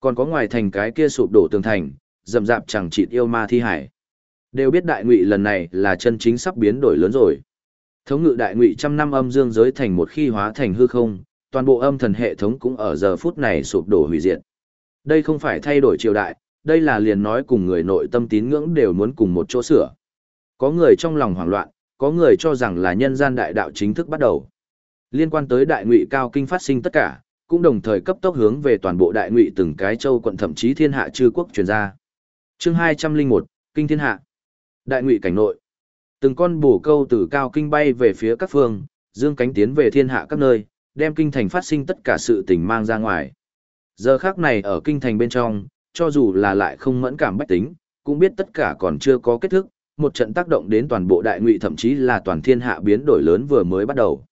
Còn có ngoài thành cái kia sụp đổ tường thành, rậm rạp chẳng chịt yêu ma thi hải. Đều biết đại ngụy lần này là chân chính sắp biến đổi lớn rồi. Thống ngự đại ngụy trăm năm âm dương giới thành một khi hóa thành hư không, toàn bộ âm thần hệ thống cũng ở giờ phút này sụp đổ hủy diệt. Đây không phải thay đổi triều đại, đây là liền nói cùng người nội tâm tín ngưỡng đều muốn cùng một chỗ sửa. Có người trong lòng hoảng loạn, có người cho rằng là nhân gian đại đạo chính thức bắt đầu. Liên quan tới đại ngụy cao kinh phát sinh tất cả, cũng đồng thời cấp tốc hướng về toàn bộ đại ngụy từng cái châu quận thậm chí thiên hạ chư quốc truyền ra. Chương 201, Kinh Thiên Hạ. Đại ngụy cảnh nội. Từng con bổ câu từ cao kinh bay về phía các phương, dương cánh tiến về thiên hạ các nơi, đem kinh thành phát sinh tất cả sự tình mang ra ngoài. Giờ khác này ở kinh thành bên trong, cho dù là lại không mẫn cảm bách tính, cũng biết tất cả còn chưa có kết thúc, một trận tác động đến toàn bộ đại ngụy thậm chí là toàn thiên hạ biến đổi lớn vừa mới bắt đầu.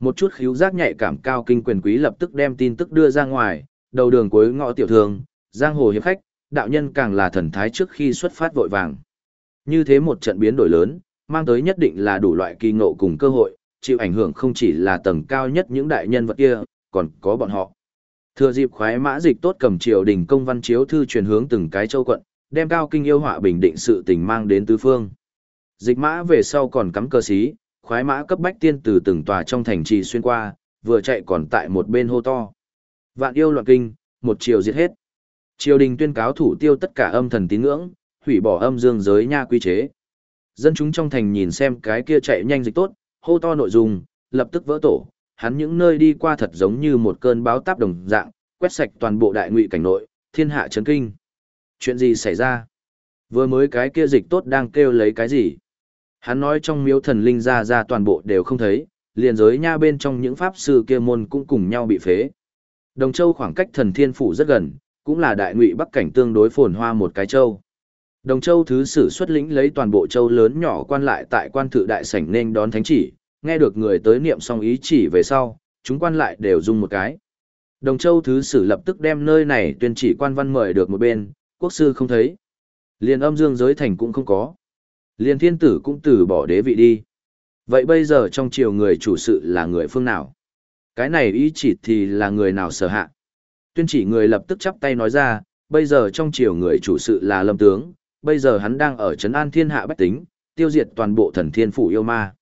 Một chút khíu giác nhạy cảm cao kinh quyền quý lập tức đem tin tức đưa ra ngoài, đầu đường cuối ngõ tiểu thương giang hồ hiệp khách, đạo nhân càng là thần thái trước khi xuất phát vội vàng. Như thế một trận biến đổi lớn, mang tới nhất định là đủ loại kỳ ngộ cùng cơ hội, chịu ảnh hưởng không chỉ là tầng cao nhất những đại nhân vật kia, còn có bọn họ. Thừa dịp khoái mã dịch tốt cầm triều đình công văn chiếu thư truyền hướng từng cái châu quận, đem cao kinh yêu họa bình định sự tình mang đến tứ phương. Dịch mã về sau còn cắm cơ sĩ, khoái mã cấp bách tiên từ từng tòa trong thành trì xuyên qua, vừa chạy còn tại một bên hô to. Vạn yêu loạn kinh, một chiều diệt hết. Triều đình tuyên cáo thủ tiêu tất cả âm thần tín ngưỡng, hủy bỏ âm dương giới nha quy chế. Dân chúng trong thành nhìn xem cái kia chạy nhanh dịch tốt, hô to nội dung, lập tức vỡ tổ, hắn những nơi đi qua thật giống như một cơn báo táp đồng dạng, quét sạch toàn bộ đại ngụy cảnh nội, thiên hạ chấn kinh. Chuyện gì xảy ra? Vừa mới cái kia dịch tốt đang kêu lấy cái gì? Hắn nói trong miếu thần linh ra ra toàn bộ đều không thấy, liền giới nha bên trong những pháp sư kia môn cũng cùng nhau bị phế. Đồng Châu khoảng cách thần thiên phủ rất gần, cũng là đại ngụy bắc cảnh tương đối phồn hoa một cái châu. Đồng Châu thứ sử xuất lĩnh lấy toàn bộ châu lớn nhỏ quan lại tại quan thự đại sảnh nên đón thánh chỉ, nghe được người tới niệm xong ý chỉ về sau, chúng quan lại đều dung một cái. Đồng Châu thứ sử lập tức đem nơi này tuyên chỉ quan văn mời được một bên, quốc sư không thấy. Liền âm dương giới thành cũng không có. Liền thiên tử cũng từ bỏ đế vị đi. Vậy bây giờ trong triều người chủ sự là người phương nào? Cái này ý chỉ thì là người nào sở hạ? Tuyên chỉ người lập tức chắp tay nói ra, bây giờ trong triều người chủ sự là lâm tướng, bây giờ hắn đang ở trấn an thiên hạ bách tính, tiêu diệt toàn bộ thần thiên phủ yêu ma.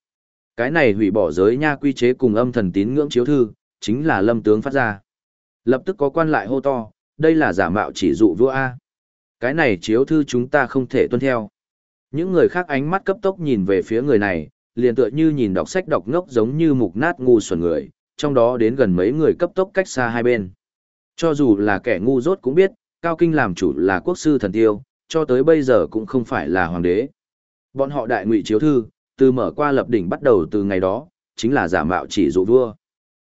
Cái này hủy bỏ giới nha quy chế cùng âm thần tín ngưỡng chiếu thư, chính là lâm tướng phát ra. Lập tức có quan lại hô to, đây là giả mạo chỉ dụ vua A. Cái này chiếu thư chúng ta không thể tuân theo. Những người khác ánh mắt cấp tốc nhìn về phía người này, liền tựa như nhìn đọc sách đọc ngốc giống như mục nát ngu xuẩn người, trong đó đến gần mấy người cấp tốc cách xa hai bên. Cho dù là kẻ ngu dốt cũng biết, Cao Kinh làm chủ là quốc sư thần tiêu, cho tới bây giờ cũng không phải là hoàng đế. Bọn họ đại ngụy chiếu thư, từ mở qua lập đỉnh bắt đầu từ ngày đó, chính là giả mạo chỉ dụ vua.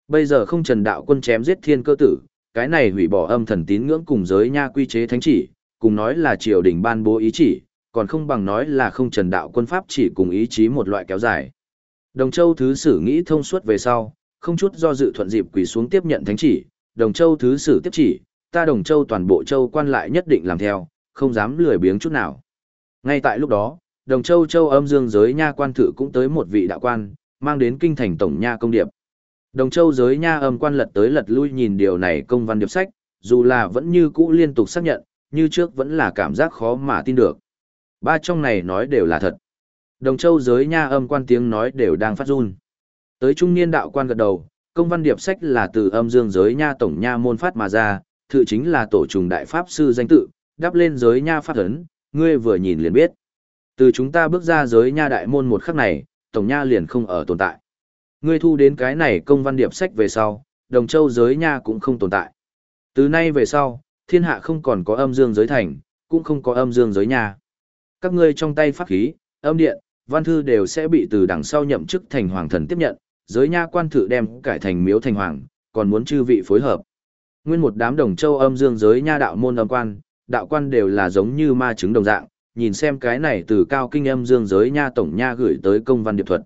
Bây giờ không trần đạo quân chém giết thiên cơ tử, cái này hủy bỏ âm thần tín ngưỡng cùng giới nha quy chế thánh chỉ, cùng nói là triều đình ban bố ý chỉ, còn không bằng nói là không trần đạo quân pháp chỉ cùng ý chí một loại kéo dài. Đồng Châu Thứ Sử nghĩ thông suốt về sau, không chút do dự thuận dịp quỳ xuống tiếp nhận thánh chỉ, Đồng Châu Thứ Sử tiếp chỉ, ta Đồng Châu toàn bộ châu quan lại nhất định làm theo, không dám lười biếng chút nào. Ngay tại lúc đó, Đồng Châu Châu âm dương giới nha quan thử cũng tới một vị đạo quan, mang đến kinh thành tổng nha công điệp. Đồng Châu giới nha âm quan lật tới lật lui nhìn điều này công văn điệp sách, dù là vẫn như cũ liên tục xác nhận, như trước vẫn là cảm giác khó mà tin được. Ba trong này nói đều là thật. Đồng Châu giới nha âm quan tiếng nói đều đang phát run. Tới trung niên đạo quan gật đầu, công văn điệp sách là từ âm dương giới nha tổng nha môn phát mà ra, thự chính là tổ trùng đại pháp sư danh tự, đắp lên giới nha pháp ấn, ngươi vừa nhìn liền biết. Từ chúng ta bước ra giới nha đại môn một khắc này, tổng nha liền không ở tồn tại. Ngươi thu đến cái này công văn điệp sách về sau, đồng châu giới nha cũng không tồn tại. Từ nay về sau, thiên hạ không còn có âm dương giới thành, cũng không có âm dương giới nha. Các ngươi trong tay pháp khí, âm điện, văn thư đều sẽ bị từ đằng sau nhậm chức thành hoàng thần tiếp nhận, giới nha quan thử đem cải thành miếu thành hoàng, còn muốn chư vị phối hợp. Nguyên một đám đồng châu âm dương giới nha đạo môn âm quan, đạo quan đều là giống như ma chứng đồng dạng, nhìn xem cái này từ cao kinh âm dương giới nha tổng nha gửi tới công văn điệp thuật.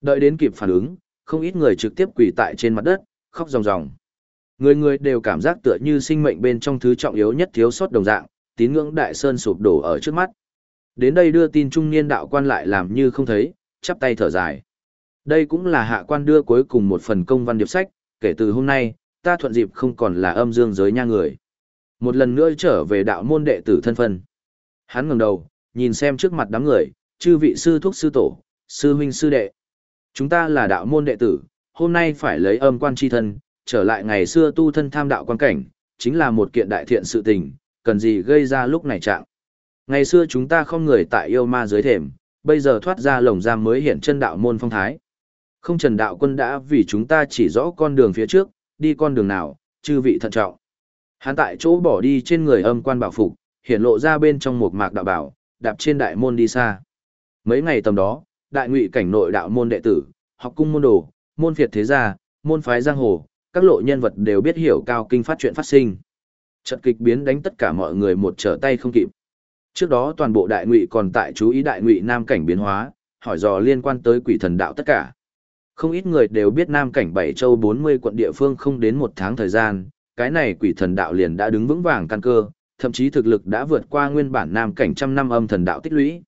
Đợi đến kịp phản ứng, không ít người trực tiếp quỳ tại trên mặt đất, khóc ròng ròng. Người người đều cảm giác tựa như sinh mệnh bên trong thứ trọng yếu nhất thiếu sót đồng dạng, tín ngưỡng đại sơn sụp đổ ở trước mắt. Đến đây đưa tin trung niên đạo quan lại làm như không thấy, chắp tay thở dài. Đây cũng là hạ quan đưa cuối cùng một phần công văn điệp sách, kể từ hôm nay, ta thuận dịp không còn là âm dương giới nha người. Một lần nữa trở về đạo môn đệ tử thân phân. Hắn ngẩng đầu, nhìn xem trước mặt đám người, chư vị sư thúc sư tổ, sư huynh sư đệ. Chúng ta là đạo môn đệ tử, hôm nay phải lấy âm quan chi thân, trở lại ngày xưa tu thân tham đạo quan cảnh, chính là một kiện đại thiện sự tình, cần gì gây ra lúc này trạng. Ngày xưa chúng ta không người tại yêu ma dưới thềm, bây giờ thoát ra lồng giam mới hiện chân đạo môn phong thái. Không trần đạo quân đã vì chúng ta chỉ rõ con đường phía trước, đi con đường nào, chư vị thận trọng. Hắn tại chỗ bỏ đi trên người âm quan bảo phục, hiện lộ ra bên trong một mạc đạo bảo, đạp trên đại môn đi xa. Mấy ngày tầm đó, đại ngụy cảnh nội đạo môn đệ tử, học cung môn đồ, môn phiệt thế gia, môn phái giang hồ, các lộ nhân vật đều biết hiểu cao kinh phát chuyện phát sinh. Trận kịch biến đánh tất cả mọi người một trở tay không kịp. Trước đó toàn bộ đại ngụy còn tại chú ý đại ngụy nam cảnh biến hóa, hỏi dò liên quan tới quỷ thần đạo tất cả. Không ít người đều biết nam cảnh bảy châu 40 quận địa phương không đến một tháng thời gian, cái này quỷ thần đạo liền đã đứng vững vàng căn cơ, thậm chí thực lực đã vượt qua nguyên bản nam cảnh trăm năm âm thần đạo tích lũy.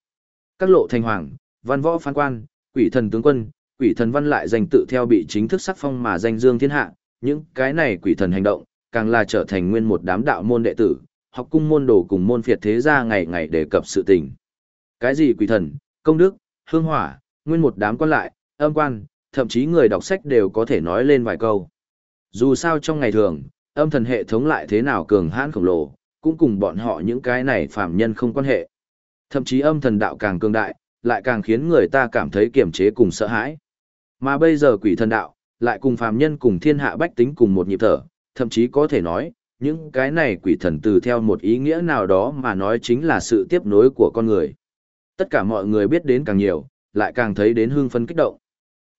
Các lộ thành hoàng, văn võ phán quan, quỷ thần tướng quân, quỷ thần văn lại danh tự theo bị chính thức sắc phong mà danh dương thiên hạ, những cái này quỷ thần hành động, càng là trở thành nguyên một đám đạo môn đệ tử, học cung môn đồ cùng môn phiệt thế gia ngày ngày đề cập sự tình. Cái gì quỷ thần, công đức, hương hỏa, nguyên một đám quan lại, âm quan, thậm chí người đọc sách đều có thể nói lên vài câu. Dù sao trong ngày thường, âm thần hệ thống lại thế nào cường hãn khổng lồ, cũng cùng bọn họ những cái này phàm nhân không quan hệ. Thậm chí âm thần đạo càng cường đại, lại càng khiến người ta cảm thấy kiềm chế cùng sợ hãi. Mà bây giờ quỷ thần đạo, lại cùng phàm nhân cùng thiên hạ bách tính cùng một nhịp thở, thậm chí có thể nói, những cái này quỷ thần từ theo một ý nghĩa nào đó mà nói chính là sự tiếp nối của con người. Tất cả mọi người biết đến càng nhiều, lại càng thấy đến hương phấn kích động.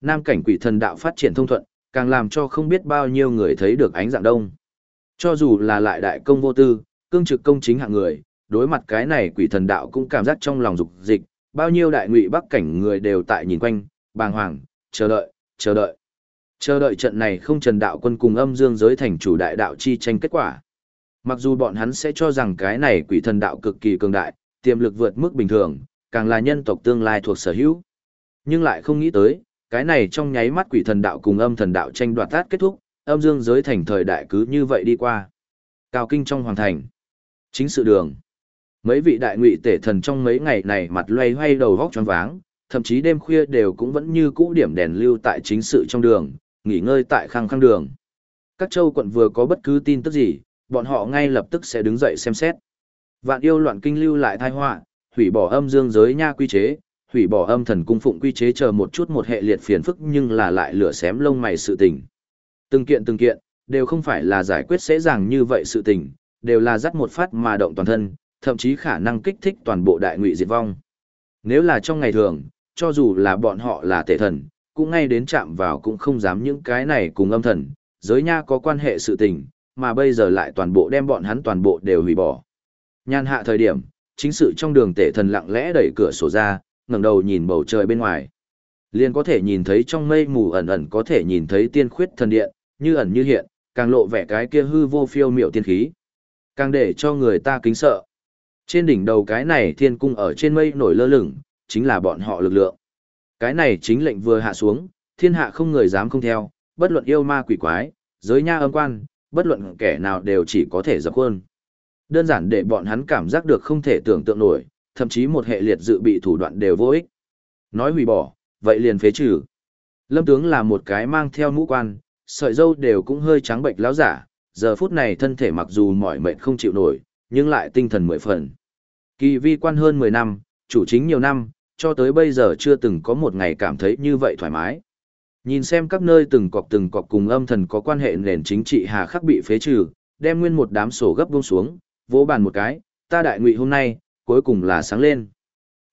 Nam cảnh quỷ thần đạo phát triển thông thuận, càng làm cho không biết bao nhiêu người thấy được ánh dạng đông. Cho dù là lại đại công vô tư, cương trực công chính hạng người, đối mặt cái này quỷ thần đạo cũng cảm giác trong lòng dục dịch, bao nhiêu đại ngụy bắc cảnh người đều tại nhìn quanh, bàng hoàng, chờ đợi, chờ đợi. Chờ đợi trận này không trần đạo quân cùng âm dương giới thành chủ đại đạo chi tranh kết quả. Mặc dù bọn hắn sẽ cho rằng cái này quỷ thần đạo cực kỳ cường đại, tiềm lực vượt mức bình thường, càng là nhân tộc tương lai thuộc sở hữu. Nhưng lại không nghĩ tới, cái này trong nháy mắt quỷ thần đạo cùng âm thần đạo tranh đoạt tát kết thúc, âm dương giới thành thời đại cứ như vậy đi qua. Cao kinh trong hoàng thành. Chính sự đường. Mấy vị đại ngụy tể thần trong mấy ngày này mặt loay hoay đầu vóc choáng váng, thậm chí đêm khuya đều cũng vẫn như cũ điểm đèn lưu tại chính sự trong đường, nghỉ ngơi tại khang khang đường. Các châu quận vừa có bất cứ tin tức gì, bọn họ ngay lập tức sẽ đứng dậy xem xét. Vạn yêu loạn kinh lưu lại tai họa, hủy bỏ âm dương giới nha quy chế, hủy bỏ âm thần cung phụng quy chế chờ một chút một hệ liệt phiền phức nhưng là lại lửa xém lông mày sự tình. Từng kiện từng kiện, đều không phải là giải quyết dễ dàng như vậy sự tình, đều là dắt một phát mà động toàn thân, thậm chí khả năng kích thích toàn bộ đại ngụy diệt vong. Nếu là trong ngày thường, cho dù là bọn họ là tể thần, cũng ngay đến chạm vào cũng không dám những cái này cùng âm thần, giới nha có quan hệ sự tình, mà bây giờ lại toàn bộ đem bọn hắn toàn bộ đều hủy bỏ. Nhan hạ thời điểm, chính sự trong đường tể thần lặng lẽ đẩy cửa sổ ra, ngẩng đầu nhìn bầu trời bên ngoài. Liền có thể nhìn thấy trong mây mù ẩn ẩn có thể nhìn thấy tiên khuyết thần điện, như ẩn như hiện, càng lộ vẻ cái kia hư vô phiêu miểu tiên khí. Càng để cho người ta kính sợ. Trên đỉnh đầu cái này thiên cung ở trên mây nổi lơ lửng, chính là bọn họ lực lượng. Cái này chính lệnh vừa hạ xuống, thiên hạ không người dám không theo, bất luận yêu ma quỷ quái, giới nha âm quan, bất luận kẻ nào đều chỉ có thể dập khuôn. Đơn giản để bọn hắn cảm giác được không thể tưởng tượng nổi, thậm chí một hệ liệt dự bị thủ đoạn đều vô ích. Nói hủy bỏ, vậy liền phế trừ. Lâm tướng là một cái mang theo mũ quan, sợi dâu đều cũng hơi trắng bệnh láo giả, giờ phút này thân thể mặc dù mỏi mệt không chịu nổi, nhưng lại tinh thần mười phần. Kỳ vi quan hơn 10 năm, chủ chính nhiều năm, cho tới bây giờ chưa từng có một ngày cảm thấy như vậy thoải mái. Nhìn xem các nơi từng cọc từng cọc cùng âm thần có quan hệ nền chính trị hà khắc bị phế trừ, đem nguyên một đám sổ gấp buông xuống, vỗ bàn một cái, ta đại ngụy hôm nay, cuối cùng là sáng lên.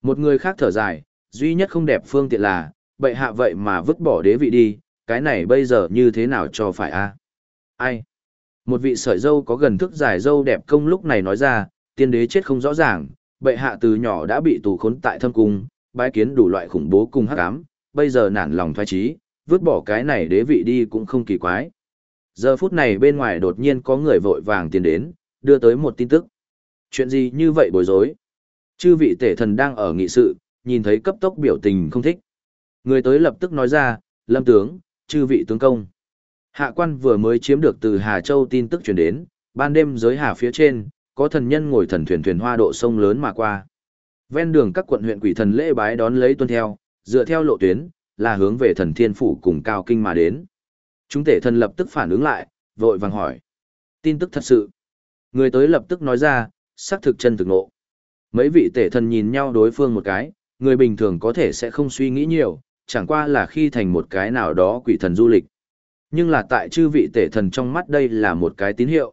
Một người khác thở dài, duy nhất không đẹp phương tiện là, bệ hạ vậy mà vứt bỏ đế vị đi, cái này bây giờ như thế nào cho phải a? Ai? Một vị sợi dâu có gần thức dài dâu đẹp công lúc này nói ra, tiên đế chết không rõ ràng, bệ hạ từ nhỏ đã bị tù khốn tại thâm cung, bái kiến đủ loại khủng bố cùng hắc ám, bây giờ nản lòng thoái trí, vứt bỏ cái này đế vị đi cũng không kỳ quái. Giờ phút này bên ngoài đột nhiên có người vội vàng tiến đến, đưa tới một tin tức. Chuyện gì như vậy bối rối? Chư vị tể thần đang ở nghị sự, nhìn thấy cấp tốc biểu tình không thích. Người tới lập tức nói ra, lâm tướng, chư vị tướng công. Hạ quan vừa mới chiếm được từ Hà Châu tin tức truyền đến, ban đêm giới hà phía trên, có thần nhân ngồi thần thuyền thuyền hoa độ sông lớn mà qua. Ven đường các quận huyện quỷ thần lễ bái đón lấy tuân theo, dựa theo lộ tuyến, là hướng về thần thiên phủ cùng cao kinh mà đến. Chúng tể thần lập tức phản ứng lại, vội vàng hỏi. Tin tức thật sự. Người tới lập tức nói ra, xác thực chân thực nộ. Mấy vị tể thần nhìn nhau đối phương một cái, người bình thường có thể sẽ không suy nghĩ nhiều, chẳng qua là khi thành một cái nào đó quỷ thần du lịch. Nhưng là tại chư vị tể thần trong mắt đây là một cái tín hiệu.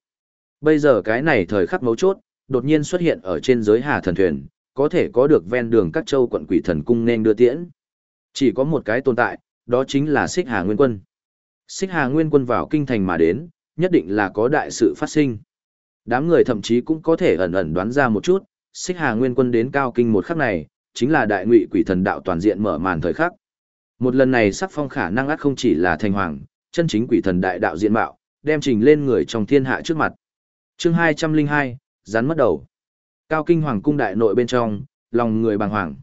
Bây giờ cái này thời khắc mấu chốt, đột nhiên xuất hiện ở trên giới hà thần thuyền, có thể có được ven đường các châu quận quỷ thần cung nên đưa tiễn. Chỉ có một cái tồn tại, đó chính là Xích Hà Nguyên Quân. Xích Hà Nguyên Quân vào kinh thành mà đến, nhất định là có đại sự phát sinh. Đám người thậm chí cũng có thể ẩn ẩn đoán ra một chút, Xích Hà Nguyên Quân đến cao kinh một khắc này, chính là đại ngụy quỷ thần đạo toàn diện mở màn thời khắc. Một lần này sắc phong khả năng ắt không chỉ là thành hoàng, chân chính quỷ thần đại đạo diện mạo, đem trình lên người trong thiên hạ trước mặt. Chương 202, rắn mất đầu. Cao kinh hoàng cung đại nội bên trong, lòng người bàng hoàng.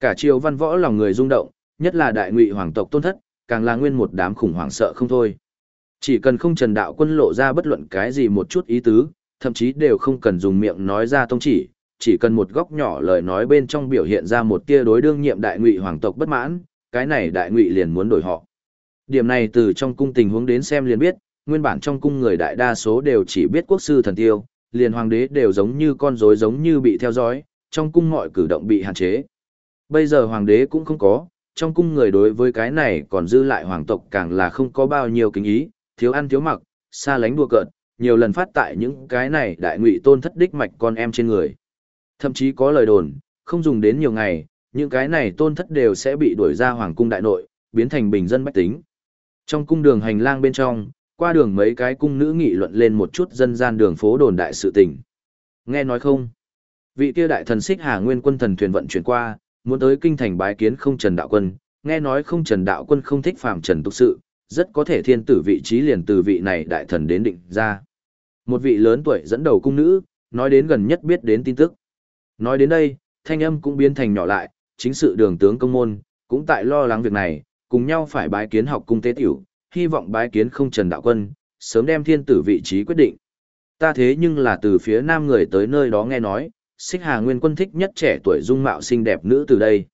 Cả triều văn võ lòng người rung động, nhất là đại ngụy hoàng tộc tôn thất, càng là nguyên một đám khủng hoảng sợ không thôi. Chỉ cần không trần đạo quân lộ ra bất luận cái gì một chút ý tứ, thậm chí đều không cần dùng miệng nói ra tông chỉ, chỉ cần một góc nhỏ lời nói bên trong biểu hiện ra một tia đối đương nhiệm đại ngụy hoàng tộc bất mãn, cái này đại ngụy liền muốn đổi họ. Điểm này từ trong cung tình huống đến xem liền biết, nguyên bản trong cung người đại đa số đều chỉ biết quốc sư thần tiêu, liền hoàng đế đều giống như con rối giống như bị theo dõi, trong cung mọi cử động bị hạn chế. Bây giờ hoàng đế cũng không có, trong cung người đối với cái này còn dư lại hoàng tộc càng là không có bao nhiêu kính ý, thiếu ăn thiếu mặc, xa lánh đùa cợt, nhiều lần phát tại những cái này đại ngụy tôn thất đích mạch con em trên người. Thậm chí có lời đồn, không dùng đến nhiều ngày, những cái này tôn thất đều sẽ bị đuổi ra hoàng cung đại nội, biến thành bình dân bách tính. Trong cung đường hành lang bên trong, qua đường mấy cái cung nữ nghị luận lên một chút dân gian đường phố đồn đại sự tình. Nghe nói không? Vị kia đại thần xích Hà Nguyên quân thần thuyền vận chuyển qua, muốn tới kinh thành bái kiến không Trần Đạo Quân, nghe nói không Trần Đạo Quân không thích phàm trần tục sự, rất có thể thiên tử vị trí liền từ vị này đại thần đến định ra. Một vị lớn tuổi dẫn đầu cung nữ, nói đến gần nhất biết đến tin tức. Nói đến đây, thanh âm cũng biến thành nhỏ lại, chính sự đường tướng công môn, cũng tại lo lắng việc này, cùng nhau phải bái kiến học cung tế tiểu, hy vọng bái kiến không Trần Đạo Quân, sớm đem thiên tử vị trí quyết định. Ta thế nhưng là từ phía nam người tới nơi đó nghe nói, Xích Hà Nguyên Quân thích nhất trẻ tuổi dung mạo xinh đẹp nữ từ đây.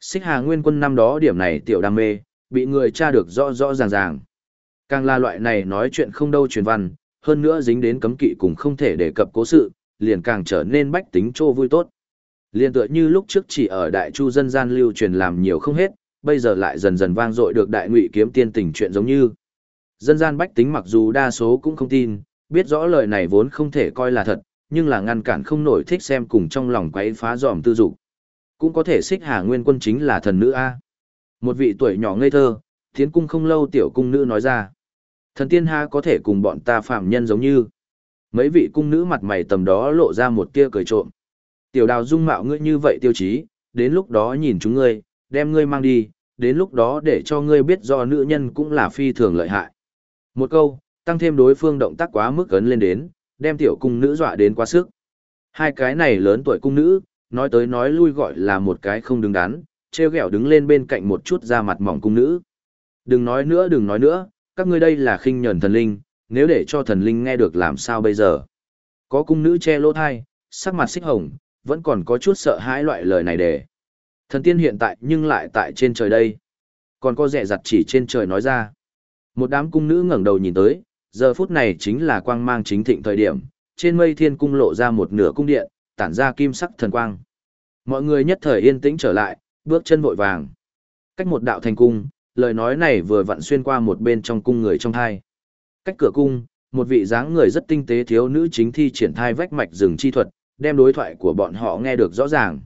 Xích Hà Nguyên Quân năm đó điểm này tiểu đam mê, bị người tra được rõ rõ ràng ràng. Càng là loại này nói chuyện không đâu truyền văn, hơn nữa dính đến cấm kỵ cùng không thể đề cập cố sự, liền càng trở nên bách tính trô vui tốt. Liên tựa như lúc trước chỉ ở đại chu dân gian lưu truyền làm nhiều không hết, bây giờ lại dần dần vang dội được đại ngụy kiếm tiên tình chuyện giống như. Dân gian bách tính mặc dù đa số cũng không tin, biết rõ lời này vốn không thể coi là thật, nhưng là ngăn cản không nổi thích xem cùng trong lòng quấy phá dòm tư dục. Cũng có thể xích hà nguyên quân chính là thần nữ A. Một vị tuổi nhỏ ngây thơ, thiến cung không lâu tiểu cung nữ nói ra. Thần tiên ha có thể cùng bọn ta phạm nhân giống như. Mấy vị cung nữ mặt mày tầm đó lộ ra một tia cười trộm. Tiểu đào dung mạo ngươi như vậy tiêu chí, đến lúc đó nhìn chúng ngươi, đem ngươi mang đi, đến lúc đó để cho ngươi biết do nữ nhân cũng là phi thường lợi hại. Một câu, tăng thêm đối phương động tác quá mức ấn lên đến, đem tiểu cung nữ dọa đến quá sức. Hai cái này lớn tuổi cung nữ, nói tới nói lui gọi là một cái không đứng đắn, treo gẹo đứng lên bên cạnh một chút ra mặt mỏng cung nữ. Đừng nói nữa đừng nói nữa, các ngươi đây là khinh nhẫn thần linh, nếu để cho thần linh nghe được làm sao bây giờ. Có cung nữ che lỗ thai, sắc mặt xích hồng, vẫn còn có chút sợ hãi loại lời này để. Thần tiên hiện tại nhưng lại tại trên trời đây. Còn có rẻ giặt chỉ trên trời nói ra. Một đám cung nữ ngẩng đầu nhìn tới, giờ phút này chính là quang mang chính thịnh thời điểm, trên mây thiên cung lộ ra một nửa cung điện, tản ra kim sắc thần quang. Mọi người nhất thời yên tĩnh trở lại, bước chân vội vàng. Cách một đạo thành cung, lời nói này vừa vặn xuyên qua một bên trong cung người trong thai. Cách cửa cung, một vị dáng người rất tinh tế thiếu nữ chính thi triển thai vách mạch rừng chi thuật, đem đối thoại của bọn họ nghe được rõ ràng.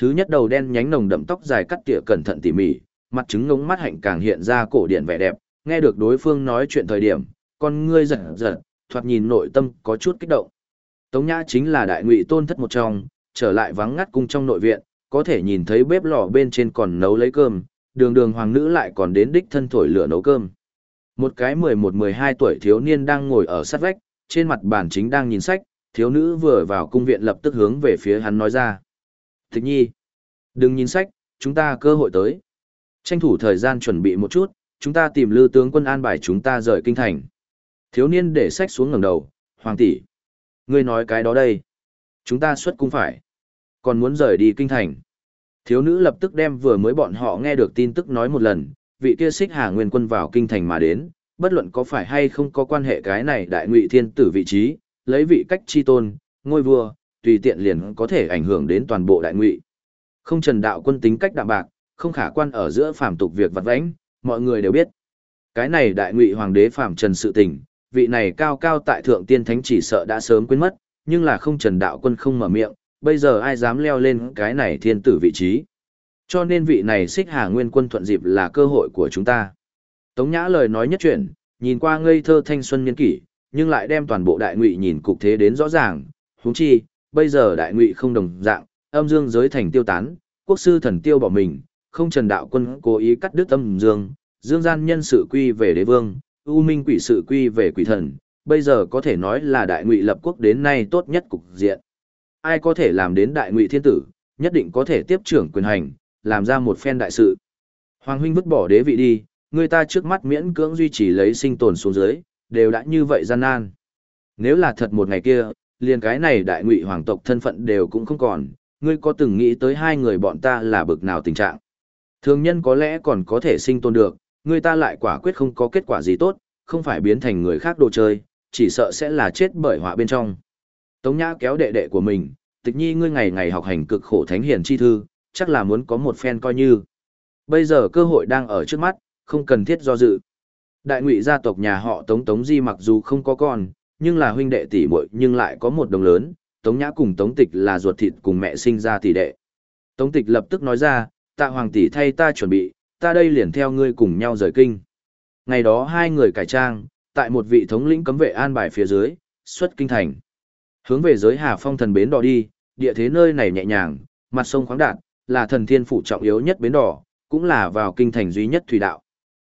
Thứ nhất đầu đen nhánh nồng đậm tóc dài cắt tỉa cẩn thận tỉ mỉ, mặt trứng ngống mắt hạnh càng hiện ra cổ điển vẻ đẹp, nghe được đối phương nói chuyện thời điểm, con ngươi giật giật, thoạt nhìn nội tâm có chút kích động. Tống Nhã chính là đại ngụy tôn thất một trong, trở lại vắng ngắt cung trong nội viện, có thể nhìn thấy bếp lò bên trên còn nấu lấy cơm, đường đường hoàng nữ lại còn đến đích thân thổi lửa nấu cơm. Một cái 11-12 tuổi thiếu niên đang ngồi ở sát vách, trên mặt bàn chính đang nhìn sách, thiếu nữ vừa vào cung viện lập tức hướng về phía hắn nói ra. Thích nhi, đừng nhìn sách, chúng ta cơ hội tới. Tranh thủ thời gian chuẩn bị một chút, chúng ta tìm lưu tướng quân an bài chúng ta rời kinh thành. Thiếu niên để sách xuống ngẩng đầu, Hoàng tỷ, ngươi nói cái đó đây. Chúng ta xuất cung phải. Còn muốn rời đi kinh thành. Thiếu nữ lập tức đem vừa mới bọn họ nghe được tin tức nói một lần, vị kia xích hà nguyên quân vào kinh thành mà đến, bất luận có phải hay không có quan hệ cái này đại ngụy thiên tử vị trí, lấy vị cách chi tôn, ngôi vua, tùy tiện liền có thể ảnh hưởng đến toàn bộ đại ngụy. Không trần đạo quân tính cách đạm bạc, không khả quan ở giữa phàm tục việc vật vãnh, mọi người đều biết. Cái này đại ngụy hoàng đế phàm trần sự tình, vị này cao cao tại thượng tiên thánh chỉ sợ đã sớm quên mất, nhưng là không trần đạo quân không mở miệng, bây giờ ai dám leo lên cái này thiên tử vị trí. Cho nên vị này xích hà nguyên quân thuận dịp là cơ hội của chúng ta. Tống Nhã lời nói nhất chuyện, nhìn qua ngây thơ thanh xuân niên kỷ, nhưng lại đem toàn bộ đại ngụy nhìn cục thế đến rõ ràng, huống chi, bây giờ đại ngụy không đồng dạng, âm dương giới thành tiêu tán, quốc sư thần tiêu bỏ mình, không trần đạo quân cố ý cắt đứt âm dương, dương gian nhân sự quy về đế vương, ưu minh quỷ sự quy về quỷ thần, bây giờ có thể nói là đại ngụy lập quốc đến nay tốt nhất cục diện. Ai có thể làm đến đại ngụy thiên tử, nhất định có thể tiếp trưởng quyền hành, làm ra một phen đại sự. Hoàng huynh vứt bỏ đế vị đi, người ta trước mắt miễn cưỡng duy trì lấy sinh tồn xuống dưới, đều đã như vậy gian nan. Nếu là thật một ngày kia, liền cái này đại ngụy hoàng tộc thân phận đều cũng không còn, ngươi có từng nghĩ tới hai người bọn ta là bực nào tình trạng. Thường nhân có lẽ còn có thể sinh tồn được, người ta lại quả quyết không có kết quả gì tốt, không phải biến thành người khác đồ chơi, chỉ sợ sẽ là chết bởi họa bên trong. Tống Nhã kéo đệ đệ của mình, tịch nhi ngươi ngày ngày học hành cực khổ thánh hiền chi thư, chắc là muốn có một phen coi như. Bây giờ cơ hội đang ở trước mắt, không cần thiết do dự. Đại ngụy gia tộc nhà họ Tống Tống Di mặc dù không có con, nhưng là huynh đệ tỷ muội nhưng lại có một đồng lớn, Tống Nhã cùng Tống Tịch là ruột thịt cùng mẹ sinh ra tỷ đệ. Tống Tịch lập tức nói ra, tạ hoàng tỷ thay ta chuẩn bị, ta đây liền theo ngươi cùng nhau rời kinh. Ngày đó hai người cải trang, tại một vị thống lĩnh cấm vệ an bài phía dưới, xuất kinh thành. Hướng về giới Hà Phong thần bến đỏ đi, địa thế nơi này nhẹ nhàng, mặt sông khoáng đạt, là thần thiên phủ trọng yếu nhất bến đỏ, cũng là vào kinh thành duy nhất thủy đạo.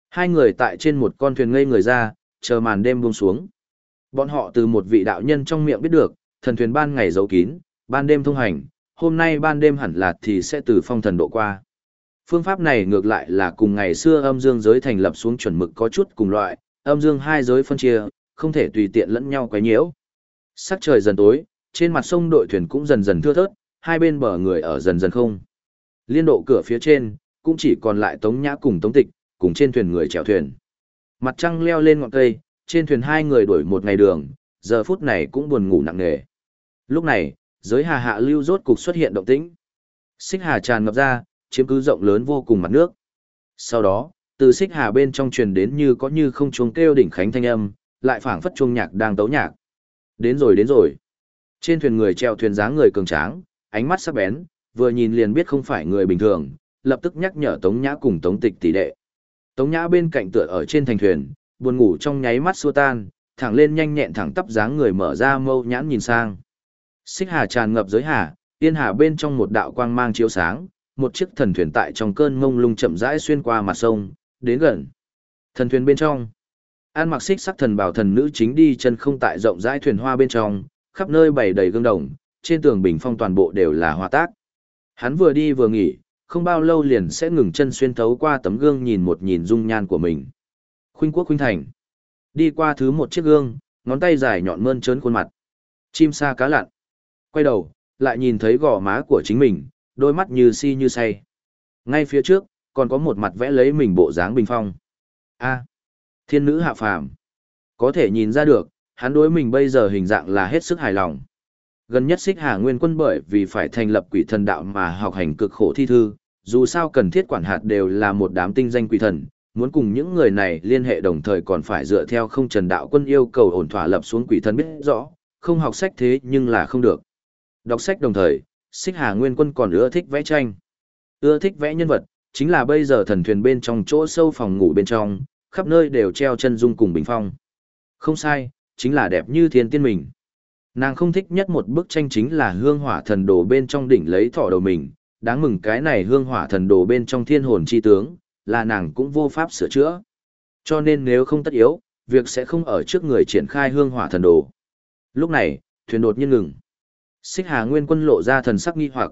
Hai người tại trên một con thuyền ngây người ra, chờ màn đêm buông xuống. Bọn họ từ một vị đạo nhân trong miệng biết được, thần thuyền ban ngày giấu kín, ban đêm thông hành, hôm nay ban đêm hẳn là thì sẽ từ phong thần độ qua. Phương pháp này ngược lại là cùng ngày xưa âm dương giới thành lập xuống chuẩn mực có chút cùng loại, âm dương hai giới phân chia, không thể tùy tiện lẫn nhau quấy nhiễu. Sắc trời dần tối, trên mặt sông đội thuyền cũng dần dần thưa thớt, hai bên bờ người ở dần dần không. Liên độ cửa phía trên, cũng chỉ còn lại Tống Nhã cùng Tống Tịch, cùng trên thuyền người chèo thuyền. Mặt trăng leo lên ngọn cây, trên thuyền hai người đuổi một ngày đường, giờ phút này cũng buồn ngủ nặng nề. Lúc này, giới hà hạ lưu rốt cục xuất hiện động tĩnh. Xích hà tràn ngập ra, chiếm cứ rộng lớn vô cùng mặt nước. Sau đó, từ xích hà bên trong truyền đến như có như không chuông kêu đỉnh khánh thanh âm, lại phảng phất chuông nhạc đang tấu nhạc. Đến rồi đến rồi. Trên thuyền người treo thuyền dáng người cường tráng, ánh mắt sắc bén, vừa nhìn liền biết không phải người bình thường, lập tức nhắc nhở Tống Nhã cùng Tống Tịch tỷ đệ. Tống Nhã bên cạnh tựa ở trên thành thuyền, buồn ngủ trong nháy mắt xua tan, thẳng lên nhanh nhẹn thẳng tắp dáng người mở ra mâu nhãn nhìn sang. Xích hà tràn ngập giới hà, tiên hà bên trong một đạo quang mang chiếu sáng, một chiếc thần thuyền tại trong cơn mông lung chậm rãi xuyên qua mặt sông, đến gần. Thần thuyền bên trong, An mặc xích sắc thần bảo thần nữ chính đi chân không tại rộng rãi thuyền hoa bên trong, khắp nơi bày đầy gương đồng, trên tường bình phong toàn bộ đều là hoa tác. Hắn vừa đi vừa nghỉ, không bao lâu liền sẽ ngừng chân xuyên thấu qua tấm gương nhìn một nhìn dung nhan của mình. Khuynh quốc khuynh thành. Đi qua thứ một chiếc gương, ngón tay dài nhọn mơn trớn khuôn mặt. Chim sa cá lặn. Quay đầu, lại nhìn thấy gò má của chính mình, đôi mắt như si như say. Ngay phía trước, còn có một mặt vẽ lấy mình bộ dáng bình phong. A. thiên nữ hạ phàm. Có thể nhìn ra được, hắn đối mình bây giờ hình dạng là hết sức hài lòng. Gần nhất xích hà nguyên quân bởi vì phải thành lập quỷ thần đạo mà học hành cực khổ thi thư, dù sao cần thiết quản hạt đều là một đám tinh danh quỷ thần, muốn cùng những người này liên hệ đồng thời còn phải dựa theo không trần đạo quân yêu cầu ổn thỏa lập xuống quỷ thần biết rõ, không học sách thế nhưng là không được. Đọc sách đồng thời, xích hà nguyên quân còn ưa thích vẽ tranh. Ưa thích vẽ nhân vật, chính là bây giờ thần thuyền bên trong chỗ sâu phòng ngủ bên trong, khắp nơi đều treo chân dung cùng bình phong. Không sai, chính là đẹp như thiên tiên mình. Nàng không thích nhất một bức tranh chính là hương hỏa thần đồ bên trong đỉnh lấy thỏ đầu mình, đáng mừng cái này hương hỏa thần đồ bên trong thiên hồn chi tướng, là nàng cũng vô pháp sửa chữa. Cho nên nếu không tất yếu, việc sẽ không ở trước người triển khai hương hỏa thần đồ. Lúc này, thuyền đột nhiên ngừng. Xích Hà Nguyên Quân lộ ra thần sắc nghi hoặc.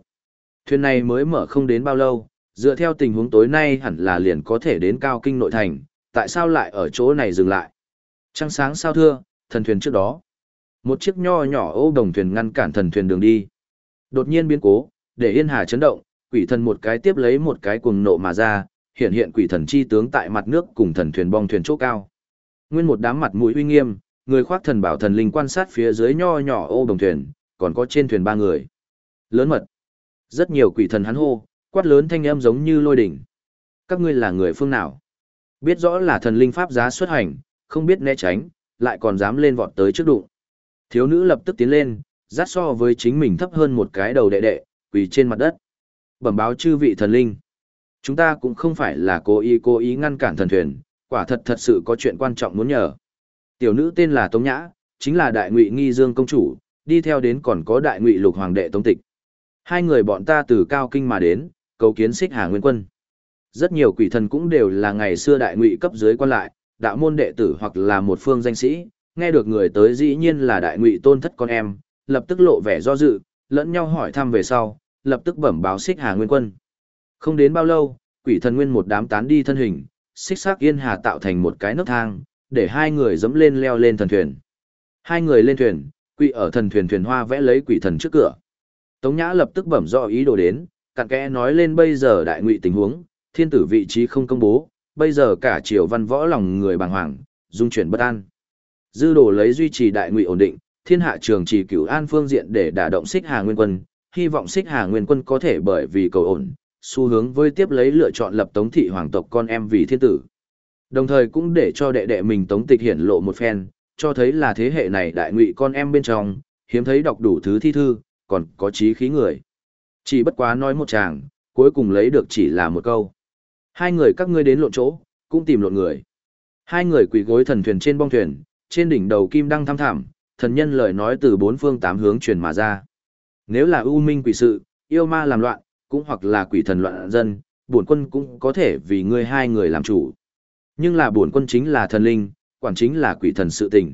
Thuyền này mới mở không đến bao lâu, dựa theo tình huống tối nay hẳn là liền có thể đến cao kinh nội thành, tại sao lại ở chỗ này dừng lại? Trăng sáng sao thưa, thần thuyền trước đó. Một chiếc nho nhỏ ô đồng thuyền ngăn cản thần thuyền đường đi. Đột nhiên biến cố, để Yên Hà chấn động, quỷ thần một cái tiếp lấy một cái cuồng nộ mà ra, hiện hiện quỷ thần chi tướng tại mặt nước cùng thần thuyền bong thuyền chỗ cao. Nguyên một đám mặt mũi uy nghiêm, người khoác thần bảo thần linh quan sát phía dưới nho nhỏ ô đồng thuyền, còn có trên thuyền ba người. Lớn mật. Rất nhiều quỷ thần hắn hô, quát lớn thanh âm giống như lôi đỉnh. Các ngươi là người phương nào? Biết rõ là thần linh pháp giá xuất hành, không biết né tránh, lại còn dám lên vọt tới trước đụng. Thiếu nữ lập tức tiến lên, rát so với chính mình thấp hơn một cái đầu đệ đệ, quỳ trên mặt đất. Bẩm báo chư vị thần linh. Chúng ta cũng không phải là cố ý cố ý ngăn cản thần thuyền, quả thật thật sự có chuyện quan trọng muốn nhờ. Tiểu nữ tên là Tống Nhã, chính là đại ngụy nghi dương công chủ, đi theo đến còn có đại ngụy lục hoàng đệ Tống Tịch. Hai người bọn ta từ cao kinh mà đến, cầu kiến xích hà nguyên quân. Rất nhiều quỷ thần cũng đều là ngày xưa đại ngụy cấp dưới quan lại, đạo môn đệ tử hoặc là một phương danh sĩ, nghe được người tới dĩ nhiên là đại ngụy tôn thất con em, lập tức lộ vẻ do dự, lẫn nhau hỏi thăm về sau, lập tức bẩm báo xích hà nguyên quân. Không đến bao lâu, quỷ thần nguyên một đám tán đi thân hình, xích xác yên hà tạo thành một cái nấc thang, để hai người dẫm lên leo lên thần thuyền. Hai người lên thuyền, quỷ ở thần thuyền thuyền hoa vẽ lấy quỷ thần trước cửa. Tống Nhã lập tức bẩm rõ ý đồ đến, cặn kẽ nói lên bây giờ đại ngụy tình huống, thiên tử vị trí không công bố, bây giờ cả triều văn võ lòng người bàng hoàng, dung chuyển bất an. Dư đồ lấy duy trì đại ngụy ổn định, thiên hạ trường trì cửu an phương diện để đả động xích hà nguyên quân, hy vọng xích hà nguyên quân có thể bởi vì cầu ổn, xu hướng với tiếp lấy lựa chọn lập tống thị hoàng tộc con em vì thiên tử. Đồng thời cũng để cho đệ đệ mình tống tịch hiển lộ một phen, cho thấy là thế hệ này đại ngụy con em bên trong, hiếm thấy đọc đủ thứ thi thư, còn có trí khí người. Chỉ bất quá nói một chàng, cuối cùng lấy được chỉ là một câu. Hai người các ngươi đến lộn chỗ, cũng tìm lộn người. Hai người quỳ gối thần thuyền trên bong thuyền, trên đỉnh đầu kim đăng thăm thảm, thần nhân lời nói từ bốn phương tám hướng truyền mà ra. Nếu là ưu minh quỷ sự, yêu ma làm loạn, cũng hoặc là quỷ thần loạn dân, bổn quân cũng có thể vì ngươi hai người làm chủ. Nhưng là bổn quân chính là thần linh, quản chính là quỷ thần sự tình.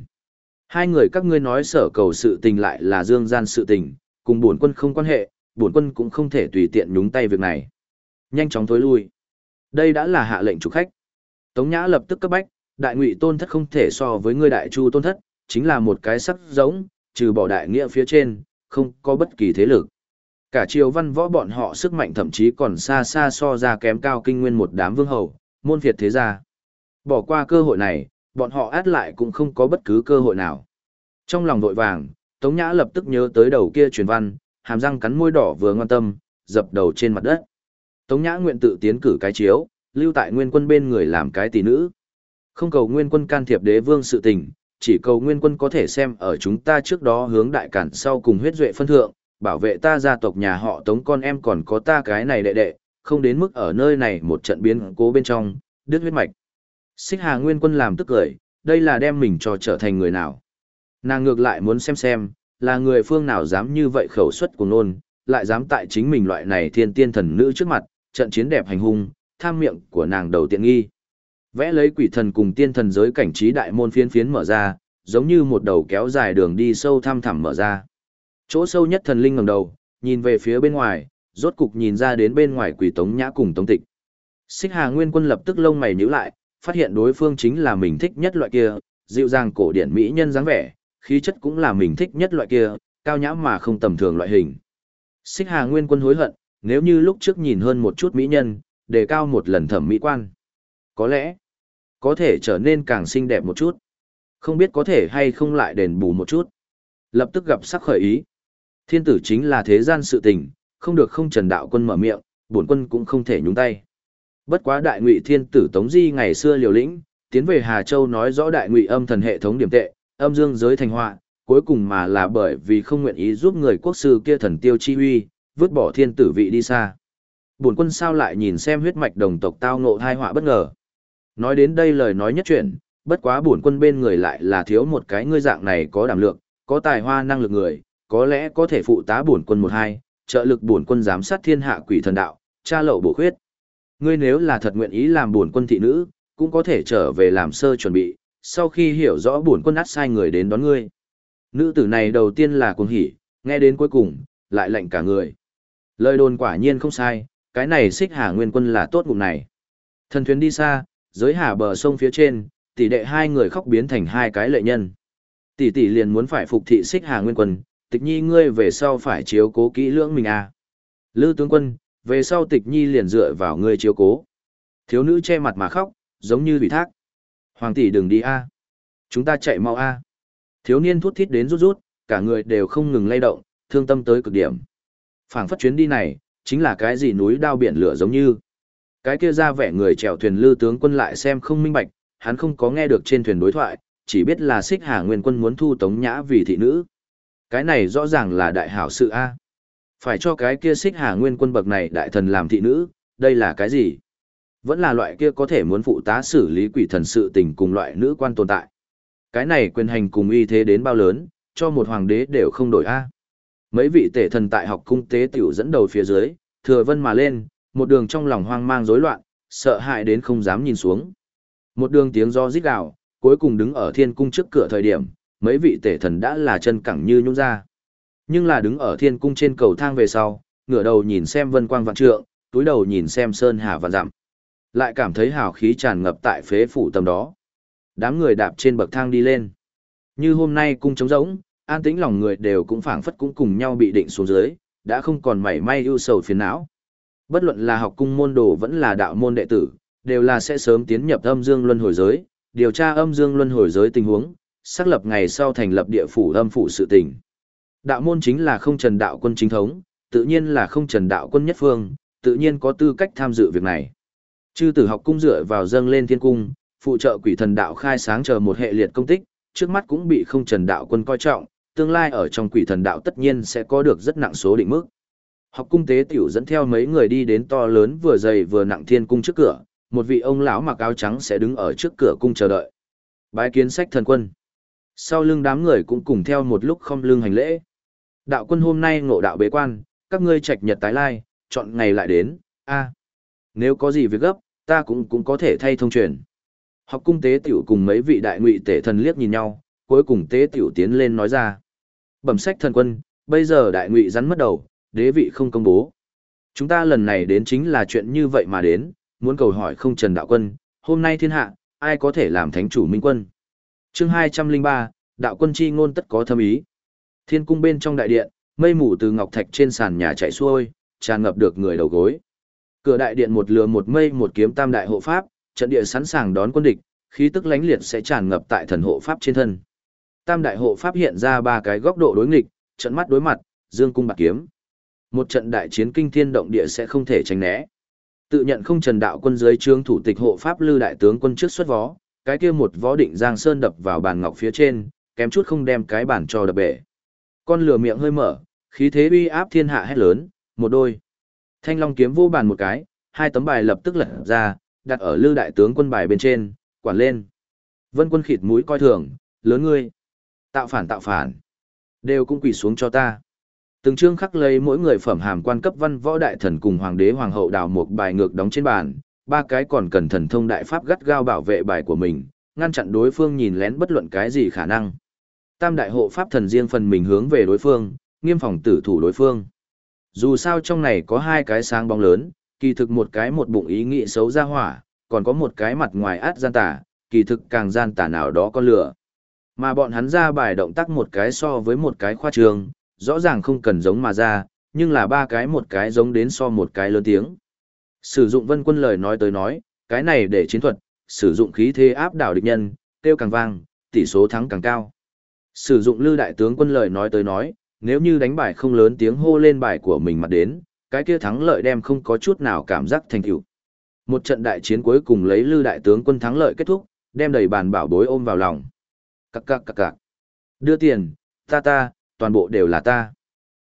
Hai người các ngươi nói sở cầu sự tình lại là dương gian sự tình, cùng bổn quân không quan hệ, bổn quân cũng không thể tùy tiện nhúng tay việc này. Nhanh chóng tối lui. Đây đã là hạ lệnh chủ khách. Tống Nhã lập tức cấp bách, đại ngụy tôn thất không thể so với ngươi đại chu tôn thất, chính là một cái sắc giống, trừ bỏ đại nghĩa phía trên, không có bất kỳ thế lực. Cả triều văn võ bọn họ sức mạnh thậm chí còn xa xa so ra kém cao kinh nguyên một đám vương hầu, môn phiệt thế gia. Bỏ qua cơ hội này, bọn họ át lại cũng không có bất cứ cơ hội nào. Trong lòng vội vàng, Tống Nhã lập tức nhớ tới đầu kia truyền văn, hàm răng cắn môi đỏ vừa ngoan tâm, dập đầu trên mặt đất. Tống Nhã nguyện tự tiến cử cái chiếu, lưu tại nguyên quân bên người làm cái tỷ nữ. Không cầu nguyên quân can thiệp đế vương sự tình, chỉ cầu nguyên quân có thể xem ở chúng ta trước đó hướng đại cản sau cùng huyết duệ phân thượng, bảo vệ ta gia tộc nhà họ tống con em còn có ta cái này đệ đệ, không đến mức ở nơi này một trận biến cố bên trong, đứt huyết mạch. Xích Hà Nguyên Quân làm tức cười, đây là đem mình cho trở thành người nào. Nàng ngược lại muốn xem xem, là người phương nào dám như vậy khẩu suất của nôn, lại dám tại chính mình loại này thiên tiên thần nữ trước mặt, trận chiến đẹp hành hung, tham miệng của nàng đầu tiện nghi. Vẽ lấy quỷ thần cùng tiên thần giới cảnh trí đại môn phiến phiến mở ra, giống như một đầu kéo dài đường đi sâu thăm thẳm mở ra. Chỗ sâu nhất thần linh ngẩng đầu, nhìn về phía bên ngoài, rốt cục nhìn ra đến bên ngoài quỷ tống nhã cùng tống tịch. Xích Hà Nguyên Quân lập tức lông mày nhíu lại, phát hiện đối phương chính là mình thích nhất loại kia, dịu dàng cổ điển mỹ nhân dáng vẻ, khí chất cũng là mình thích nhất loại kia, cao nhã mà không tầm thường loại hình. Xích Hà Nguyên Quân hối hận, nếu như lúc trước nhìn hơn một chút mỹ nhân, đề cao một lần thẩm mỹ quan. Có lẽ, có thể trở nên càng xinh đẹp một chút. Không biết có thể hay không lại đền bù một chút. Lập tức gặp sắc khởi ý. Thiên tử chính là thế gian sự tình, không được không trần đạo quân mở miệng, bổn quân cũng không thể nhúng tay. Bất quá đại ngụy thiên tử Tống Di ngày xưa liều lĩnh, tiến về Hà Châu nói rõ đại ngụy âm thần hệ thống điểm tệ, âm dương giới thành họa, cuối cùng mà là bởi vì không nguyện ý giúp người quốc sư kia thần tiêu chi huy, vứt bỏ thiên tử vị đi xa. Bổn quân sao lại nhìn xem huyết mạch đồng tộc tao ngộ tai họa bất ngờ. Nói đến đây lời nói nhất chuyện, bất quá bổn quân bên người lại là thiếu một cái ngươi dạng này có đảm lượng, có tài hoa năng lực người, có lẽ có thể phụ tá bổn quân một hai, trợ lực bổn quân giám sát thiên hạ quỷ thần đạo, tra lậu bổ khuyết. Ngươi nếu là thật nguyện ý làm bổn quân thị nữ, cũng có thể trở về làm sơ chuẩn bị, sau khi hiểu rõ bổn quân át sai người đến đón ngươi. Nữ tử này đầu tiên là cuồng hỉ, nghe đến cuối cùng, lại lạnh cả người. Lời đồn quả nhiên không sai, cái này xích hà nguyên quân là tốt ngụm này. Thần thuyền đi xa, dưới hà bờ sông phía trên, tỷ đệ hai người khóc biến thành hai cái lệ nhân. Tỷ tỷ liền muốn phải phục thị xích hà nguyên quân, tịch nhi ngươi về sau phải chiếu cố kỹ lưỡng mình à. Lư tướng quân, về sau tịch nhi liền dựa vào ngươi chiếu cố. Thiếu nữ che mặt mà khóc, giống như bị thác. Hoàng tỷ đừng đi a, Chúng ta chạy mau a. Thiếu niên thút thít đến rút rút, cả người đều không ngừng lay động, thương tâm tới cực điểm. Phảng phất chuyến đi này, chính là cái gì núi đao biển lửa giống như. Cái kia ra vẻ người chèo thuyền lư tướng quân lại xem không minh bạch, hắn không có nghe được trên thuyền đối thoại, chỉ biết là xích hà nguyên quân muốn thu tống nhã vì thị nữ. Cái này rõ ràng là đại hảo sự A. Phải cho cái kia xích hà nguyên quân bậc này đại thần làm thị nữ, đây là cái gì? Vẫn là loại kia có thể muốn phụ tá xử lý quỷ thần sự tình cùng loại nữ quan tồn tại. Cái này quyền hành cùng uy thế đến bao lớn, cho một hoàng đế đều không đổi A. Mấy vị tể thần tại học cung tế tiểu dẫn đầu phía dưới, thừa vân mà lên, một đường trong lòng hoang mang rối loạn, sợ hãi đến không dám nhìn xuống. Một đường tiếng do rít gào, cuối cùng đứng ở thiên cung trước cửa thời điểm, mấy vị tể thần đã là chân cẳng như nhũ ra. Nhưng là đứng ở thiên cung trên cầu thang về sau, ngửa đầu nhìn xem vân quang vạn trượng, túi đầu nhìn xem sơn hà vạn dặm. Lại cảm thấy hào khí tràn ngập tại phế phủ tầm đó. Đám người đạp trên bậc thang đi lên. Như hôm nay cung trống rỗng, an tĩnh lòng người đều cũng phảng phất cũng cùng nhau bị định xuống dưới, đã không còn mảy may ưu sầu phiền não. Bất luận là học cung môn đồ vẫn là đạo môn đệ tử, đều là sẽ sớm tiến nhập âm dương luân hồi giới, điều tra âm dương luân hồi giới tình huống, xác lập ngày sau thành lập địa phủ âm phủ sự tình. Đạo môn chính là không trần đạo quân chính thống, tự nhiên là không trần đạo quân nhất phương, tự nhiên có tư cách tham dự việc này. Chư tử học cung dựa vào dâng lên thiên cung, phụ trợ quỷ thần đạo khai sáng chờ một hệ liệt công tích, trước mắt cũng bị không trần đạo quân coi trọng, tương lai ở trong quỷ thần đạo tất nhiên sẽ có được rất nặng số định mức. Học cung tế tiểu dẫn theo mấy người đi đến to lớn vừa dày vừa nặng thiên cung trước cửa, một vị ông lão mặc áo trắng sẽ đứng ở trước cửa cung chờ đợi. Bái kiến sách thần quân. Sau lưng đám người cũng cùng theo một lúc không lưng hành lễ. Đạo quân hôm nay ngộ đạo bế quan, các ngươi trạch nhật tái lai, chọn ngày lại đến, a Nếu có gì việc gấp, ta cũng cũng có thể thay thông truyền. Học cung tế tiểu cùng mấy vị đại ngụy tể thần liếc nhìn nhau, cuối cùng tế tiểu tiến lên nói ra. Bẩm sách thần quân, bây giờ đại ngụy rắn mất đầu, đế vị không công bố. Chúng ta lần này đến chính là chuyện như vậy mà đến, muốn cầu hỏi không trần đạo quân, hôm nay thiên hạ, ai có thể làm thánh chủ minh quân chương 203, đạo quân chi ngôn tất có thâm ý. Thiên cung bên trong đại điện, mây mù từ ngọc thạch trên sàn nhà chạy xuôi, tràn ngập được người đầu gối. Cửa đại điện một lừa một mây một kiếm tam đại hộ pháp, trận địa sẵn sàng đón quân địch, khí tức lánh liệt sẽ tràn ngập tại thần hộ pháp trên thân. Tam đại hộ pháp hiện ra ba cái góc độ đối nghịch, trận mắt đối mặt, dương cung bạc kiếm. Một trận đại chiến kinh thiên động địa sẽ không thể tránh né. Tự nhận không trần đạo quân dưới trướng thủ tịch hộ pháp lư đại tướng quân trước xuất vó, cái kia một võ định giang sơn đập vào bàn ngọc phía trên, kém chút không đem cái bàn cho đập bể. Con lửa miệng hơi mở, khí thế uy áp thiên hạ hét lớn, một đôi. Thanh long kiếm vô bàn một cái, hai tấm bài lập tức lật ra, đặt ở lư đại tướng quân bài bên trên, quản lên. Vân quân khịt mũi coi thường, lớn ngươi. Tạo phản tạo phản. Đều cũng quỳ xuống cho ta. Từng chương khắc lấy mỗi người phẩm hàm quan cấp văn võ đại thần cùng hoàng đế hoàng hậu đào một bài ngược đóng trên bàn, ba cái còn cần thần thông đại pháp gắt gao bảo vệ bài của mình, ngăn chặn đối phương nhìn lén bất luận cái gì khả năng. Tam đại hộ pháp thần riêng phần mình hướng về đối phương, nghiêm phòng tử thủ đối phương. Dù sao trong này có hai cái sáng bóng lớn, kỳ thực một cái một bụng ý nghĩ xấu ra hỏa, còn có một cái mặt ngoài át gian tà, kỳ thực càng gian tà nào đó có lửa. Mà bọn hắn ra bài động tác một cái so với một cái khoa trường, rõ ràng không cần giống mà ra, nhưng là ba cái một cái giống đến so một cái lớn tiếng. Sử dụng vân quân lời nói tới nói, cái này để chiến thuật, sử dụng khí thế áp đảo địch nhân, tiêu càng vang, tỷ số thắng càng cao. Sử dụng lư đại tướng quân lời nói tới nói, nếu như đánh bài không lớn tiếng hô lên bài của mình mặt đến, cái kia thắng lợi đem không có chút nào cảm giác thành tựu. Một trận đại chiến cuối cùng lấy lư đại tướng quân thắng lợi kết thúc, đem đầy bàn bảo bối ôm vào lòng. cặc cặc cặc cặc Đưa tiền, ta ta, toàn bộ đều là ta.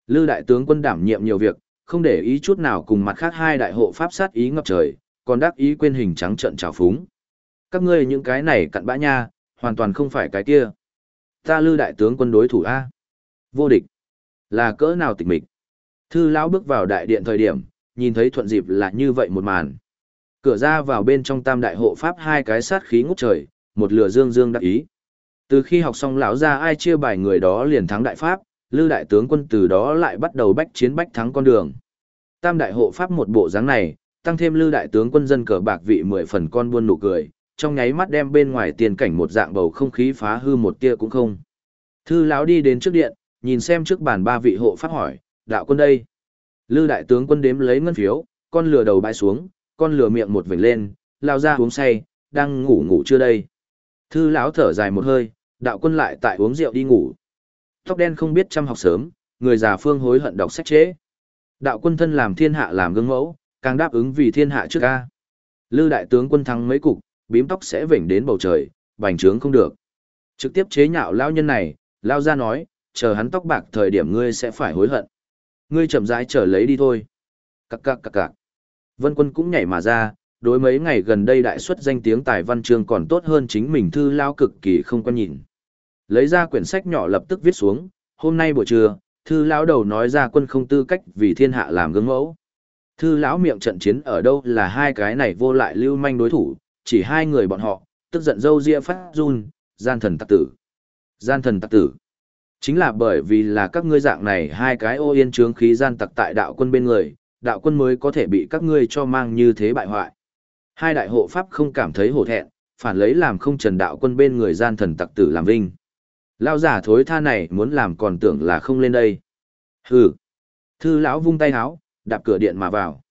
Lư đại tướng quân đảm nhiệm nhiều việc, không để ý chút nào cùng mặt khác hai đại hộ pháp sát ý ngập trời, còn đắc ý quên hình trắng trận trào phúng. Các ngươi những cái này cặn bã nha, hoàn toàn không phải cái kia. Ta lư đại tướng quân đối thủ A. Vô địch. Là cỡ nào tịch mịch. Thư lão bước vào đại điện thời điểm, nhìn thấy thuận dịp là như vậy một màn. Cửa ra vào bên trong tam đại hộ pháp hai cái sát khí ngút trời, một lửa dương dương đắc ý. Từ khi học xong lão ra ai chia bài người đó liền thắng đại pháp, Lư đại tướng quân từ đó lại bắt đầu bách chiến bách thắng con đường. Tam đại hộ pháp một bộ dáng này, tăng thêm Lư đại tướng quân dân cờ bạc vị mười phần con buôn nụ cười, trong nháy mắt đem bên ngoài tiền cảnh một dạng bầu không khí phá hư một tia cũng không. Thư lão đi đến trước điện, nhìn xem trước bàn ba vị hộ pháp hỏi, đạo quân đây. Lư đại tướng quân đếm lấy ngân phiếu, con lừa đầu bãi xuống, con lừa miệng một vểnh lên, lao ra uống say, đang ngủ ngủ chưa đây. Thư lão thở dài một hơi, đạo quân lại tại uống rượu đi ngủ. Tóc đen không biết chăm học sớm, người già phương hối hận đọc sách chế. Đạo quân thân làm thiên hạ làm gương mẫu, càng đáp ứng vì thiên hạ trước ca. Lư đại tướng quân thắng mấy cục, bím tóc sẽ vểnh đến bầu trời, bành trướng không được. Trực tiếp chế nhạo lao nhân này, lao ra nói, chờ hắn tóc bạc thời điểm ngươi sẽ phải hối hận. Ngươi chậm rãi trở lấy đi thôi. Cặc cặc cặc cặc. Vân quân cũng nhảy mà ra, đối mấy ngày gần đây đại xuất danh tiếng tài văn chương còn tốt hơn chính mình thư lao cực kỳ không quan nhìn. Lấy ra quyển sách nhỏ lập tức viết xuống, hôm nay buổi trưa, thư lão đầu nói ra quân không tư cách vì thiên hạ làm gương mẫu. Thư lão miệng trận chiến ở đâu là hai cái này vô lại lưu manh đối thủ, chỉ hai người bọn họ, tức giận dâu ria phát run, gian thần tặc tử. Gian thần tặc tử. Chính là bởi vì là các ngươi dạng này hai cái ô yên trướng khí gian tặc tại đạo quân bên người, đạo quân mới có thể bị các ngươi cho mang như thế bại hoại. Hai đại hộ pháp không cảm thấy hổ thẹn, phản lấy làm không trần đạo quân bên người gian thần tặc tử làm vinh. Lao giả thối tha này muốn làm còn tưởng là không lên đây. Hừ. Thư lão vung tay háo, đạp cửa điện mà vào.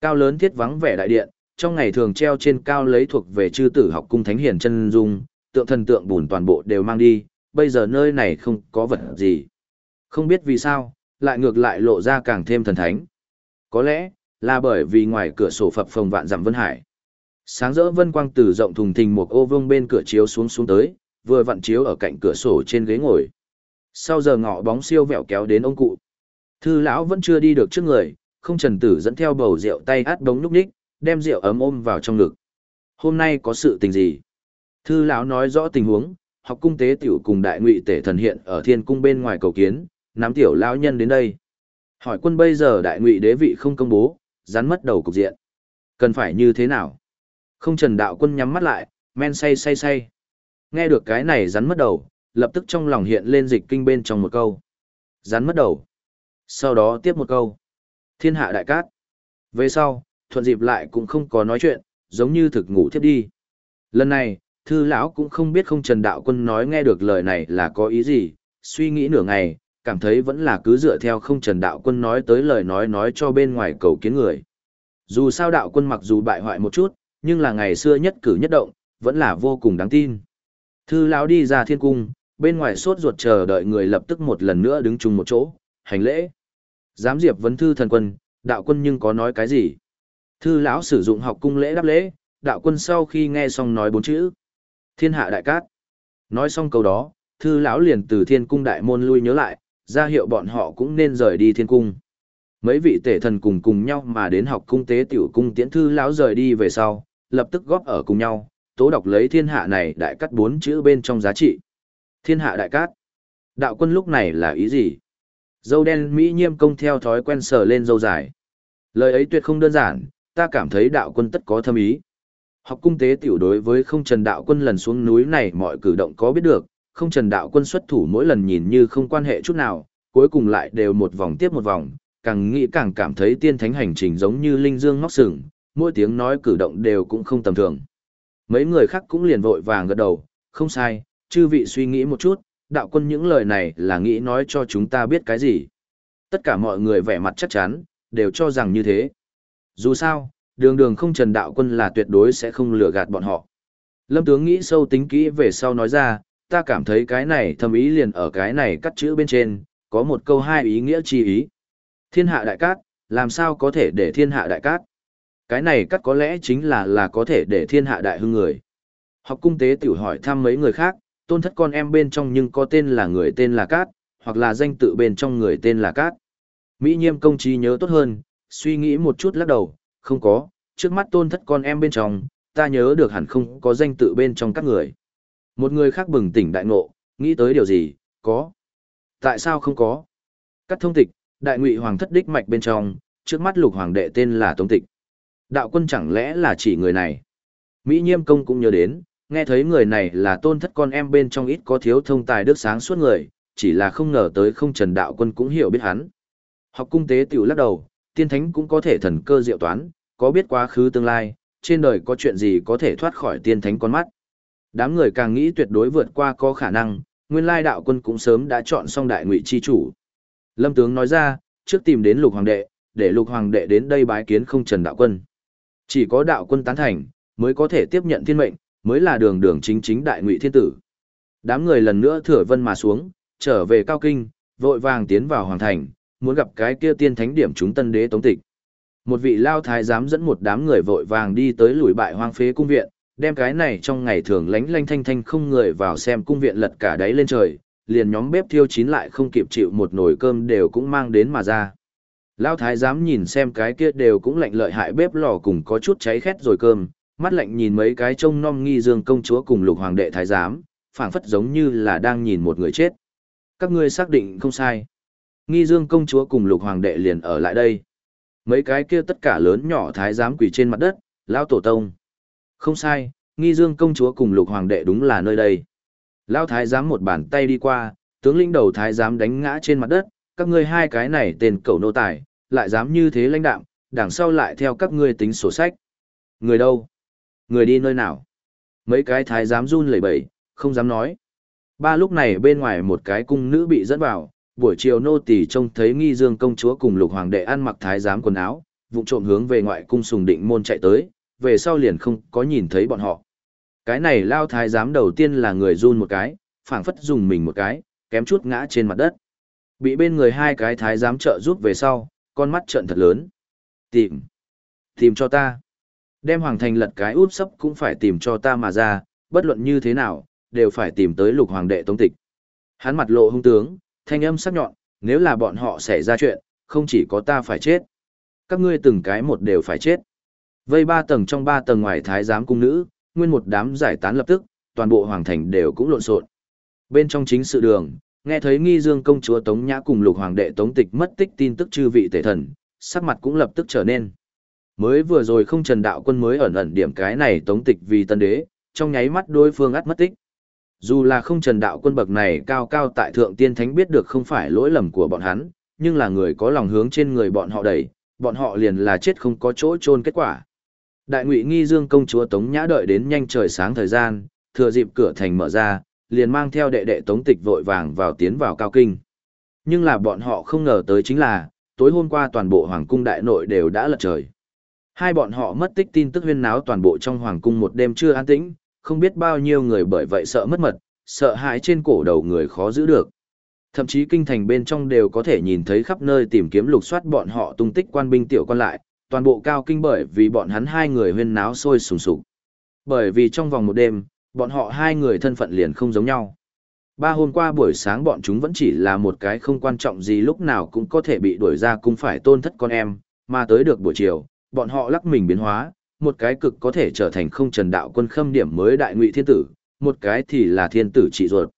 Cao lớn thiết vắng vẻ đại điện, trong ngày thường treo trên cao lấy thuộc về chư tử học cung thánh hiền chân dung, tượng thần tượng bùn toàn bộ đều mang đi, bây giờ nơi này không có vật gì. Không biết vì sao, lại ngược lại lộ ra càng thêm thần thánh. Có lẽ, là bởi vì ngoài cửa sổ phập phồng vạn dặm vân hải. Sáng rỡ vân quang từ rộng thùng thình một ô vương bên cửa chiếu xuống xuống tới, vừa vặn chiếu ở cạnh cửa sổ trên ghế ngồi. Sau giờ ngọ bóng siêu vẹo kéo đến ông cụ. Thư lão vẫn chưa đi được trước người, không trần tử dẫn theo bầu rượu tay át đống núp ních, đem rượu ấm ôm vào trong ngực. Hôm nay có sự tình gì? Thư lão nói rõ tình huống, học cung tế tiểu cùng đại ngụy tể thần hiện ở thiên cung bên ngoài cầu kiến, nắm tiểu lão nhân đến đây. Hỏi quân bây giờ đại ngụy đế vị không công bố, rắn mất đầu cục diện. Cần phải như thế nào? Không trần đạo quân nhắm mắt lại, men say say say. Nghe được cái này rắn mất đầu, lập tức trong lòng hiện lên dịch kinh bên trong một câu. Rắn mất đầu. Sau đó tiếp một câu. Thiên hạ đại cát. Về sau, thuận dịp lại cũng không có nói chuyện, giống như thực ngủ thiếp đi. Lần này, thư lão cũng không biết không trần đạo quân nói nghe được lời này là có ý gì, suy nghĩ nửa ngày, cảm thấy vẫn là cứ dựa theo không trần đạo quân nói tới lời nói nói cho bên ngoài cầu kiến người. Dù sao đạo quân mặc dù bại hoại một chút, nhưng là ngày xưa nhất cử nhất động, vẫn là vô cùng đáng tin. Thư lão đi ra thiên cung, bên ngoài sốt ruột chờ đợi người lập tức một lần nữa đứng chung một chỗ, hành lễ. Giám diệp vấn thư thần quân, đạo quân nhưng có nói cái gì? Thư lão sử dụng học cung lễ đáp lễ, đạo quân sau khi nghe xong nói bốn chữ. Thiên hạ đại cát. Nói xong câu đó, thư lão liền từ thiên cung đại môn lui nhớ lại, ra hiệu bọn họ cũng nên rời đi thiên cung. Mấy vị tể thần cùng cùng nhau mà đến học cung tế tiểu cung tiễn thư lão rời đi về sau, lập tức góp ở cùng nhau, tố đọc lấy thiên hạ này đại cắt bốn chữ bên trong giá trị. Thiên hạ đại cát. Đạo quân lúc này là ý gì? Dâu đen Mỹ nhiêm công theo thói quen sờ lên dâu dài. Lời ấy tuyệt không đơn giản, ta cảm thấy đạo quân tất có thâm ý. Học cung tế tiểu đối với không trần đạo quân lần xuống núi này mọi cử động có biết được, không trần đạo quân xuất thủ mỗi lần nhìn như không quan hệ chút nào, cuối cùng lại đều một vòng tiếp một vòng, càng nghĩ càng cảm thấy tiên thánh hành trình giống như linh dương ngóc sừng, mỗi tiếng nói cử động đều cũng không tầm thường. Mấy người khác cũng liền vội vàng gật đầu, không sai, chư vị suy nghĩ một chút, đạo quân những lời này là nghĩ nói cho chúng ta biết cái gì. Tất cả mọi người vẻ mặt chắc chắn, đều cho rằng như thế. Dù sao, đường đường không trần đạo quân là tuyệt đối sẽ không lừa gạt bọn họ. Lâm tướng nghĩ sâu tính kỹ về sau nói ra, ta cảm thấy cái này thâm ý liền ở cái này cắt chữ bên trên, có một câu hai ý nghĩa chi ý. Thiên hạ đại cát, làm sao có thể để thiên hạ đại cát? Cái này cắt có lẽ chính là là có thể để thiên hạ đại hưng người. Học cung tế tiểu hỏi thăm mấy người khác, tôn thất con em bên trong nhưng có tên là người tên là Cát, hoặc là danh tự bên trong người tên là Cát. Mỹ nhiêm công trí nhớ tốt hơn, suy nghĩ một chút lắc đầu, không có, trước mắt tôn thất con em bên trong, ta nhớ được hẳn không có danh tự bên trong các người. Một người khác bừng tỉnh đại ngộ, nghĩ tới điều gì, có. Tại sao không có? Cắt thông tịch, đại ngụy hoàng thất đích mạch bên trong, trước mắt lục hoàng đệ tên là Tống Tịch. Đạo quân chẳng lẽ là chỉ người này? Mỹ nhiêm công cũng nhớ đến, nghe thấy người này là tôn thất con em bên trong ít có thiếu thông tài đức sáng suốt người, chỉ là không ngờ tới không trần đạo quân cũng hiểu biết hắn. Học cung tế tiểu lắc đầu, tiên thánh cũng có thể thần cơ diệu toán, có biết quá khứ tương lai, trên đời có chuyện gì có thể thoát khỏi tiên thánh con mắt. Đám người càng nghĩ tuyệt đối vượt qua có khả năng, Nguyên lai đạo quân cũng sớm đã chọn xong đại ngụy chi chủ. Lâm tướng nói ra, trước tìm đến lục hoàng đệ, để lục hoàng đệ đến đây bái kiến không trần đạo quân. Chỉ có đạo quân tán thành, mới có thể tiếp nhận thiên mệnh, mới là đường đường chính chính đại ngụy thiên tử. Đám người lần nữa thừa vân mà xuống, trở về cao kinh, vội vàng tiến vào hoàng thành, muốn gặp cái kia tiên thánh điểm chúng tân đế tống tịch. Một vị lao thái giám dẫn một đám người vội vàng đi tới lùi bại hoang phế cung viện, đem cái này trong ngày thường lánh lanh thanh thanh không người vào xem cung viện lật cả đáy lên trời, liền nhóm bếp thiêu chín lại không kịp chịu một nồi cơm đều cũng mang đến mà ra. Lao thái giám nhìn xem cái kia đều cũng lạnh lợi hại bếp lò cùng có chút cháy khét rồi cơm, mắt lạnh nhìn mấy cái trông nom nghi dương công chúa cùng lục hoàng đệ thái giám, phảng phất giống như là đang nhìn một người chết. Các ngươi xác định không sai. Nghi dương công chúa cùng lục hoàng đệ liền ở lại đây. Mấy cái kia tất cả lớn nhỏ thái giám quỳ trên mặt đất, lao tổ tông. Không sai, nghi dương công chúa cùng lục hoàng đệ đúng là nơi đây. Lao thái giám một bàn tay đi qua, tướng lĩnh đầu thái giám đánh ngã trên mặt đất, các ngươi hai cái này tên cẩu nô tài, lại dám như thế lãnh đạm, đằng sau lại theo các ngươi tính sổ sách. Người đâu? Người đi nơi nào? Mấy cái thái giám run lẩy bẩy, không dám nói. Ba lúc này bên ngoài một cái cung nữ bị dẫn vào, buổi chiều nô tỳ trông thấy nghi dương công chúa cùng lục hoàng đệ ăn mặc thái giám quần áo, vụng trộm hướng về ngoại cung sùng định môn chạy tới, về sau liền không có nhìn thấy bọn họ. Cái này lao thái giám đầu tiên là người run một cái, phảng phất dùng mình một cái, kém chút ngã trên mặt đất. Bị bên người hai cái thái giám trợ giúp về sau, con mắt trợn thật lớn. Tìm. Tìm cho ta. Đem hoàng thành lật cái út sấp cũng phải tìm cho ta mà ra, bất luận như thế nào, đều phải tìm tới lục hoàng đệ tống tịch. Hắn mặt lộ hung tướng, thanh âm sắc nhọn, nếu là bọn họ xảy ra chuyện, không chỉ có ta phải chết. Các ngươi từng cái một đều phải chết. Vây ba tầng trong ba tầng ngoài thái giám cung nữ, nguyên một đám giải tán lập tức, toàn bộ hoàng thành đều cũng lộn xộn. Bên trong chính sự đường, nghe thấy nghi dương công chúa Tống Nhã cùng lục hoàng đệ Tống Tịch mất tích tin tức chư vị tể thần, sắc mặt cũng lập tức trở nên. Mới vừa rồi không trần đạo quân mới ẩn ẩn điểm cái này Tống Tịch vì tân đế, trong nháy mắt đối phương ắt mất tích. Dù là không trần đạo quân bậc này cao cao tại thượng tiên thánh biết được không phải lỗi lầm của bọn hắn, nhưng là người có lòng hướng trên người bọn họ đẩy, bọn họ liền là chết không có chỗ chôn kết quả. Đại ngụy nghi dương công chúa Tống Nhã đợi đến nhanh trời sáng thời gian, thừa dịp cửa thành mở ra, liền mang theo đệ đệ Tống Tịch vội vàng vào tiến vào cao kinh. Nhưng là bọn họ không ngờ tới chính là, tối hôm qua toàn bộ hoàng cung đại nội đều đã lật trời. Hai bọn họ mất tích tin tức huyên náo toàn bộ trong hoàng cung một đêm chưa an tĩnh, không biết bao nhiêu người bởi vậy sợ mất mật, sợ hãi trên cổ đầu người khó giữ được. Thậm chí kinh thành bên trong đều có thể nhìn thấy khắp nơi tìm kiếm lục soát bọn họ tung tích quan binh tiểu quan lại, toàn bộ cao kinh bởi vì bọn hắn hai người huyên náo sôi sùng sục. Bởi vì trong vòng một đêm, bọn họ hai người thân phận liền không giống nhau. Ba hôm qua buổi sáng bọn chúng vẫn chỉ là một cái không quan trọng gì lúc nào cũng có thể bị đuổi ra cũng phải tôn thất con em, mà tới được buổi chiều, bọn họ lắc mình biến hóa, một cái cực có thể trở thành không trần đạo quân khâm điểm mới đại ngụy thiên tử, một cái thì là thiên tử trị ruột.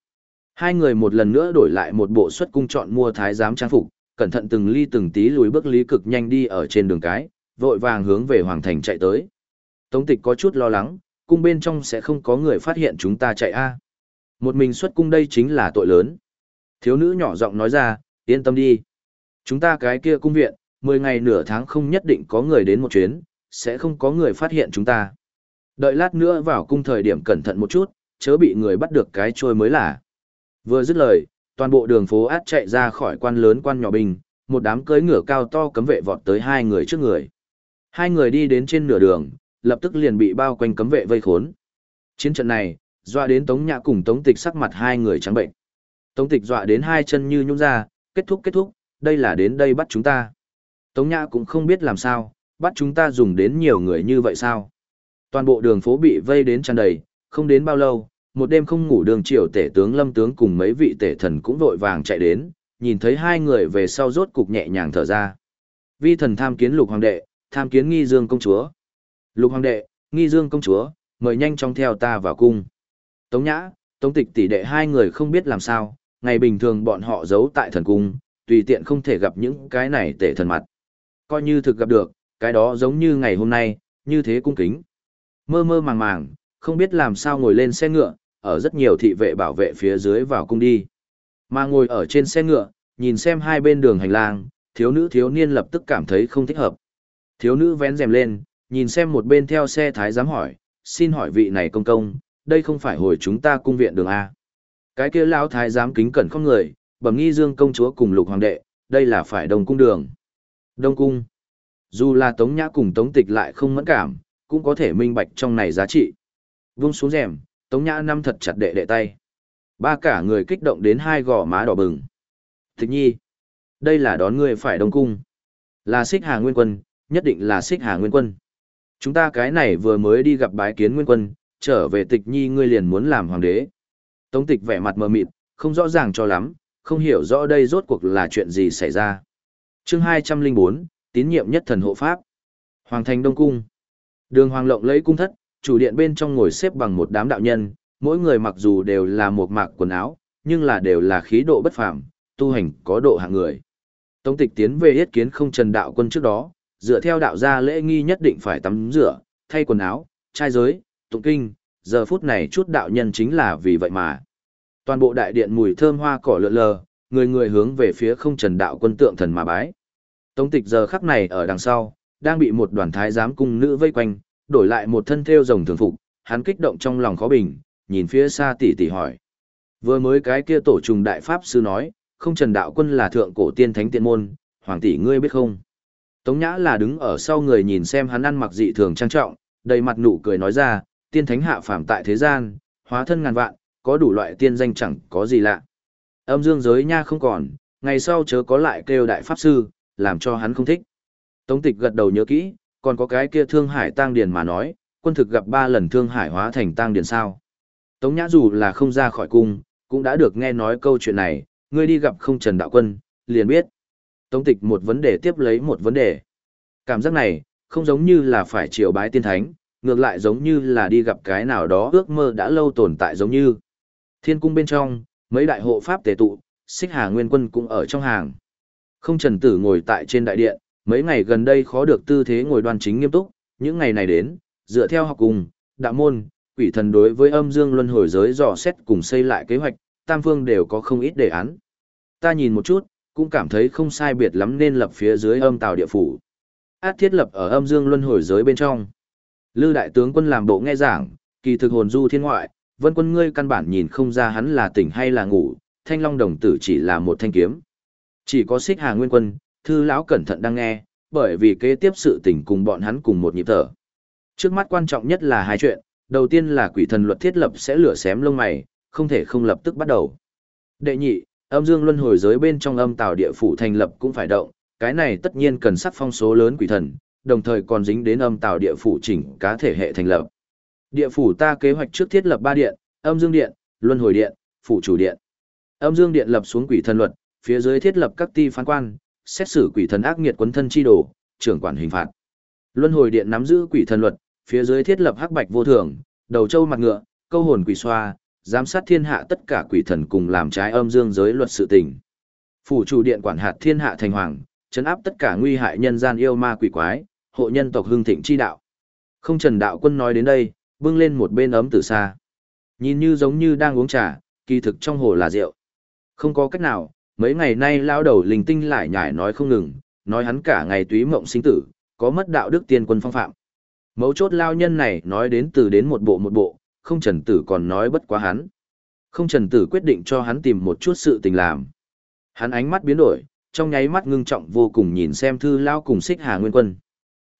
Hai người một lần nữa đổi lại một bộ xuất cung chọn mua thái giám trang phục, cẩn thận từng ly từng tí lùi bước lý cực nhanh đi ở trên đường cái, vội vàng hướng về hoàng thành chạy tới. Tống tịch có chút lo lắng, cung bên trong sẽ không có người phát hiện chúng ta chạy a. Một mình xuất cung đây chính là tội lớn. Thiếu nữ nhỏ giọng nói ra, yên tâm đi. Chúng ta cái kia cung viện, 10 ngày nửa tháng không nhất định có người đến một chuyến, sẽ không có người phát hiện chúng ta. Đợi lát nữa vào cung thời điểm cẩn thận một chút, chớ bị người bắt được cái trôi mới là. Vừa dứt lời, toàn bộ đường phố át chạy ra khỏi quan lớn quan nhỏ bình, một đám cưỡi ngựa cao to cấm vệ vọt tới hai người trước người. Hai người đi đến trên nửa đường, lập tức liền bị bao quanh cấm vệ vây khốn. Chiến trận này, dọa đến Tống Nhã cùng Tống Tịch sắc mặt hai người trắng bệnh. Tống Tịch dọa đến hai chân như nhũn ra, kết thúc kết thúc, đây là đến đây bắt chúng ta. Tống Nhã cũng không biết làm sao, bắt chúng ta dùng đến nhiều người như vậy sao. Toàn bộ đường phố bị vây đến tràn đầy, không đến bao lâu, một đêm không ngủ đường triều tể tướng lâm tướng cùng mấy vị tể thần cũng vội vàng chạy đến, nhìn thấy hai người về sau rốt cục nhẹ nhàng thở ra. Vi thần tham kiến lục hoàng đệ, tham kiến nghi dương công chúa. Lục hoàng đệ, nghi dương công chúa, mời nhanh chóng theo ta vào cung. Tống nhã, tống tịch tỷ đệ hai người không biết làm sao, ngày bình thường bọn họ giấu tại thần cung, tùy tiện không thể gặp những cái này tể thần mặt. Coi như thực gặp được, cái đó giống như ngày hôm nay, như thế cung kính. Mơ mơ màng màng, không biết làm sao ngồi lên xe ngựa, ở rất nhiều thị vệ bảo vệ phía dưới vào cung đi. Mà ngồi ở trên xe ngựa, nhìn xem hai bên đường hành lang, thiếu nữ thiếu niên lập tức cảm thấy không thích hợp. Thiếu nữ vén rèm lên, nhìn xem một bên theo xe thái giám hỏi, xin hỏi vị này công công, đây không phải hồi chúng ta cung viện đường A. Cái kia lão thái giám kính cẩn không người, bẩm nghi dương công chúa cùng lục hoàng đệ, đây là phải đồng cung đường. Đông cung. Dù là tống nhã cùng tống tịch lại không mẫn cảm, cũng có thể minh bạch trong này giá trị. Vung xuống rèm, tống nhã năm thật chặt đệ đệ tay. Ba cả người kích động đến hai gò má đỏ bừng. Tịch nhi. Đây là đón ngươi phải đông cung. Là xích hà nguyên quân, nhất định là xích hà nguyên quân. Chúng ta cái này vừa mới đi gặp bái kiến nguyên quân, trở về tịch nhi ngươi liền muốn làm hoàng đế. Tống tịch vẻ mặt mờ mịt, không rõ ràng cho lắm, không hiểu rõ đây rốt cuộc là chuyện gì xảy ra. chương 204, tín nhiệm nhất thần hộ pháp. Hoàng thành Đông Cung. Đường Hoàng Lộng lấy cung thất, chủ điện bên trong ngồi xếp bằng một đám đạo nhân, mỗi người mặc dù đều là một mạc quần áo, nhưng là đều là khí độ bất phàm, tu hành có độ hạng người. Tống tịch tiến về yết kiến không trần đạo quân trước đó, dựa theo đạo gia lễ nghi nhất định phải tắm rửa, thay quần áo, trai giới, tụng kinh, giờ phút này chút đạo nhân chính là vì vậy mà. Toàn bộ đại điện mùi thơm hoa cỏ lượn lờ, người người hướng về phía không trần đạo quân tượng thần mà bái. Tống tịch giờ khắc này ở đằng sau, đang bị một đoàn thái giám cung nữ vây quanh, đổi lại một thân theo rồng thường phục, hắn kích động trong lòng khó bình, nhìn phía xa tỷ tỷ hỏi. Vừa mới cái kia tổ trùng đại pháp sư nói, không trần đạo quân là thượng cổ tiên thánh tiên môn, hoàng tỷ ngươi biết không? Tống Nhã là đứng ở sau người nhìn xem hắn ăn mặc dị thường trang trọng, đầy mặt nụ cười nói ra, tiên thánh hạ phàm tại thế gian, hóa thân ngàn vạn, có đủ loại tiên danh chẳng có gì lạ. Âm dương giới nha không còn, ngày sau chớ có lại kêu đại pháp sư, làm cho hắn không thích. Tống tịch gật đầu nhớ kỹ, còn có cái kia thương hải tang điền mà nói, quân thực gặp ba lần thương hải hóa thành tang điền sao. Tống nhã dù là không ra khỏi cung, cũng đã được nghe nói câu chuyện này, ngươi đi gặp không trần đạo quân, liền biết. Tống tịch một vấn đề tiếp lấy một vấn đề. Cảm giác này, không giống như là phải triều bái tiên thánh, ngược lại giống như là đi gặp cái nào đó ước mơ đã lâu tồn tại giống như. Thiên cung bên trong, mấy đại hộ pháp tề tụ, xích hà nguyên quân cũng ở trong hàng. Không trần tử ngồi tại trên đại điện, mấy ngày gần đây khó được tư thế ngồi đoan chính nghiêm túc, những ngày này đến, dựa theo học cùng, đạo môn, quỷ thần đối với âm dương luân hồi giới dò xét cùng xây lại kế hoạch, tam phương đều có không ít đề án. Ta nhìn một chút, cũng cảm thấy không sai biệt lắm nên lập phía dưới âm tào địa phủ. Át thiết lập ở âm dương luân hồi giới bên trong. Lư đại tướng quân làm bộ nghe giảng, kỳ thực hồn du thiên ngoại, vân quân ngươi căn bản nhìn không ra hắn là tỉnh hay là ngủ, thanh long đồng tử chỉ là một thanh kiếm. Chỉ có xích hà nguyên quân, thư lão cẩn thận đang nghe, bởi vì kế tiếp sự tình cùng bọn hắn cùng một nhịp thở. Trước mắt quan trọng nhất là hai chuyện, đầu tiên là quỷ thần luật thiết lập sẽ lửa xém lông mày, không thể không lập tức bắt đầu. Đệ nhị, âm dương luân hồi giới bên trong âm tào địa phủ thành lập cũng phải động, cái này tất nhiên cần sắc phong số lớn quỷ thần, đồng thời còn dính đến âm tào địa phủ chỉnh cá thể hệ thành lập. Địa phủ ta kế hoạch trước thiết lập ba điện, âm dương điện, luân hồi điện, phủ chủ điện. Âm dương điện lập xuống quỷ thần luật, phía dưới thiết lập các ti phán quan, xét xử quỷ thần ác nghiệt quấn thân chi đồ, trưởng quản hình phạt. Luân hồi điện nắm giữ quỷ thần luật, phía dưới thiết lập hắc bạch vô thường, đầu trâu mặt ngựa, câu hồn quỷ xoa, giám sát thiên hạ tất cả quỷ thần cùng làm trái âm dương giới luật sự tình. Phủ chủ điện quản hạt thiên hạ thành hoàng, chấn áp tất cả nguy hại nhân gian yêu ma quỷ quái, hộ nhân tộc hưng thịnh chi đạo. Không Trần Đạo Quân nói đến đây, bưng lên một bên ấm từ xa. Nhìn như giống như đang uống trà, kỳ thực trong hồ là rượu. Không có cách nào, mấy ngày nay lao đầu linh tinh lại nhải nói không ngừng, nói hắn cả ngày túy mộng sinh tử, có mất đạo đức tiên quân phong phạm. Mấu chốt lao nhân này nói đến từ đến một bộ một bộ, không trần tử còn nói bất quá hắn. Không trần tử quyết định cho hắn tìm một chút sự tình làm. Hắn ánh mắt biến đổi, trong nháy mắt ngưng trọng vô cùng nhìn xem thư lao cùng xích hà nguyên quân.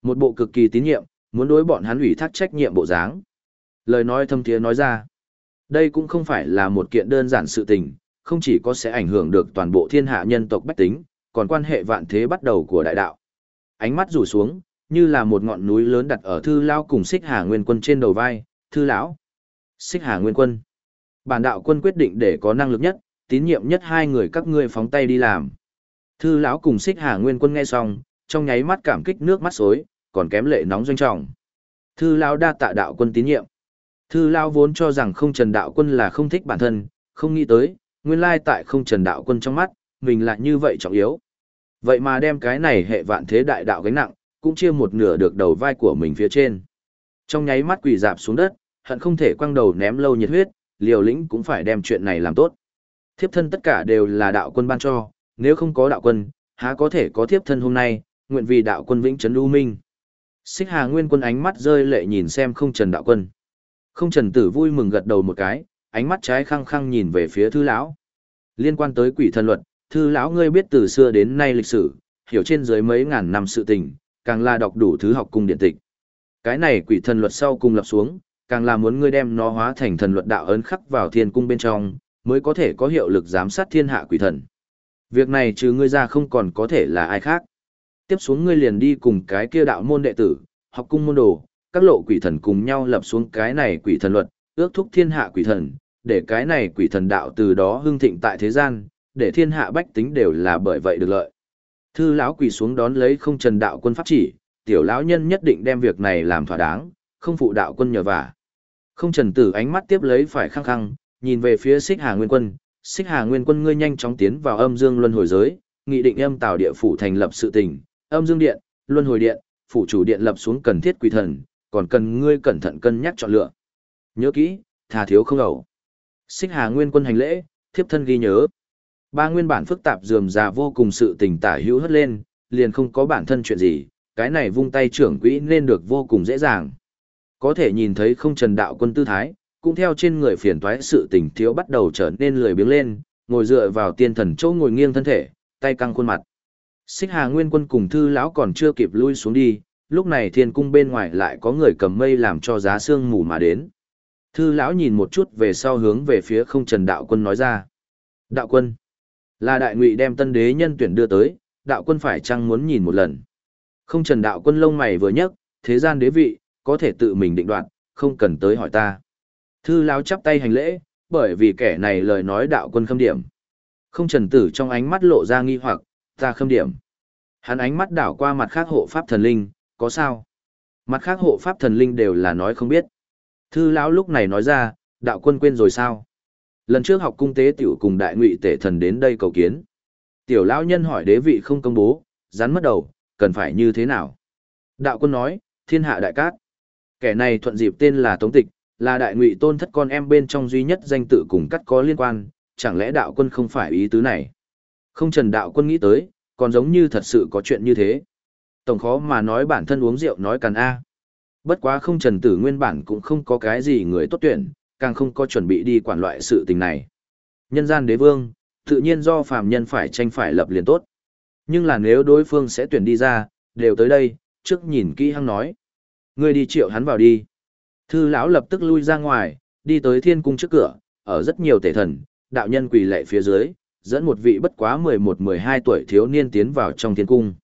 Một bộ cực kỳ tín nhiệm, muốn đối bọn hắn ủy thác trách nhiệm bộ dáng. Lời nói thâm thiế nói ra. Đây cũng không phải là một kiện đơn giản sự tình, không chỉ có sẽ ảnh hưởng được toàn bộ thiên hạ nhân tộc bách tính, còn quan hệ vạn thế bắt đầu của đại đạo. Ánh mắt rủ xuống, như là một ngọn núi lớn đặt ở thư lao cùng xích hà nguyên quân trên đầu vai, thư lão. Xích hà nguyên quân. Bản đạo quân quyết định để có năng lực nhất, tín nhiệm nhất hai người các ngươi phóng tay đi làm. Thư lão cùng xích hà nguyên quân nghe xong, trong nháy mắt cảm kích nước mắt xối, còn kém lệ nóng doanh trọng. Thư lão đa tạ đạo quân tín nhiệm. Thư lão vốn cho rằng không trần đạo quân là không thích bản thân, không nghĩ tới, nguyên lai tại không trần đạo quân trong mắt, mình lại như vậy trọng yếu. Vậy mà đem cái này hệ vạn thế đại đạo gánh nặng, cũng chia một nửa được đầu vai của mình phía trên. Trong nháy mắt quỳ dạp xuống đất, hận không thể quăng đầu ném lâu nhiệt huyết, liều lĩnh cũng phải đem chuyện này làm tốt. Thiếp thân tất cả đều là đạo quân ban cho, nếu không có đạo quân, há có thể có thiếp thân hôm nay, nguyện vì đạo quân vĩnh trấn u minh. Xích Hà Nguyên quân ánh mắt rơi lệ nhìn xem không trần đạo quân. Không trần tử vui mừng gật đầu một cái, ánh mắt trái khăng khăng nhìn về phía thư lão. Liên quan tới quỷ thần luật, thư lão ngươi biết từ xưa đến nay lịch sử, hiểu trên dưới mấy ngàn năm sự tình, càng là đọc đủ thứ học cung điện tịch. Cái này quỷ thần luật sau cùng lập xuống, càng là muốn ngươi đem nó hóa thành thần luật đạo ấn khắc vào thiên cung bên trong, mới có thể có hiệu lực giám sát thiên hạ quỷ thần. Việc này trừ ngươi ra không còn có thể là ai khác. Tiếp xuống ngươi liền đi cùng cái kia đạo môn đệ tử, học cung môn đồ, các lộ quỷ thần cùng nhau lập xuống cái này quỷ thần luật, ước thúc thiên hạ quỷ thần, để cái này quỷ thần đạo từ đó hưng thịnh tại thế gian, để thiên hạ bách tính đều là bởi vậy được lợi. Thư lão quỷ xuống đón lấy không trần đạo quân pháp chỉ, tiểu lão nhân nhất định đem việc này làm thỏa đáng, không phụ đạo quân nhờ vả. Không trần tử ánh mắt tiếp lấy phải khăng khăng, nhìn về phía xích hà nguyên quân, xích hà nguyên quân ngươi nhanh chóng tiến vào âm dương luân hồi giới, nghị định âm tào địa phủ thành lập sự tình, âm dương điện, luân hồi điện, phủ chủ điện lập xuống cần thiết quỷ thần, còn cần ngươi cẩn thận cân nhắc chọn lựa. Nhớ kỹ, thà thiếu không ẩu. Xích Hà Nguyên quân hành lễ, thiếp thân ghi nhớ. Ba nguyên bản phức tạp dườm già vô cùng sự tình tả hữu hất lên, liền không có bản thân chuyện gì, cái này vung tay trưởng quỹ nên được vô cùng dễ dàng. Có thể nhìn thấy không trần đạo quân tư thái, cũng theo trên người phiền toái sự tình thiếu bắt đầu trở nên lười biếng lên, ngồi dựa vào tiên thần chỗ ngồi nghiêng thân thể, tay căng khuôn mặt. Xích Hà Nguyên Quân cùng thư lão còn chưa kịp lui xuống đi, lúc này thiên cung bên ngoài lại có người cầm mây làm cho giá sương mù mà đến. Thư lão nhìn một chút về sau hướng về phía không trần đạo quân nói ra. Đạo quân, là đại ngụy đem tân đế nhân tuyển đưa tới, đạo quân phải chăng muốn nhìn một lần. Không trần đạo quân lông mày vừa nhấc, thế gian đế vị, có thể tự mình định đoạt, không cần tới hỏi ta. Thư lão chắp tay hành lễ, bởi vì kẻ này lời nói đạo quân khâm điểm. Không trần tử trong ánh mắt lộ ra nghi hoặc, ta khâm điểm. Hắn ánh mắt đảo qua mặt khác hộ pháp thần linh, có sao? Mặt khác hộ pháp thần linh đều là nói không biết. Thư lão lúc này nói ra, đạo quân quên rồi sao? Lần trước học cung tế tiểu cùng đại ngụy tể thần đến đây cầu kiến. Tiểu lão nhân hỏi đế vị không công bố, rắn mất đầu, cần phải như thế nào? Đạo quân nói, thiên hạ đại cát. Kẻ này thuận dịp tên là Tống Tịch, là đại ngụy tôn thất con em bên trong duy nhất danh tự cùng cắt có liên quan, chẳng lẽ đạo quân không phải ý tứ này? Không trần đạo quân nghĩ tới, còn giống như thật sự có chuyện như thế. Tổng khó mà nói bản thân uống rượu nói càn A. Bất quá không trần tử nguyên bản cũng không có cái gì người tốt tuyển, càng không có chuẩn bị đi quản loại sự tình này. Nhân gian đế vương, tự nhiên do phàm nhân phải tranh phải lập liền tốt. Nhưng là nếu đối phương sẽ tuyển đi ra, đều tới đây, trước nhìn kỹ hăng nói. Ngươi đi triệu hắn vào đi. Thư lão lập tức lui ra ngoài, đi tới thiên cung trước cửa, ở rất nhiều tể thần, đạo nhân quỳ lệ phía dưới, dẫn một vị bất quá 11-12 tuổi thiếu niên tiến vào trong thiên cung.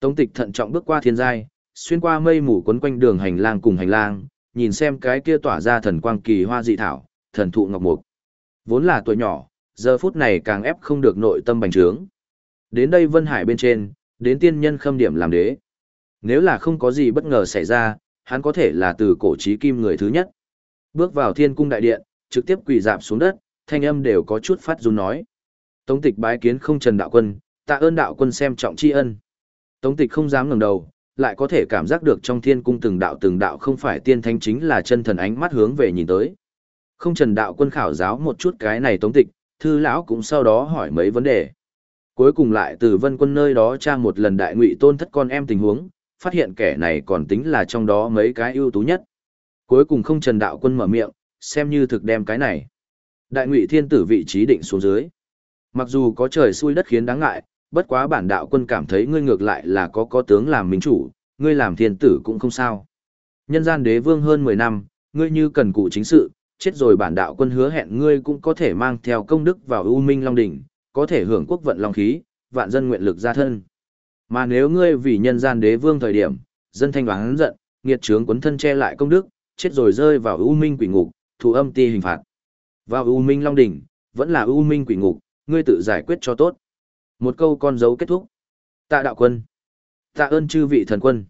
Tống tịch thận trọng bước qua thiên giai, xuyên qua mây mù quấn quanh đường hành lang cùng hành lang, nhìn xem cái kia tỏa ra thần quang kỳ hoa dị thảo, thần thụ ngọc mục. Vốn là tuổi nhỏ, giờ phút này càng ép không được nội tâm bành trướng. Đến đây Vân Hải bên trên, đến tiên nhân khâm điểm làm đế. Nếu là không có gì bất ngờ xảy ra, hắn có thể là từ cổ trí kim người thứ nhất. Bước vào thiên cung đại điện, trực tiếp quỳ dạp xuống đất, thanh âm đều có chút phát run nói. Tống tịch bái kiến không trần đạo quân, tạ ơn đạo quân xem trọng tri ân. Tống tịch không dám ngẩng đầu, lại có thể cảm giác được trong thiên cung từng đạo từng đạo không phải tiên thanh chính là chân thần ánh mắt hướng về nhìn tới. Không trần đạo quân khảo giáo một chút cái này tống tịch, thư lão cũng sau đó hỏi mấy vấn đề. Cuối cùng lại từ vân quân nơi đó tra một lần đại ngụy tôn thất con em tình huống, phát hiện kẻ này còn tính là trong đó mấy cái ưu tú nhất. Cuối cùng không trần đạo quân mở miệng, xem như thực đem cái này. Đại ngụy thiên tử vị trí định xuống dưới. Mặc dù có trời xui đất khiến đáng ngại, bất quá bản đạo quân cảm thấy ngươi ngược lại là có có tướng làm minh chủ, ngươi làm thiên tử cũng không sao. Nhân gian đế vương hơn 10 năm, ngươi như cần cụ chính sự, chết rồi bản đạo quân hứa hẹn ngươi cũng có thể mang theo công đức vào U Minh Long Đỉnh, có thể hưởng quốc vận long khí, vạn dân nguyện lực ra thân. Mà nếu ngươi vì nhân gian đế vương thời điểm, dân thanh đoán giận, nghiệt trướng quấn thân che lại công đức, chết rồi rơi vào U Minh quỷ ngục, thụ âm ti hình phạt. Vào U Minh Long Đỉnh, vẫn là U Minh quỷ ngục, ngươi tự giải quyết cho tốt. Một câu con dấu kết thúc. Tạ đạo quân. Tạ ơn chư vị thần quân.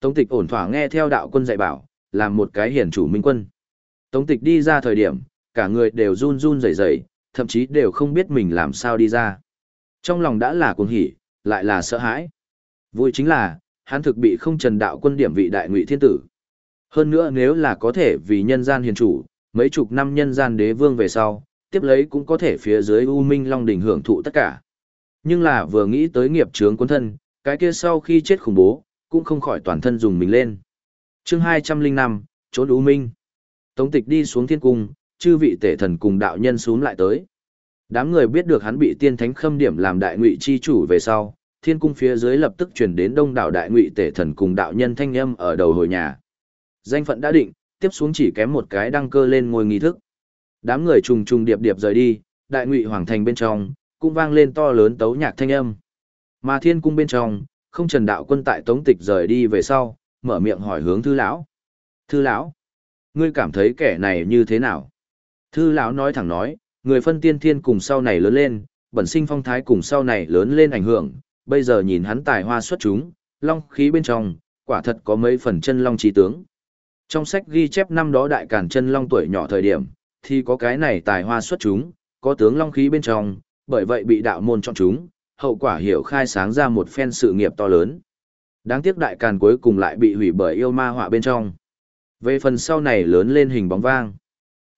Tống tịch ổn thỏa nghe theo đạo quân dạy bảo, làm một cái hiển chủ minh quân. Tống tịch đi ra thời điểm, cả người đều run run rẩy rẩy, thậm chí đều không biết mình làm sao đi ra. Trong lòng đã là cuồng hỉ, lại là sợ hãi. Vui chính là, hắn thực bị không trần đạo quân điểm vị đại ngụy thiên tử. Hơn nữa nếu là có thể vì nhân gian hiền chủ, mấy chục năm nhân gian đế vương về sau, tiếp lấy cũng có thể phía dưới U Minh Long đỉnh hưởng thụ tất cả. Nhưng là vừa nghĩ tới nghiệp chướng quân thân, cái kia sau khi chết khủng bố, cũng không khỏi toàn thân dùng mình lên. chương 205, trốn U Minh. Tống tịch đi xuống thiên cung, chư vị tể thần cùng đạo nhân xuống lại tới. Đám người biết được hắn bị tiên thánh khâm điểm làm đại ngụy chi chủ về sau, thiên cung phía dưới lập tức chuyển đến đông đảo đại ngụy tể thần cùng đạo nhân thanh âm ở đầu hồi nhà. Danh phận đã định, tiếp xuống chỉ kém một cái đăng cơ lên ngôi nghi thức. Đám người trùng trùng điệp điệp rời đi, đại ngụy hoàng thành bên trong, cũng vang lên to lớn tấu nhạc thanh âm. Mà thiên cung bên trong, không trần đạo quân tại tống tịch rời đi về sau, mở miệng hỏi hướng thư lão. Thư lão, ngươi cảm thấy kẻ này như thế nào? Thư lão nói thẳng nói, người phân tiên thiên cùng sau này lớn lên, bẩn sinh phong thái cùng sau này lớn lên ảnh hưởng, bây giờ nhìn hắn tài hoa xuất chúng, long khí bên trong, quả thật có mấy phần chân long trí tướng. Trong sách ghi chép năm đó đại cản chân long tuổi nhỏ thời điểm, thì có cái này tài hoa xuất chúng, có tướng long khí bên trong, bởi vậy bị đạo môn chọn chúng, hậu quả hiểu khai sáng ra một phen sự nghiệp to lớn. Đáng tiếc đại càn cuối cùng lại bị hủy bởi yêu ma họa bên trong. Về phần sau này lớn lên hình bóng vang.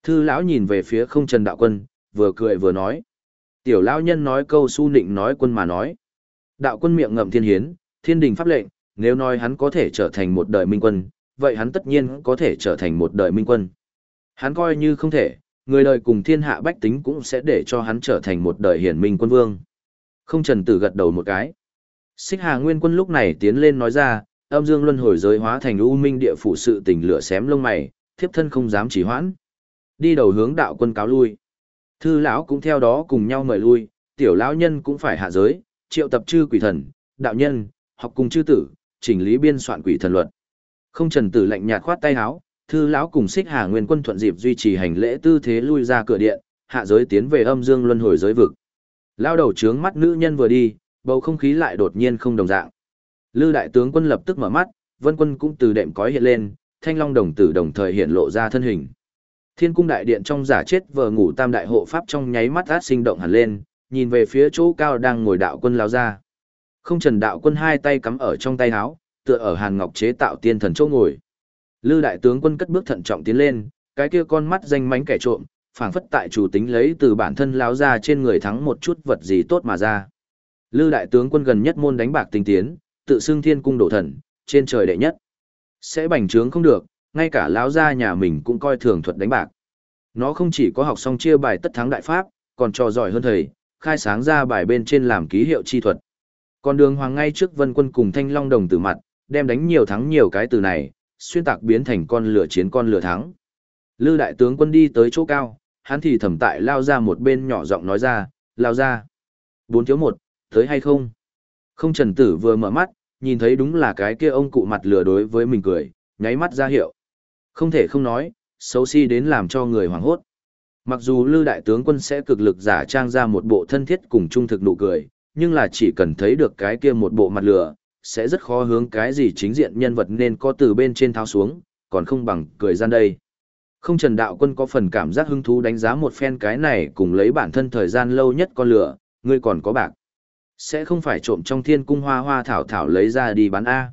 Thư lão nhìn về phía không trần đạo quân, vừa cười vừa nói. Tiểu lão nhân nói câu su nịnh nói quân mà nói. Đạo quân miệng ngậm thiên hiến, thiên đình pháp lệnh, nếu nói hắn có thể trở thành một đời minh quân, vậy hắn tất nhiên có thể trở thành một đời minh quân. Hắn coi như không thể, người đời cùng thiên hạ bách tính cũng sẽ để cho hắn trở thành một đời hiển minh quân vương. Không trần tử gật đầu một cái. Xích Hà Nguyên Quân lúc này tiến lên nói ra, âm dương luân hồi giới hóa thành u minh địa phủ sự tình lửa xém lông mày, thiếp thân không dám chỉ hoãn. Đi đầu hướng đạo quân cáo lui. Thư lão cũng theo đó cùng nhau mời lui, tiểu lão nhân cũng phải hạ giới, triệu tập chư quỷ thần, đạo nhân, học cùng chư tử, chỉnh lý biên soạn quỷ thần luật. Không trần tử lạnh nhạt khoát tay áo, thư lão cùng xích hà nguyên quân thuận dịp duy trì hành lễ tư thế lui ra cửa điện, hạ giới tiến về âm dương luân hồi giới vực. Lao đầu trướng mắt nữ nhân vừa đi, bầu không khí lại đột nhiên không đồng dạng. Lư đại tướng quân lập tức mở mắt, vân quân cũng từ đệm cói hiện lên, thanh long đồng tử đồng thời hiện lộ ra thân hình. Thiên cung đại điện trong giả chết vờ ngủ tam đại hộ pháp trong nháy mắt át sinh động hẳn lên, nhìn về phía chỗ cao đang ngồi đạo quân lao ra. Không trần đạo quân hai tay cắm ở trong tay áo, tựa ở hàn ngọc chế tạo tiên thần chỗ ngồi. Lư đại tướng quân cất bước thận trọng tiến lên, cái kia con mắt danh mánh kẻ trộm, phảng phất tại chủ tính lấy từ bản thân lao ra trên người thắng một chút vật gì tốt mà ra. Lư đại tướng quân gần nhất môn đánh bạc tinh tiến, tự xưng thiên cung đổ thần, trên trời đệ nhất. Sẽ bành trướng không được, ngay cả lão gia nhà mình cũng coi thường thuật đánh bạc. Nó không chỉ có học xong chia bài tất thắng đại pháp, còn trò giỏi hơn thầy, khai sáng ra bài bên trên làm ký hiệu chi thuật. Còn đường hoàng ngay trước vân quân cùng thanh long đồng tử mặt, đem đánh nhiều thắng nhiều cái từ này, xuyên tạc biến thành con lửa chiến con lửa thắng. Lư đại tướng quân đi tới chỗ cao, hắn thì thầm tại lao ra một bên nhỏ giọng nói ra, lao ra. Bốn thiếu một, tới hay không? Không trần tử vừa mở mắt, nhìn thấy đúng là cái kia ông cụ mặt lừa đối với mình cười, nháy mắt ra hiệu. Không thể không nói, xấu si đến làm cho người hoảng hốt. Mặc dù Lư Đại Tướng quân sẽ cực lực giả trang ra một bộ thân thiết cùng trung thực nụ cười, nhưng là chỉ cần thấy được cái kia một bộ mặt lửa, sẽ rất khó hướng cái gì chính diện nhân vật nên có từ bên trên tháo xuống, còn không bằng cười gian đây. Không Trần Đạo Quân có phần cảm giác hứng thú đánh giá một phen cái này cùng lấy bản thân thời gian lâu nhất con lửa, ngươi còn có bạc. Sẽ không phải trộm trong thiên cung hoa hoa thảo thảo lấy ra đi bán A.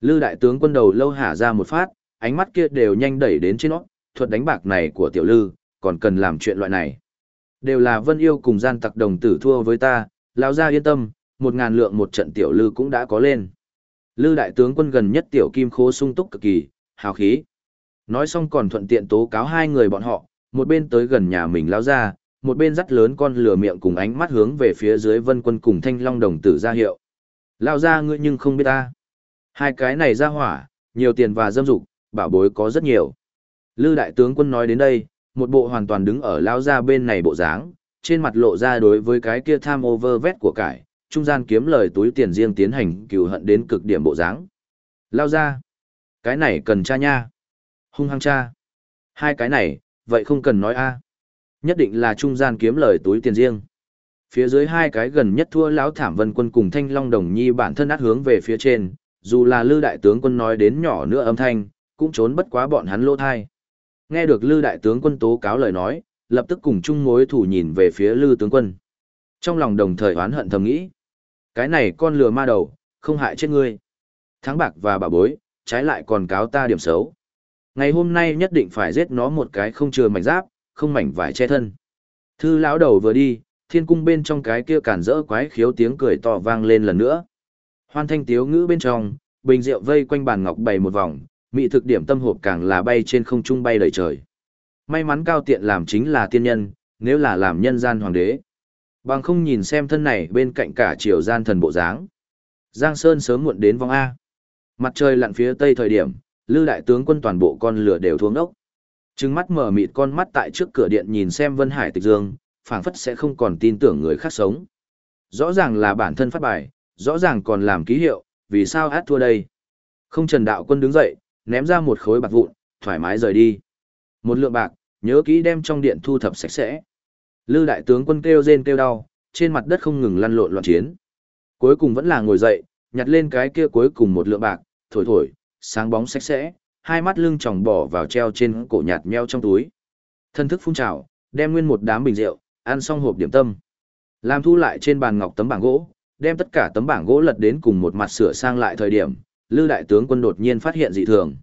Lư đại tướng quân đầu lâu hả ra một phát, ánh mắt kia đều nhanh đẩy đến trên nó, thuật đánh bạc này của tiểu lư, còn cần làm chuyện loại này. Đều là vân yêu cùng gian tặc đồng tử thua với ta, lão gia yên tâm, một ngàn lượng một trận tiểu lư cũng đã có lên. Lư đại tướng quân gần nhất tiểu kim khố sung túc cực kỳ, hào khí. Nói xong còn thuận tiện tố cáo hai người bọn họ, một bên tới gần nhà mình lão gia, một bên dắt lớn con lửa miệng cùng ánh mắt hướng về phía dưới vân quân cùng thanh long đồng tử ra hiệu. Lão gia ngươi nhưng không biết ta. Hai cái này ra hỏa, nhiều tiền và dâm dục, bảo bối có rất nhiều. Lư đại tướng quân nói đến đây, một bộ hoàn toàn đứng ở lao ra bên này bộ dáng, trên mặt lộ ra đối với cái kia tham over vest của cải, trung gian kiếm lời túi tiền riêng tiến hành cừu hận đến cực điểm bộ dáng. Lao ra, cái này cần cha nha. Hung hăng cha. Hai cái này, vậy không cần nói a. Nhất định là trung gian kiếm lời túi tiền riêng. Phía dưới hai cái gần nhất thua lão thảm vân quân cùng thanh long đồng nhi bản thân át hướng về phía trên, dù là lư đại tướng quân nói đến nhỏ nữa âm thanh, cũng trốn bất quá bọn hắn lỗ thai. Nghe được Lư đại tướng quân tố cáo lời nói, lập tức cùng chung mối thủ nhìn về phía Lư tướng quân. Trong lòng đồng thời oán hận thầm nghĩ. Cái này con lừa ma đầu, không hại chết ngươi. Thắng bạc và bà bối, trái lại còn cáo ta điểm xấu. Ngày hôm nay nhất định phải giết nó một cái không chừa mảnh giáp, không mảnh vải che thân. Thư lão đầu vừa đi, thiên cung bên trong cái kia cản rỡ quái khiếu tiếng cười to vang lên lần nữa. Hoan thanh tiếu ngữ bên trong, bình rượu vây quanh bàn ngọc bày một vòng, mỹ thực điểm tâm hộp càng là bay trên không trung bay đầy trời. May mắn cao tiện làm chính là tiên nhân, nếu là làm nhân gian hoàng đế. Bằng không nhìn xem thân này bên cạnh cả triều gian thần bộ dáng. Giang Sơn sớm muộn đến vong A. Mặt trời lặn phía tây thời điểm, Lư đại tướng quân toàn bộ con lửa đều thuốc ốc. Trừng mắt mở mịt con mắt tại trước cửa điện nhìn xem Vân Hải Tịch Dương, phảng phất sẽ không còn tin tưởng người khác sống. Rõ ràng là bản thân phát bài, rõ ràng còn làm ký hiệu, vì sao hát thua đây? Không Trần Đạo Quân đứng dậy, ném ra một khối bạc vụn, thoải mái rời đi. Một lượng bạc, nhớ kỹ đem trong điện thu thập sạch sẽ. Lư đại tướng quân kêu rên kêu đau, trên mặt đất không ngừng lăn lộn loạn chiến. Cuối cùng vẫn là ngồi dậy, nhặt lên cái kia cuối cùng một lượng bạc, thổi thổi, sáng bóng sạch sẽ, hai mắt lưng tròng bỏ vào treo trên cổ nhạt meo trong túi. Thân thức phun trào, đem nguyên một đám bình rượu, ăn xong hộp điểm tâm. Làm thu lại trên bàn ngọc tấm bảng gỗ, đem tất cả tấm bảng gỗ lật đến cùng một mặt sửa sang lại thời điểm, Lư đại tướng quân đột nhiên phát hiện dị thường.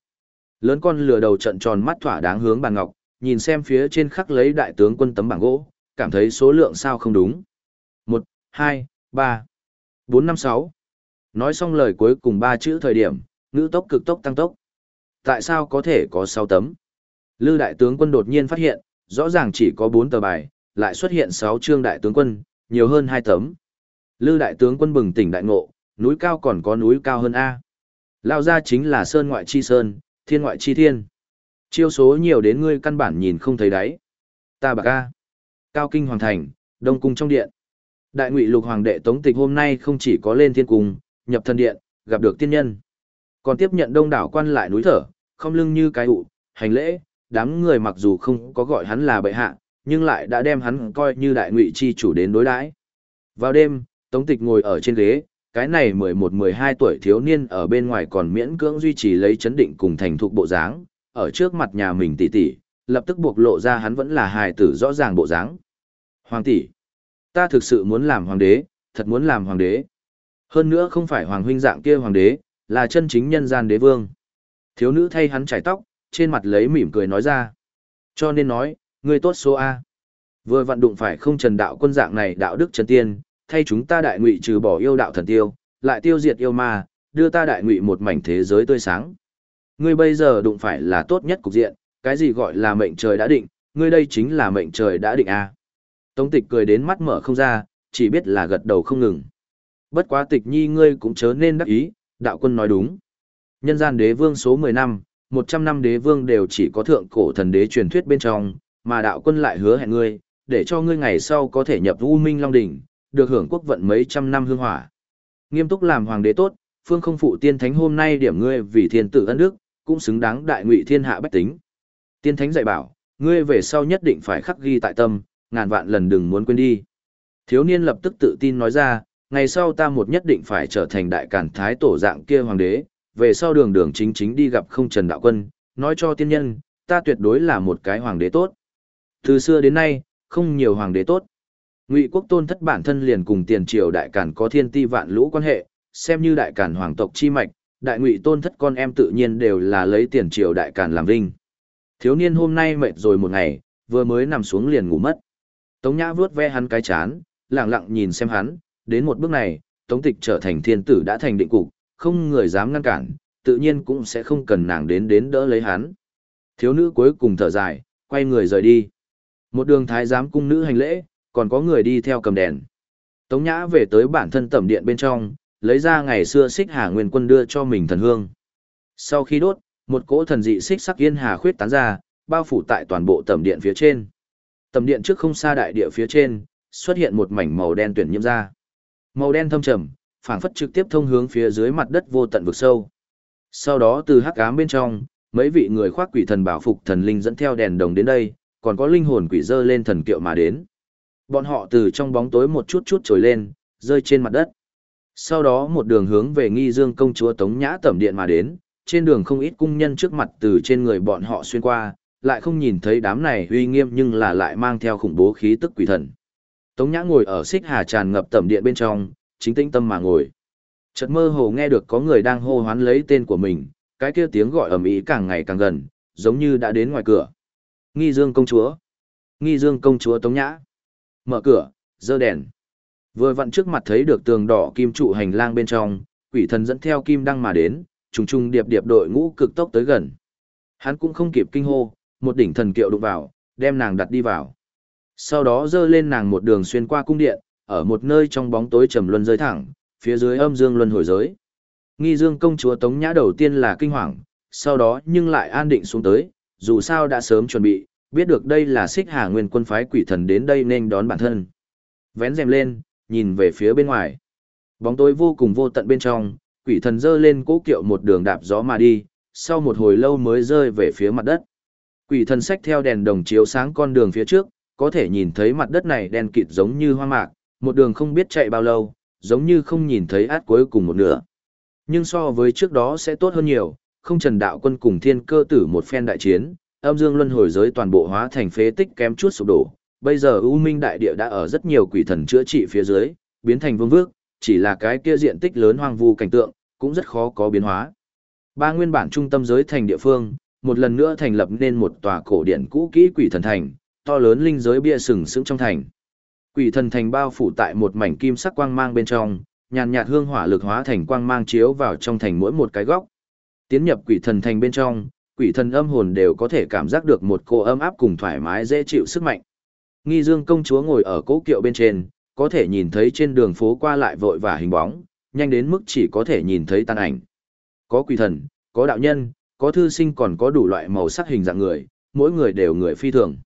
Lớn con lừa đầu trận tròn mắt thỏa đáng hướng bàn ngọc, nhìn xem phía trên khắc lấy đại tướng quân tấm bảng gỗ, cảm thấy số lượng sao không đúng. Một, hai, ba, bốn năm sáu. Nói xong lời cuối cùng ba chữ thời điểm, ngữ tốc cực tốc tăng tốc. Tại sao có thể có sáu tấm? Lư đại tướng quân đột nhiên phát hiện, rõ ràng chỉ có bốn tờ bài, lại xuất hiện sáu chương đại tướng quân, nhiều hơn hai tấm. Lư đại tướng quân bừng tỉnh đại ngộ, núi cao còn có núi cao hơn A. Lao ra chính là sơn ngoại chi sơn, thiên ngoại chi thiên. Chiêu số nhiều đến ngươi căn bản nhìn không thấy đáy. Ta bạc ca. Cao kinh hoàng thành, đông cung trong điện. Đại ngụy lục hoàng đệ tống tịch hôm nay không chỉ có lên thiên cung, nhập thần điện, gặp được tiên nhân. Còn tiếp nhận đông đảo quan lại núi thở, không lưng như cái ụ, hành lễ, đám người mặc dù không có gọi hắn là bệ hạ, nhưng lại đã đem hắn coi như đại ngụy chi chủ đến đối đãi. Vào đêm, Tống Tịch ngồi ở trên ghế, cái này 11-12 tuổi thiếu niên ở bên ngoài còn miễn cưỡng duy trì lấy chấn định cùng thành thục bộ dáng, ở trước mặt nhà mình tỷ tỷ, lập tức buộc lộ ra hắn vẫn là hài tử rõ ràng bộ dáng. Hoàng tỷ, ta thực sự muốn làm hoàng đế, thật muốn làm hoàng đế. Hơn nữa không phải hoàng huynh dạng kia hoàng đế, là chân chính nhân gian đế vương. Thiếu nữ thay hắn chải tóc, trên mặt lấy mỉm cười nói ra. Cho nên nói, ngươi tốt số A. Vừa vận đụng phải không trần đạo quân dạng này đạo đức chân tiên, thay chúng ta đại ngụy trừ bỏ yêu đạo thần tiêu, lại tiêu diệt yêu ma, đưa ta đại ngụy một mảnh thế giới tươi sáng. Ngươi bây giờ đụng phải là tốt nhất cục diện, cái gì gọi là mệnh trời đã định, ngươi đây chính là mệnh trời đã định a. Tống tịch cười đến mắt mở không ra, chỉ biết là gật đầu không ngừng. Bất quá tịch nhi ngươi cũng chớ nên đắc ý, đạo quân nói đúng. Nhân gian đế vương số 10 năm, 100 năm đế vương đều chỉ có thượng cổ thần đế truyền thuyết bên trong, mà đạo quân lại hứa hẹn ngươi, để cho ngươi ngày sau có thể nhập U Minh Long Đỉnh, được hưởng quốc vận mấy trăm năm hương hỏa. Nghiêm túc làm hoàng đế tốt, phương không phụ tiên thánh hôm nay điểm ngươi vì thiên tử ân đức, cũng xứng đáng đại ngụy thiên hạ bách tính. Tiên thánh dạy bảo, ngươi về sau nhất định phải khắc ghi tại tâm, ngàn vạn lần đừng muốn quên đi. Thiếu niên lập tức tự tin nói ra, ngày sau ta một nhất định phải trở thành đại cản thái tổ dạng kia hoàng đế, về sau đường đường chính chính đi gặp không trần đạo quân, nói cho tiên nhân, ta tuyệt đối là một cái hoàng đế tốt. Từ xưa đến nay, không nhiều hoàng đế tốt. Ngụy quốc tôn thất bản thân liền cùng tiền triều đại cản có thiên ti vạn lũ quan hệ, xem như đại cản hoàng tộc chi mạch, đại ngụy tôn thất con em tự nhiên đều là lấy tiền triều đại cản làm vinh. Thiếu niên hôm nay mệt rồi một ngày, vừa mới nằm xuống liền ngủ mất. Tống Nhã vuốt ve hắn cái chán, lặng lặng nhìn xem hắn, đến một bước này, Tống Tịch trở thành thiên tử đã thành định cục, không người dám ngăn cản, tự nhiên cũng sẽ không cần nàng đến đến đỡ lấy hắn. Thiếu nữ cuối cùng thở dài, quay người rời đi. Một đường thái giám cung nữ hành lễ, còn có người đi theo cầm đèn. Tống Nhã về tới bản thân tẩm điện bên trong, lấy ra ngày xưa xích hà nguyên quân đưa cho mình thần hương. Sau khi đốt, một cỗ thần dị xích sắc yên hà khuyết tán ra, bao phủ tại toàn bộ tẩm điện phía trên. Tẩm điện trước không xa đại địa phía trên, xuất hiện một mảnh màu đen tuyển nhiễm ra. Màu đen thâm trầm, phảng phất trực tiếp thông hướng phía dưới mặt đất vô tận vực sâu. Sau đó từ hắc ám bên trong, mấy vị người khoác quỷ thần bảo phục thần linh dẫn theo đèn đồng đến đây, còn có linh hồn quỷ dơ lên thần kiệu mà đến. Bọn họ từ trong bóng tối một chút chút trồi lên, rơi trên mặt đất. Sau đó một đường hướng về nghi dương công chúa Tống Nhã tẩm điện mà đến, trên đường không ít cung nhân trước mặt từ trên người bọn họ xuyên qua, lại không nhìn thấy đám này uy nghiêm nhưng là lại mang theo khủng bố khí tức quỷ thần. Tống Nhã ngồi ở xích hà tràn ngập tẩm điện bên trong, chính tĩnh tâm mà ngồi. Chợt mơ hồ nghe được có người đang hô hoán lấy tên của mình, cái kia tiếng gọi ầm ĩ càng ngày càng gần, giống như đã đến ngoài cửa. Nghi Dương công chúa. Nghi Dương công chúa Tống Nhã. Mở cửa, dơ đèn. Vừa vặn trước mặt thấy được tường đỏ kim trụ hành lang bên trong, quỷ thần dẫn theo kim đăng mà đến, trùng trùng điệp điệp đội ngũ cực tốc tới gần. Hắn cũng không kịp kinh hô, một đỉnh thần kiệu đụng vào, đem nàng đặt đi vào. Sau đó dơ lên nàng một đường xuyên qua cung điện, ở một nơi trong bóng tối trầm luân rơi thẳng, phía dưới âm dương luân hồi giới. Nghi dương công chúa Tống Nhã đầu tiên là kinh hoàng, sau đó nhưng lại an định xuống tới, dù sao đã sớm chuẩn bị, biết được đây là xích hà nguyên quân phái quỷ thần đến đây nên đón bản thân. Vén rèm lên, nhìn về phía bên ngoài. Bóng tối vô cùng vô tận bên trong, quỷ thần dơ lên cố kiệu một đường đạp gió mà đi, sau một hồi lâu mới rơi về phía mặt đất. Quỷ thần xách theo đèn đồng chiếu sáng con đường phía trước, có thể nhìn thấy mặt đất này đen kịt giống như hoang mạc, một đường không biết chạy bao lâu, giống như không nhìn thấy át cuối cùng một nửa. Nhưng so với trước đó sẽ tốt hơn nhiều, không trần đạo quân cùng thiên cơ tử một phen đại chiến, âm dương luân hồi giới toàn bộ hóa thành phế tích kém chút sụp đổ. Bây giờ U Minh đại địa đã ở rất nhiều quỷ thần chữa trị phía dưới, biến thành vương vước, chỉ là cái kia diện tích lớn hoang vu cảnh tượng, cũng rất khó có biến hóa. Ba nguyên bản trung tâm giới thành địa phương, một lần nữa thành lập nên một tòa cổ điện cũ kỹ quỷ thần thành, to lớn linh giới bia sừng sững trong thành. Quỷ thần thành bao phủ tại một mảnh kim sắc quang mang bên trong, nhàn nhạt hương hỏa lực hóa thành quang mang chiếu vào trong thành mỗi một cái góc. Tiến nhập quỷ thần thành bên trong, quỷ thần âm hồn đều có thể cảm giác được một cô ấm áp cùng thoải mái dễ chịu sức mạnh. Nghi Dương công chúa ngồi ở cố kiệu bên trên, có thể nhìn thấy trên đường phố qua lại vội và hình bóng, nhanh đến mức chỉ có thể nhìn thấy tàn ảnh. Có quỷ thần, có đạo nhân, có thư sinh còn có đủ loại màu sắc hình dạng người, mỗi người đều người phi thường.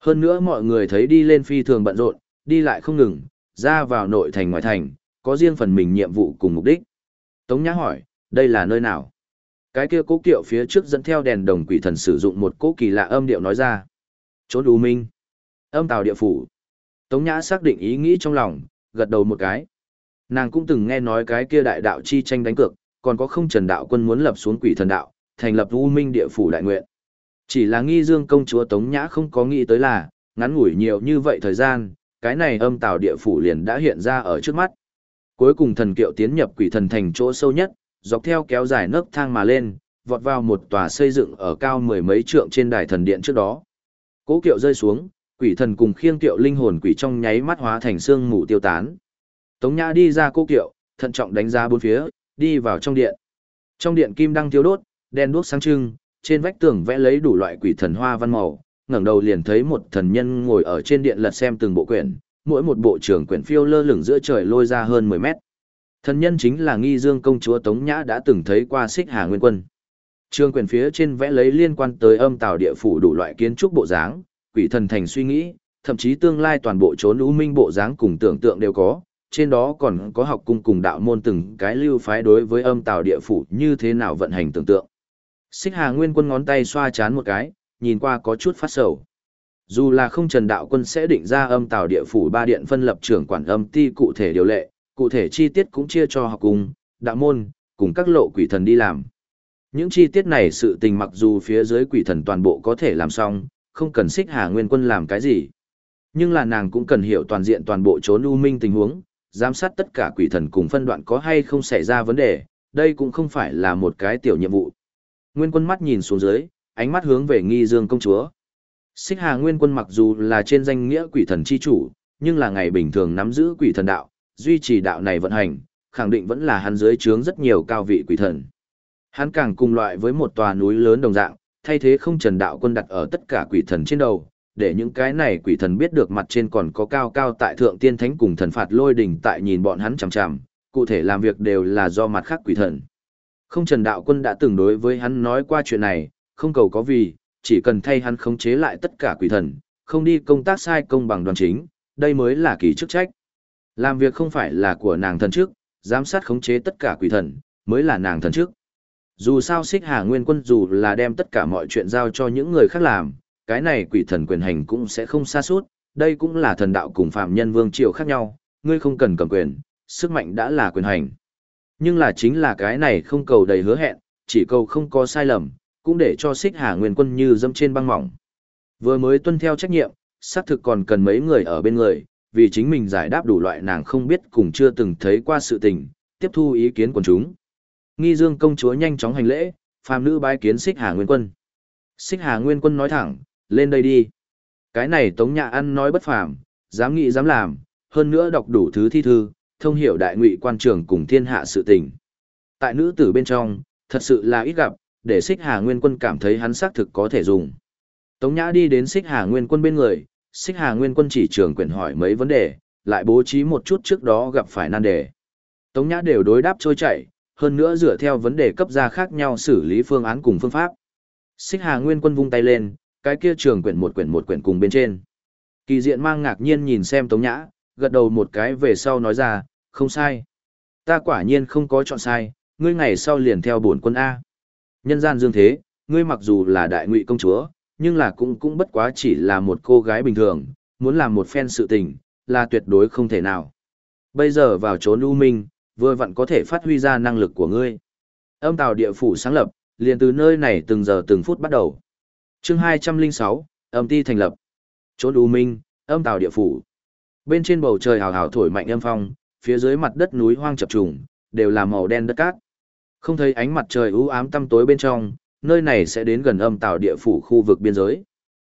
Hơn nữa mọi người thấy đi lên phi thường bận rộn, đi lại không ngừng, ra vào nội thành ngoài thành, có riêng phần mình nhiệm vụ cùng mục đích. Tống Nhã hỏi, đây là nơi nào? Cái kia cố kiệu phía trước dẫn theo đèn đồng quỷ thần sử dụng một cố kỳ lạ âm điệu nói ra. Trốn U Minh. Âm tào địa phủ. Tống Nhã xác định ý nghĩ trong lòng, gật đầu một cái. Nàng cũng từng nghe nói cái kia đại đạo chi tranh đánh cược, còn có không trần đạo quân muốn lập xuống quỷ thần đạo, thành lập U Minh địa phủ đại nguyện. Chỉ là nghi dương công chúa Tống Nhã không có nghĩ tới là, ngắn ngủi nhiều như vậy thời gian, cái này âm tào địa phủ liền đã hiện ra ở trước mắt. Cuối cùng thần kiệu tiến nhập quỷ thần thành chỗ sâu nhất, dọc theo kéo dài nấc thang mà lên, vọt vào một tòa xây dựng ở cao mười mấy trượng trên đài thần điện trước đó. Cố kiệu rơi xuống, quỷ thần cùng khiêng kiệu linh hồn quỷ trong nháy mắt hóa thành xương mù tiêu tán. Tống Nhã đi ra cố kiệu, thận trọng đánh giá bốn phía, đi vào trong điện. Trong điện kim đang thiêu đốt, đèn đuốc sáng trưng, trên vách tường vẽ lấy đủ loại quỷ thần hoa văn màu, ngẩng đầu liền thấy một thần nhân ngồi ở trên điện lật xem từng bộ quyển, mỗi một bộ trưởng quyển phiêu lơ lửng giữa trời lôi ra hơn 10 mét. Thần nhân chính là nghi dương công chúa Tống Nhã đã từng thấy qua xích hà nguyên quân. trương quyền phía trên vẽ lấy liên quan tới âm tào địa phủ đủ loại kiến trúc bộ dáng, quỷ thần thành suy nghĩ, thậm chí tương lai toàn bộ trốn lũ minh bộ dáng cùng tưởng tượng đều có, trên đó còn có học cung cùng đạo môn từng cái lưu phái đối với âm tào địa phủ như thế nào vận hành tưởng tượng. Xích Hà Nguyên Quân ngón tay xoa chán một cái, nhìn qua có chút phát sầu. Dù là không Trần Đạo Quân sẽ định ra âm tào địa phủ ba điện phân lập trưởng quản âm ti cụ thể điều lệ, cụ thể chi tiết cũng chia cho học cùng, đạo môn, cùng các lộ quỷ thần đi làm. Những chi tiết này sự tình mặc dù phía dưới quỷ thần toàn bộ có thể làm xong, không cần xích hà nguyên quân làm cái gì. Nhưng là nàng cũng cần hiểu toàn diện toàn bộ trốn u minh tình huống, giám sát tất cả quỷ thần cùng phân đoạn có hay không xảy ra vấn đề, đây cũng không phải là một cái tiểu nhiệm vụ. Nguyên quân mắt nhìn xuống dưới, ánh mắt hướng về nghi dương công chúa. Xích Hà Nguyên Quân mặc dù là trên danh nghĩa quỷ thần chi chủ, nhưng là ngày bình thường nắm giữ quỷ thần đạo, duy trì đạo này vận hành, khẳng định vẫn là hắn dưới trướng rất nhiều cao vị quỷ thần. Hắn càng cùng loại với một tòa núi lớn đồng dạng, thay thế không trần đạo quân đặt ở tất cả quỷ thần trên đầu, để những cái này quỷ thần biết được mặt trên còn có cao cao tại thượng tiên thánh cùng thần phạt lôi đỉnh tại nhìn bọn hắn chằm chằm, cụ thể làm việc đều là do mặt khác quỷ thần. Không trần đạo quân đã từng đối với hắn nói qua chuyện này, không cầu có vì, chỉ cần thay hắn khống chế lại tất cả quỷ thần, không đi công tác sai công bằng đoàn chính, đây mới là kỳ chức trách. Làm việc không phải là của nàng thần trước, giám sát khống chế tất cả quỷ thần, mới là nàng thần trước. Dù sao xích hà nguyên quân dù là đem tất cả mọi chuyện giao cho những người khác làm, cái này quỷ thần quyền hành cũng sẽ không xa suốt, đây cũng là thần đạo cùng phạm nhân vương triều khác nhau, ngươi không cần cầm quyền, sức mạnh đã là quyền hành. Nhưng là chính là cái này không cầu đầy hứa hẹn, chỉ cầu không có sai lầm, cũng để cho xích hà nguyên quân như dâm trên băng mỏng. Vừa mới tuân theo trách nhiệm, xác thực còn cần mấy người ở bên người, vì chính mình giải đáp đủ loại nàng không biết cùng chưa từng thấy qua sự tình, tiếp thu ý kiến của chúng. Nghi Dương công chúa nhanh chóng hành lễ, phàm nữ bái kiến Xích Hà Nguyên Quân. Xích Hà Nguyên Quân nói thẳng, lên đây đi. Cái này Tống Nhã ăn nói bất phàm, dám nghĩ dám làm, hơn nữa đọc đủ thứ thi thư, thông hiểu đại ngụy quan trường cùng thiên hạ sự tình. Tại nữ tử bên trong, thật sự là ít gặp, để Xích Hà Nguyên Quân cảm thấy hắn xác thực có thể dùng. Tống Nhã đi đến Xích Hà Nguyên Quân bên người, Xích Hà Nguyên Quân chỉ trường quyển hỏi mấy vấn đề, lại bố trí một chút trước đó gặp phải nan đề. Tống Nhã đều đối đáp trôi chảy, hơn nữa dựa theo vấn đề cấp ra khác nhau xử lý phương án cùng phương pháp. Xích Hà Nguyên Quân vung tay lên, cái kia trường quyển một quyển một quyển cùng bên trên. Kỳ diện mang ngạc nhiên nhìn xem Tống Nhã, gật đầu một cái về sau nói ra, không sai. Ta quả nhiên không có chọn sai, ngươi ngày sau liền theo bổn quân A. Nhân gian dương thế, ngươi mặc dù là đại ngụy công chúa, nhưng là cũng cũng bất quá chỉ là một cô gái bình thường, muốn làm một phen sự tình, là tuyệt đối không thể nào. Bây giờ vào trốn u minh, vừa vặn có thể phát huy ra năng lực của ngươi. Âm tào địa phủ sáng lập, liền từ nơi này từng giờ từng phút bắt đầu. chương 206, âm ti thành lập. Trốn u minh, âm tào địa phủ. Bên trên bầu trời hào hào thổi mạnh âm phong, phía dưới mặt đất núi hoang chập trùng, đều là màu đen đất cát. Không thấy ánh mặt trời u ám tăm tối bên trong, nơi này sẽ đến gần âm tào địa phủ khu vực biên giới.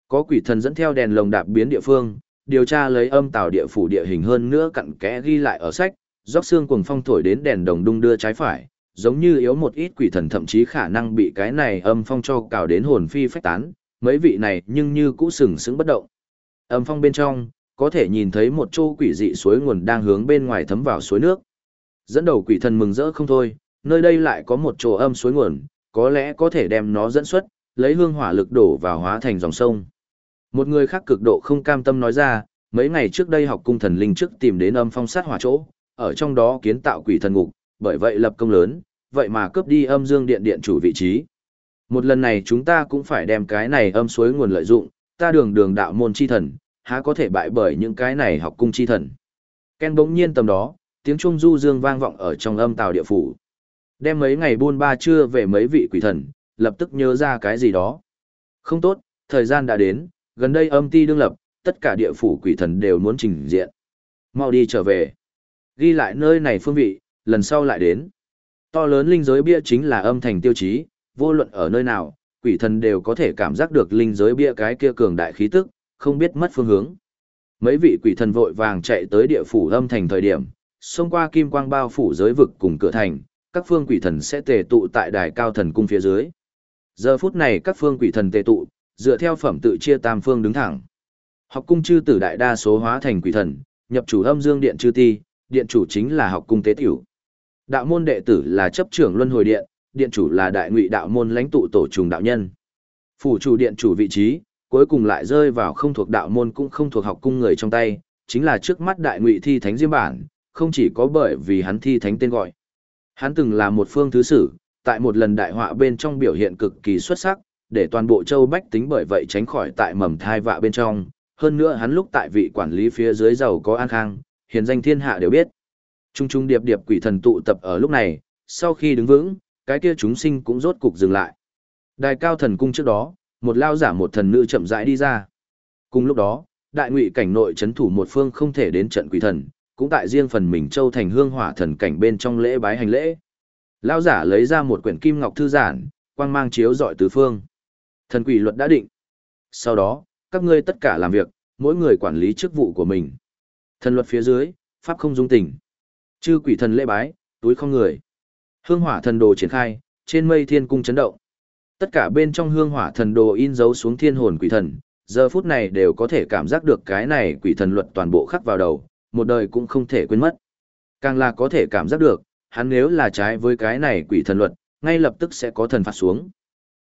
Có quỷ thần dẫn theo đèn lồng đạp biến địa phương, điều tra lấy âm tào địa phủ địa hình hơn nữa cặn kẽ ghi lại ở sách, róc xương cuồng phong thổi đến đèn đồng đung đưa trái phải, giống như yếu một ít quỷ thần thậm chí khả năng bị cái này âm phong cho cào đến hồn phi phách tán, mấy vị này nhưng như cũ sừng sững bất động. Âm phong bên trong, có thể nhìn thấy một chỗ quỷ dị suối nguồn đang hướng bên ngoài thấm vào suối nước. Dẫn đầu quỷ thần mừng rỡ không thôi, nơi đây lại có một chỗ âm suối nguồn, có lẽ có thể đem nó dẫn xuất, lấy hương hỏa lực đổ vào hóa thành dòng sông. Một người khác cực độ không cam tâm nói ra, mấy ngày trước đây học cung thần linh trước tìm đến âm phong sát hỏa chỗ, ở trong đó kiến tạo quỷ thần ngục, bởi vậy lập công lớn, vậy mà cướp đi âm dương điện điện chủ vị trí. Một lần này chúng ta cũng phải đem cái này âm suối nguồn lợi dụng, ta đường đường đạo môn chi thần, há có thể bại bởi những cái này học cung chi thần. Ken bỗng nhiên tầm đó, tiếng trung du dương vang vọng ở trong âm tàu địa phủ. Đem mấy ngày buôn ba trưa về mấy vị quỷ thần, lập tức nhớ ra cái gì đó. Không tốt, thời gian đã đến, gần đây âm ti đương lập, tất cả địa phủ quỷ thần đều muốn trình diện. Mau đi trở về. Ghi lại nơi này phương vị, lần sau lại đến. To lớn linh giới bia chính là âm thành tiêu chí, vô luận ở nơi nào, quỷ thần đều có thể cảm giác được linh giới bia cái kia cường đại khí tức, không biết mất phương hướng. Mấy vị quỷ thần vội vàng chạy tới địa phủ âm thành thời điểm, xông qua kim quang bao phủ giới vực cùng cửa thành, các phương quỷ thần sẽ tề tụ tại đài cao thần cung phía dưới. Giờ phút này các phương quỷ thần tề tụ, dựa theo phẩm tự chia tam phương đứng thẳng. Học cung chư tử đại đa số hóa thành quỷ thần, nhập chủ âm dương điện chư ti, điện chủ chính là học cung tế tiểu. Đạo môn đệ tử là chấp trưởng luân hồi điện, điện chủ là đại ngụy đạo môn lãnh tụ tổ trùng đạo nhân. Phủ chủ điện chủ vị trí, cuối cùng lại rơi vào không thuộc đạo môn cũng không thuộc học cung người trong tay, chính là trước mắt đại ngụy thi thánh diêm bản, không chỉ có bởi vì hắn thi thánh tên gọi. Hắn từng là một phương thứ sử, tại một lần đại họa bên trong biểu hiện cực kỳ xuất sắc, để toàn bộ châu bách tính bởi vậy tránh khỏi tại mầm thai vạ bên trong. Hơn nữa hắn lúc tại vị quản lý phía dưới giàu có an khang, hiền danh thiên hạ đều biết. Trung trung điệp điệp quỷ thần tụ tập ở lúc này, sau khi đứng vững, cái kia chúng sinh cũng rốt cục dừng lại. Đài cao thần cung trước đó, một lao giả một thần nữ chậm rãi đi ra. Cùng lúc đó, đại ngụy cảnh nội chấn thủ một phương không thể đến trận quỷ thần, cũng tại riêng phần mình châu thành hương hỏa thần cảnh bên trong lễ bái hành lễ. Lão giả lấy ra một quyển kim ngọc thư giản, quang mang chiếu dọi tứ phương. Thần quỷ luật đã định. Sau đó, các ngươi tất cả làm việc, mỗi người quản lý chức vụ của mình. Thần luật phía dưới, pháp không dung tình. Chư quỷ thần lễ bái, túi không người. Hương hỏa thần đồ triển khai, trên mây thiên cung chấn động. Tất cả bên trong hương hỏa thần đồ in dấu xuống thiên hồn quỷ thần, giờ phút này đều có thể cảm giác được cái này quỷ thần luật toàn bộ khắc vào đầu, một đời cũng không thể quên mất. Càng là có thể cảm giác được, hắn nếu là trái với cái này quỷ thần luật, ngay lập tức sẽ có thần phạt xuống.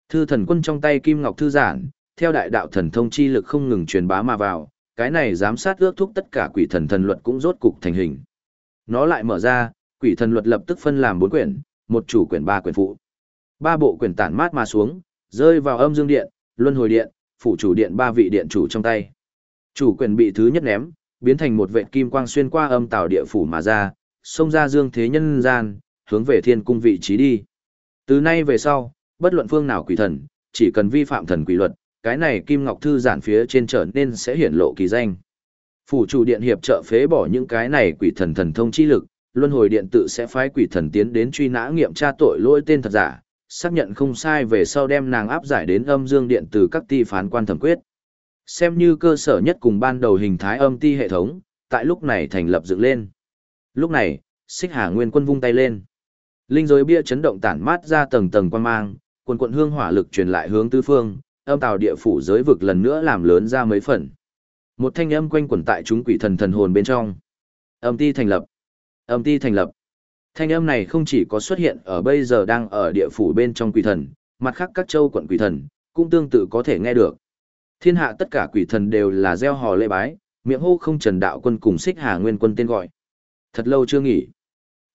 Thư thần quân trong tay Kim Ngọc Thư Giản, theo đại đạo thần thông chi lực không ngừng truyền bá mà vào, cái này giám sát ước thúc tất cả quỷ thần thần luật cũng rốt cục thành hình. Nó lại mở ra, quỷ thần luật lập tức phân làm bốn quyển, một chủ quyển ba quyển phụ. Ba bộ quyển tản mát mà xuống, rơi vào âm dương điện, luân hồi điện, phụ chủ điện ba vị điện chủ trong tay. Chủ quyển bị thứ nhất ném, biến thành một vệ kim quang xuyên qua âm tảo địa phủ mà ra, xông ra dương thế nhân gian, hướng về thiên cung vị trí đi. Từ nay về sau, bất luận phương nào quỷ thần, chỉ cần vi phạm thần quỷ luật, cái này kim ngọc thư giản phía trên trở nên sẽ hiển lộ kỳ danh. Phủ chủ điện hiệp trợ phế bỏ những cái này quỷ thần thần thông chi lực, luân hồi điện tự sẽ phái quỷ thần tiến đến truy nã nghiệm tra tội lỗi tên thật giả, xác nhận không sai về sau đem nàng áp giải đến âm dương điện từ các ti phán quan thẩm quyết. Xem như cơ sở nhất cùng ban đầu hình thái âm ti hệ thống, tại lúc này thành lập dựng lên. Lúc này, xích hà nguyên quân vung tay lên. Linh giới bia chấn động tản mát ra tầng tầng quan mang, quần quận hương hỏa lực truyền lại hướng tứ phương, âm tào địa phủ giới vực lần nữa làm lớn ra mấy phần. Một thanh âm quanh quẩn tại chúng quỷ thần thần hồn bên trong. Âm ti thành lập. Âm ti thành lập. Thanh âm này không chỉ có xuất hiện ở bây giờ đang ở địa phủ bên trong quỷ thần, mặt khác các châu quận quỷ thần, cũng tương tự có thể nghe được. Thiên hạ tất cả quỷ thần đều là gieo hò lễ bái, miệng hô không trần đạo quân cùng xích hà nguyên quân tên gọi. Thật lâu chưa nghỉ.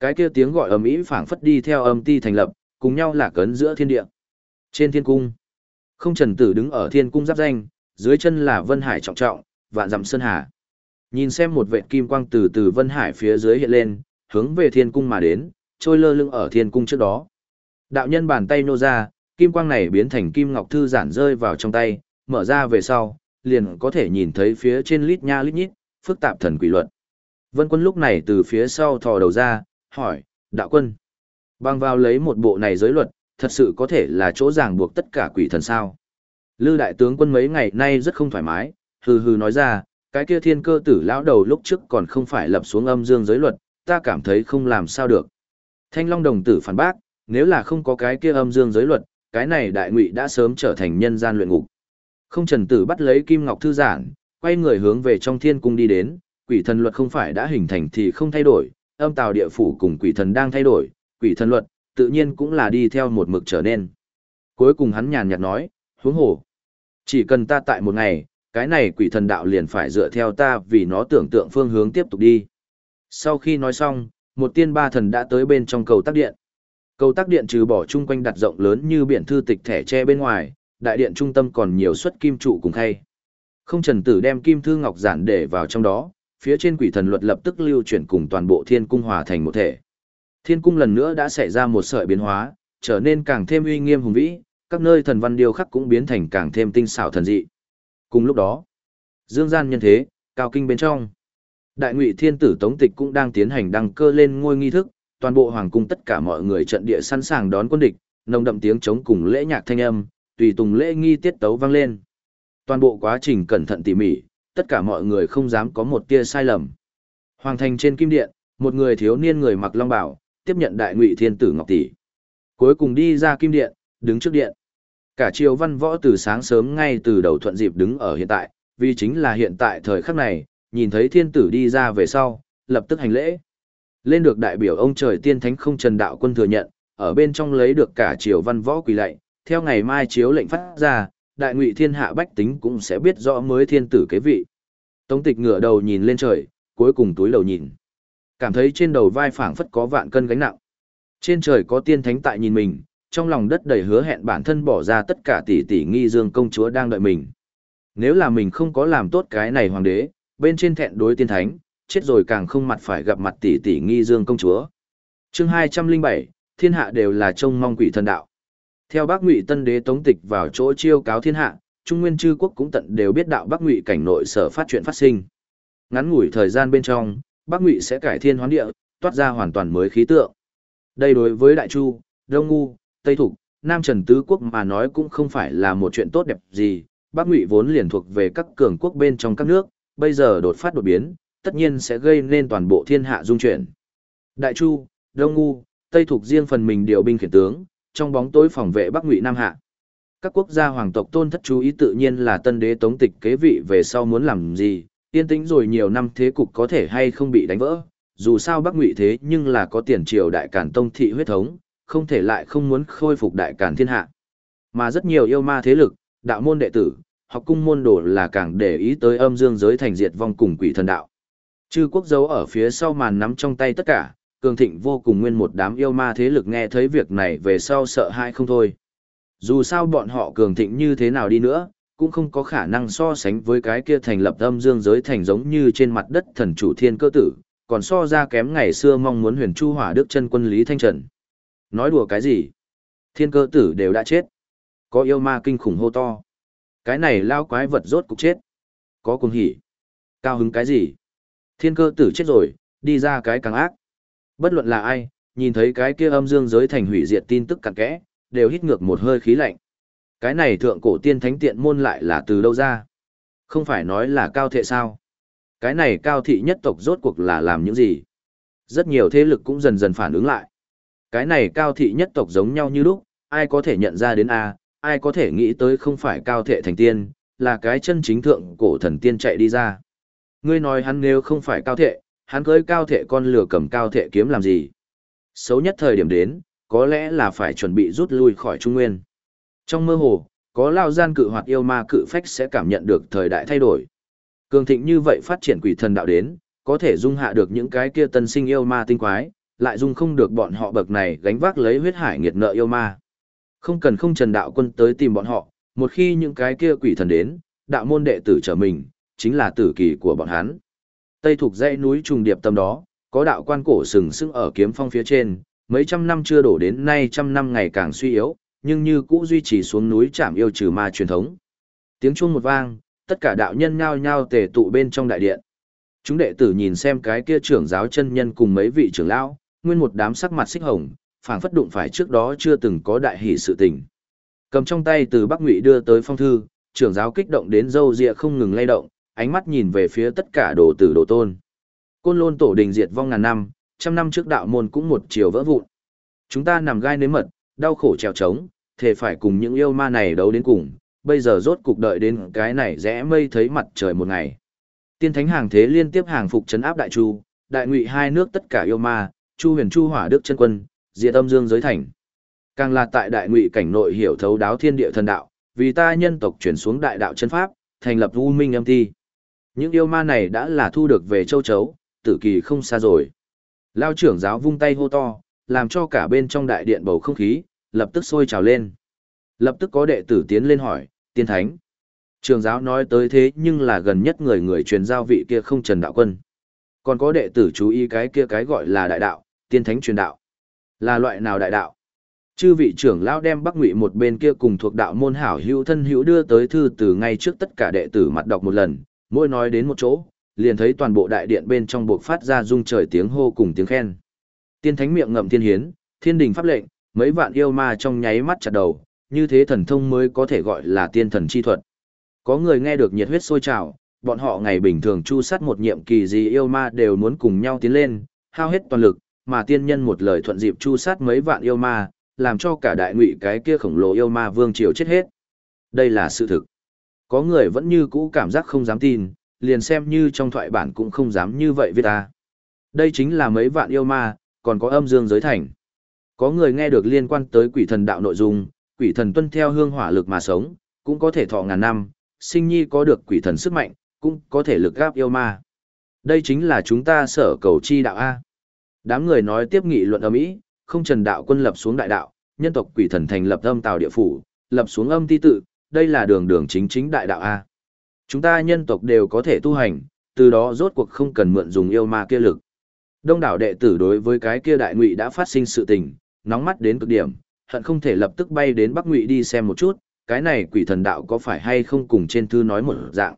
Cái kia tiếng gọi ầm ĩ phảng phất đi theo âm ti thành lập, cùng nhau lạc cấn giữa thiên địa. Trên thiên cung, không trần tử đứng ở thiên cung giáp danh, dưới chân là Vân Hải trọng trọng, vạn dặm sơn hà. Nhìn xem một vệt kim quang từ từ Vân Hải phía dưới hiện lên, hướng về thiên cung mà đến, trôi lơ lưng ở thiên cung trước đó. Đạo nhân bàn tay nô ra, kim quang này biến thành kim ngọc thư giản rơi vào trong tay, mở ra về sau, liền có thể nhìn thấy phía trên lít nha lít nhít, phức tạp thần quỷ luật. Vân quân lúc này từ phía sau thò đầu ra, hỏi, đạo quân, băng vào lấy một bộ này giới luật, thật sự có thể là chỗ ràng buộc tất cả quỷ thần sao. Lư đại tướng quân mấy ngày nay rất không thoải mái, hừ hừ nói ra, cái kia thiên cơ tử lão đầu lúc trước còn không phải lập xuống âm dương giới luật, ta cảm thấy không làm sao được. Thanh Long đồng tử phản bác, nếu là không có cái kia âm dương giới luật, cái này đại ngụy đã sớm trở thành nhân gian luyện ngục. Không trần tử bắt lấy kim ngọc thư giản, quay người hướng về trong thiên cung đi đến, quỷ thần luật không phải đã hình thành thì không thay đổi, âm tào địa phủ cùng quỷ thần đang thay đổi, quỷ thần luật, tự nhiên cũng là đi theo một mực trở nên. Cuối cùng hắn nhàn nhạt nói, huống hồ. Chỉ cần ta tại một ngày, cái này quỷ thần đạo liền phải dựa theo ta vì nó tưởng tượng phương hướng tiếp tục đi. Sau khi nói xong, một tiên ba thần đã tới bên trong cầu tắc điện. Cầu tắc điện trừ bỏ chung quanh đặt rộng lớn như biển thư tịch thẻ tre bên ngoài, đại điện trung tâm còn nhiều suất kim trụ cùng khay. Không trần tử đem kim thư ngọc giản để vào trong đó, phía trên quỷ thần luật lập tức lưu chuyển cùng toàn bộ thiên cung hòa thành một thể. Thiên cung lần nữa đã xảy ra một sợi biến hóa, trở nên càng thêm uy nghiêm hùng vĩ, các nơi thần văn điêu khắc cũng biến thành càng thêm tinh xảo thần dị. Cùng lúc đó, dương gian nhân thế, cao kinh bên trong, đại ngụy thiên tử tống tịch cũng đang tiến hành đăng cơ lên ngôi nghi thức, toàn bộ hoàng cung tất cả mọi người trận địa sẵn sàng đón quân địch, nồng đậm tiếng chống cùng lễ nhạc thanh âm, tùy tùng lễ nghi tiết tấu vang lên. Toàn bộ quá trình cẩn thận tỉ mỉ, tất cả mọi người không dám có một tia sai lầm. Hoàng thành trên kim điện, một người thiếu niên người mặc long bào, tiếp nhận đại ngụy thiên tử ngọc tỷ. Cuối cùng đi ra kim điện, đứng trước điện. Cả triều văn võ từ sáng sớm ngay từ đầu thuận dịp đứng ở hiện tại, vì chính là hiện tại thời khắc này, nhìn thấy thiên tử đi ra về sau, lập tức hành lễ. Lên được đại biểu ông trời tiên thánh không trần đạo quân thừa nhận, ở bên trong lấy được cả triều văn võ quỳ lạy, theo ngày mai chiếu lệnh phát ra, đại ngụy thiên hạ bách tính cũng sẽ biết rõ mới thiên tử kế vị. Tống tịch ngửa đầu nhìn lên trời, cuối cùng túi đầu nhìn. Cảm thấy trên đầu vai phảng phất có vạn cân gánh nặng. Trên trời có tiên thánh tại nhìn mình, trong lòng đất đầy hứa hẹn bản thân bỏ ra tất cả tỷ tỷ nghi dương công chúa đang đợi mình. Nếu là mình không có làm tốt cái này hoàng đế, bên trên thẹn đối tiên thánh, chết rồi càng không mặt phải gặp mặt tỷ tỷ nghi dương công chúa. Chương 207, thiên hạ đều là trông mong quỷ thần đạo. Theo Bắc Ngụy Tân Đế Tống Tịch vào chỗ chiêu cáo thiên hạ, Trung Nguyên chư quốc cũng tận đều biết đạo Bắc Ngụy cảnh nội sở phát chuyện phát sinh. Ngắn ngủi thời gian bên trong, Bắc Ngụy sẽ cải thiên hoán địa, toát ra hoàn toàn mới khí tượng. Đây đối với Đại Chu, Đông Ngu, Tây Thục, Nam Trần Tứ Quốc mà nói cũng không phải là một chuyện tốt đẹp gì, Bắc Ngụy vốn liền thuộc về các cường quốc bên trong các nước, bây giờ đột phát đột biến, tất nhiên sẽ gây nên toàn bộ thiên hạ dung chuyển. Đại Chu, Đông Ngu, Tây Thục riêng phần mình điều binh khiển tướng, trong bóng tối phòng vệ Bắc Ngụy Nam Hạ. Các quốc gia hoàng tộc tôn thất chú ý tự nhiên là tân đế tống tịch kế vị về sau muốn làm gì, yên tĩnh rồi nhiều năm thế cục có thể hay không bị đánh vỡ. Dù sao Bắc Ngụy thế nhưng là có tiền triều đại cản tông thị huyết thống, không thể lại không muốn khôi phục đại cản thiên hạ. Mà rất nhiều yêu ma thế lực, đạo môn đệ tử, học cung môn đồ là càng để ý tới âm dương giới thành diệt vong cùng quỷ thần đạo. Chư quốc dấu ở phía sau màn nắm trong tay tất cả, cường thịnh vô cùng nguyên một đám yêu ma thế lực nghe thấy việc này về sau sợ hãi không thôi. Dù sao bọn họ cường thịnh như thế nào đi nữa, cũng không có khả năng so sánh với cái kia thành lập âm dương giới thành giống như trên mặt đất thần chủ thiên cơ tử, còn so ra kém ngày xưa mong muốn huyền chu hỏa đức chân quân Lý Thanh Trần. Nói đùa cái gì? Thiên cơ tử đều đã chết. Có yêu ma kinh khủng hô to. Cái này lao quái vật rốt cục chết. Có cùng hỉ. Cao hứng cái gì? Thiên cơ tử chết rồi, đi ra cái càng ác. Bất luận là ai, nhìn thấy cái kia âm dương giới thành hủy diệt tin tức cặn kẽ, đều hít ngược một hơi khí lạnh. Cái này thượng cổ tiên thánh tiện môn lại là từ đâu ra? Không phải nói là cao thệ sao? Cái này cao thị nhất tộc rốt cuộc là làm những gì? Rất nhiều thế lực cũng dần dần phản ứng lại. Cái này cao thị nhất tộc giống nhau như lúc, ai có thể nhận ra đến A, ai có thể nghĩ tới không phải cao thệ thành tiên, là cái chân chính thượng cổ thần tiên chạy đi ra. Ngươi nói hắn nếu không phải cao thệ, hắn cưới cao thệ con lửa cầm cao thệ kiếm làm gì? Xấu nhất thời điểm đến, có lẽ là phải chuẩn bị rút lui khỏi Trung Nguyên. Trong mơ hồ, có lao gian cự hoạt yêu ma cự phách sẽ cảm nhận được thời đại thay đổi. Cường thịnh như vậy phát triển quỷ thần đạo đến, có thể dung hạ được những cái kia tân sinh yêu ma tinh quái, lại dung không được bọn họ bậc này gánh vác lấy huyết hải nghiệt nợ yêu ma. Không cần không trần đạo quân tới tìm bọn họ, một khi những cái kia quỷ thần đến, đạo môn đệ tử trở mình, chính là tử kỳ của bọn hắn. Tây thuộc dãy núi trùng điệp tâm đó, có đạo quan cổ sừng sững ở kiếm phong phía trên, mấy trăm năm chưa đổ đến nay trăm năm ngày càng suy yếu, nhưng như cũ duy trì xuống núi chạm yêu trừ ma truyền thống. Tiếng chuông một vang, tất cả đạo nhân nhao nhao tề tụ bên trong đại điện. Chúng đệ tử nhìn xem cái kia trưởng giáo chân nhân cùng mấy vị trưởng lão, nguyên một đám sắc mặt xích hồng, phảng phất đụng phải trước đó chưa từng có đại hỷ sự tình. Cầm trong tay từ Bắc Ngụy đưa tới phong thư, trưởng giáo kích động đến râu ria không ngừng lay động, ánh mắt nhìn về phía tất cả đồ tử đồ tôn. Côn lôn tổ đình diệt vong ngàn năm, trăm năm trước đạo môn cũng một chiều vỡ vụn. Chúng ta nằm gai nếm mật, đau khổ trèo trống, thề phải cùng những yêu ma này đấu đến cùng, bây giờ rốt cục đợi đến cái này rẽ mây thấy mặt trời một ngày. Tiên thánh hàng thế liên tiếp hàng phục trấn áp đại chu, đại ngụy hai nước tất cả yêu ma, chu huyền chu hỏa đức chân quân, diệt âm dương giới thành. Càng là tại đại ngụy cảnh nội hiểu thấu đáo thiên địa thần đạo, vì ta nhân tộc chuyển xuống đại đạo chân pháp, thành lập u minh âm thi. Những yêu ma này đã là thu được về châu chấu, tử kỳ không xa rồi. Lao trưởng giáo vung tay hô to, làm cho cả bên trong đại điện bầu không khí, lập tức sôi trào lên. Lập tức có đệ tử tiến lên hỏi, tiên thánh. Trường giáo nói tới thế nhưng là gần nhất người người truyền giao vị kia không trần đạo quân. Còn có đệ tử chú ý cái kia cái gọi là đại đạo, tiên thánh truyền đạo. Là loại nào đại đạo? Chư vị trưởng lão đem Bắc Ngụy một bên kia cùng thuộc đạo môn hảo hữu thân hữu đưa tới thư từ ngay trước tất cả đệ tử mặt đọc một lần, mỗi nói đến một chỗ, liền thấy toàn bộ đại điện bên trong buộc phát ra rung trời tiếng hô cùng tiếng khen. Tiên thánh miệng ngậm thiên hiến, thiên đình pháp lệnh, mấy vạn yêu ma trong nháy mắt chặt đầu, như thế thần thông mới có thể gọi là tiên thần chi thuật. Có người nghe được nhiệt huyết sôi trào, bọn họ ngày bình thường chu sát một nhiệm kỳ gì yêu ma đều muốn cùng nhau tiến lên, hao hết toàn lực, mà tiên nhân một lời thuận dịp chu sát mấy vạn yêu ma, làm cho cả đại ngụy cái kia khổng lồ yêu ma vương triều chết hết. Đây là sự thực. Có người vẫn như cũ cảm giác không dám tin, liền xem như trong thoại bản cũng không dám như vậy với ta. Đây chính là mấy vạn yêu ma, còn có âm dương giới thành. Có người nghe được liên quan tới quỷ thần đạo nội dung, quỷ thần tuân theo hương hỏa lực mà sống, cũng có thể thọ ngàn năm, sinh nhi có được quỷ thần sức mạnh, cũng có thể lực gáp yêu ma. Đây chính là chúng ta sở cầu chi đạo A. Đám người nói tiếp nghị luận âm ý, không trần đạo quân lập xuống đại đạo, nhân tộc quỷ thần thành lập âm tào địa phủ, lập xuống âm ti tự, đây là đường đường chính chính đại đạo A. Chúng ta nhân tộc đều có thể tu hành, từ đó rốt cuộc không cần mượn dùng yêu ma kia lực. Đông đảo đệ tử đối với cái kia đại ngụy đã phát sinh sự tình, nóng mắt đến cực điểm, hận không thể lập tức bay đến Bắc Ngụy đi xem một chút, cái này quỷ thần đạo có phải hay không cùng trên thư nói một dạng.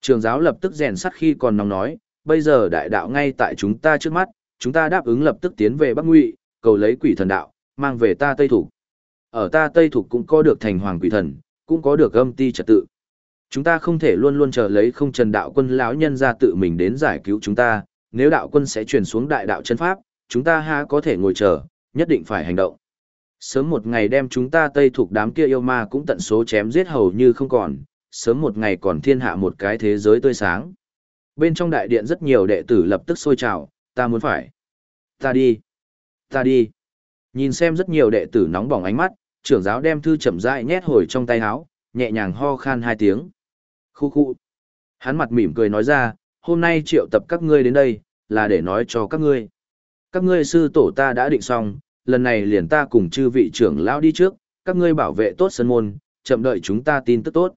Trường giáo lập tức rèn sắt khi còn nóng nói, bây giờ đại đạo ngay tại chúng ta trước mắt, chúng ta đáp ứng lập tức tiến về Bắc Ngụy, cầu lấy quỷ thần đạo, mang về ta Tây Thủ. Ở ta Tây Thủ cũng có được thành hoàng quỷ thần, cũng có được âm ti trật tự. Chúng ta không thể luôn luôn chờ lấy không trần đạo quân lão nhân ra tự mình đến giải cứu chúng ta, nếu đạo quân sẽ truyền xuống đại đạo chân pháp, chúng ta ha có thể ngồi chờ, nhất định phải hành động. Sớm một ngày đem chúng ta tây thuộc đám kia yêu ma cũng tận số chém giết hầu như không còn, sớm một ngày còn thiên hạ một cái thế giới tươi sáng. Bên trong đại điện rất nhiều đệ tử lập tức sôi trào, ta muốn phải. Ta đi. Ta đi. Nhìn xem rất nhiều đệ tử nóng bỏng ánh mắt, trưởng giáo đem thư chậm rãi nhét hồi trong tay áo, nhẹ nhàng ho khan hai tiếng. Khu khu. Hắn mặt mỉm cười nói ra, hôm nay triệu tập các ngươi đến đây, là để nói cho các ngươi. Các ngươi sư tổ ta đã định xong, lần này liền ta cùng chư vị trưởng lão đi trước, các ngươi bảo vệ tốt sân môn, chậm đợi chúng ta tin tức tốt.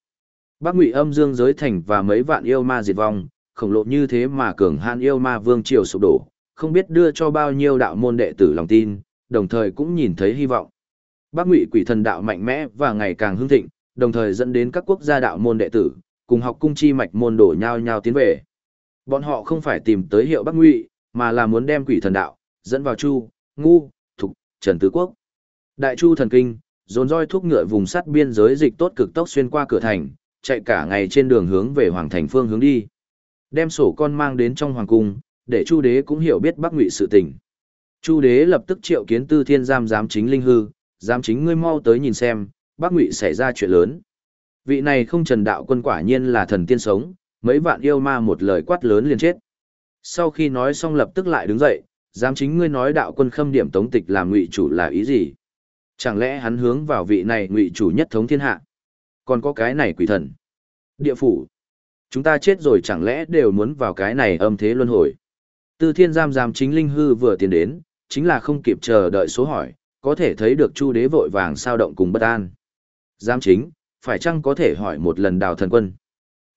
Bác Ngụy Âm Dương giới thành và mấy vạn yêu ma diệt vong, khổng lồ như thế mà cường hạn yêu ma vương triều sụp đổ, không biết đưa cho bao nhiêu đạo môn đệ tử lòng tin, đồng thời cũng nhìn thấy hy vọng. Bác Ngụy Quỷ Thần đạo mạnh mẽ và ngày càng hưng thịnh, đồng thời dẫn đến các quốc gia đạo môn đệ tử, cùng học cung chi mạch môn đổ nhau nhau tiến về. Bọn họ không phải tìm tới hiệu Bắc Ngụy, mà là muốn đem Quỷ Thần đạo dẫn vào Chu, Ngu, Thục, Trần Tứ Quốc. Đại Chu thần kinh, dồn roi thúc ngựa vùng sắt biên giới dịch tốt cực tốc xuyên qua cửa thành, chạy cả ngày trên đường hướng về hoàng thành phương hướng đi. Đem sổ con mang đến trong hoàng cung, để Chu đế cũng hiểu biết Bắc Ngụy sự tình. Chu đế lập tức triệu kiến Tư Thiên giam giám chính linh hư, dám chính ngươi mau tới nhìn xem, Bắc Ngụy xảy ra chuyện lớn. Vị này không trần đạo quân quả nhiên là thần tiên sống, mấy vạn yêu ma một lời quát lớn liền chết. Sau khi nói xong lập tức lại đứng dậy, dám chính ngươi nói đạo quân khâm điểm tống tịch làm ngụy chủ là ý gì? Chẳng lẽ hắn hướng vào vị này ngụy chủ nhất thống thiên hạ? Còn có cái này quỷ thần? Địa phủ? Chúng ta chết rồi chẳng lẽ đều muốn vào cái này âm thế luân hồi? Tư thiên giam giam chính linh hư vừa tiến đến, chính là không kịp chờ đợi số hỏi, có thể thấy được chu đế vội vàng sao động cùng bất an. Giam chính, phải chăng có thể hỏi một lần đào thần quân?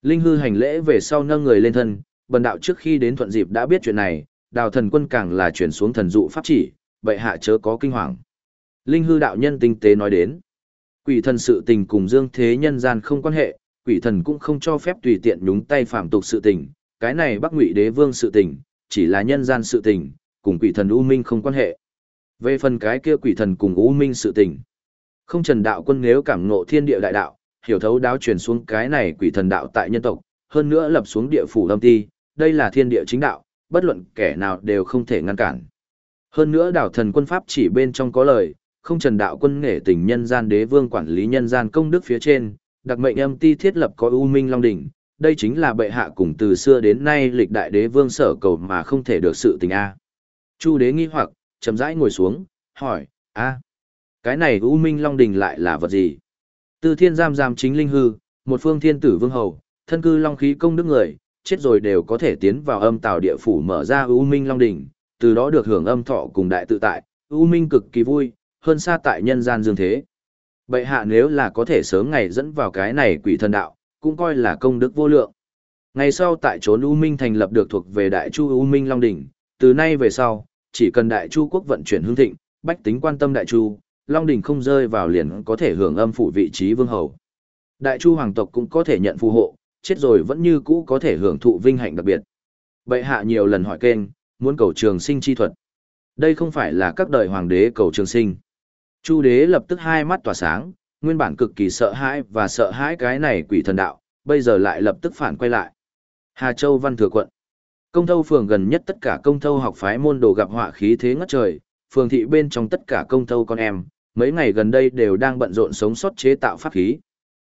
Linh hư hành lễ về sau nâng người lên thân, bần đạo trước khi đến thuận dịp đã biết chuyện này, đào thần quân càng là chuyển xuống thần dụ pháp chỉ, bệ hạ chớ có kinh hoàng. Linh hư đạo nhân tinh tế nói đến, quỷ thần sự tình cùng dương thế nhân gian không quan hệ, quỷ thần cũng không cho phép tùy tiện nhúng tay phạm tục sự tình, cái này bắc ngụy đế vương sự tình, chỉ là nhân gian sự tình, cùng quỷ thần U Minh không quan hệ. Về phần cái kia quỷ thần cùng U Minh sự tình, không trần đạo quân nếu cảm ngộ thiên địa đại đạo, hiểu thấu đáo truyền xuống cái này quỷ thần đạo tại nhân tộc, hơn nữa lập xuống địa phủ lâm ti, đây là thiên địa chính đạo, bất luận kẻ nào đều không thể ngăn cản. Hơn nữa đảo thần quân pháp chỉ bên trong có lời, không trần đạo quân nghệ tình nhân gian đế vương quản lý nhân gian công đức phía trên, đặc mệnh âm ti thiết lập có U Minh Long Đỉnh, đây chính là bệ hạ cùng từ xưa đến nay lịch đại đế vương sở cầu mà không thể được sự tình a. Chu đế nghi hoặc, chậm rãi ngồi xuống, hỏi, a, cái này U Minh Long Đình lại là vật gì? Tư thiên giam giam chính linh hư, một phương thiên tử vương hầu, thân cư long khí công đức người, chết rồi đều có thể tiến vào âm tào địa phủ mở ra U Minh Long Đình từ đó được hưởng âm thọ cùng đại tự tại, U Minh cực kỳ vui, hơn xa tại nhân gian dương thế. Bệ hạ nếu là có thể sớm ngày dẫn vào cái này quỷ thần đạo, cũng coi là công đức vô lượng. Ngày sau tại trốn U Minh thành lập được thuộc về Đại Chu U Minh Long Đỉnh, từ nay về sau, chỉ cần Đại Chu quốc vận chuyển hương thịnh, bách tính quan tâm Đại Chu, Long đình không rơi vào liền có thể hưởng âm phủ vị trí vương hầu. Đại Chu hoàng tộc cũng có thể nhận phù hộ, chết rồi vẫn như cũ có thể hưởng thụ vinh hạnh đặc biệt. Bệ hạ nhiều lần hỏi kênh, muốn cầu trường sinh chi thuật. Đây không phải là các đời hoàng đế cầu trường sinh. Chu đế lập tức hai mắt tỏa sáng, nguyên bản cực kỳ sợ hãi và sợ hãi cái này quỷ thần đạo, bây giờ lại lập tức phản quay lại. Hà Châu Văn Thừa Quận Công thâu phường gần nhất tất cả công thâu học phái môn đồ gặp họa khí thế ngất trời, phường thị bên trong tất cả công thâu con em, mấy ngày gần đây đều đang bận rộn sống sót chế tạo pháp khí.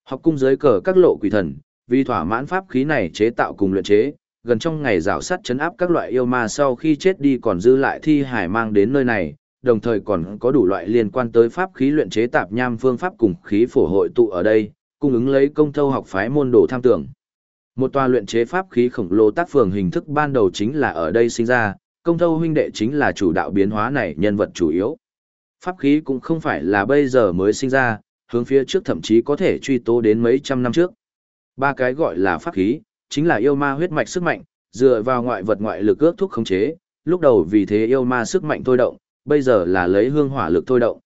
Học cung dưới cờ các lộ quỷ thần, vì thỏa mãn pháp khí này chế tạo cùng luyện chế, gần trong ngày rào sắt chấn áp các loại yêu ma sau khi chết đi còn dư lại thi hải mang đến nơi này, đồng thời còn có đủ loại liên quan tới pháp khí luyện chế tạp nham phương pháp cùng khí phổ hội tụ ở đây, cung ứng lấy công thâu học phái môn đồ tham tưởng. Một tòa luyện chế pháp khí khổng lồ tác phường hình thức ban đầu chính là ở đây sinh ra, công thâu huynh đệ chính là chủ đạo biến hóa này nhân vật chủ yếu. Pháp khí cũng không phải là bây giờ mới sinh ra, hướng phía trước thậm chí có thể truy tố đến mấy trăm năm trước. Ba cái gọi là pháp khí, chính là yêu ma huyết mạch sức mạnh, dựa vào ngoại vật ngoại lực ước thúc khống chế, lúc đầu vì thế yêu ma sức mạnh thôi động, bây giờ là lấy hương hỏa lực thôi động.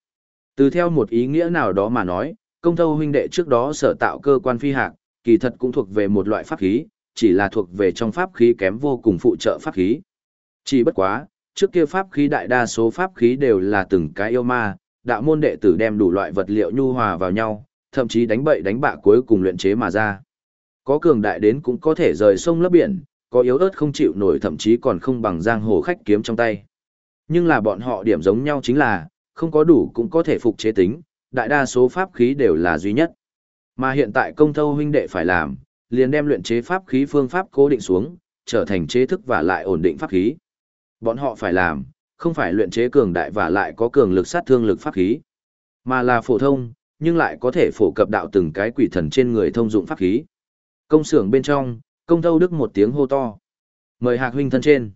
Từ theo một ý nghĩa nào đó mà nói, công thâu huynh đệ trước đó sở tạo cơ quan phi hạc, kỳ thật cũng thuộc về một loại pháp khí, chỉ là thuộc về trong pháp khí kém vô cùng phụ trợ pháp khí. Chỉ bất quá, trước kia pháp khí đại đa số pháp khí đều là từng cái yêu ma, đạo môn đệ tử đem đủ loại vật liệu nhu hòa vào nhau, thậm chí đánh bậy đánh bạ cuối cùng luyện chế mà ra. Có cường đại đến cũng có thể rời sông lấp biển, có yếu ớt không chịu nổi thậm chí còn không bằng giang hồ khách kiếm trong tay. Nhưng là bọn họ điểm giống nhau chính là, không có đủ cũng có thể phục chế tính, đại đa số pháp khí đều là duy nhất. Mà hiện tại công thâu huynh đệ phải làm, liền đem luyện chế pháp khí phương pháp cố định xuống, trở thành chế thức và lại ổn định pháp khí. Bọn họ phải làm, không phải luyện chế cường đại và lại có cường lực sát thương lực pháp khí, mà là phổ thông, nhưng lại có thể phổ cập đạo từng cái quỷ thần trên người thông dụng pháp khí. Công xưởng bên trong, công thâu đức một tiếng hô to. Mời hạc huynh thân trên.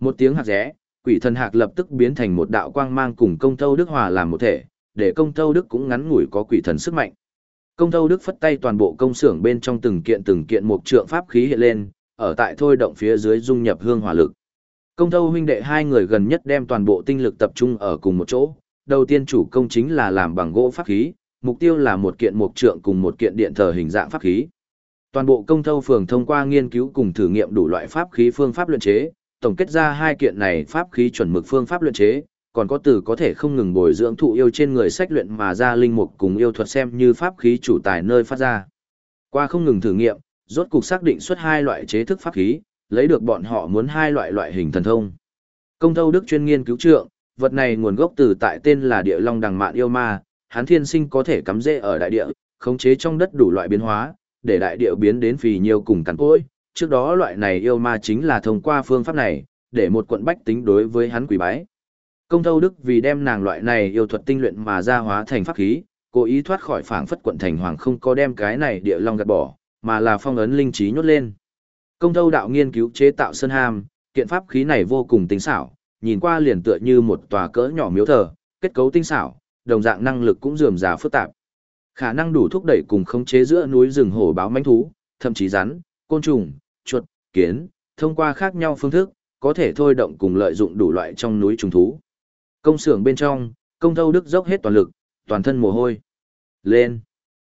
Một tiếng hạc rẽ, quỷ thần hạc lập tức biến thành một đạo quang mang cùng công thâu đức hòa làm một thể, để công thâu đức cũng ngắn ngủi có quỷ thần sức mạnh. Công thâu đức phất tay toàn bộ công xưởng bên trong từng kiện từng kiện một trượng pháp khí hiện lên, ở tại thôi động phía dưới dung nhập hương hỏa lực. Công thâu huynh đệ hai người gần nhất đem toàn bộ tinh lực tập trung ở cùng một chỗ, đầu tiên chủ công chính là làm bằng gỗ pháp khí, mục tiêu là một kiện mục trượng cùng một kiện điện thờ hình dạng pháp khí. Toàn bộ công thâu phường thông qua nghiên cứu cùng thử nghiệm đủ loại pháp khí phương pháp luyện chế, tổng kết ra hai kiện này pháp khí chuẩn mực phương pháp luyện chế, còn có từ có thể không ngừng bồi dưỡng thụ yêu trên người sách luyện mà ra linh mục cùng yêu thuật xem như pháp khí chủ tài nơi phát ra. Qua không ngừng thử nghiệm, rốt cục xác định xuất hai loại chế thức pháp khí, lấy được bọn họ muốn hai loại loại hình thần thông. Công thâu đức chuyên nghiên cứu trượng, vật này nguồn gốc từ tại tên là địa long đằng mạn yêu ma, hắn thiên sinh có thể cắm rễ ở đại địa, khống chế trong đất đủ loại biến hóa, để đại địa biến đến phì nhiều cùng cắn cỗi. Trước đó loại này yêu ma chính là thông qua phương pháp này, để một quận bách tính đối với hắn quỷ bái. Công thâu đức vì đem nàng loại này yêu thuật tinh luyện mà ra hóa thành pháp khí, cố ý thoát khỏi phảng phất quận thành hoàng không có đem cái này địa long gạt bỏ, mà là phong ấn linh trí nhốt lên. Công thâu đạo nghiên cứu chế tạo sơn ham, kiện pháp khí này vô cùng tinh xảo, nhìn qua liền tựa như một tòa cỡ nhỏ miếu thờ, kết cấu tinh xảo, đồng dạng năng lực cũng rườm rà phức tạp. Khả năng đủ thúc đẩy cùng khống chế giữa núi rừng hổ báo manh thú, thậm chí rắn, côn trùng, chuột, kiến, thông qua khác nhau phương thức, có thể thôi động cùng lợi dụng đủ loại trong núi trùng thú. Công xưởng bên trong, công thâu đức dốc hết toàn lực, toàn thân mồ hôi. Lên.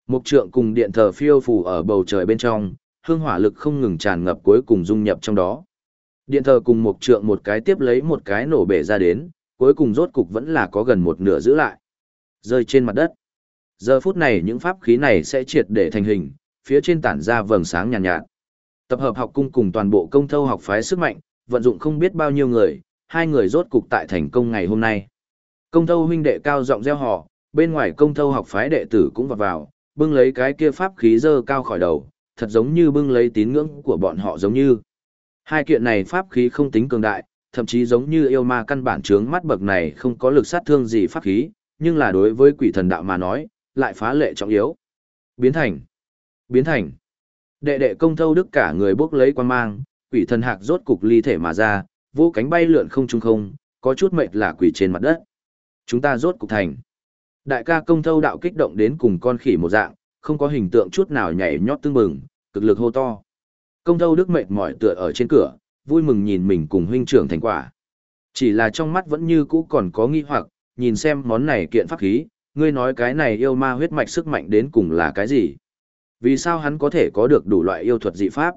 Mục trượng cùng điện thờ phiêu phù ở bầu trời bên trong, hương hỏa lực không ngừng tràn ngập cuối cùng dung nhập trong đó. Điện thờ cùng mục trượng một cái tiếp lấy một cái nổ bể ra đến, cuối cùng rốt cục vẫn là có gần một nửa giữ lại. Rơi trên mặt đất. Giờ phút này những pháp khí này sẽ triệt để thành hình, phía trên tản ra vầng sáng nhàn nhạt, nhạt. Tập hợp học cung cùng toàn bộ công thâu học phái sức mạnh, vận dụng không biết bao nhiêu người, hai người rốt cục tại thành công ngày hôm nay. Công thâu huynh đệ cao giọng reo hò, bên ngoài công thâu học phái đệ tử cũng vọt vào, bưng lấy cái kia pháp khí dơ cao khỏi đầu, thật giống như bưng lấy tín ngưỡng của bọn họ giống như. Hai kiện này pháp khí không tính cường đại, thậm chí giống như yêu ma căn bản trướng mắt bậc này không có lực sát thương gì pháp khí, nhưng là đối với quỷ thần đạo mà nói, lại phá lệ trọng yếu. Biến thành. Biến thành. Đệ đệ công thâu đức cả người bốc lấy quan mang, quỷ thần hạc rốt cục ly thể mà ra, vô cánh bay lượn không trung không, có chút mệt là quỷ trên mặt đất. Chúng ta rốt cục thành. Đại ca công thâu đạo kích động đến cùng con khỉ một dạng, không có hình tượng chút nào nhảy nhót tương mừng, cực lực hô to. Công thâu đức mệt mỏi tựa ở trên cửa, vui mừng nhìn mình cùng huynh trưởng thành quả. Chỉ là trong mắt vẫn như cũ còn có nghi hoặc, nhìn xem món này kiện pháp khí, ngươi nói cái này yêu ma huyết mạch sức mạnh đến cùng là cái gì? Vì sao hắn có thể có được đủ loại yêu thuật dị pháp?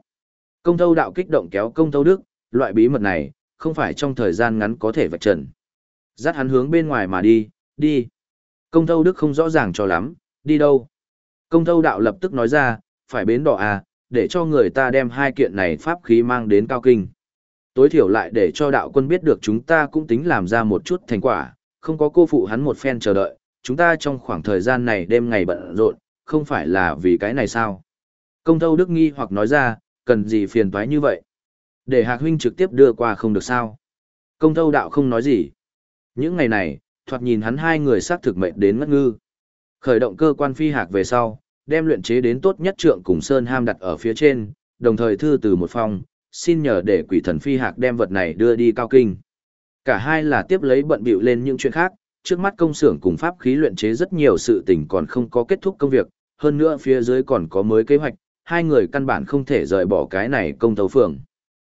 Công thâu đạo kích động kéo công thâu đức, loại bí mật này, không phải trong thời gian ngắn có thể vạch trần. Dắt hắn hướng bên ngoài mà đi, đi. Công thâu đức không rõ ràng cho lắm, đi đâu? Công thâu đạo lập tức nói ra, phải bến đỏ à, để cho người ta đem hai kiện này pháp khí mang đến cao kinh. Tối thiểu lại để cho đạo quân biết được chúng ta cũng tính làm ra một chút thành quả, không có cô phụ hắn một phen chờ đợi, chúng ta trong khoảng thời gian này đêm ngày bận rộn, không phải là vì cái này sao? Công thâu đức nghi hoặc nói ra, cần gì phiền toái như vậy? Để Hạc huynh trực tiếp đưa qua không được sao? Công thâu đạo không nói gì. Những ngày này, thoạt nhìn hắn hai người xác thực mệnh đến ngất ngư. Khởi động cơ quan phi hạc về sau, đem luyện chế đến tốt nhất trượng cùng sơn ham đặt ở phía trên, đồng thời thư từ một phong, xin nhờ để quỷ thần phi hạc đem vật này đưa đi cao kinh. Cả hai là tiếp lấy bận bịu lên những chuyện khác, trước mắt công xưởng cùng pháp khí luyện chế rất nhiều sự tình còn không có kết thúc công việc, hơn nữa phía dưới còn có mới kế hoạch, hai người căn bản không thể rời bỏ cái này công tấu phường.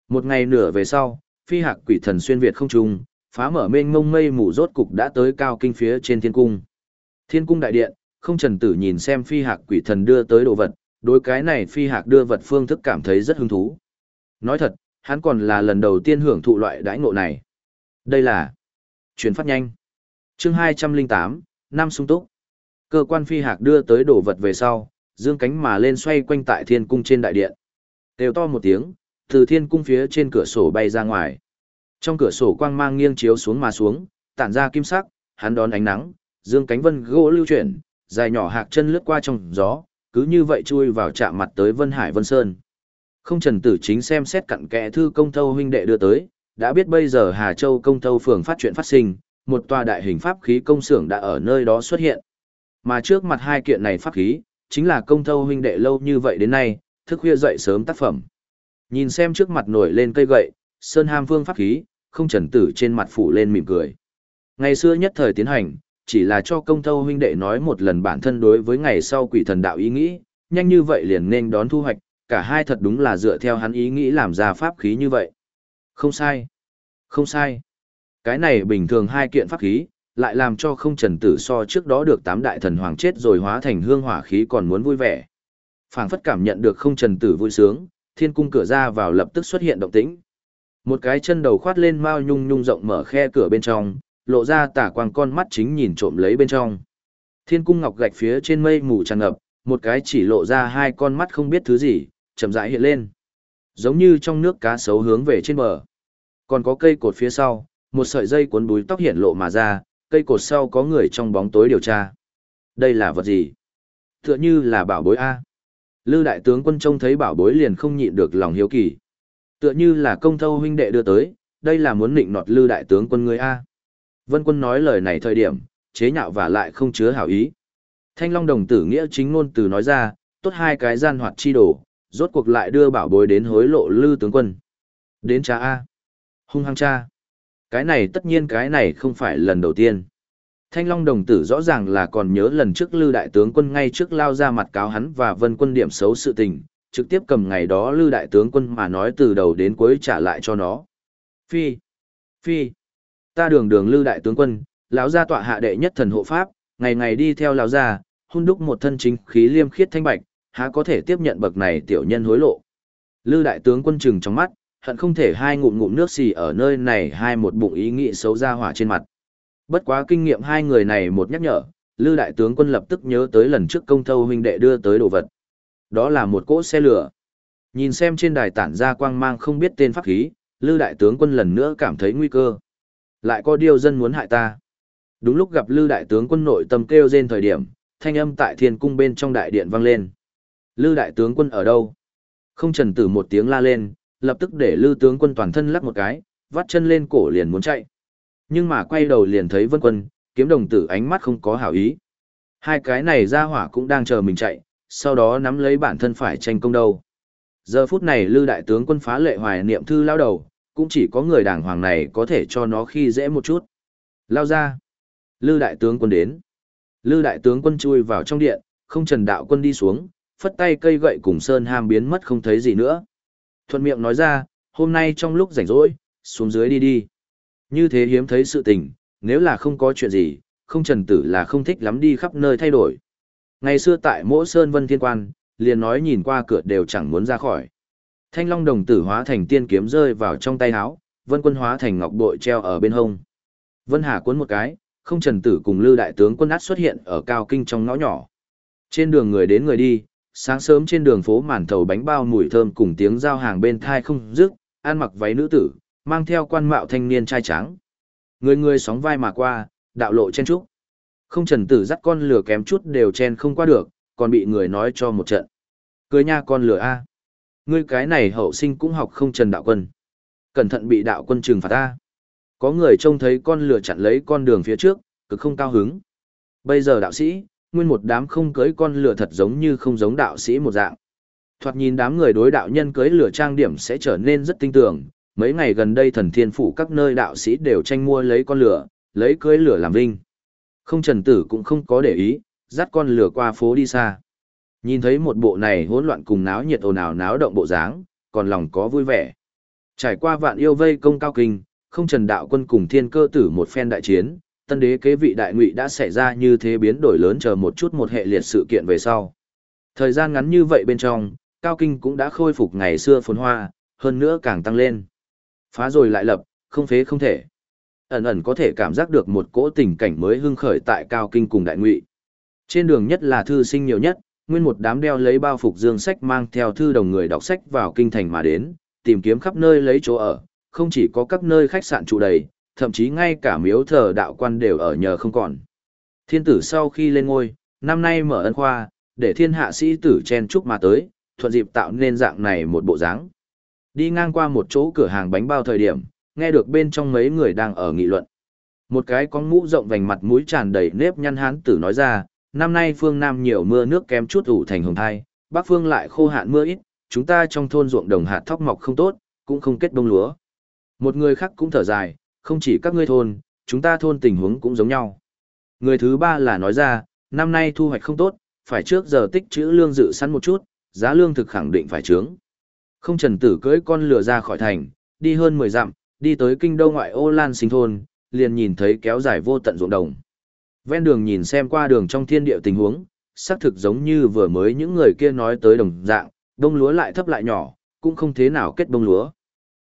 Một ngày nửa về sau, phi hạc quỷ thần xuyên Việt không trung, phá mở mênh mông mây mù rốt cục đã tới cao kinh phía trên thiên cung. Thiên cung đại điện, không trần tử nhìn xem phi hạc quỷ thần đưa tới đồ vật, đối cái này phi hạc đưa vật phương thức cảm thấy rất hứng thú. Nói thật, hắn còn là lần đầu tiên hưởng thụ loại đãi ngộ này. Đây là chuyển phát nhanh. chương 208, năm sung túc. Cơ quan phi hạc đưa tới đồ vật về sau, dương cánh mà lên xoay quanh tại thiên cung trên đại điện. Đều to một tiếng, từ thiên cung phía trên cửa sổ bay ra ngoài. Trong cửa sổ quang mang nghiêng chiếu xuống mà xuống, tản ra kim sắc, hắn đón ánh nắng, dương cánh vân gỗ lưu chuyển, dài nhỏ hạc chân lướt qua trong gió, cứ như vậy chui vào chạm mặt tới Vân Hải Vân Sơn. Không Trần Tử Chính xem xét cặn kẽ thư công thâu huynh đệ đưa tới, đã biết bây giờ Hà Châu công thâu phường phát chuyện phát sinh, một tòa đại hình pháp khí công xưởng đã ở nơi đó xuất hiện. Mà trước mặt hai kiện này pháp khí, chính là công thâu huynh đệ lâu như vậy đến nay, thức khuya dậy sớm tác phẩm. Nhìn xem trước mặt nổi lên cây gậy, sơn ham phương pháp khí, không trần tử trên mặt phủ lên mỉm cười. Ngày xưa nhất thời tiến hành, chỉ là cho công thâu huynh đệ nói một lần bản thân đối với ngày sau quỷ thần đạo ý nghĩ, nhanh như vậy liền nên đón thu hoạch, cả hai thật đúng là dựa theo hắn ý nghĩ làm ra pháp khí như vậy. Không sai. Không sai. Cái này bình thường hai kiện pháp khí, lại làm cho không trần tử so trước đó được tám đại thần hoàng chết rồi hóa thành hương hỏa khí còn muốn vui vẻ. phảng phất cảm nhận được không trần tử vui sướng, thiên cung cửa ra vào lập tức xuất hiện động tĩnh. Một cái chân đầu khoát lên mao nhung nhung rộng mở khe cửa bên trong, lộ ra tả quang con mắt chính nhìn trộm lấy bên trong. Thiên cung ngọc gạch phía trên mây mù tràn ngập, một cái chỉ lộ ra hai con mắt không biết thứ gì, chậm rãi hiện lên. Giống như trong nước cá sấu hướng về trên bờ. Còn có cây cột phía sau, một sợi dây cuốn búi tóc hiện lộ mà ra, cây cột sau có người trong bóng tối điều tra. Đây là vật gì? Tựa như là bảo bối A. Lư đại tướng quân trông thấy bảo bối liền không nhịn được lòng hiếu kỳ. Tựa như là công thâu huynh đệ đưa tới, đây là muốn nịnh nọt lư đại tướng quân người A. Vân quân nói lời này thời điểm, chế nhạo và lại không chứa hảo ý. Thanh Long đồng tử nghĩa chính ngôn từ nói ra, tốt hai cái gian hoạt chi đồ, rốt cuộc lại đưa bảo bối đến hối lộ lư tướng quân. Đến cha A. Hung hăng cha. Cái này tất nhiên cái này không phải lần đầu tiên. Thanh Long đồng tử rõ ràng là còn nhớ lần trước Lư đại tướng quân ngay trước lao ra mặt cáo hắn và Vân quân điểm xấu sự tình, trực tiếp cầm ngày đó Lư đại tướng quân mà nói từ đầu đến cuối trả lại cho nó. Phi, phi, ta đường đường Lư đại tướng quân, lão gia tọa hạ đệ nhất thần hộ pháp, ngày ngày đi theo lão gia, hun đúc một thân chính khí liêm khiết thanh bạch, há có thể tiếp nhận bậc này tiểu nhân hối lộ. Lư đại tướng quân trừng trong mắt, hận không thể hai ngụm ngụm nước xì ở nơi này hai một bụng ý nghĩ xấu ra hỏa trên mặt. Bất quá kinh nghiệm hai người này một nhắc nhở, Lư đại tướng quân lập tức nhớ tới lần trước công thâu huynh đệ đưa tới đồ vật. Đó là một cỗ xe lửa. Nhìn xem trên đài tản ra quang mang không biết tên pháp khí, Lư đại tướng quân lần nữa cảm thấy nguy cơ. Lại có điều dân muốn hại ta. Đúng lúc gặp Lư đại tướng quân nội tâm kêu rên thời điểm, thanh âm tại thiên cung bên trong đại điện vang lên. Lư đại tướng quân ở đâu? Không trần tử một tiếng la lên, lập tức để Lư tướng quân toàn thân lắc một cái, vắt chân lên cổ liền muốn chạy. Nhưng mà quay đầu liền thấy vân quân, kiếm đồng tử ánh mắt không có hảo ý. Hai cái này ra hỏa cũng đang chờ mình chạy, sau đó nắm lấy bản thân phải tranh công đâu. Giờ phút này Lư đại tướng quân phá lệ hoài niệm thư lao đầu, cũng chỉ có người đàng hoàng này có thể cho nó khi dễ một chút. Lao ra. Lư đại tướng quân đến. Lư đại tướng quân chui vào trong điện, không trần đạo quân đi xuống, phất tay cây gậy cùng sơn ham biến mất không thấy gì nữa. Thuận miệng nói ra, hôm nay trong lúc rảnh rỗi, xuống dưới đi đi. Như thế hiếm thấy sự tình, nếu là không có chuyện gì, không trần tử là không thích lắm đi khắp nơi thay đổi. Ngày xưa tại mỗi sơn vân thiên quan, liền nói nhìn qua cửa đều chẳng muốn ra khỏi. Thanh long đồng tử hóa thành tiên kiếm rơi vào trong tay háo, vân quân hóa thành ngọc bội treo ở bên hông. Vân Hà cuốn một cái, không trần tử cùng lư đại tướng quân át xuất hiện ở cao kinh trong ngõ nhỏ. Trên đường người đến người đi, sáng sớm trên đường phố màn thầu bánh bao mùi thơm cùng tiếng giao hàng bên thai không dứt, ăn mặc váy nữ tử, mang theo quan mạo thanh niên trai trắng. Người người sóng vai mà qua, đạo lộ chen trúc. Không trần tử dắt con lửa kém chút đều chen không qua được, còn bị người nói cho một trận. Cười nha con lửa A. Ngươi cái này hậu sinh cũng học không trần đạo quân. Cẩn thận bị đạo quân trừng phạt ta. Có người trông thấy con lửa chặn lấy con đường phía trước, cực không cao hứng. Bây giờ đạo sĩ, nguyên một đám không cưới con lửa thật giống như không giống đạo sĩ một dạng. Thoạt nhìn đám người đối đạo nhân cưới lửa trang điểm sẽ trở nên rất tinh tường, mấy ngày gần đây thần thiên phủ các nơi đạo sĩ đều tranh mua lấy con lửa, lấy cưới lửa làm vinh. Không trần tử cũng không có để ý, dắt con lửa qua phố đi xa. Nhìn thấy một bộ này hỗn loạn cùng náo nhiệt ồn ào náo động bộ dáng, còn lòng có vui vẻ. Trải qua vạn yêu vây công cao kinh, không trần đạo quân cùng thiên cơ tử một phen đại chiến, tân đế kế vị đại ngụy đã xảy ra như thế biến đổi lớn chờ một chút một hệ liệt sự kiện về sau. Thời gian ngắn như vậy bên trong, cao kinh cũng đã khôi phục ngày xưa phồn hoa, hơn nữa càng tăng lên. Phá rồi lại lập, không phế không thể. Ẩn ẩn có thể cảm giác được một cỗ tình cảnh mới hưng khởi tại cao kinh cùng đại ngụy. Trên đường nhất là thư sinh nhiều nhất, nguyên một đám đeo lấy bao phục dương sách mang theo thư đồng người đọc sách vào kinh thành mà đến, tìm kiếm khắp nơi lấy chỗ ở, không chỉ có các nơi khách sạn trụ đầy, thậm chí ngay cả miếu thờ đạo quan đều ở nhờ không còn. Thiên tử sau khi lên ngôi, năm nay mở ân khoa, để thiên hạ sĩ tử chen chúc mà tới, thuận dịp tạo nên dạng này một bộ dáng. Đi ngang qua một chỗ cửa hàng bánh bao thời điểm, nghe được bên trong mấy người đang ở nghị luận. Một cái con mũ rộng vành mặt mũi tràn đầy nếp nhăn hán tử nói ra, năm nay phương Nam nhiều mưa nước kém chút ủ thành hồng thai, bắc phương lại khô hạn mưa ít, chúng ta trong thôn ruộng đồng hạt thóc mọc không tốt, cũng không kết bông lúa. Một người khác cũng thở dài, không chỉ các ngươi thôn, chúng ta thôn tình huống cũng giống nhau. Người thứ ba là nói ra, năm nay thu hoạch không tốt, phải trước giờ tích trữ lương dự sẵn một chút, giá lương thực khẳng định phải trướng. Không trần tử cưỡi con lửa ra khỏi thành, đi hơn 10 dặm, đi tới kinh đô ngoại ô Lan sinh thôn, liền nhìn thấy kéo dài vô tận ruộng đồng. Ven đường nhìn xem qua đường trong thiên địa tình huống, xác thực giống như vừa mới những người kia nói tới đồng dạng, đông lúa lại thấp lại nhỏ, cũng không thế nào kết đông lúa.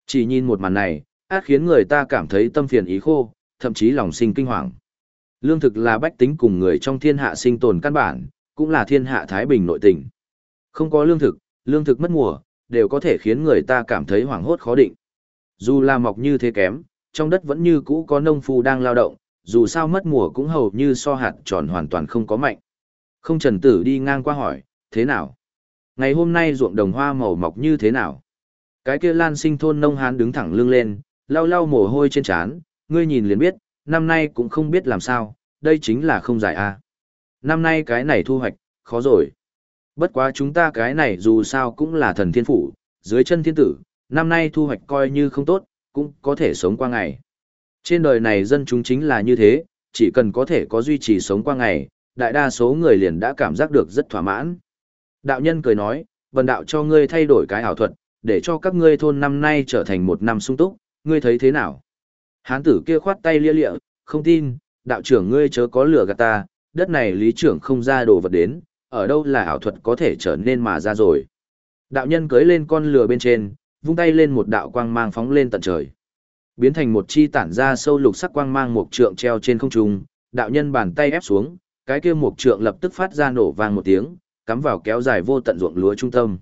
Chỉ nhìn một màn này, át khiến người ta cảm thấy tâm phiền ý khô, thậm chí lòng sinh kinh hoàng. Lương thực là bách tính cùng người trong thiên hạ sinh tồn căn bản, cũng là thiên hạ thái bình nội tình. Không có lương thực, lương thực mất mùa, đều có thể khiến người ta cảm thấy hoảng hốt khó định. Dù là mọc như thế kém, trong đất vẫn như cũ có nông phu đang lao động, dù sao mất mùa cũng hầu như so hạt tròn hoàn toàn không có mạnh. Không trần tử đi ngang qua hỏi, thế nào? Ngày hôm nay ruộng đồng hoa màu mọc như thế nào? Cái kia lan sinh thôn nông hán đứng thẳng lưng lên, lau lau mồ hôi trên trán, ngươi nhìn liền biết, năm nay cũng không biết làm sao, đây chính là không giải a. À. Năm nay cái này thu hoạch, khó rồi. Bất quá chúng ta cái này dù sao cũng là thần thiên phủ, dưới chân thiên tử, năm nay thu hoạch coi như không tốt, cũng có thể sống qua ngày. Trên đời này dân chúng chính là như thế, chỉ cần có thể có duy trì sống qua ngày, đại đa số người liền đã cảm giác được rất thỏa mãn. Đạo nhân cười nói, bần đạo cho ngươi thay đổi cái ảo thuật, để cho các ngươi thôn năm nay trở thành một năm sung túc, ngươi thấy thế nào? Hán tử kia khoát tay lia lịa, không tin, đạo trưởng ngươi chớ có lửa gạt ta, đất này lý trưởng không ra đồ vật đến, ở đâu là ảo thuật có thể trở nên mà ra rồi. Đạo nhân cưới lên con lừa bên trên, vung tay lên một đạo quang mang phóng lên tận trời. Biến thành một chi tản ra sâu lục sắc quang mang một trượng treo trên không trung, đạo nhân bàn tay ép xuống, cái kia một trượng lập tức phát ra nổ vang một tiếng, cắm vào kéo dài vô tận ruộng lúa trung tâm.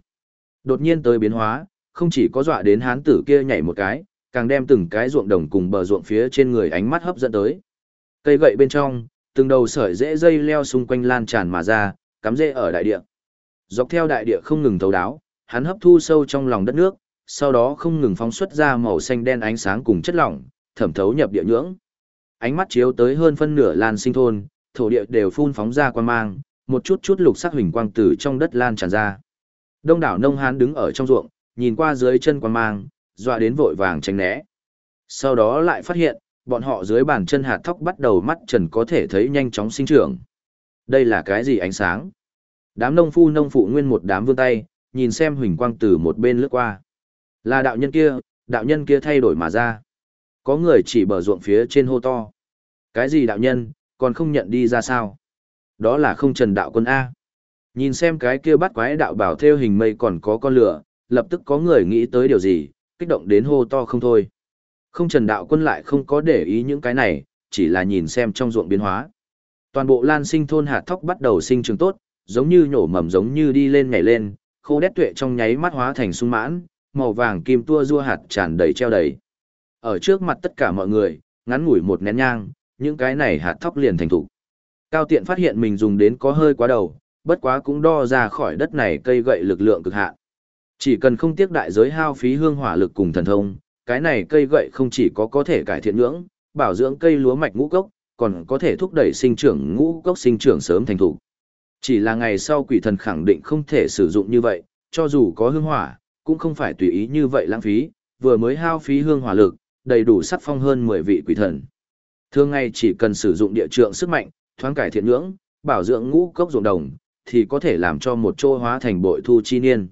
Đột nhiên tới biến hóa, không chỉ có dọa đến hán tử kia nhảy một cái, càng đem từng cái ruộng đồng cùng bờ ruộng phía trên người ánh mắt hấp dẫn tới. Cây gậy bên trong, từng đầu sợi rễ dây leo xung quanh lan tràn mà ra, cắm rễ ở đại địa. Dọc theo đại địa không ngừng thấu đáo, hắn hấp thu sâu trong lòng đất nước, sau đó không ngừng phóng xuất ra màu xanh đen ánh sáng cùng chất lỏng, thẩm thấu nhập địa nhưỡng. Ánh mắt chiếu tới hơn phân nửa lan sinh thôn, thổ địa đều phun phóng ra quan mang, một chút chút lục sắc huỳnh quang từ trong đất lan tràn ra. Đông đảo nông hán đứng ở trong ruộng, nhìn qua dưới chân quan mang, dọa đến vội vàng tránh né. Sau đó lại phát hiện, bọn họ dưới bàn chân hạt thóc bắt đầu mắt trần có thể thấy nhanh chóng sinh trưởng. Đây là cái gì ánh sáng? Đám nông phu nông phụ nguyên một đám vươn tay, nhìn xem huỳnh quang từ một bên lướt qua. Là đạo nhân kia, đạo nhân kia thay đổi mà ra. Có người chỉ bờ ruộng phía trên hô to. Cái gì đạo nhân, còn không nhận đi ra sao? Đó là không trần đạo quân A. Nhìn xem cái kia bắt quái đạo bảo theo hình mây còn có con lửa, lập tức có người nghĩ tới điều gì, kích động đến hô to không thôi. Không trần đạo quân lại không có để ý những cái này, chỉ là nhìn xem trong ruộng biến hóa. Toàn bộ lan sinh thôn hạt thóc bắt đầu sinh trưởng tốt, giống như nhổ mầm giống như đi lên nhảy lên, khô đét tuệ trong nháy mắt hóa thành sung mãn, màu vàng kim tua rua hạt tràn đầy treo đầy. Ở trước mặt tất cả mọi người, ngắn ngủi một nén nhang, những cái này hạt thóc liền thành thủ. Cao tiện phát hiện mình dùng đến có hơi quá đầu, bất quá cũng đo ra khỏi đất này cây gậy lực lượng cực hạn. Chỉ cần không tiếc đại giới hao phí hương hỏa lực cùng thần thông, cái này cây gậy không chỉ có có thể cải thiện ngưỡng bảo dưỡng cây lúa mạch ngũ cốc, còn có thể thúc đẩy sinh trưởng ngũ cốc sinh trưởng sớm thành thủ. Chỉ là ngày sau quỷ thần khẳng định không thể sử dụng như vậy, cho dù có hương hỏa, cũng không phải tùy ý như vậy lãng phí, vừa mới hao phí hương hỏa lực, đầy đủ sắc phong hơn 10 vị quỷ thần. Thường ngày chỉ cần sử dụng địa trượng sức mạnh, thoáng cải thiện ngưỡng, bảo dưỡng ngũ cốc ruộng đồng, thì có thể làm cho một chỗ hóa thành bội thu chi niên.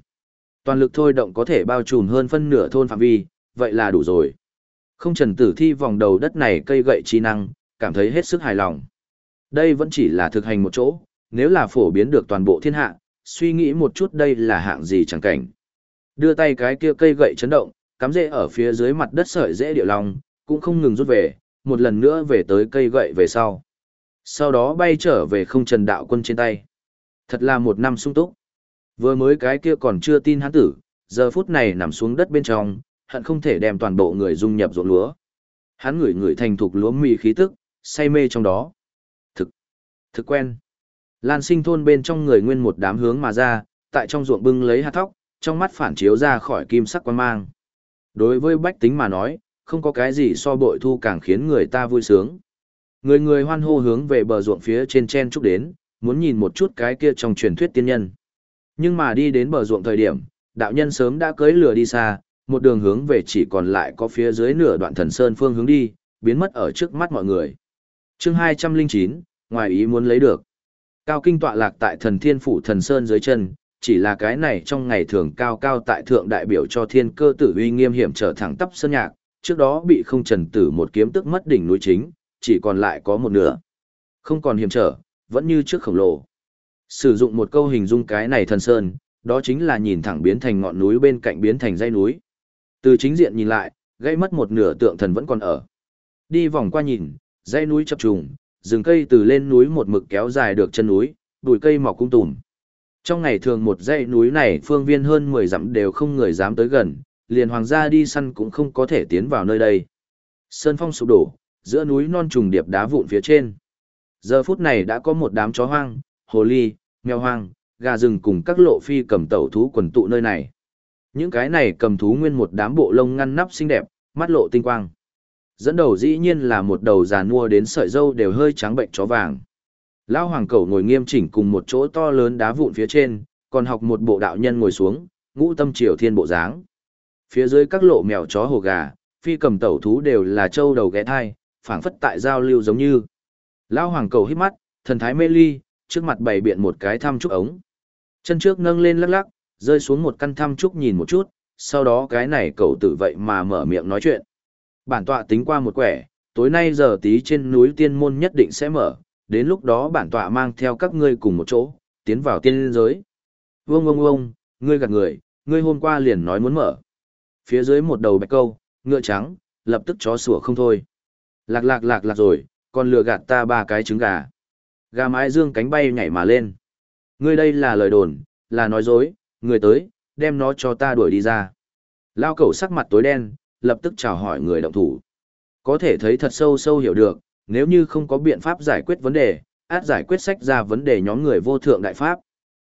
Toàn lực thôi động có thể bao trùm hơn phân nửa thôn phạm vi, vậy là đủ rồi. Không trần tử thi vòng đầu đất này cây gậy chi năng, cảm thấy hết sức hài lòng. Đây vẫn chỉ là thực hành một chỗ, nếu là phổ biến được toàn bộ thiên hạ, suy nghĩ một chút đây là hạng gì chẳng cảnh. Đưa tay cái kia cây gậy chấn động, cắm rễ ở phía dưới mặt đất sợi rễ địa lòng, cũng không ngừng rút về, một lần nữa về tới cây gậy về sau. Sau đó bay trở về không trần đạo quân trên tay. Thật là một năm sung túc. Vừa mới cái kia còn chưa tin hắn tử, giờ phút này nằm xuống đất bên trong, hận không thể đem toàn bộ người dung nhập ruộng lúa. Hắn ngửi ngửi thành thục lúa mì khí tức, say mê trong đó. Thực, thực quen. Lan sinh thôn bên trong người nguyên một đám hướng mà ra, tại trong ruộng bưng lấy hạt thóc, trong mắt phản chiếu ra khỏi kim sắc quan mang. Đối với bách tính mà nói, không có cái gì so bội thu càng khiến người ta vui sướng. Người người hoan hô hướng về bờ ruộng phía trên chen chúc đến, muốn nhìn một chút cái kia trong truyền thuyết tiên nhân. Nhưng mà đi đến bờ ruộng thời điểm, đạo nhân sớm đã cưỡi lửa đi xa, một đường hướng về chỉ còn lại có phía dưới nửa đoạn thần sơn phương hướng đi, biến mất ở trước mắt mọi người chương 209, ngoài ý muốn lấy được. Cao kinh tọa lạc tại thần thiên phủ thần sơn dưới chân, chỉ là cái này trong ngày thường cao cao tại thượng đại biểu cho thiên cơ tử uy nghiêm hiểm trở thẳng tắp sơn nhạc, trước đó bị không trần tử một kiếm tức mất đỉnh núi chính, chỉ còn lại có một nửa. Không còn hiểm trở, vẫn như trước khổng lồ. Sử dụng một câu hình dung cái này thần sơn, đó chính là nhìn thẳng biến thành ngọn núi bên cạnh biến thành dây núi. Từ chính diện nhìn lại, gây mất một nửa tượng thần vẫn còn ở. Đi vòng qua nhìn, dãy núi chập trùng, rừng cây từ lên núi một mực kéo dài được chân núi, bụi cây mọc cung tùm. Trong ngày thường một dãy núi này phương viên hơn 10 dặm đều không người dám tới gần, liền hoàng gia đi săn cũng không có thể tiến vào nơi đây. Sơn phong sụp đổ, giữa núi non trùng điệp đá vụn phía trên. Giờ phút này đã có một đám chó hoang, hồ ly, mèo hoang, gà rừng cùng các lộ phi cầm tẩu thú quần tụ nơi này. Những cái này cầm thú nguyên một đám bộ lông ngăn nắp xinh đẹp, mắt lộ tinh quang. Dẫn đầu dĩ nhiên là một đầu già nua đến sợi dâu đều hơi trắng bệnh chó vàng. Lão hoàng cẩu ngồi nghiêm chỉnh cùng một chỗ to lớn đá vụn phía trên, còn học một bộ đạo nhân ngồi xuống, ngũ tâm triều thiên bộ dáng. Phía dưới các lộ mèo chó hồ gà, phi cầm tẩu thú đều là trâu đầu ghé thai, phảng phất tại giao lưu giống như. Lão hoàng cầu hít mắt, thần thái mê ly, trước mặt bày biện một cái thăm trúc ống. Chân trước nâng lên lắc lắc, rơi xuống một căn thăm trúc nhìn một chút, sau đó cái này cậu tự vậy mà mở miệng nói chuyện. Bản tọa tính qua một quẻ, tối nay giờ tí trên núi tiên môn nhất định sẽ mở, đến lúc đó bản tọa mang theo các ngươi cùng một chỗ, tiến vào tiên giới. Vương ông ông, ngươi gạt người, ngươi hôm qua liền nói muốn mở. Phía dưới một đầu bạch câu, ngựa trắng, lập tức chó sủa không thôi. Lạc lạc lạc lạc rồi, còn lừa gạt ta ba cái trứng gà. Gà mái dương cánh bay nhảy mà lên. Ngươi đây là lời đồn, là nói dối, người tới, đem nó cho ta đuổi đi ra. Lao cẩu sắc mặt tối đen, lập tức chào hỏi người động thủ. Có thể thấy thật sâu sâu hiểu được, nếu như không có biện pháp giải quyết vấn đề, át giải quyết sách ra vấn đề nhóm người vô thượng đại pháp.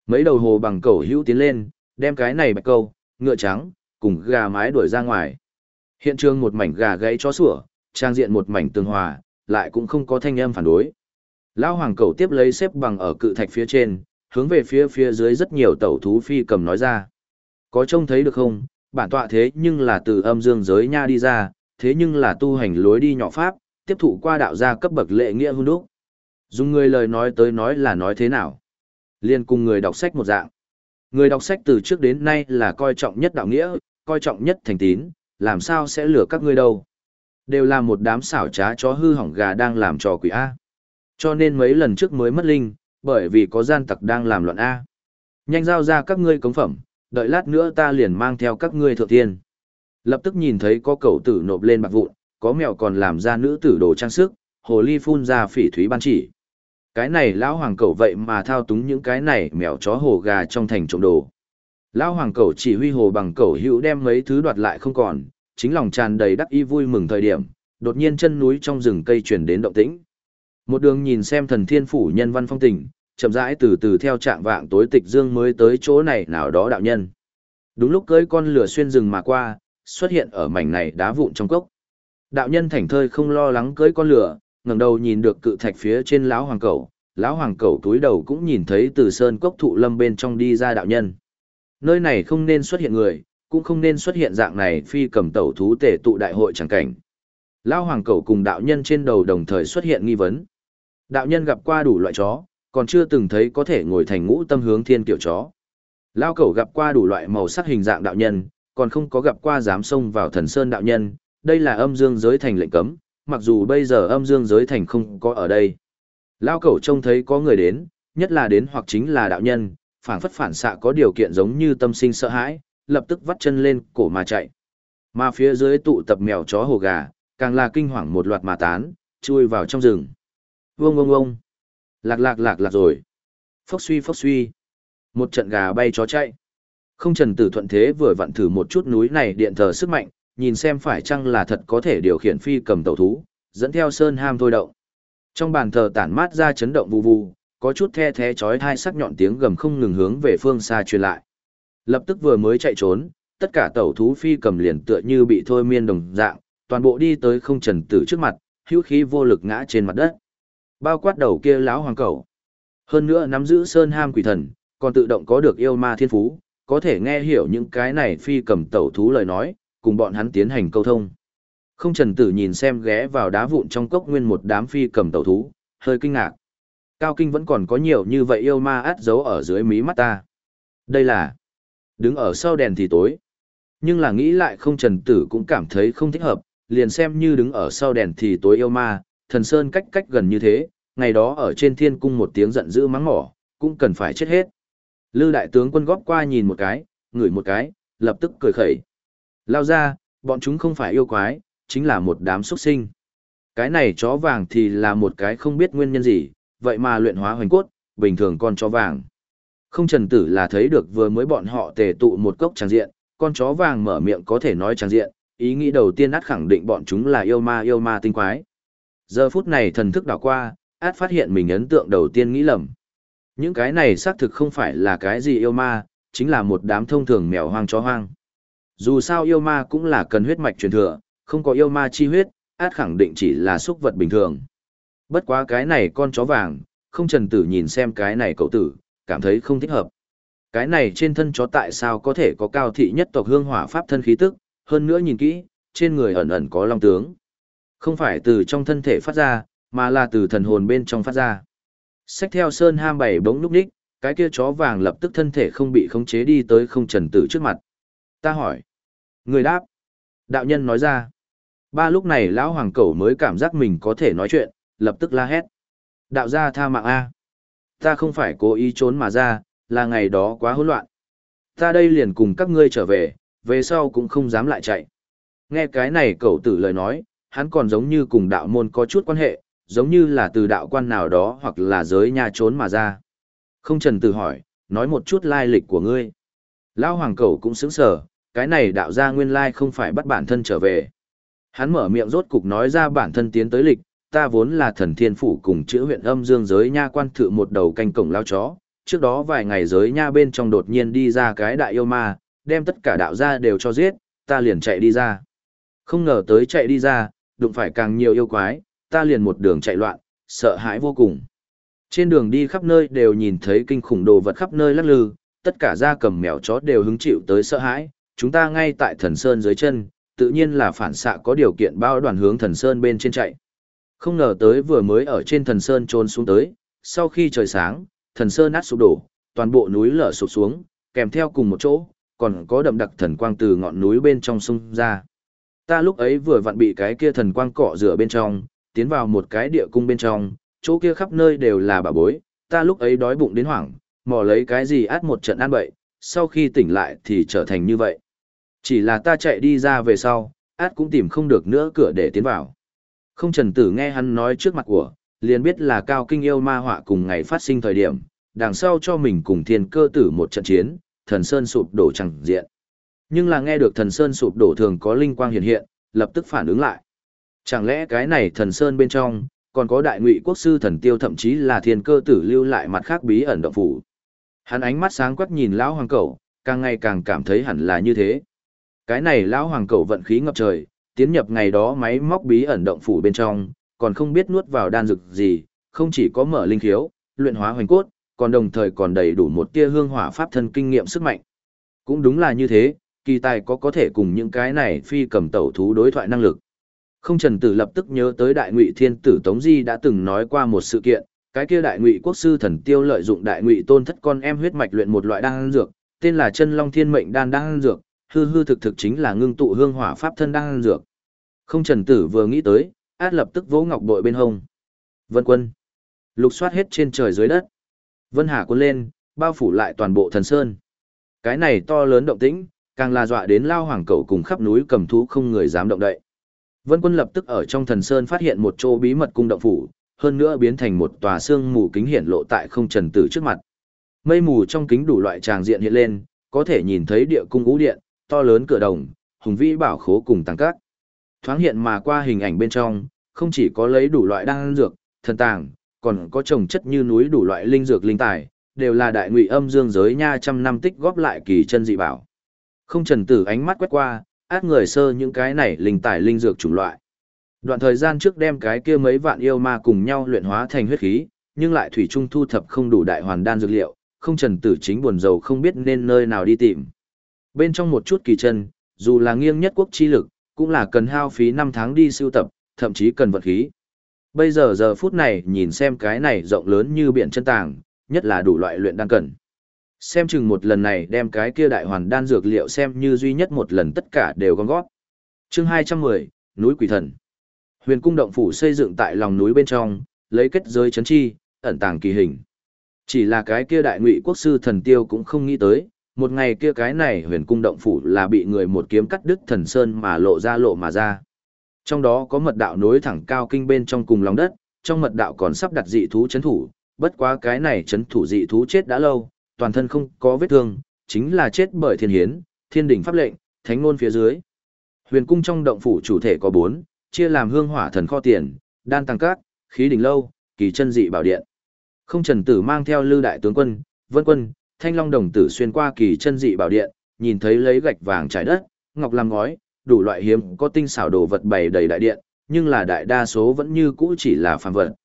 Mấy đầu hồ bằng cầu hữu tiến lên, đem cái này bạch câu, ngựa trắng, cùng gà mái đuổi ra ngoài. Hiện trường một mảnh gà gáy chó sủa, trang diện một mảnh tương hòa, lại cũng không có thanh âm phản đối. Lão hoàng cầu tiếp lấy xếp bằng ở cự thạch phía trên, hướng về phía phía dưới rất nhiều tẩu thú phi cầm nói ra. Có trông thấy được không, bản tọa thế nhưng là từ âm dương giới nha đi ra, thế nhưng là tu hành lối đi nhỏ pháp, tiếp thụ qua đạo gia cấp bậc lệ nghĩa hôn đúc. Dùng người lời nói tới nói là nói thế nào? Liên cùng người đọc sách một dạng. Người đọc sách từ trước đến nay là coi trọng nhất đạo nghĩa, coi trọng nhất thành tín, làm sao sẽ lừa các ngươi đâu. Đều là một đám xảo trá chó hư hỏng gà đang làm trò quỷ A. Cho nên mấy lần trước mới mất linh, bởi vì có gian tặc đang làm loạn A. Nhanh giao ra các ngươi cống phẩm, đợi lát nữa ta liền mang theo các ngươi thượng thiên. Lập tức nhìn thấy có cậu tử nộp lên bạc vụn, có mèo còn làm ra nữ tử đồ trang sức, hồ ly phun ra phỉ thúy ban chỉ. Cái này lão hoàng cậu vậy mà thao túng những cái này mèo chó hồ gà trong thành trộm đồ. Lão hoàng cậu chỉ huy hồ bằng cậu hữu đem mấy thứ đoạt lại không còn, chính lòng tràn đầy đắc y vui mừng thời điểm, đột nhiên chân núi trong rừng cây chuyển đến động tĩnh. Một đường nhìn xem thần thiên phủ nhân văn phong tình, chậm rãi từ từ theo trạng vạng tối tịch dương mới tới chỗ này nào đó đạo nhân. Đúng lúc cưới con lửa xuyên rừng mà qua, xuất hiện ở mảnh này đá vụn trong cốc. Đạo nhân thảnh thơi không lo lắng cưới con lửa, ngẩng đầu nhìn được cự thạch phía trên lão hoàng cẩu, lão hoàng cẩu túi đầu cũng nhìn thấy từ sơn cốc thụ lâm bên trong đi ra đạo nhân. Nơi này không nên xuất hiện người, cũng không nên xuất hiện dạng này phi cầm tẩu thú tể tụ đại hội chẳng cảnh. Lão hoàng cẩu cùng đạo nhân trên đầu đồng thời xuất hiện nghi vấn. Đạo nhân gặp qua đủ loại chó, còn chưa từng thấy có thể ngồi thành ngũ tâm hướng thiên kiểu chó. Lao cẩu gặp qua đủ loại màu sắc hình dạng đạo nhân, còn không có gặp qua dám xông vào thần sơn đạo nhân, đây là âm dương giới thành lệnh cấm, mặc dù bây giờ âm dương giới thành không có ở đây. Lao cẩu trông thấy có người đến, nhất là đến hoặc chính là đạo nhân, phản phất phản xạ có điều kiện giống như tâm sinh sợ hãi, lập tức vắt chân lên cổ mà chạy. Mà phía dưới tụ tập mèo chó hồ gà, càng là kinh hoàng một loạt mà tán, chui vào trong rừng. Vông vông vông. Lạc lạc lạc lạc rồi. Phốc suy phốc suy. Một trận gà bay chó chạy. Không trần tử thuận thế vừa vặn thử một chút núi này điện thờ sức mạnh, nhìn xem phải chăng là thật có thể điều khiển phi cầm tàu thú, dẫn theo sơn ham thôi động. Trong bàn thờ tản mát ra chấn động vù vù, có chút the thé chói thai sắc nhọn tiếng gầm không ngừng hướng về phương xa truyền lại. Lập tức vừa mới chạy trốn, tất cả tàu thú phi cầm liền tựa như bị thôi miên đồng dạng, toàn bộ đi tới không trần tử trước mặt, hữu khí vô lực ngã trên mặt đất. Bao quát đầu kia lão hoàng cầu. Hơn nữa nắm giữ sơn ham quỷ thần, còn tự động có được yêu ma thiên phú, có thể nghe hiểu những cái này phi cầm tẩu thú lời nói, cùng bọn hắn tiến hành câu thông. Không trần tử nhìn xem ghé vào đá vụn trong cốc nguyên một đám phi cầm tẩu thú, hơi kinh ngạc. Cao kinh vẫn còn có nhiều như vậy yêu ma át giấu ở dưới mí mắt ta. Đây là đứng ở sau đèn thì tối. Nhưng là nghĩ lại không trần tử cũng cảm thấy không thích hợp, liền xem như đứng ở sau đèn thì tối yêu ma, thần sơn cách cách gần như thế, ngày đó ở trên thiên cung một tiếng giận dữ mắng mỏ, cũng cần phải chết hết. Lư đại tướng quân góp qua nhìn một cái, ngửi một cái, lập tức cười khẩy. Lao ra, bọn chúng không phải yêu quái, chính là một đám xuất sinh. Cái này chó vàng thì là một cái không biết nguyên nhân gì, vậy mà luyện hóa hoành cốt, bình thường con chó vàng. Không trần tử là thấy được vừa mới bọn họ tề tụ một cốc tràng diện, con chó vàng mở miệng có thể nói tràng diện, ý nghĩ đầu tiên át khẳng định bọn chúng là yêu ma yêu ma tinh quái. Giờ phút này thần thức đảo qua, át phát hiện mình ấn tượng đầu tiên nghĩ lầm. Những cái này xác thực không phải là cái gì yêu ma, chính là một đám thông thường mèo hoang chó hoang. Dù sao yêu ma cũng là cần huyết mạch truyền thừa, không có yêu ma chi huyết, át khẳng định chỉ là súc vật bình thường. Bất quá cái này con chó vàng, không trần tử nhìn xem cái này cậu tử, cảm thấy không thích hợp. Cái này trên thân chó tại sao có thể có cao thị nhất tộc hương hỏa pháp thân khí tức, hơn nữa nhìn kỹ, trên người ẩn ẩn có long tướng. Không phải từ trong thân thể phát ra, mà là từ thần hồn bên trong phát ra. Xách theo sơn ham bảy bỗng núp đích, cái kia chó vàng lập tức thân thể không bị khống chế đi tới không trần tử trước mặt. Ta hỏi. Người đáp. Đạo nhân nói ra. Ba lúc này lão hoàng cẩu mới cảm giác mình có thể nói chuyện, lập tức la hét. Đạo gia tha mạng A. Ta không phải cố ý trốn mà ra, là ngày đó quá hỗn loạn. Ta đây liền cùng các ngươi trở về, về sau cũng không dám lại chạy. Nghe cái này cậu tử lời nói, hắn còn giống như cùng đạo môn có chút quan hệ, giống như là từ đạo quan nào đó hoặc là giới nhà trốn mà ra. Không trần tử hỏi, nói một chút lai lịch của ngươi. Lão hoàng cầu cũng sững sờ, cái này đạo gia nguyên lai không phải bắt bản thân trở về. Hắn mở miệng rốt cục nói ra bản thân tiến tới lịch, ta vốn là thần thiên phủ cùng chữ huyện âm dương giới nha quan thự một đầu canh cổng lao chó. Trước đó vài ngày giới nha bên trong đột nhiên đi ra cái đại yêu ma, đem tất cả đạo gia đều cho giết, ta liền chạy đi ra. Không ngờ tới chạy đi ra, đụng phải càng nhiều yêu quái, ta liền một đường chạy loạn, sợ hãi vô cùng. Trên đường đi khắp nơi đều nhìn thấy kinh khủng đồ vật khắp nơi lắc lư, tất cả da cầm mèo chó đều hứng chịu tới sợ hãi, chúng ta ngay tại thần sơn dưới chân, tự nhiên là phản xạ có điều kiện bao đoàn hướng thần sơn bên trên chạy. Không ngờ tới vừa mới ở trên thần sơn trôn xuống tới, sau khi trời sáng, thần sơn nát sụp đổ, toàn bộ núi lở sụp xuống, kèm theo cùng một chỗ, còn có đậm đặc thần quang từ ngọn núi bên trong sông ra. Ta lúc ấy vừa vặn bị cái kia thần quang cọ rửa bên trong, tiến vào một cái địa cung bên trong, chỗ kia khắp nơi đều là bà bối, ta lúc ấy đói bụng đến hoảng, mò lấy cái gì át một trận ăn bậy, sau khi tỉnh lại thì trở thành như vậy. Chỉ là ta chạy đi ra về sau, át cũng tìm không được nữa cửa để tiến vào. Không trần tử nghe hắn nói trước mặt của, liền biết là cao kinh yêu ma họa cùng ngày phát sinh thời điểm, đằng sau cho mình cùng thiên cơ tử một trận chiến, thần sơn sụp đổ chẳng diện. Nhưng là nghe được thần sơn sụp đổ thường có linh quang hiện hiện, lập tức phản ứng lại. Chẳng lẽ cái này thần sơn bên trong, còn có đại ngụy quốc sư thần tiêu thậm chí là thiên cơ tử lưu lại mặt khác bí ẩn động phủ. Hắn ánh mắt sáng quắc nhìn lão hoàng cẩu, càng ngày càng cảm thấy hẳn là như thế. Cái này lão hoàng cẩu vận khí ngập trời, tiến nhập ngày đó máy móc bí ẩn động phủ bên trong, còn không biết nuốt vào đan dược gì, không chỉ có mở linh khiếu, luyện hóa hoành cốt, còn đồng thời còn đầy đủ một tia hương hỏa pháp thân kinh nghiệm sức mạnh. Cũng đúng là như thế, kỳ tài có có thể cùng những cái này phi cầm tẩu thú đối thoại năng lực. Không Trần Tử lập tức nhớ tới Đại Ngụy Thiên Tử Tống Di đã từng nói qua một sự kiện, cái kia Đại Ngụy Quốc sư thần tiêu lợi dụng Đại Ngụy Tôn thất con em huyết mạch luyện một loại đan dược, tên là Chân Long Thiên Mệnh đan đan dược, hư hư thực thực chính là ngưng tụ hương hỏa pháp thân đan dược. Không Trần Tử vừa nghĩ tới, át lập tức vỗ ngọc bội bên hông. Vân Quân, lục soát hết trên trời dưới đất. Vân Hà quân lên, bao phủ lại toàn bộ thần sơn. Cái này to lớn động tĩnh, càng là dọa đến lao hoàng cẩu cùng khắp núi cầm thú không người dám động đậy. Vân quân lập tức ở trong thần sơn phát hiện một chỗ bí mật cung động phủ, hơn nữa biến thành một tòa xương mù kính hiển lộ tại không trần tử trước mặt. Mây mù trong kính đủ loại tràng diện hiện lên, có thể nhìn thấy địa cung ngũ điện, to lớn cửa đồng, hùng vĩ bảo khố cùng tăng các. Thoáng hiện mà qua hình ảnh bên trong, không chỉ có lấy đủ loại đan dược, thần tàng, còn có trồng chất như núi đủ loại linh dược linh tài, đều là đại ngụy âm dương giới nha trăm năm tích góp lại kỳ chân dị bảo. Không trần tử ánh mắt quét qua, át người sơ những cái này linh tài linh dược chủng loại. Đoạn thời gian trước đem cái kia mấy vạn yêu ma cùng nhau luyện hóa thành huyết khí, nhưng lại thủy trung thu thập không đủ đại hoàn đan dược liệu, không trần tử chính buồn rầu không biết nên nơi nào đi tìm. Bên trong một chút kỳ chân, dù là nghiêng nhất quốc chi lực, cũng là cần hao phí 5 tháng đi sưu tập, thậm chí cần vật khí. Bây giờ giờ phút này nhìn xem cái này rộng lớn như biển chân tàng, nhất là đủ loại luyện đan cần. Xem chừng một lần này đem cái kia đại hoàn đan dược liệu xem như duy nhất một lần tất cả đều gom gót. Chương 210, núi quỷ thần. Huyền cung động phủ xây dựng tại lòng núi bên trong, lấy kết giới chấn chi, ẩn tàng kỳ hình. Chỉ là cái kia đại ngụy quốc sư thần tiêu cũng không nghĩ tới, một ngày kia cái này huyền cung động phủ là bị người một kiếm cắt đứt thần sơn mà lộ ra lộ mà ra. Trong đó có mật đạo nối thẳng cao kinh bên trong cùng lòng đất, trong mật đạo còn sắp đặt dị thú chấn thủ, bất quá cái này chấn thủ dị thú chết đã lâu, toàn thân không có vết thương, chính là chết bởi thiên hiến, thiên đỉnh pháp lệnh, thánh ngôn phía dưới. Huyền cung trong động phủ chủ thể có 4, chia làm hương hỏa thần kho tiền, đan tăng cát, khí đỉnh lâu, kỳ chân dị bảo điện. Không trần tử mang theo lưu đại tướng quân, vân quân, thanh long đồng tử xuyên qua kỳ chân dị bảo điện, nhìn thấy lấy gạch vàng trải đất, ngọc làm ngói, đủ loại hiếm có tinh xảo đồ vật bày đầy đại điện, nhưng là đại đa số vẫn như cũ chỉ là phàm vật.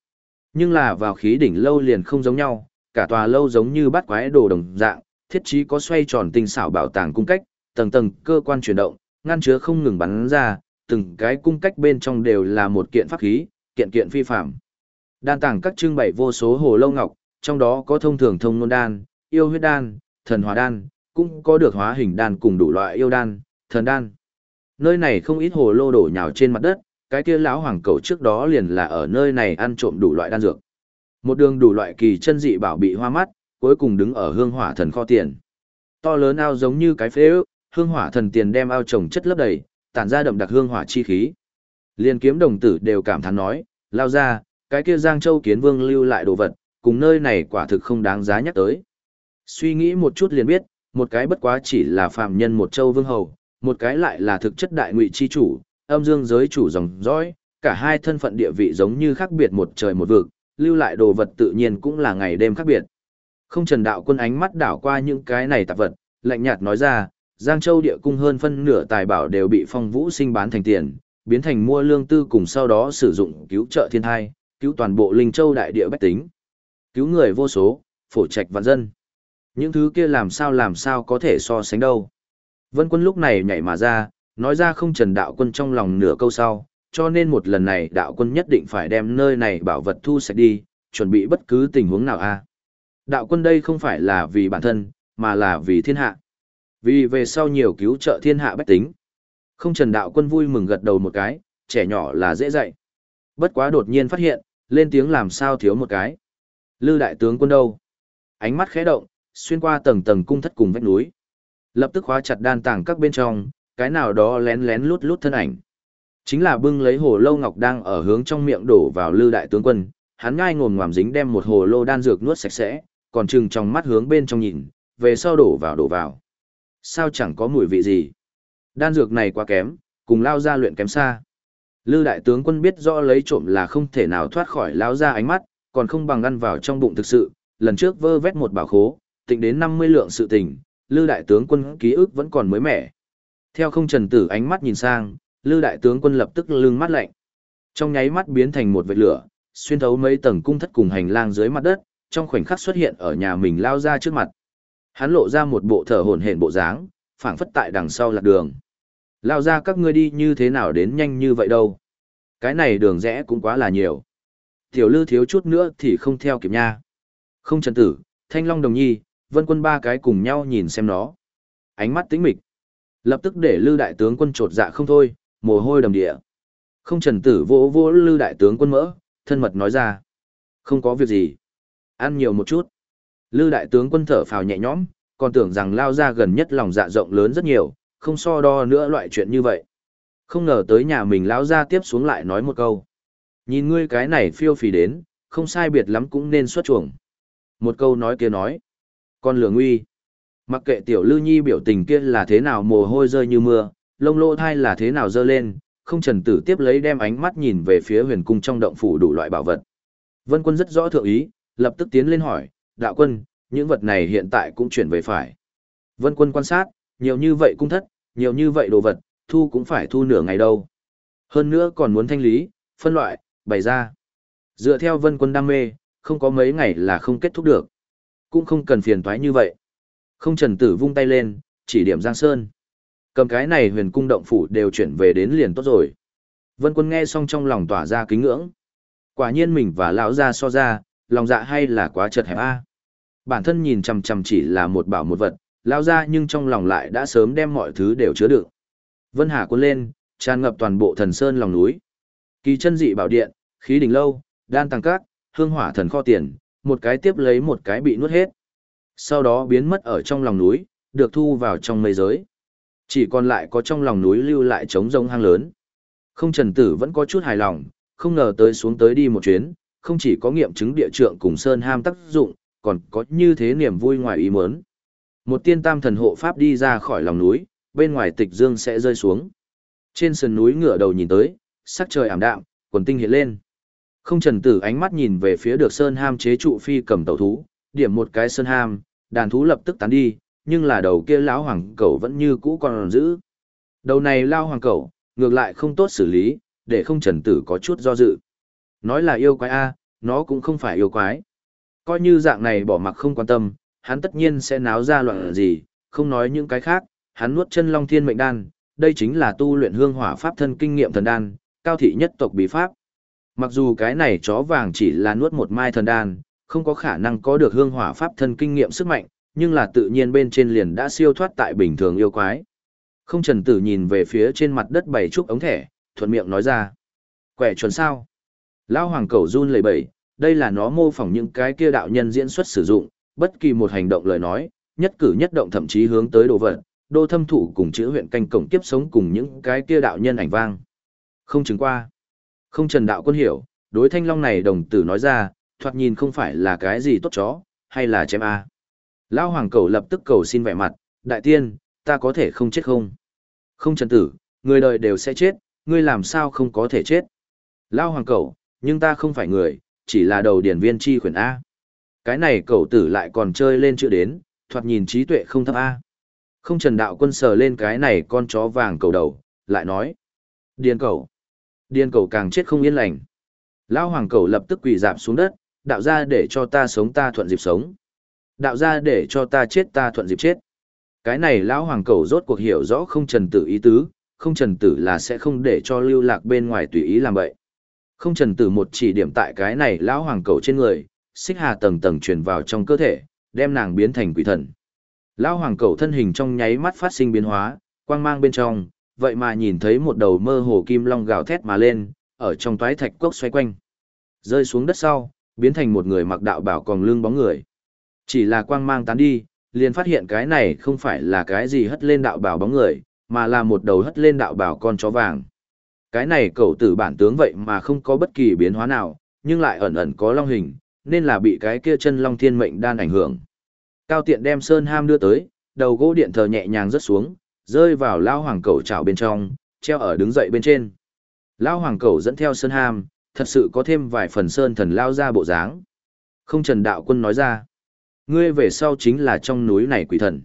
Nhưng là vào khí đỉnh lâu liền không giống nhau, cả tòa lâu giống như bát quái đồ đồng dạng, thiết trí có xoay tròn tinh xảo bảo tàng cung cách, tầng tầng cơ quan chuyển động, ngăn chứa không ngừng bắn ra, từng cái cung cách bên trong đều là một kiện pháp khí, kiện kiện phi phạm. Đan tàng các trưng bày vô số hồ lâu ngọc, trong đó có thông thường thông nôn đan, yêu huyết đan, thần hóa đan, cũng có được hóa hình đan cùng đủ loại yêu đan, thần đan. Nơi này không ít hồ lô đổ nhào trên mặt đất, cái kia lão hoàng cầu trước đó liền là ở nơi này ăn trộm đủ loại đan dược. Một đường đủ loại kỳ chân dị bảo bị hoa mắt, cuối cùng đứng ở hương hỏa thần kho tiền. To lớn ao giống như cái phế ước, hương hỏa thần tiền đem ao trồng chất lấp đầy, tản ra đậm đặc hương hỏa chi khí. Liên kiếm đồng tử đều cảm thán nói, lao ra, cái kia Giang Châu kiến vương lưu lại đồ vật, cùng nơi này quả thực không đáng giá nhắc tới. Suy nghĩ một chút liền biết, một cái bất quá chỉ là phàm nhân một châu vương hầu, một cái lại là thực chất đại ngụy chi chủ, âm dương giới chủ dòng dõi, cả hai thân phận địa vị giống như khác biệt một trời một vực, lưu lại đồ vật tự nhiên cũng là ngày đêm khác biệt. Không trần đạo quân ánh mắt đảo qua những cái này tạp vật, lạnh nhạt nói ra, Giang Châu địa cung hơn phân nửa tài bảo đều bị phong vũ sinh bán thành tiền, biến thành mua lương tư cùng sau đó sử dụng cứu trợ thiên thai, cứu toàn bộ Linh Châu đại địa bách tính. Cứu người vô số, phổ trạch vạn dân. Những thứ kia làm sao làm sao có thể so sánh đâu. Vân quân lúc này nhảy mà ra, nói ra không trần đạo quân trong lòng nửa câu sau, cho nên một lần này đạo quân nhất định phải đem nơi này bảo vật thu sạch đi, chuẩn bị bất cứ tình huống nào a. À? Đạo quân đây không phải là vì bản thân, mà là vì thiên hạ. Vì về sau nhiều cứu trợ thiên hạ bách tính. Không trần đạo quân vui mừng gật đầu một cái, trẻ nhỏ là dễ dạy. Bất quá đột nhiên phát hiện, lên tiếng làm sao thiếu một cái. Lư đại tướng quân đâu? Ánh mắt khẽ động, xuyên qua tầng tầng cung thất cùng vách núi. Lập tức khóa chặt đan tàng các bên trong, cái nào đó lén lén lút lút thân ảnh. Chính là bưng lấy hồ lâu ngọc đang ở hướng trong miệng đổ vào lư đại tướng quân, hắn ngai ngồm ngoàm dính đem một hồ lô đan dược nuốt sạch sẽ, còn trừng trong mắt hướng bên trong nhìn, về sau đổ vào đổ vào. Sao chẳng có mùi vị gì? Đan dược này quá kém, cùng lao ra luyện kém xa. Lư đại tướng quân biết rõ lấy trộm là không thể nào thoát khỏi lao ra ánh mắt, còn không bằng ăn vào trong bụng thực sự, lần trước vơ vét một bảo khố, tịnh đến 50 lượng sự tình, Lư đại tướng quân ký ức vẫn còn mới mẻ. Theo không trần tử ánh mắt nhìn sang, Lư đại tướng quân lập tức lưng mắt lạnh. Trong nháy mắt biến thành một vệt lửa, xuyên thấu mấy tầng cung thất cùng hành lang dưới mặt đất, trong khoảnh khắc xuất hiện ở nhà mình lao ra trước mặt. Hắn lộ ra một bộ thở hổn hển bộ dáng, phảng phất tại đằng sau lạc đường. Lao ra các ngươi đi như thế nào đến nhanh như vậy đâu. Cái này đường rẽ cũng quá là nhiều. Tiểu lư thiếu chút nữa thì không theo kịp nha. Không trần tử, thanh long đồng nhi, vân quân ba cái cùng nhau nhìn xem nó. Ánh mắt tĩnh mịch. Lập tức để lư đại tướng quân trột dạ không thôi, mồ hôi đầm địa. Không trần tử vỗ vỗ lư đại tướng quân mỡ, thân mật nói ra. Không có việc gì. Ăn nhiều một chút. Lư đại tướng quân thở phào nhẹ nhõm, còn tưởng rằng lao ra gần nhất lòng dạ rộng lớn rất nhiều, không so đo nữa loại chuyện như vậy. Không ngờ tới nhà mình lao ra tiếp xuống lại nói một câu. Nhìn ngươi cái này phiêu phì đến, không sai biệt lắm cũng nên xuất chuồng. Một câu nói kia nói. Con lửa nguy. Mặc kệ tiểu lư nhi biểu tình kia là thế nào mồ hôi rơi như mưa, lông lô thai là thế nào dơ lên, không trần tử tiếp lấy đem ánh mắt nhìn về phía huyền cung trong động phủ đủ loại bảo vật. Vân quân rất rõ thượng ý, lập tức tiến lên hỏi, đạo quân, những vật này hiện tại cũng chuyển về phải. Vân quân quan sát, nhiều như vậy cung thất, nhiều như vậy đồ vật, thu cũng phải thu nửa ngày đâu. Hơn nữa còn muốn thanh lý, phân loại, bày ra. Dựa theo vân quân đam mê, không có mấy ngày là không kết thúc được. Cũng không cần phiền toái như vậy. Không trần tử vung tay lên, chỉ điểm Giang Sơn. Cầm cái này huyền cung động phủ đều chuyển về đến liền tốt rồi. Vân quân nghe xong trong lòng tỏa ra kính ngưỡng. Quả nhiên mình và lão gia so ra, lòng dạ hay là quá chật hẹp a. Bản thân nhìn chằm chằm chỉ là một bảo một vật, lao ra nhưng trong lòng lại đã sớm đem mọi thứ đều chứa đựng. Vân Hà cuốn lên, tràn ngập toàn bộ thần sơn lòng núi. Kỳ chân dị bảo điện, khí đỉnh lâu, đan tăng cát, hương hỏa thần kho tiền, một cái tiếp lấy một cái bị nuốt hết. Sau đó biến mất ở trong lòng núi, được thu vào trong mây giới. Chỉ còn lại có trong lòng núi lưu lại trống rông hang lớn. Không trần tử vẫn có chút hài lòng, không ngờ tới xuống tới đi một chuyến, không chỉ có nghiệm chứng địa trượng cùng sơn ham tác dụng, còn có như thế niềm vui ngoài ý muốn. Một tiên tam thần hộ pháp đi ra khỏi lòng núi, bên ngoài tịch dương sẽ rơi xuống. Trên sườn núi ngựa đầu nhìn tới, sắc trời ảm đạm, quần tinh hiện lên. Không trần tử ánh mắt nhìn về phía được sơn ham chế trụ phi cầm tẩu thú, điểm một cái sơn ham, đàn thú lập tức tán đi, nhưng là đầu kia lão hoàng cẩu vẫn như cũ còn giữ. Đầu này lao hoàng cẩu, ngược lại không tốt xử lý, để không trần tử có chút do dự. Nói là yêu quái A, nó cũng không phải yêu quái. Coi như dạng này bỏ mặc không quan tâm, hắn tất nhiên sẽ náo ra loạn gì, không nói những cái khác, hắn nuốt chân long thiên mệnh đan, đây chính là tu luyện hương hỏa pháp thân kinh nghiệm thần đan, cao thị nhất tộc bí pháp. Mặc dù cái này chó vàng chỉ là nuốt một mai thần đan, không có khả năng có được hương hỏa pháp thân kinh nghiệm sức mạnh, nhưng là tự nhiên bên trên liền đã siêu thoát tại bình thường yêu quái. Không trần tử nhìn về phía trên mặt đất bảy trúc ống thẻ, thuận miệng nói ra. Quẻ chuẩn sao? Lao hoàng cầu run lẩy bẩy, đây là nó mô phỏng những cái kia đạo nhân diễn xuất sử dụng, bất kỳ một hành động lời nói, nhất cử nhất động thậm chí hướng tới đồ vật, đô thâm thủ cùng chữ huyện canh cổng kiếp sống cùng những cái kia đạo nhân ảnh vang. Không chứng qua. Không trần đạo quân hiểu, đối thanh long này đồng tử nói ra, thoạt nhìn không phải là cái gì tốt chó, hay là chém a. Lão hoàng cầu lập tức cầu xin vẻ mặt, đại tiên, ta có thể không chết không? Không trần tử, người đời đều sẽ chết, ngươi làm sao không có thể chết? Lão hoàng cầu, nhưng ta không phải người, chỉ là đầu điển viên chi khuyển A. Cái này cầu tử lại còn chơi lên chữ đến, thoạt nhìn trí tuệ không thấp A. Không trần đạo quân sờ lên cái này con chó vàng cầu đầu, lại nói. Điền cầu. Điền cầu càng chết không yên lành. Lão hoàng cầu lập tức quỳ dạp xuống đất, đạo ra để cho ta sống ta thuận dịp sống. Đạo ra để cho ta chết ta thuận dịp chết. Cái này lão hoàng cầu rốt cuộc hiểu rõ không trần tử ý tứ, không trần tử là sẽ không để cho lưu lạc bên ngoài tùy ý làm vậy. Không trần tử một chỉ điểm tại cái này lão hoàng cầu trên người, xích hà tầng tầng truyền vào trong cơ thể, đem nàng biến thành quỷ thần. Lão hoàng cầu thân hình trong nháy mắt phát sinh biến hóa, quang mang bên trong, vậy mà nhìn thấy một đầu mơ hồ kim long gào thét mà lên, ở trong toái thạch cốc xoay quanh. Rơi xuống đất sau, biến thành một người mặc đạo bảo còn lưng bóng người. Chỉ là quang mang tán đi, liền phát hiện cái này không phải là cái gì hất lên đạo bảo bóng người, mà là một đầu hất lên đạo bảo con chó vàng. Cái này cậu tử bản tướng vậy mà không có bất kỳ biến hóa nào, nhưng lại ẩn ẩn có long hình, nên là bị cái kia chân long thiên mệnh đan ảnh hưởng. Cao tiện đem sơn ham đưa tới, đầu gỗ điện thờ nhẹ nhàng rớt xuống, rơi vào lao hoàng cẩu chảo bên trong, treo ở đứng dậy bên trên. Lao hoàng cẩu dẫn theo sơn ham, thật sự có thêm vài phần sơn thần lao ra bộ dáng. Không trần đạo quân nói ra. Ngươi về sau chính là trong núi này quỷ thần.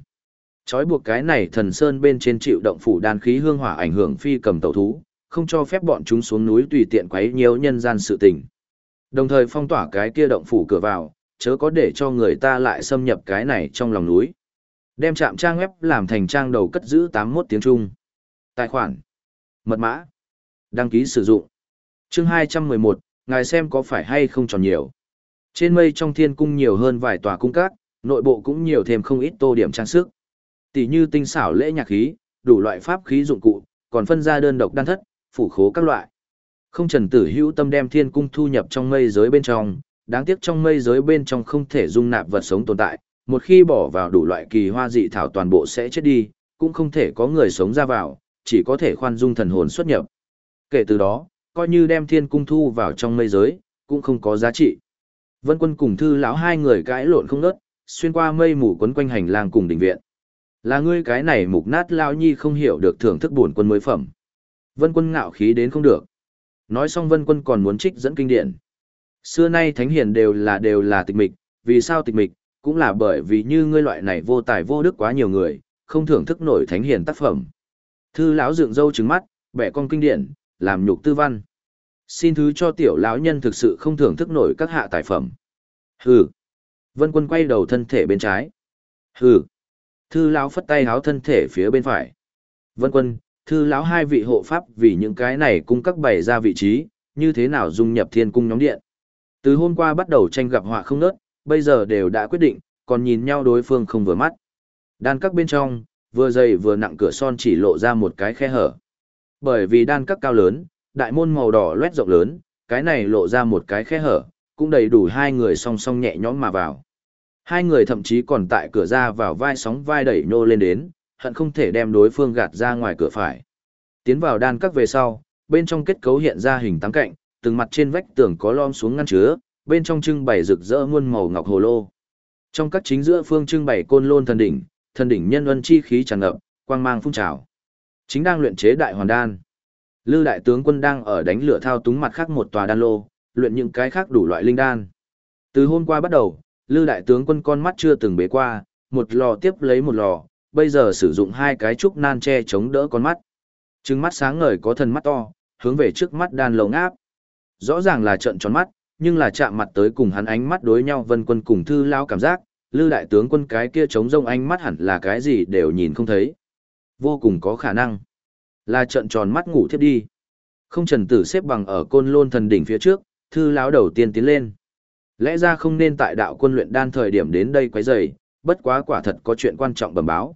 Chói buộc cái này thần sơn bên trên chịu động phủ đan khí hương hỏa ảnh hưởng phi cầm tẩu thú, không cho phép bọn chúng xuống núi tùy tiện quấy nhiễu nhân gian sự tình. Đồng thời phong tỏa cái kia động phủ cửa vào, chớ có để cho người ta lại xâm nhập cái này trong lòng núi. Đem trạm trang web làm thành trang đầu cất giữ 81 tiếng Trung. Tài khoản. Mật mã. Đăng ký sử dụng. Chương 211, ngài xem có phải hay không tròn nhiều. Trên mây trong thiên cung nhiều hơn vài tòa cung các, nội bộ cũng nhiều thêm không ít tô điểm trang sức. Tỷ như tinh xảo lễ nhạc khí, đủ loại pháp khí dụng cụ, còn phân ra đơn độc đan thất, phủ khố các loại. Không trần tử hữu tâm đem thiên cung thu nhập trong mây giới bên trong, đáng tiếc trong mây giới bên trong không thể dung nạp vật sống tồn tại, một khi bỏ vào đủ loại kỳ hoa dị thảo toàn bộ sẽ chết đi, cũng không thể có người sống ra vào, chỉ có thể khoan dung thần hồn xuất nhập. Kể từ đó, coi như đem thiên cung thu vào trong mây giới, cũng không có giá trị. Vân quân cùng thư lão hai người cãi lộn không ngớt, xuyên qua mây mù quấn quanh hành lang cùng đình viện. Là ngươi cái này mục nát lão nhi không hiểu được thưởng thức buồn quân mới phẩm. Vân quân ngạo khí đến không được. Nói xong vân quân còn muốn trích dẫn kinh điển. Xưa nay thánh hiền đều là đều là tịch mịch, vì sao tịch mịch, cũng là bởi vì như ngươi loại này vô tài vô đức quá nhiều người, không thưởng thức nổi thánh hiền tác phẩm. Thư lão dựng râu trừng mắt, bẻ con kinh điển, làm nhục tư văn. Xin thứ cho tiểu lão nhân thực sự không thưởng thức nổi các hạ tài phẩm. Hừ. Vân quân quay đầu thân thể bên trái. Hừ. Thư lão phất tay háo thân thể phía bên phải. Vân quân, thư lão hai vị hộ pháp vì những cái này cung các bày ra vị trí, như thế nào dung nhập thiên cung nhóm điện. Từ hôm qua bắt đầu tranh gặp họa không nớt, bây giờ đều đã quyết định, còn nhìn nhau đối phương không vừa mắt. Đan các bên trong, vừa dày vừa nặng cửa son chỉ lộ ra một cái khe hở. Bởi vì đan các cao lớn, đại môn màu đỏ loét rộng lớn, cái này lộ ra một cái khe hở, cũng đầy đủ hai người song song nhẹ nhõm mà vào. Hai người thậm chí còn tại cửa ra vào vai sóng vai đẩy nhô lên đến, hận không thể đem đối phương gạt ra ngoài cửa phải. Tiến vào đan các về sau, bên trong kết cấu hiện ra hình tám cạnh, từng mặt trên vách tường có lom xuống ngăn chứa, bên trong trưng bày rực rỡ muôn màu ngọc hồ lô. Trong các chính giữa phương trưng bày côn lôn thần đỉnh, thần đỉnh nhân ân chi khí tràn ngập, quang mang phun trào. Chính đang luyện chế đại hoàn đan. Lư đại tướng quân đang ở đánh lửa thao túng mặt khác một tòa đan lô, luyện những cái khác đủ loại linh đan. Từ hôm qua bắt đầu, Lư đại tướng quân con mắt chưa từng bế qua, một lò tiếp lấy một lò, bây giờ sử dụng hai cái trúc nan che chống đỡ con mắt. Trừng mắt sáng ngời có thần mắt to, hướng về trước mắt đan lồng áp. Rõ ràng là trận tròn mắt, nhưng là chạm mặt tới cùng hắn ánh mắt đối nhau vân quân cùng thư lao cảm giác, lư đại tướng quân cái kia chống rông ánh mắt hẳn là cái gì đều nhìn không thấy. Vô cùng có khả năng là trận tròn mắt ngủ thiếp đi. Không trần tử xếp bằng ở côn lôn thần đỉnh phía trước, thư lão đầu tiên tiến lên. Lẽ ra không nên tại đạo quân luyện đan thời điểm đến đây quấy rầy, bất quá quả thật có chuyện quan trọng bẩm báo.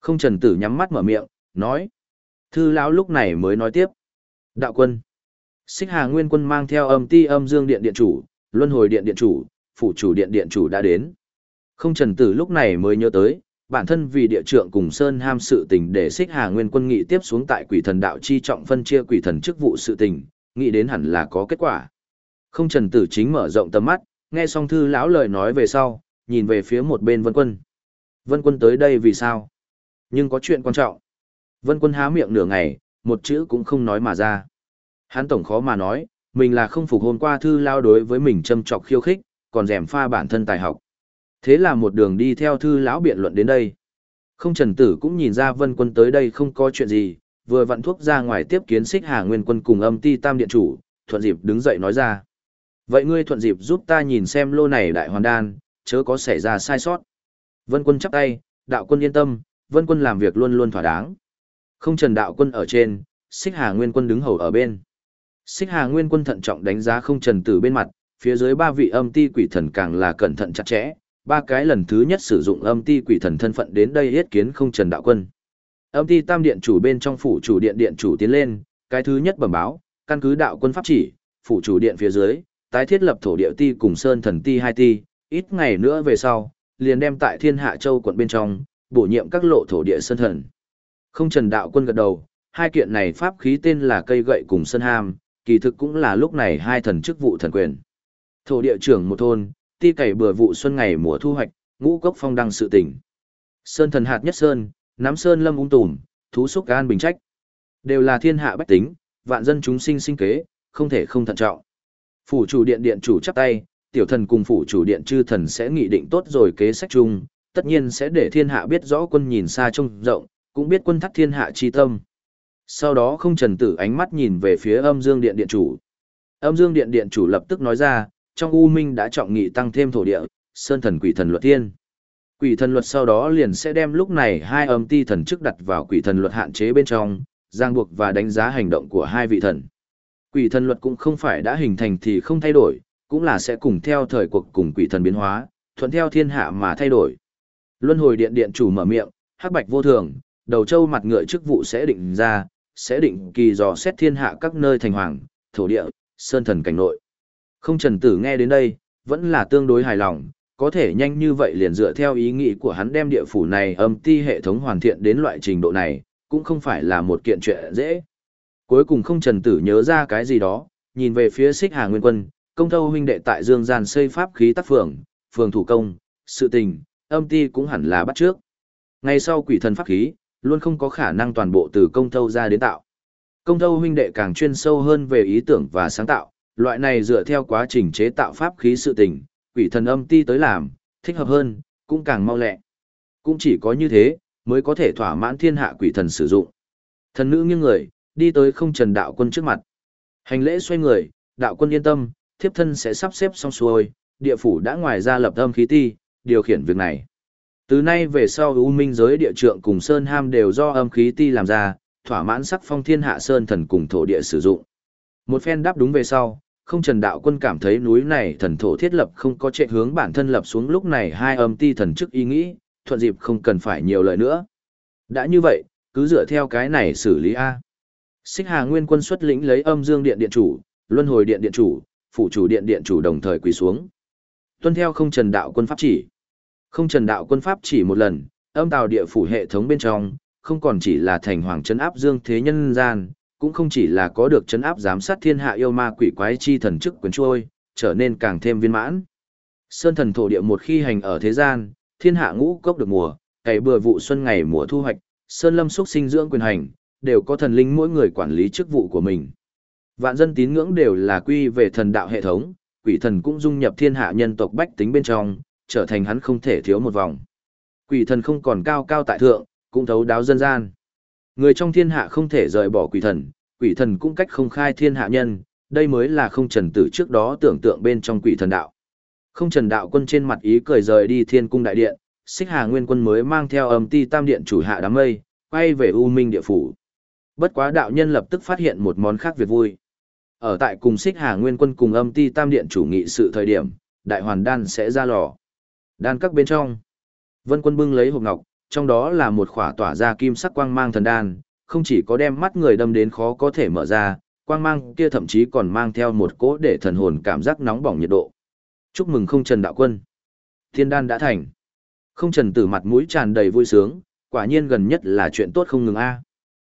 Không trần tử nhắm mắt mở miệng, nói. Thư lão lúc này mới nói tiếp. Đạo quân. Xích Hà Nguyên Quân mang theo âm ti âm dương điện điện chủ, luân hồi điện điện chủ, phủ chủ điện điện chủ đã đến. Không trần tử lúc này mới nhớ tới, bản thân vì địa trượng cùng Sơn ham sự tình để Xích Hà Nguyên Quân nghị tiếp xuống tại quỷ thần đạo chi trọng phân chia quỷ thần chức vụ sự tình, nghĩ đến hẳn là có kết quả. Không trần tử chính mở rộng tầm mắt, nghe xong thư lão lời nói về sau, nhìn về phía một bên Vân Quân. Vân Quân tới đây vì sao? Nhưng có chuyện quan trọng. Vân Quân há miệng nửa ngày, một chữ cũng không nói mà ra. Hắn tổng khó mà nói, mình là không phục hôm qua thư lao đối với mình châm chọc khiêu khích, còn rèm pha bản thân tài học. Thế là một đường đi theo thư lão biện luận đến đây. Không trần tử cũng nhìn ra vân quân tới đây không có chuyện gì, vừa vặn thuốc ra ngoài tiếp kiến xích hà nguyên quân cùng âm ti tam điện chủ, thuận dịp đứng dậy nói ra. Vậy ngươi thuận dịp giúp ta nhìn xem lô này đại hoàn đan, chớ có xảy ra sai sót. Vân quân chắp tay, đạo quân yên tâm, vân quân làm việc luôn luôn thỏa đáng. Không trần đạo quân ở trên, xích hà nguyên quân đứng hầu ở bên. Xích Hà Nguyên Quân thận trọng đánh giá không trần tử bên mặt, phía dưới ba vị âm ti quỷ thần càng là cẩn thận chặt chẽ, ba cái lần thứ nhất sử dụng âm ti quỷ thần thân phận đến đây yết kiến không trần đạo quân. Âm ti tam điện chủ bên trong phủ chủ điện điện chủ tiến lên, cái thứ nhất bẩm báo, căn cứ đạo quân pháp chỉ, phủ chủ điện phía dưới, tái thiết lập thổ địa ti cùng sơn thần ti hai ti, ít ngày nữa về sau, liền đem tại thiên hạ châu quận bên trong, bổ nhiệm các lộ thổ địa sơn thần. Không trần đạo quân gật đầu, hai kiện này pháp khí tên là cây gậy cùng sơn ham, kỳ thực cũng là lúc này hai thần chức vụ thần quyền. Thổ địa trưởng một thôn, ti cày bừa vụ xuân ngày mùa thu hoạch, ngũ cốc phong đăng sự tỉnh. Sơn thần hạt nhất sơn, nắm sơn lâm ung tùm, thú xúc gan bình trách. Đều là thiên hạ bách tính, vạn dân chúng sinh sinh kế, không thể không thận trọng. Phủ chủ điện điện chủ chắp tay, tiểu thần cùng phủ chủ điện chư thần sẽ nghị định tốt rồi kế sách chung, tất nhiên sẽ để thiên hạ biết rõ quân nhìn xa trông rộng, cũng biết quân thắt thiên hạ chi tâm. Sau đó không trần tử ánh mắt nhìn về phía âm dương điện điện chủ. Âm dương điện điện chủ lập tức nói ra, trong U Minh đã trọng nghị tăng thêm thổ địa, sơn thần quỷ thần luật tiên. Quỷ thần luật sau đó liền sẽ đem lúc này hai âm ti thần chức đặt vào quỷ thần luật hạn chế bên trong, giang buộc và đánh giá hành động của hai vị thần. Quỷ thần luật cũng không phải đã hình thành thì không thay đổi, cũng là sẽ cùng theo thời cuộc cùng quỷ thần biến hóa, thuận theo thiên hạ mà thay đổi. Luân hồi điện điện chủ mở miệng, hắc bạch vô thường, đầu châu mặt ngựa chức vụ sẽ định ra, sẽ định kỳ dò xét thiên hạ các nơi thành hoàng, thổ địa, sơn thần cảnh nội. Không trần tử nghe đến đây, vẫn là tương đối hài lòng, có thể nhanh như vậy liền dựa theo ý nghĩ của hắn đem địa phủ này âm ti hệ thống hoàn thiện đến loại trình độ này, cũng không phải là một kiện chuyện dễ. Cuối cùng không trần tử nhớ ra cái gì đó, nhìn về phía xích hà nguyên quân, công thâu huynh đệ tại dương gian xây pháp khí tác phường, phường thủ công, sự tình, âm ti cũng hẳn là bắt trước. Ngay sau quỷ thần pháp khí, luôn không có khả năng toàn bộ từ công thâu ra đến tạo. Công thâu huynh đệ càng chuyên sâu hơn về ý tưởng và sáng tạo, loại này dựa theo quá trình chế tạo pháp khí sự tình, quỷ thần âm ti tới làm, thích hợp hơn, cũng càng mau lẹ. Cũng chỉ có như thế, mới có thể thỏa mãn thiên hạ quỷ thần sử dụng. Thần nữ nghiêng người, đi tới không trần đạo quân trước mặt. Hành lễ xoay người, đạo quân yên tâm, thiếp thân sẽ sắp xếp xong xuôi, địa phủ đã ngoài ra lập âm khí ti, điều khiển việc này. Từ nay về sau U Minh giới địa trượng cùng Sơn Ham đều do âm khí ti làm ra, thỏa mãn sắc phong thiên hạ Sơn thần cùng thổ địa sử dụng. Một phen đáp đúng về sau, không trần đạo quân cảm thấy núi này thần thổ thiết lập không có trệ hướng bản thân lập xuống lúc này hai âm ti thần chức ý nghĩ, thuận dịp không cần phải nhiều lời nữa. Đã như vậy, cứ dựa theo cái này xử lý A. Xích Hà Nguyên quân xuất lĩnh lấy âm dương điện điện chủ, luân hồi điện điện chủ, phụ chủ điện điện chủ đồng thời quỳ xuống. Tuân theo không trần đạo quân pháp chỉ. Không trần đạo quân pháp chỉ một lần, âm tào địa phủ hệ thống bên trong, không còn chỉ là thành hoàng trấn áp dương thế nhân gian, cũng không chỉ là có được chấn áp giám sát thiên hạ yêu ma quỷ quái chi thần chức quyền trôi, trở nên càng thêm viên mãn. Sơn thần thổ địa một khi hành ở thế gian, thiên hạ ngũ cốc được mùa, cày bừa vụ xuân ngày mùa thu hoạch, sơn lâm xúc sinh dưỡng quyền hành, đều có thần linh mỗi người quản lý chức vụ của mình. Vạn dân tín ngưỡng đều là quy về thần đạo hệ thống, quỷ thần cũng dung nhập thiên hạ nhân tộc bách tính bên trong, trở thành hắn không thể thiếu một vòng. Quỷ thần không còn cao cao tại thượng, cũng thấu đáo dân gian. Người trong thiên hạ không thể rời bỏ quỷ thần, quỷ thần cũng cách không khai thiên hạ nhân, đây mới là không trần tử trước đó tưởng tượng bên trong quỷ thần đạo. Không trần đạo quân trên mặt ý cười rời đi thiên cung đại điện, xích hà nguyên quân mới mang theo âm ti tam điện chủ hạ đám mây, quay về U Minh địa phủ. Bất quá đạo nhân lập tức phát hiện một món khác việc vui. Ở tại cùng xích hà nguyên quân cùng âm ti tam điện chủ nghị sự thời điểm, đại hoàn đan sẽ ra lò. Đan các bên trong. Vân quân bưng lấy hộp ngọc, trong đó là một khỏa tỏa ra kim sắc quang mang thần đan, không chỉ có đem mắt người đâm đến khó có thể mở ra, quang mang kia thậm chí còn mang theo một cỗ để thần hồn cảm giác nóng bỏng nhiệt độ. Chúc mừng không trần đạo quân. Thiên đan đã thành. Không trần tử mặt mũi tràn đầy vui sướng, quả nhiên gần nhất là chuyện tốt không ngừng a.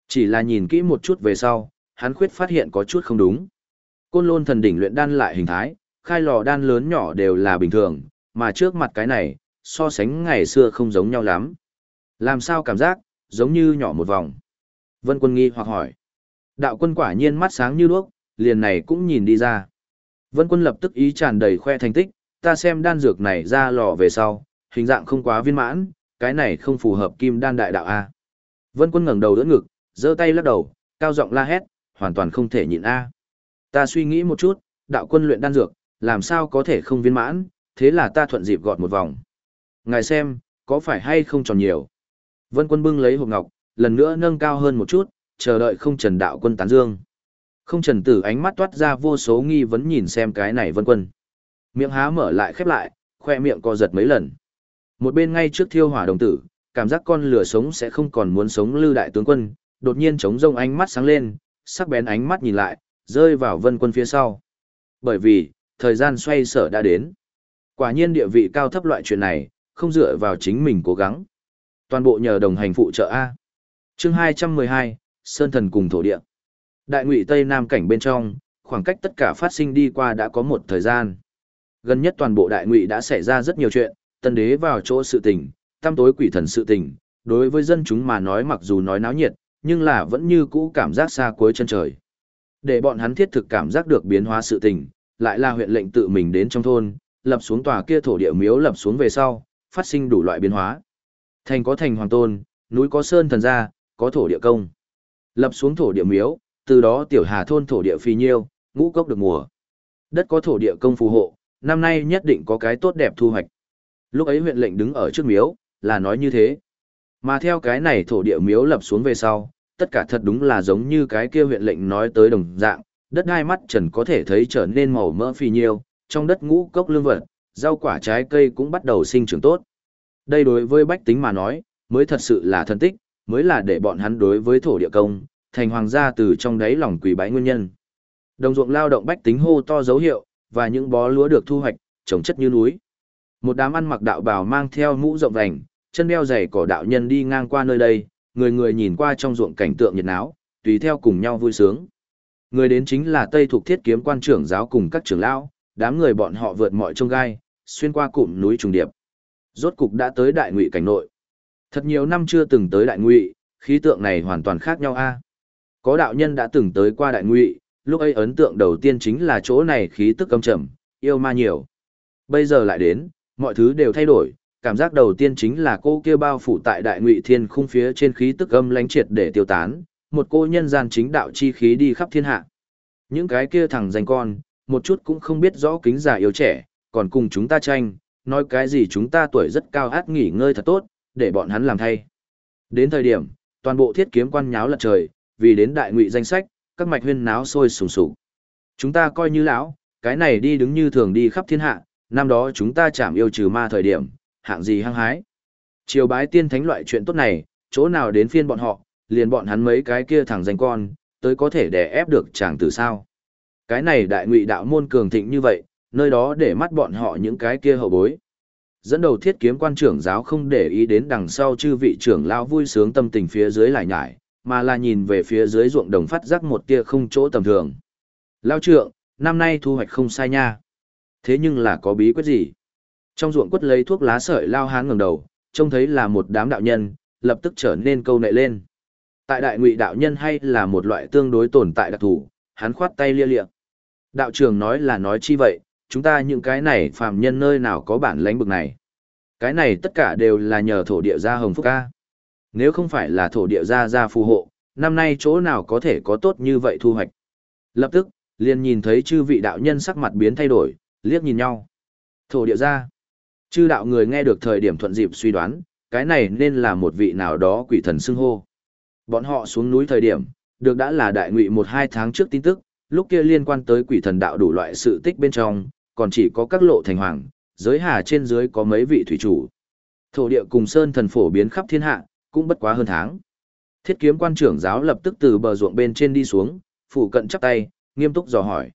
Chỉ là nhìn kỹ một chút về sau, hắn khuyết phát hiện có chút không đúng. Côn lôn thần đỉnh luyện đan lại hình thái, khai lò đan lớn nhỏ đều là bình thường, mà trước mặt cái này, so sánh ngày xưa không giống nhau lắm. Làm sao cảm giác, giống như nhỏ một vòng. Vân quân nghi hoặc hỏi. Đạo quân quả nhiên mắt sáng như đuốc, liền này cũng nhìn đi ra. Vân quân lập tức ý tràn đầy khoe thành tích, ta xem đan dược này ra lò về sau, hình dạng không quá viên mãn, cái này không phù hợp kim đan đại đạo A. Vân quân ngẩng đầu đỡ ngực, giơ tay lắc đầu, cao giọng la hét, hoàn toàn không thể nhịn A. Ta suy nghĩ một chút, đạo quân luyện đan dược, làm sao có thể không viên mãn, thế là ta thuận dịp gọt một vòng. Ngài xem, có phải hay không tròn nhiều. Vân quân bưng lấy hộp ngọc, lần nữa nâng cao hơn một chút, chờ đợi không trần đạo quân tán dương. Không trần tử ánh mắt toát ra vô số nghi vấn nhìn xem cái này vân quân. Miệng há mở lại khép lại, khoe miệng co giật mấy lần. Một bên ngay trước thiêu hỏa đồng tử, cảm giác con lửa sống sẽ không còn muốn sống lư đại tướng quân, đột nhiên chống rông ánh mắt sáng lên, sắc bén ánh mắt nhìn lại, rơi vào vân quân phía sau. Bởi vì, thời gian xoay sở đã đến. Quả nhiên địa vị cao thấp loại chuyện này, không dựa vào chính mình cố gắng. Toàn bộ nhờ đồng hành phụ trợ A. chương 212, Sơn Thần cùng thổ địa. Đại ngụy Tây Nam cảnh bên trong, khoảng cách tất cả phát sinh đi qua đã có một thời gian. Gần nhất toàn bộ đại ngụy đã xảy ra rất nhiều chuyện, tân đế vào chỗ sự tình, tam tối quỷ thần sự tình, đối với dân chúng mà nói mặc dù nói náo nhiệt, nhưng là vẫn như cũ cảm giác xa cuối chân trời. Để bọn hắn thiết thực cảm giác được biến hóa sự tình, lại là huyện lệnh tự mình đến trong thôn, lập xuống tòa kia thổ địa miếu lập xuống về sau, phát sinh đủ loại biến hóa. Thành có thành hoàng tôn, núi có sơn thần gia, có thổ địa công. Lập xuống thổ địa miếu, từ đó tiểu hà thôn thổ địa phi nhiêu, ngũ cốc được mùa. Đất có thổ địa công phù hộ, năm nay nhất định có cái tốt đẹp thu hoạch. Lúc ấy huyện lệnh đứng ở trước miếu, là nói như thế. Mà theo cái này thổ địa miếu lập xuống về sau, tất cả thật đúng là giống như cái kia huyện lệnh nói tới đồng dạng, đất hai mắt trần có thể thấy trở nên màu mỡ phi nhiêu, trong đất ngũ cốc lương vật, rau quả trái cây cũng bắt đầu sinh trưởng tốt. Đây đối với bách tính mà nói, mới thật sự là thân tích, mới là để bọn hắn đối với thổ địa công, thành hoàng gia từ trong đáy lòng quỷ bái nguyên nhân. Đồng ruộng lao động bách tính hô to dấu hiệu, và những bó lúa được thu hoạch, trồng chất như núi. Một đám ăn mặc đạo bào mang theo mũ rộng vành, chân đeo giày cỏ đạo nhân đi ngang qua nơi đây, người người nhìn qua trong ruộng cảnh tượng nhiệt náo, tùy theo cùng nhau vui sướng. Người đến chính là Tây thuộc thiết kiếm quan trưởng giáo cùng các trưởng lão, đám người bọn họ vượt mọi trông gai, xuyên qua cụm núi trùng điệp. Rốt cục đã tới đại ngụy cảnh nội. Thật nhiều năm chưa từng tới đại ngụy, khí tượng này hoàn toàn khác nhau a. Có đạo nhân đã từng tới qua đại ngụy, lúc ấy ấn tượng đầu tiên chính là chỗ này khí tức âm trầm, yêu ma nhiều. Bây giờ lại đến, mọi thứ đều thay đổi, cảm giác đầu tiên chính là cô kia bao phủ tại đại ngụy thiên khung phía trên khí tức âm lánh triệt để tiêu tán, một cô nhân gian chính đạo chi khí đi khắp thiên hạ. Những cái kia thằng danh con, một chút cũng không biết rõ kính già yếu trẻ, còn cùng chúng ta tranh, nói cái gì chúng ta tuổi rất cao át nghỉ ngơi thật tốt, để bọn hắn làm thay. Đến thời điểm, toàn bộ thiết kiếm quan nháo lật trời, vì đến đại ngụy danh sách, các mạch huyên náo sôi sùng sục. Chúng ta coi như lão, cái này đi đứng như thường đi khắp thiên hạ, năm đó chúng ta chạm yêu trừ ma thời điểm, hạng gì hăng hái. Triều bái tiên thánh loại chuyện tốt này, chỗ nào đến phiên bọn họ, liền bọn hắn mấy cái kia thẳng danh con, tới có thể đè ép được chàng từ sao. Cái này đại ngụy đạo môn cường thịnh như vậy, nơi đó để mắt bọn họ những cái kia hậu bối. Dẫn đầu thiết kiếm quan trưởng giáo không để ý đến đằng sau chư vị trưởng lão vui sướng tâm tình phía dưới lại nhải, mà là nhìn về phía dưới ruộng đồng phát giác một tia không chỗ tầm thường. Lao trượng, năm nay thu hoạch không sai nha. Thế nhưng là có bí quyết gì? Trong ruộng quất lấy thuốc lá sợi lao hán ngẩng đầu, trông thấy là một đám đạo nhân, lập tức trở nên câu nệ lên. Tại đại ngụy đạo nhân hay là một loại tương đối tồn tại đặc thù, hắn khoát tay lia lịa. Đạo trưởng nói là nói chi vậy, chúng ta những cái này phàm nhân nơi nào có bản lãnh bực này. Cái này tất cả đều là nhờ thổ địa gia hồng phúc ca. Nếu không phải là thổ địa gia gia phù hộ, năm nay chỗ nào có thể có tốt như vậy thu hoạch. Lập tức, liền nhìn thấy chư vị đạo nhân sắc mặt biến thay đổi, liếc nhìn nhau. Thổ địa gia. Chư đạo người nghe được thời điểm thuận dịp suy đoán, cái này nên là một vị nào đó quỷ thần xưng hô. Bọn họ xuống núi thời điểm, được đã là đại ngụy một hai tháng trước tin tức, lúc kia liên quan tới quỷ thần đạo đủ loại sự tích bên trong, còn chỉ có các lộ thành hoàng, giới hà trên dưới có mấy vị thủy chủ. Thổ địa cùng sơn thần phổ biến khắp thiên hạ, cũng bất quá hơn tháng. Thiết kiếm quan trưởng giáo lập tức từ bờ ruộng bên trên đi xuống, phủ cận chắp tay, nghiêm túc dò hỏi.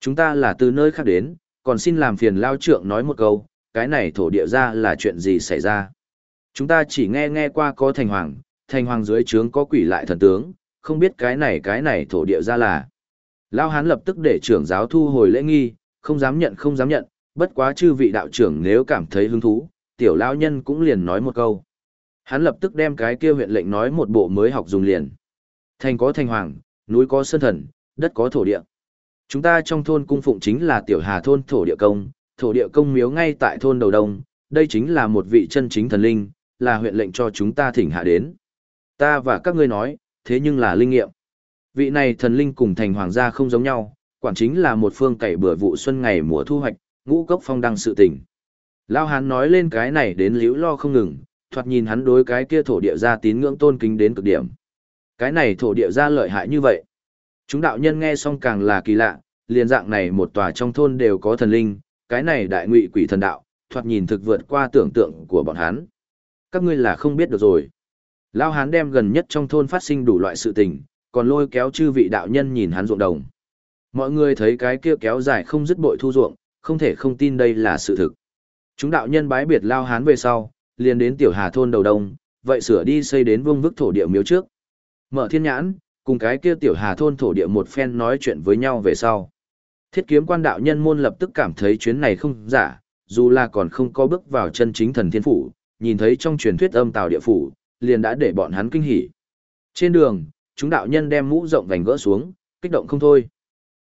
Chúng ta là từ nơi khác đến, còn xin làm phiền lao trượng nói một câu, cái này thổ địa ra là chuyện gì xảy ra. Chúng ta chỉ nghe nghe qua có thành hoàng, thành hoàng dưới trướng có quỷ lại thần tướng, không biết cái này cái này thổ địa ra là. Lao hán lập tức để trưởng giáo thu hồi lễ nghi, không dám nhận không dám nhận, bất quá chư vị đạo trưởng nếu cảm thấy hứng thú, tiểu lao nhân cũng liền nói một câu. Hắn lập tức đem cái kia huyện lệnh nói một bộ mới học dùng liền. Thành có thành hoàng, núi có sơn thần, đất có thổ địa. Chúng ta trong thôn cung phụng chính là tiểu hà thôn thổ địa công, thổ địa công miếu ngay tại thôn đầu đông, đây chính là một vị chân chính thần linh, là huyện lệnh cho chúng ta thỉnh hạ đến. Ta và các ngươi nói, thế nhưng là linh nghiệm. Vị này thần linh cùng thành hoàng gia không giống nhau, quản chính là một phương cày bừa vụ xuân ngày mùa thu hoạch, ngũ cốc phong đăng sự tình. Lao hán nói lên cái này đến liễu lo không ngừng, thoạt nhìn hắn đối cái kia thổ địa gia tín ngưỡng tôn kính đến cực điểm. Cái này thổ địa gia lợi hại như vậy. Chúng đạo nhân nghe xong càng là kỳ lạ, liền dạng này một tòa trong thôn đều có thần linh, cái này đại ngụy quỷ thần đạo, thoạt nhìn thực vượt qua tưởng tượng của bọn hắn. Các ngươi là không biết được rồi. Lao hán đem gần nhất trong thôn phát sinh đủ loại sự tình, còn lôi kéo chư vị đạo nhân nhìn hắn ruộng đồng. Mọi người thấy cái kia kéo dài không dứt bội thu ruộng, không thể không tin đây là sự thực. Chúng đạo nhân bái biệt Lao hán về sau, liền đến tiểu hà thôn đầu đông, vậy sửa đi xây đến vương vức thổ địa miếu trước. Mở thiên nhãn, cùng cái kia tiểu hà thôn thổ địa một phen nói chuyện với nhau về sau. Thiết kiếm quan đạo nhân môn lập tức cảm thấy chuyến này không giả, dù là còn không có bước vào chân chính thần thiên phủ, nhìn thấy trong truyền thuyết âm tào địa phủ, liền đã để bọn hắn kinh hỉ. Trên đường, chúng đạo nhân đem mũ rộng vành gỡ xuống, kích động không thôi.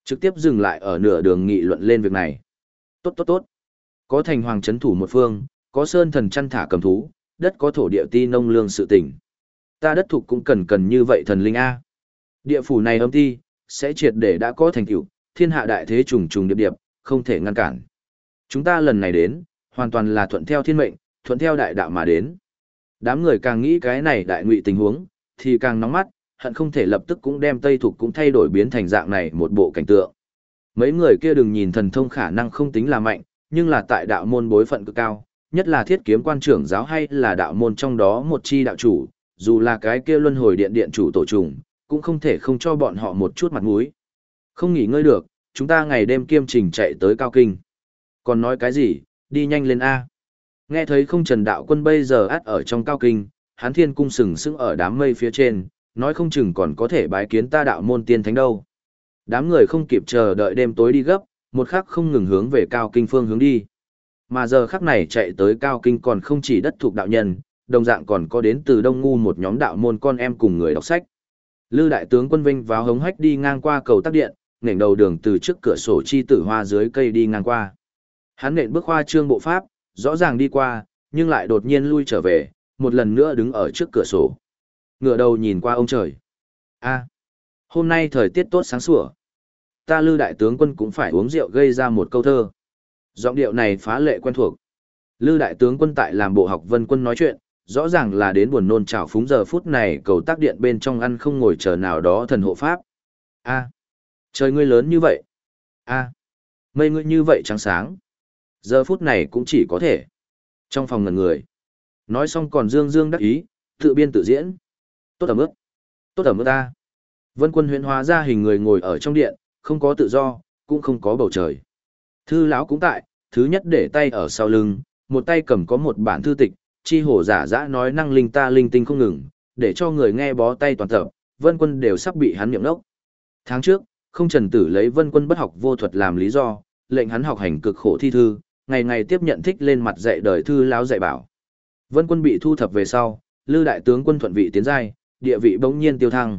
Trực tiếp dừng lại ở nửa đường nghị luận lên việc này. Tốt tốt tốt. Có thành hoàng chấn thủ một phương, có sơn thần chăn thả cầm thú, đất có thổ địa ti nông lương sự tỉnh. Ta đất thuộc cũng cần cần như vậy thần linh A. Địa phủ này âm ti, sẽ triệt để đã có thành tựu, thiên hạ đại thế trùng trùng điệp điệp, không thể ngăn cản. Chúng ta lần này đến, hoàn toàn là thuận theo thiên mệnh, thuận theo đại đạo mà đến. Đám người càng nghĩ cái này đại ngụy tình huống, thì càng nóng mắt, hận không thể lập tức cũng đem Tây Thục cũng thay đổi biến thành dạng này một bộ cảnh tượng. Mấy người kia đừng nhìn thần thông khả năng không tính là mạnh, nhưng là tại đạo môn bối phận cực cao, nhất là thiết kiếm quan trưởng giáo hay là đạo môn trong đó một chi đạo chủ, dù là cái kia luân hồi điện điện chủ tổ trùng, cũng không thể không cho bọn họ một chút mặt mũi. Không nghỉ ngơi được, chúng ta ngày đêm kiêm trình chạy tới Cao Kinh. Còn nói cái gì, đi nhanh lên A. Nghe thấy không trần đạo quân bây giờ át ở trong Cao Kinh, hán thiên cung sừng sững ở đám mây phía trên, nói không chừng còn có thể bái kiến ta đạo môn tiên thánh đâu. Đám người không kịp chờ đợi đêm tối đi gấp, một khắc không ngừng hướng về Cao Kinh phương hướng đi. Mà giờ khắc này chạy tới Cao Kinh còn không chỉ đất thuộc đạo nhân, đồng dạng còn có đến từ Đông Ngu một nhóm đạo môn con em cùng người đọc sách. Lư đại tướng quân vinh vào hống hách đi ngang qua cầu tắc điện, nền đầu đường từ trước cửa sổ chi tử hoa dưới cây đi ngang qua. Hắn nện bước hoa trương bộ pháp, rõ ràng đi qua, nhưng lại đột nhiên lui trở về, một lần nữa đứng ở trước cửa sổ. Ngựa đầu nhìn qua ông trời. a hôm nay thời tiết tốt sáng sủa. Ta lư đại tướng quân cũng phải uống rượu gây ra một câu thơ. Giọng điệu này phá lệ quen thuộc. Lư đại tướng quân tại làm bộ học vân quân nói chuyện, rõ ràng là đến buồn nôn trào phúng giờ phút này cầu tác điện bên trong ăn không ngồi chờ nào đó thần hộ pháp. A, trời ngươi lớn như vậy. A, mây ngươi như vậy trắng sáng. Giờ phút này cũng chỉ có thể. Trong phòng ngần người. Nói xong còn dương dương đắc ý, tự biên tự diễn. Tốt ẩm ướt. Tốt ẩm ướt ta. Vân quân huyện hóa ra hình người ngồi ở trong điện, không có tự do, cũng không có bầu trời. Thư lão cũng tại, thứ nhất để tay ở sau lưng, một tay cầm có một bản thư tịch, chi hổ giả dã nói năng linh ta linh tinh không ngừng, để cho người nghe bó tay toàn tập, vân quân đều sắp bị hắn miệng nốc. Tháng trước, không trần tử lấy vân quân bất học vô thuật làm lý do, lệnh hắn học hành cực khổ thi thư, ngày ngày tiếp nhận thích lên mặt dạy đời thư lão dạy bảo. Vân quân bị thu thập về sau, lư đại tướng quân thuận vị tiến giai, địa vị bỗng nhiên tiêu thăng.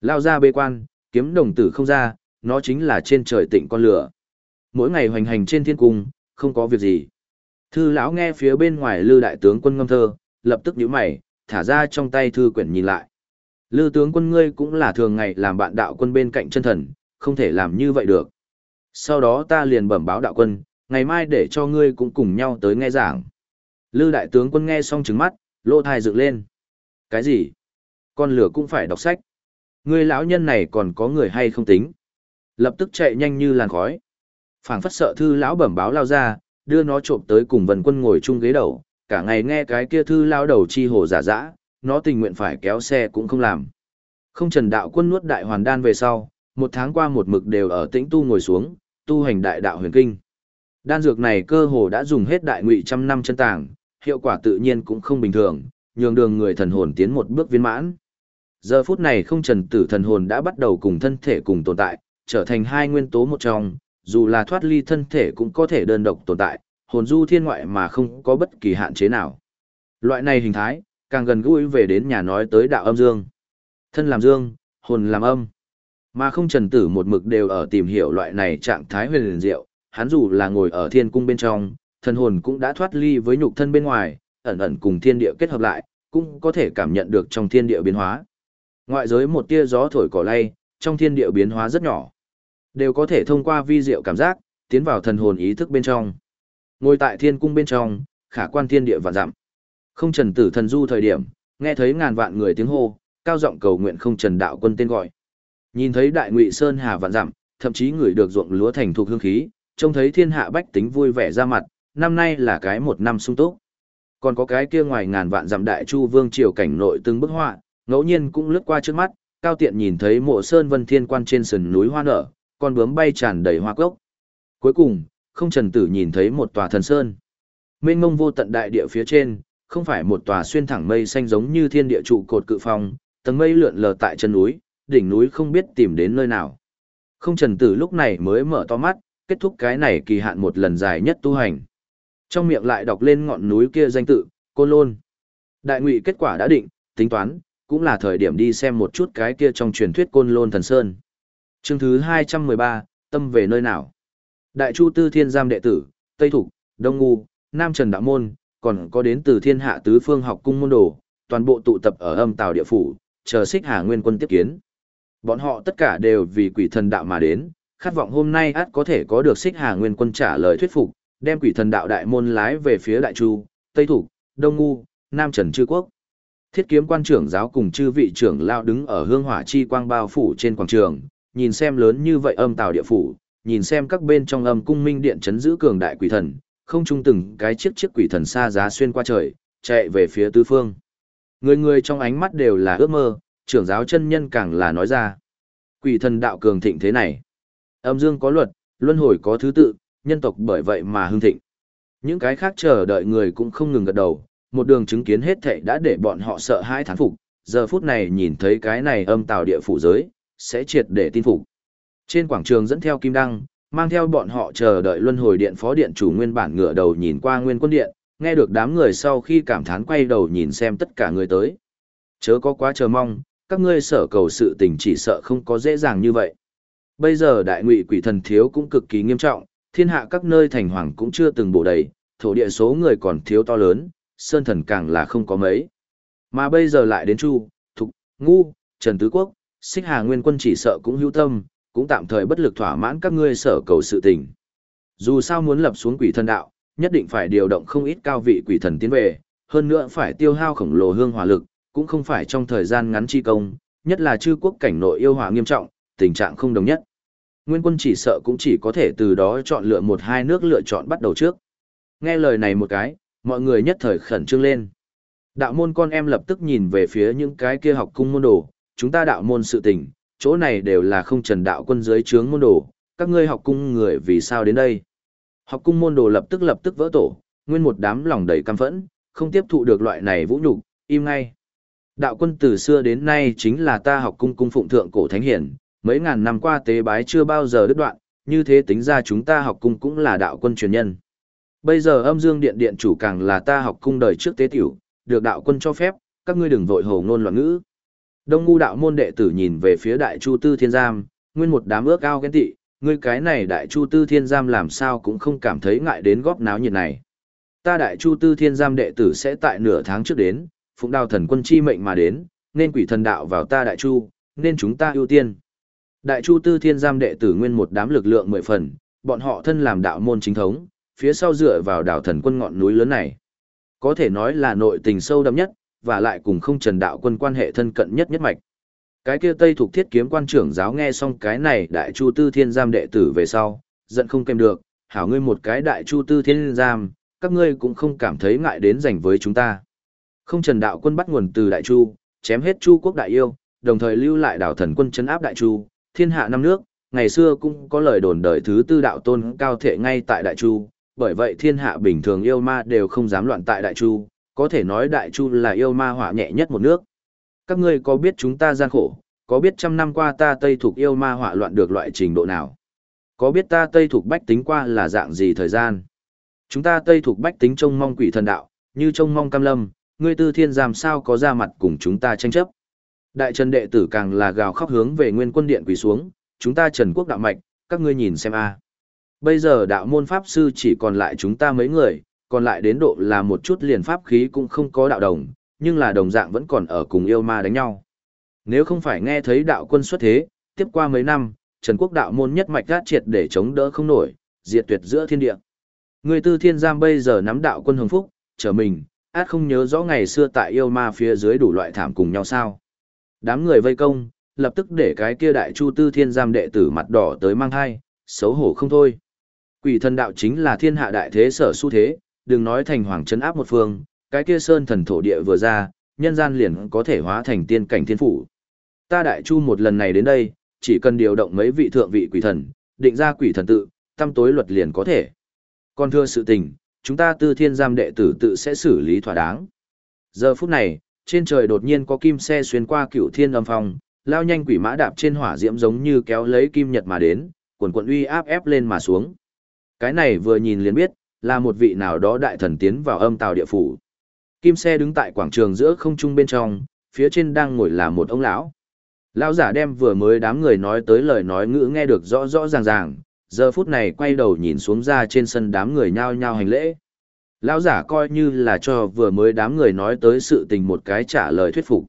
Lao ra bê quan, kiếm đồng tử không ra, nó chính là trên trời tịnh con lửa. Mỗi ngày hoành hành trên thiên cung, không có việc gì. Thư lão nghe phía bên ngoài lư đại tướng quân ngâm thơ, lập tức nhíu mày, thả ra trong tay thư quyển nhìn lại. Lư tướng quân ngươi cũng là thường ngày làm bạn đạo quân bên cạnh chân thần, không thể làm như vậy được. Sau đó ta liền bẩm báo đạo quân, ngày mai để cho ngươi cũng cùng nhau tới nghe giảng. Lư đại tướng quân nghe xong trứng mắt, lỗ thai dựng lên. Cái gì? Con lửa cũng phải đọc sách. người lão nhân này còn có người hay không tính? Lập tức chạy nhanh như làn khói. phảng phất sợ thư lão bẩm báo lao ra, đưa nó trộm tới cùng vần quân ngồi chung ghế đầu, cả ngày nghe cái kia thư lao đầu chi hồ giả dã, nó tình nguyện phải kéo xe cũng không làm. Không trần đạo quân nuốt đại hoàn đan về sau, một tháng qua một mực đều ở tĩnh tu ngồi xuống, tu hành đại đạo huyền kinh. Đan dược này cơ hồ đã dùng hết đại ngụy trăm năm chân tàng, hiệu quả tự nhiên cũng không bình thường, nhường đường người thần hồn tiến một bước viên mãn. Giờ phút này không trần tử thần hồn đã bắt đầu cùng thân thể cùng tồn tại, trở thành hai nguyên tố một trong, dù là thoát ly thân thể cũng có thể đơn độc tồn tại, hồn du thiên ngoại mà không có bất kỳ hạn chế nào. Loại này hình thái, càng gần gũi về đến nhà nói tới đạo âm dương. Thân làm dương, hồn làm âm. Mà không trần tử một mực đều ở tìm hiểu loại này trạng thái huyền liền diệu, hắn dù là ngồi ở thiên cung bên trong, thần hồn cũng đã thoát ly với nhục thân bên ngoài, ẩn ẩn cùng thiên địa kết hợp lại, cũng có thể cảm nhận được trong thiên địa biến hóa. Ngoại giới một tia gió thổi cỏ lay, trong thiên địa biến hóa rất nhỏ. Đều có thể thông qua vi diệu cảm giác, tiến vào thần hồn ý thức bên trong. Ngồi tại thiên cung bên trong, khả quan thiên địa vạn dặm. Không trần tử thần du thời điểm, nghe thấy ngàn vạn người tiếng hô, cao giọng cầu nguyện không trần đạo quân tên gọi. Nhìn thấy đại ngụy sơn hà vạn dặm, thậm chí người được ruộng lúa thành thuộc hương khí, trông thấy thiên hạ bách tính vui vẻ ra mặt, năm nay là cái một năm sung túc. Còn có cái kia ngoài ngàn vạn dặm đại chu vương triều cảnh nội từng bức họa, ngẫu nhiên cũng lướt qua trước mắt, cao tiện nhìn thấy mộ sơn vân thiên quan trên sườn núi hoa nở, con bướm bay tràn đầy hoa cốc. Cuối cùng, không trần tử nhìn thấy một tòa thần sơn. Mênh mông vô tận đại địa phía trên, không phải một tòa xuyên thẳng mây xanh giống như thiên địa trụ cột cự phong, tầng mây lượn lờ tại chân núi, đỉnh núi không biết tìm đến nơi nào. Không trần tử lúc này mới mở to mắt, kết thúc cái này kỳ hạn một lần dài nhất tu hành. Trong miệng lại đọc lên ngọn núi kia danh tự, Côn Lôn. Đại ngụy kết quả đã định, tính toán, cũng là thời điểm đi xem một chút cái kia trong truyền thuyết Côn Lôn Thần Sơn. Chương thứ 213, tâm về nơi nào? Đại Chu Tư Thiên Giam đệ tử, Tây Thục, Đông Ngu, Nam Trần Đạo Môn, còn có đến từ thiên hạ tứ phương học cung môn đồ, toàn bộ tụ tập ở âm tào địa phủ, chờ xích hà nguyên quân tiếp kiến. Bọn họ tất cả đều vì quỷ thần đạo mà đến, khát vọng hôm nay át có thể có được xích hà nguyên quân trả lời thuyết phục, đem quỷ thần đạo đại môn lái về phía đại chu, tây thủ, đông ngu, nam trần chư quốc. Thiết kiếm quan trưởng giáo cùng chư vị trưởng lao đứng ở hương hỏa chi quang bao phủ trên quảng trường, nhìn xem lớn như vậy âm tào địa phủ, nhìn xem các bên trong âm cung minh điện chấn giữ cường đại quỷ thần, không trung từng cái chiếc chiếc quỷ thần xa giá xuyên qua trời, chạy về phía tứ phương. Người người trong ánh mắt đều là ước mơ, trưởng giáo chân nhân càng là nói ra. Quỷ thần đạo cường thịnh thế này. Âm dương có luật, luân hồi có thứ tự, nhân tộc bởi vậy mà hưng thịnh. Những cái khác chờ đợi người cũng không ngừng gật đầu, một đường chứng kiến hết thệ đã để bọn họ sợ hãi thán phục, giờ phút này nhìn thấy cái này âm tào địa phủ giới, sẽ triệt để tin phục. Trên quảng trường dẫn theo kim đăng, mang theo bọn họ chờ đợi luân hồi điện phó điện chủ nguyên bản ngửa đầu nhìn qua nguyên quân điện, nghe được đám người sau khi cảm thán quay đầu nhìn xem tất cả người tới. Chớ có quá chờ mong, các ngươi sở cầu sự tình chỉ sợ không có dễ dàng như vậy. Bây giờ đại ngụy quỷ thần thiếu cũng cực kỳ nghiêm trọng, thiên hạ các nơi thành hoàng cũng chưa từng bổ đầy, thổ địa số người còn thiếu to lớn, sơn thần càng là không có mấy. Mà bây giờ lại đến Chu, Thục, Ngu, Trần Tứ Quốc, Xích Hà Nguyên Quân chỉ sợ cũng hữu tâm, cũng tạm thời bất lực thỏa mãn các ngươi sở cầu sự tình. Dù sao muốn lập xuống quỷ thần đạo, nhất định phải điều động không ít cao vị quỷ thần tiến về, hơn nữa phải tiêu hao khổng lồ hương hỏa lực, cũng không phải trong thời gian ngắn chi công, nhất là chư quốc cảnh nội yêu hỏa nghiêm trọng, tình trạng không đồng nhất. Nguyên quân chỉ sợ cũng chỉ có thể từ đó chọn lựa một hai nước lựa chọn bắt đầu trước. Nghe lời này một cái, mọi người nhất thời khẩn trương lên. Đạo môn con em lập tức nhìn về phía những cái kia học cung môn đồ, chúng ta đạo môn sự tình, chỗ này đều là không trần đạo quân dưới trướng môn đồ, các ngươi học cung người vì sao đến đây. Học cung môn đồ lập tức lập tức vỡ tổ, nguyên một đám lòng đầy căm phẫn, không tiếp thụ được loại này vũ nhục, im ngay. Đạo quân từ xưa đến nay chính là ta học cung cung phụng thượng cổ thánh hiển, mấy ngàn năm qua tế bái chưa bao giờ đứt đoạn, như thế tính ra chúng ta học cung cũng là đạo quân truyền nhân. Bây giờ âm dương điện điện chủ càng là ta học cung đời trước tế tiểu, được đạo quân cho phép, các ngươi đừng vội hồ ngôn loạn ngữ. Đông ngu đạo môn đệ tử nhìn về phía đại chu tư thiên giam, nguyên một đám ước ao ghen tị, ngươi cái này đại chu tư thiên giam làm sao cũng không cảm thấy ngại đến góp náo nhiệt này. Ta đại chu tư thiên giam đệ tử sẽ tại nửa tháng trước đến, phụng đào thần quân chi mệnh mà đến, nên quỷ thần đạo vào ta đại chu, nên chúng ta ưu tiên. Đại chu tư thiên giam đệ tử nguyên một đám lực lượng mười phần, bọn họ thân làm đạo môn chính thống, phía sau dựa vào đảo thần quân ngọn núi lớn này. Có thể nói là nội tình sâu đậm nhất, và lại cùng không trần đạo quân quan hệ thân cận nhất nhất mạch. Cái kia Tây thuộc thiết kiếm quan trưởng giáo nghe xong cái này đại chu tư thiên giam đệ tử về sau, giận không kèm được, hảo ngươi một cái đại chu tư thiên giam, các ngươi cũng không cảm thấy ngại đến giành với chúng ta. Không trần đạo quân bắt nguồn từ đại chu, chém hết chu quốc đại yêu, đồng thời lưu lại đảo thần quân chấn áp đại chu, thiên hạ năm nước, ngày xưa cũng có lời đồn đời thứ tư đạo tôn cao thệ ngay tại đại chu, bởi vậy thiên hạ bình thường yêu ma đều không dám loạn tại đại chu, có thể nói đại chu là yêu ma hỏa nhẹ nhất một nước. Các ngươi có biết chúng ta gian khổ, có biết trăm năm qua ta Tây thuộc yêu ma hỏa loạn được loại trình độ nào? Có biết ta Tây thuộc bách tính qua là dạng gì thời gian? Chúng ta Tây thuộc bách tính trông mong quỷ thần đạo, như trông mong cam lâm, ngươi tư thiên làm sao có ra mặt cùng chúng ta tranh chấp. Đại trần đệ tử càng là gào khóc hướng về nguyên quân điện quỳ xuống, chúng ta trần quốc đạo mạch, các ngươi nhìn xem a. Bây giờ đạo môn pháp sư chỉ còn lại chúng ta mấy người, còn lại đến độ là một chút liền pháp khí cũng không có đạo đồng, nhưng là đồng dạng vẫn còn ở cùng yêu ma đánh nhau. Nếu không phải nghe thấy đạo quân xuất thế, tiếp qua mấy năm, Trần Quốc đạo môn nhất mạch gắt triệt để chống đỡ không nổi, diệt tuyệt giữa thiên địa. Người tư thiên giam bây giờ nắm đạo quân hồng phúc, trở mình, át không nhớ rõ ngày xưa tại yêu ma phía dưới đủ loại thảm cùng nhau sao. Đám người vây công, lập tức để cái kia đại chu tư thiên giam đệ tử mặt đỏ tới mang thai, xấu hổ không thôi. Quỷ thần đạo chính là thiên hạ đại thế sở xu thế, đừng nói thành hoàng trấn áp một phương, cái kia sơn thần thổ địa vừa ra, nhân gian liền có thể hóa thành tiên cảnh thiên phủ. Ta đại chu một lần này đến đây, chỉ cần điều động mấy vị thượng vị quỷ thần, định ra quỷ thần tự, tâm tối luật liền có thể. Còn thưa sự tình, chúng ta tư thiên giam đệ tử tự sẽ xử lý thỏa đáng. Giờ phút này, trên trời đột nhiên có kim xe xuyên qua cựu thiên âm phong, lao nhanh quỷ mã đạp trên hỏa diễm giống như kéo lấy kim nhật mà đến, quần quần uy áp ép lên mà xuống. Cái này vừa nhìn liền biết, là một vị nào đó đại thần tiến vào âm tàu địa phủ. Kim xe đứng tại quảng trường giữa không trung bên trong, phía trên đang ngồi là một ông lão. Lão giả đem vừa mới đám người nói tới lời nói ngữ nghe được rõ rõ ràng ràng, giờ phút này quay đầu nhìn xuống ra trên sân đám người nhao nhao hành lễ. Lão giả coi như là cho vừa mới đám người nói tới sự tình một cái trả lời thuyết phục.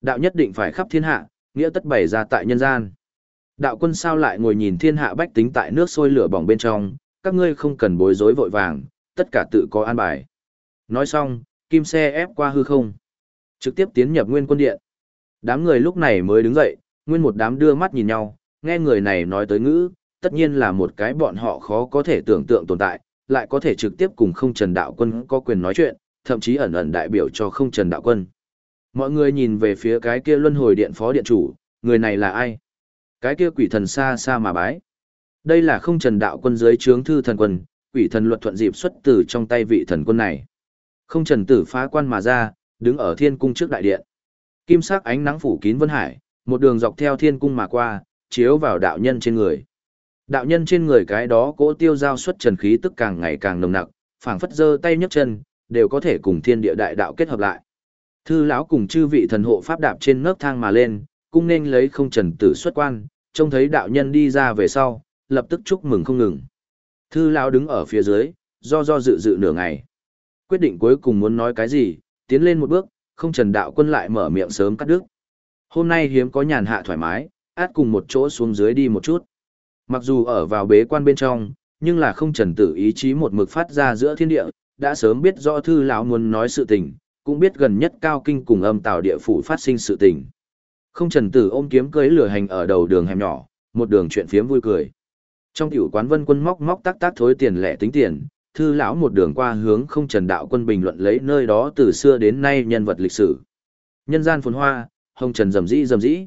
Đạo nhất định phải khắp thiên hạ, nghĩa tất bày ra tại nhân gian. Đạo quân sao lại ngồi nhìn thiên hạ bách tính tại nước sôi lửa bỏng bên trong, các ngươi không cần bối rối vội vàng, tất cả tự có an bài. Nói xong, kim xe ép qua hư không. Trực tiếp tiến nhập nguyên quân điện. Đám người lúc này mới đứng dậy, nguyên một đám đưa mắt nhìn nhau, nghe người này nói tới ngữ, tất nhiên là một cái bọn họ khó có thể tưởng tượng tồn tại, lại có thể trực tiếp cùng không trần đạo quân có quyền nói chuyện, thậm chí ẩn ẩn đại biểu cho không trần đạo quân. Mọi người nhìn về phía cái kia luân hồi điện phó điện chủ, người này là ai? Cái kia quỷ thần xa xa mà bái. Đây là không trần đạo quân dưới trướng thư thần quân, quỷ thần luật thuận dịp xuất từ trong tay vị thần quân này. Không trần tử phá quan mà ra, đứng ở thiên cung trước đại điện. Kim sắc ánh nắng phủ kín vân hải, một đường dọc theo thiên cung mà qua, chiếu vào đạo nhân trên người. Đạo nhân trên người cái đó cỗ tiêu giao xuất trần khí tức càng ngày càng nồng nặc, phảng phất giơ tay nhấc chân, đều có thể cùng thiên địa đại đạo kết hợp lại. Thư lão cùng chư vị thần hộ pháp đạp trên nấc thang mà lên, cung nên lấy không trần tử xuất quan, trông thấy đạo nhân đi ra về sau, lập tức chúc mừng không ngừng. Thư lão đứng ở phía dưới, do do dự dự nửa ngày. Quyết định cuối cùng muốn nói cái gì, tiến lên một bước, không trần đạo quân lại mở miệng sớm cắt đứt. Hôm nay hiếm có nhàn hạ thoải mái, át cùng một chỗ xuống dưới đi một chút. Mặc dù ở vào bế quan bên trong, nhưng là không trần tử ý chí một mực phát ra giữa thiên địa, đã sớm biết rõ thư lão muốn nói sự tình, cũng biết gần nhất cao kinh cùng âm tào địa phủ phát sinh sự tình. Không trần tử ôm kiếm cưới lửa hành ở đầu đường hẻm nhỏ, một đường chuyện phiếm vui cười. Trong tiểu quán vân quân móc móc tác tác thối tiền lẻ tính tiền, thư lão một đường qua hướng không trần đạo quân bình luận lấy nơi đó từ xưa đến nay nhân vật lịch sử. Nhân gian phồn hoa, hồng trần rầm rĩ rầm rĩ.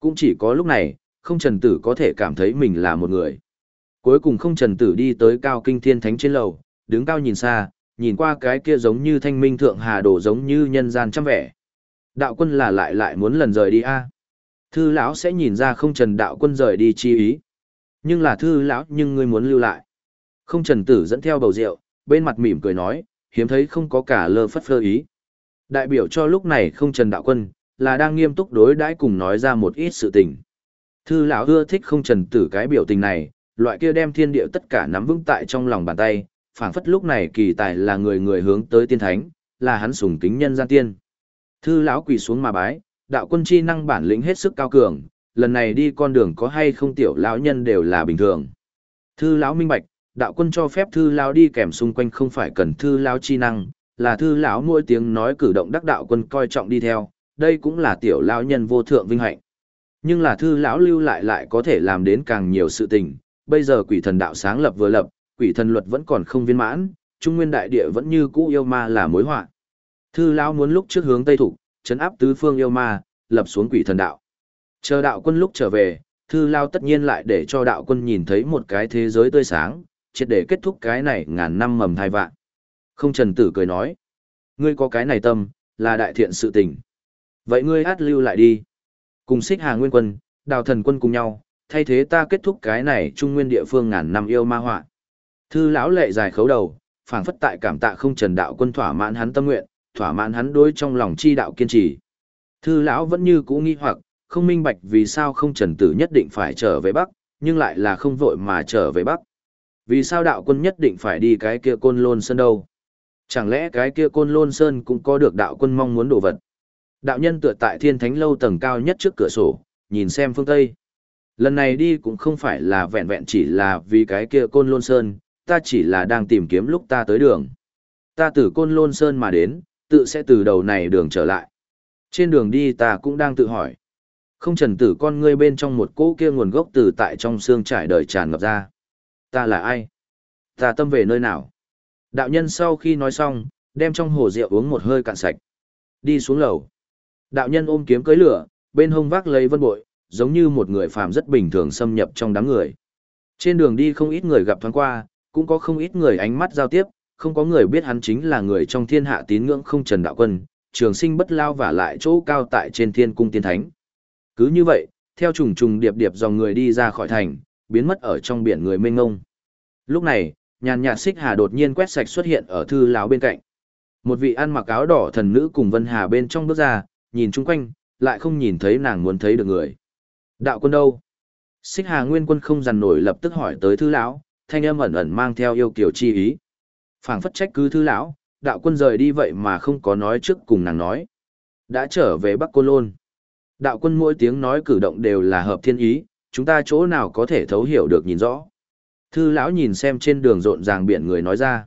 Cũng chỉ có lúc này, không trần tử có thể cảm thấy mình là một người. Cuối cùng không trần tử đi tới cao kinh thiên thánh trên lầu, đứng cao nhìn xa, nhìn qua cái kia giống như thanh minh thượng hà đổ giống như nhân gian trăm vẻ. Đạo quân là lại lại muốn lần rời đi a Thư lão sẽ nhìn ra không trần đạo quân rời đi chi ý. Nhưng là thư lão nhưng ngươi muốn lưu lại. Không trần tử dẫn theo bầu rượu, bên mặt mỉm cười nói, hiếm thấy không có cả lơ phất phơ ý. Đại biểu cho lúc này không trần đạo quân, là đang nghiêm túc đối đãi cùng nói ra một ít sự tình. Thư lão ưa thích không trần tử cái biểu tình này, loại kia đem thiên địa tất cả nắm vững tại trong lòng bàn tay, phảng phất lúc này kỳ tài là người người hướng tới tiên thánh, là hắn sùng kính nhân gian tiên. Thư lão quỳ xuống mà bái, đạo quân chi năng bản lĩnh hết sức cao cường, lần này đi con đường có hay không tiểu lão nhân đều là bình thường. Thư lão minh bạch, đạo quân cho phép thư lão đi kèm xung quanh không phải cần thư lão chi năng, là thư lão mỗi tiếng nói cử động đắc đạo quân coi trọng đi theo, đây cũng là tiểu lão nhân vô thượng vinh hạnh. Nhưng là thư lão lưu lại lại có thể làm đến càng nhiều sự tình, bây giờ quỷ thần đạo sáng lập vừa lập, quỷ thần luật vẫn còn không viên mãn, trung nguyên đại địa vẫn như cũ yêu ma là mối họa. Thư lão muốn lúc trước hướng tây thủ, chấn áp tứ phương yêu ma, lập xuống quỷ thần đạo. Chờ đạo quân lúc trở về, thư lao tất nhiên lại để cho đạo quân nhìn thấy một cái thế giới tươi sáng, triệt để kết thúc cái này ngàn năm mầm thai vạn. Không trần tử cười nói, ngươi có cái này tâm, là đại thiện sự tình. Vậy ngươi át lưu lại đi. Cùng xích hà nguyên quân, đào thần quân cùng nhau, thay thế ta kết thúc cái này trung nguyên địa phương ngàn năm yêu ma họa. Thư lão lệ dài khấu đầu, phảng phất tại cảm tạ không trần đạo quân thỏa mãn hắn tâm nguyện, thỏa mãn hắn đối trong lòng chi đạo kiên trì. Thư lão vẫn như cũ nghi hoặc, không minh bạch vì sao không trần tử nhất định phải trở về Bắc, nhưng lại là không vội mà trở về Bắc. Vì sao đạo quân nhất định phải đi cái kia côn lôn sơn đâu? Chẳng lẽ cái kia côn lôn sơn cũng có được đạo quân mong muốn đồ vật? Đạo nhân tựa tại thiên thánh lâu tầng cao nhất trước cửa sổ, nhìn xem phương Tây. Lần này đi cũng không phải là vẹn vẹn chỉ là vì cái kia côn lôn sơn, ta chỉ là đang tìm kiếm lúc ta tới đường. Ta từ côn lôn sơn mà đến, tự sẽ từ đầu này đường trở lại. Trên đường đi ta cũng đang tự hỏi. Không trần tử con ngươi bên trong một cỗ kia nguồn gốc từ tại trong xương trải đời tràn ngập ra. Ta là ai? Ta tâm về nơi nào? Đạo nhân sau khi nói xong, đem trong hồ rượu uống một hơi cạn sạch. Đi xuống lầu. Đạo nhân ôm kiếm cưới lửa, bên hông vác lấy vân bội, giống như một người phàm rất bình thường xâm nhập trong đám người. Trên đường đi không ít người gặp thoáng qua, cũng có không ít người ánh mắt giao tiếp, không có người biết hắn chính là người trong thiên hạ tín ngưỡng không trần đạo quân, trường sinh bất lao và lại chỗ cao tại trên thiên cung tiên thánh. Cứ như vậy, theo trùng trùng điệp điệp dòng người đi ra khỏi thành, biến mất ở trong biển người mênh ngông. Lúc này, nhàn nhạt xích hà đột nhiên quét sạch xuất hiện ở thư lão bên cạnh. Một vị ăn mặc áo đỏ thần nữ cùng Vân Hà bên trong bước ra, nhìn chung quanh, lại không nhìn thấy nàng muốn thấy được người. Đạo quân đâu? Xích Hà Nguyên Quân không dằn nổi lập tức hỏi tới thư lão, thanh âm ẩn ẩn mang theo yêu kiều chi ý. Phảng phất trách cứ thư lão, đạo quân rời đi vậy mà không có nói trước cùng nàng nói. Đã trở về Bắc Côn Lôn. Đạo quân mỗi tiếng nói cử động đều là hợp thiên ý, chúng ta chỗ nào có thể thấu hiểu được nhìn rõ. Thư lão nhìn xem trên đường rộn ràng biển người nói ra.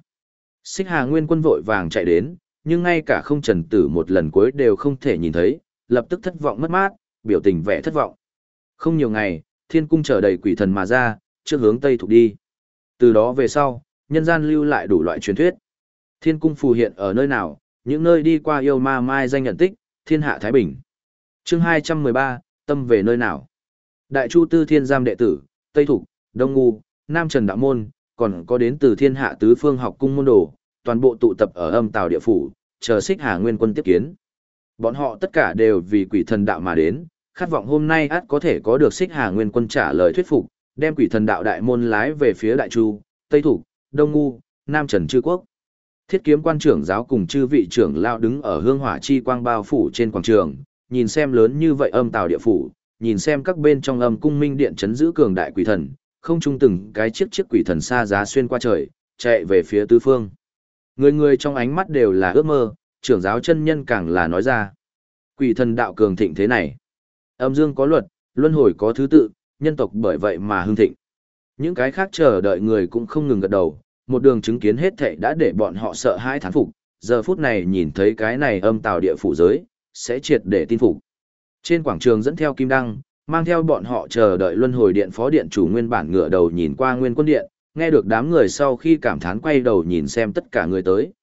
Xích Hà Nguyên Quân vội vàng chạy đến, nhưng ngay cả không trần tử một lần cuối đều không thể nhìn thấy, lập tức thất vọng mất mát, biểu tình vẻ thất vọng. Không nhiều ngày, thiên cung chờ đầy quỷ thần mà ra, trước hướng Tây thuộc đi. Từ đó về sau, nhân gian lưu lại đủ loại truyền thuyết. Thiên cung phù hiện ở nơi nào, những nơi đi qua yêu ma mai danh nhận tích, thiên hạ Thái Bình chương 213, tâm về nơi nào. Đại Chu Tư Thiên Giam đệ tử, Tây Thục, Đông Ngu, Nam Trần Đạo Môn, còn có đến từ thiên hạ tứ phương học cung môn đồ, toàn bộ tụ tập ở âm tào địa phủ, chờ xích hà nguyên quân tiếp kiến. Bọn họ tất cả đều vì quỷ thần đạo mà đến, khát vọng hôm nay át có thể có được xích hà nguyên quân trả lời thuyết phục, đem quỷ thần đạo đại môn lái về phía đại chu, tây thục đông ngu, nam trần chư quốc. Thiết kiếm quan trưởng giáo cùng chư vị trưởng lao đứng ở hương hỏa chi quang bao phủ trên quảng trường, nhìn xem lớn như vậy âm tào địa phủ, nhìn xem các bên trong âm cung minh điện chấn giữ cường đại quỷ thần, không trung từng cái chiếc chiếc quỷ thần xa giá xuyên qua trời, chạy về phía tứ phương. Người người trong ánh mắt đều là ước mơ, trưởng giáo chân nhân càng là nói ra. Quỷ thần đạo cường thịnh thế này. Âm dương có luật, luân hồi có thứ tự, nhân tộc bởi vậy mà hưng thịnh. Những cái khác chờ đợi người cũng không ngừng gật đầu, một đường chứng kiến hết thảy đã để bọn họ sợ hãi thán phục, giờ phút này nhìn thấy cái này âm tào địa phủ giới, sẽ triệt để tin phục. Trên quảng trường dẫn theo kim đăng, mang theo bọn họ chờ đợi luân hồi điện phó điện chủ nguyên bản ngựa đầu nhìn qua nguyên quân điện, nghe được đám người sau khi cảm thán quay đầu nhìn xem tất cả người tới.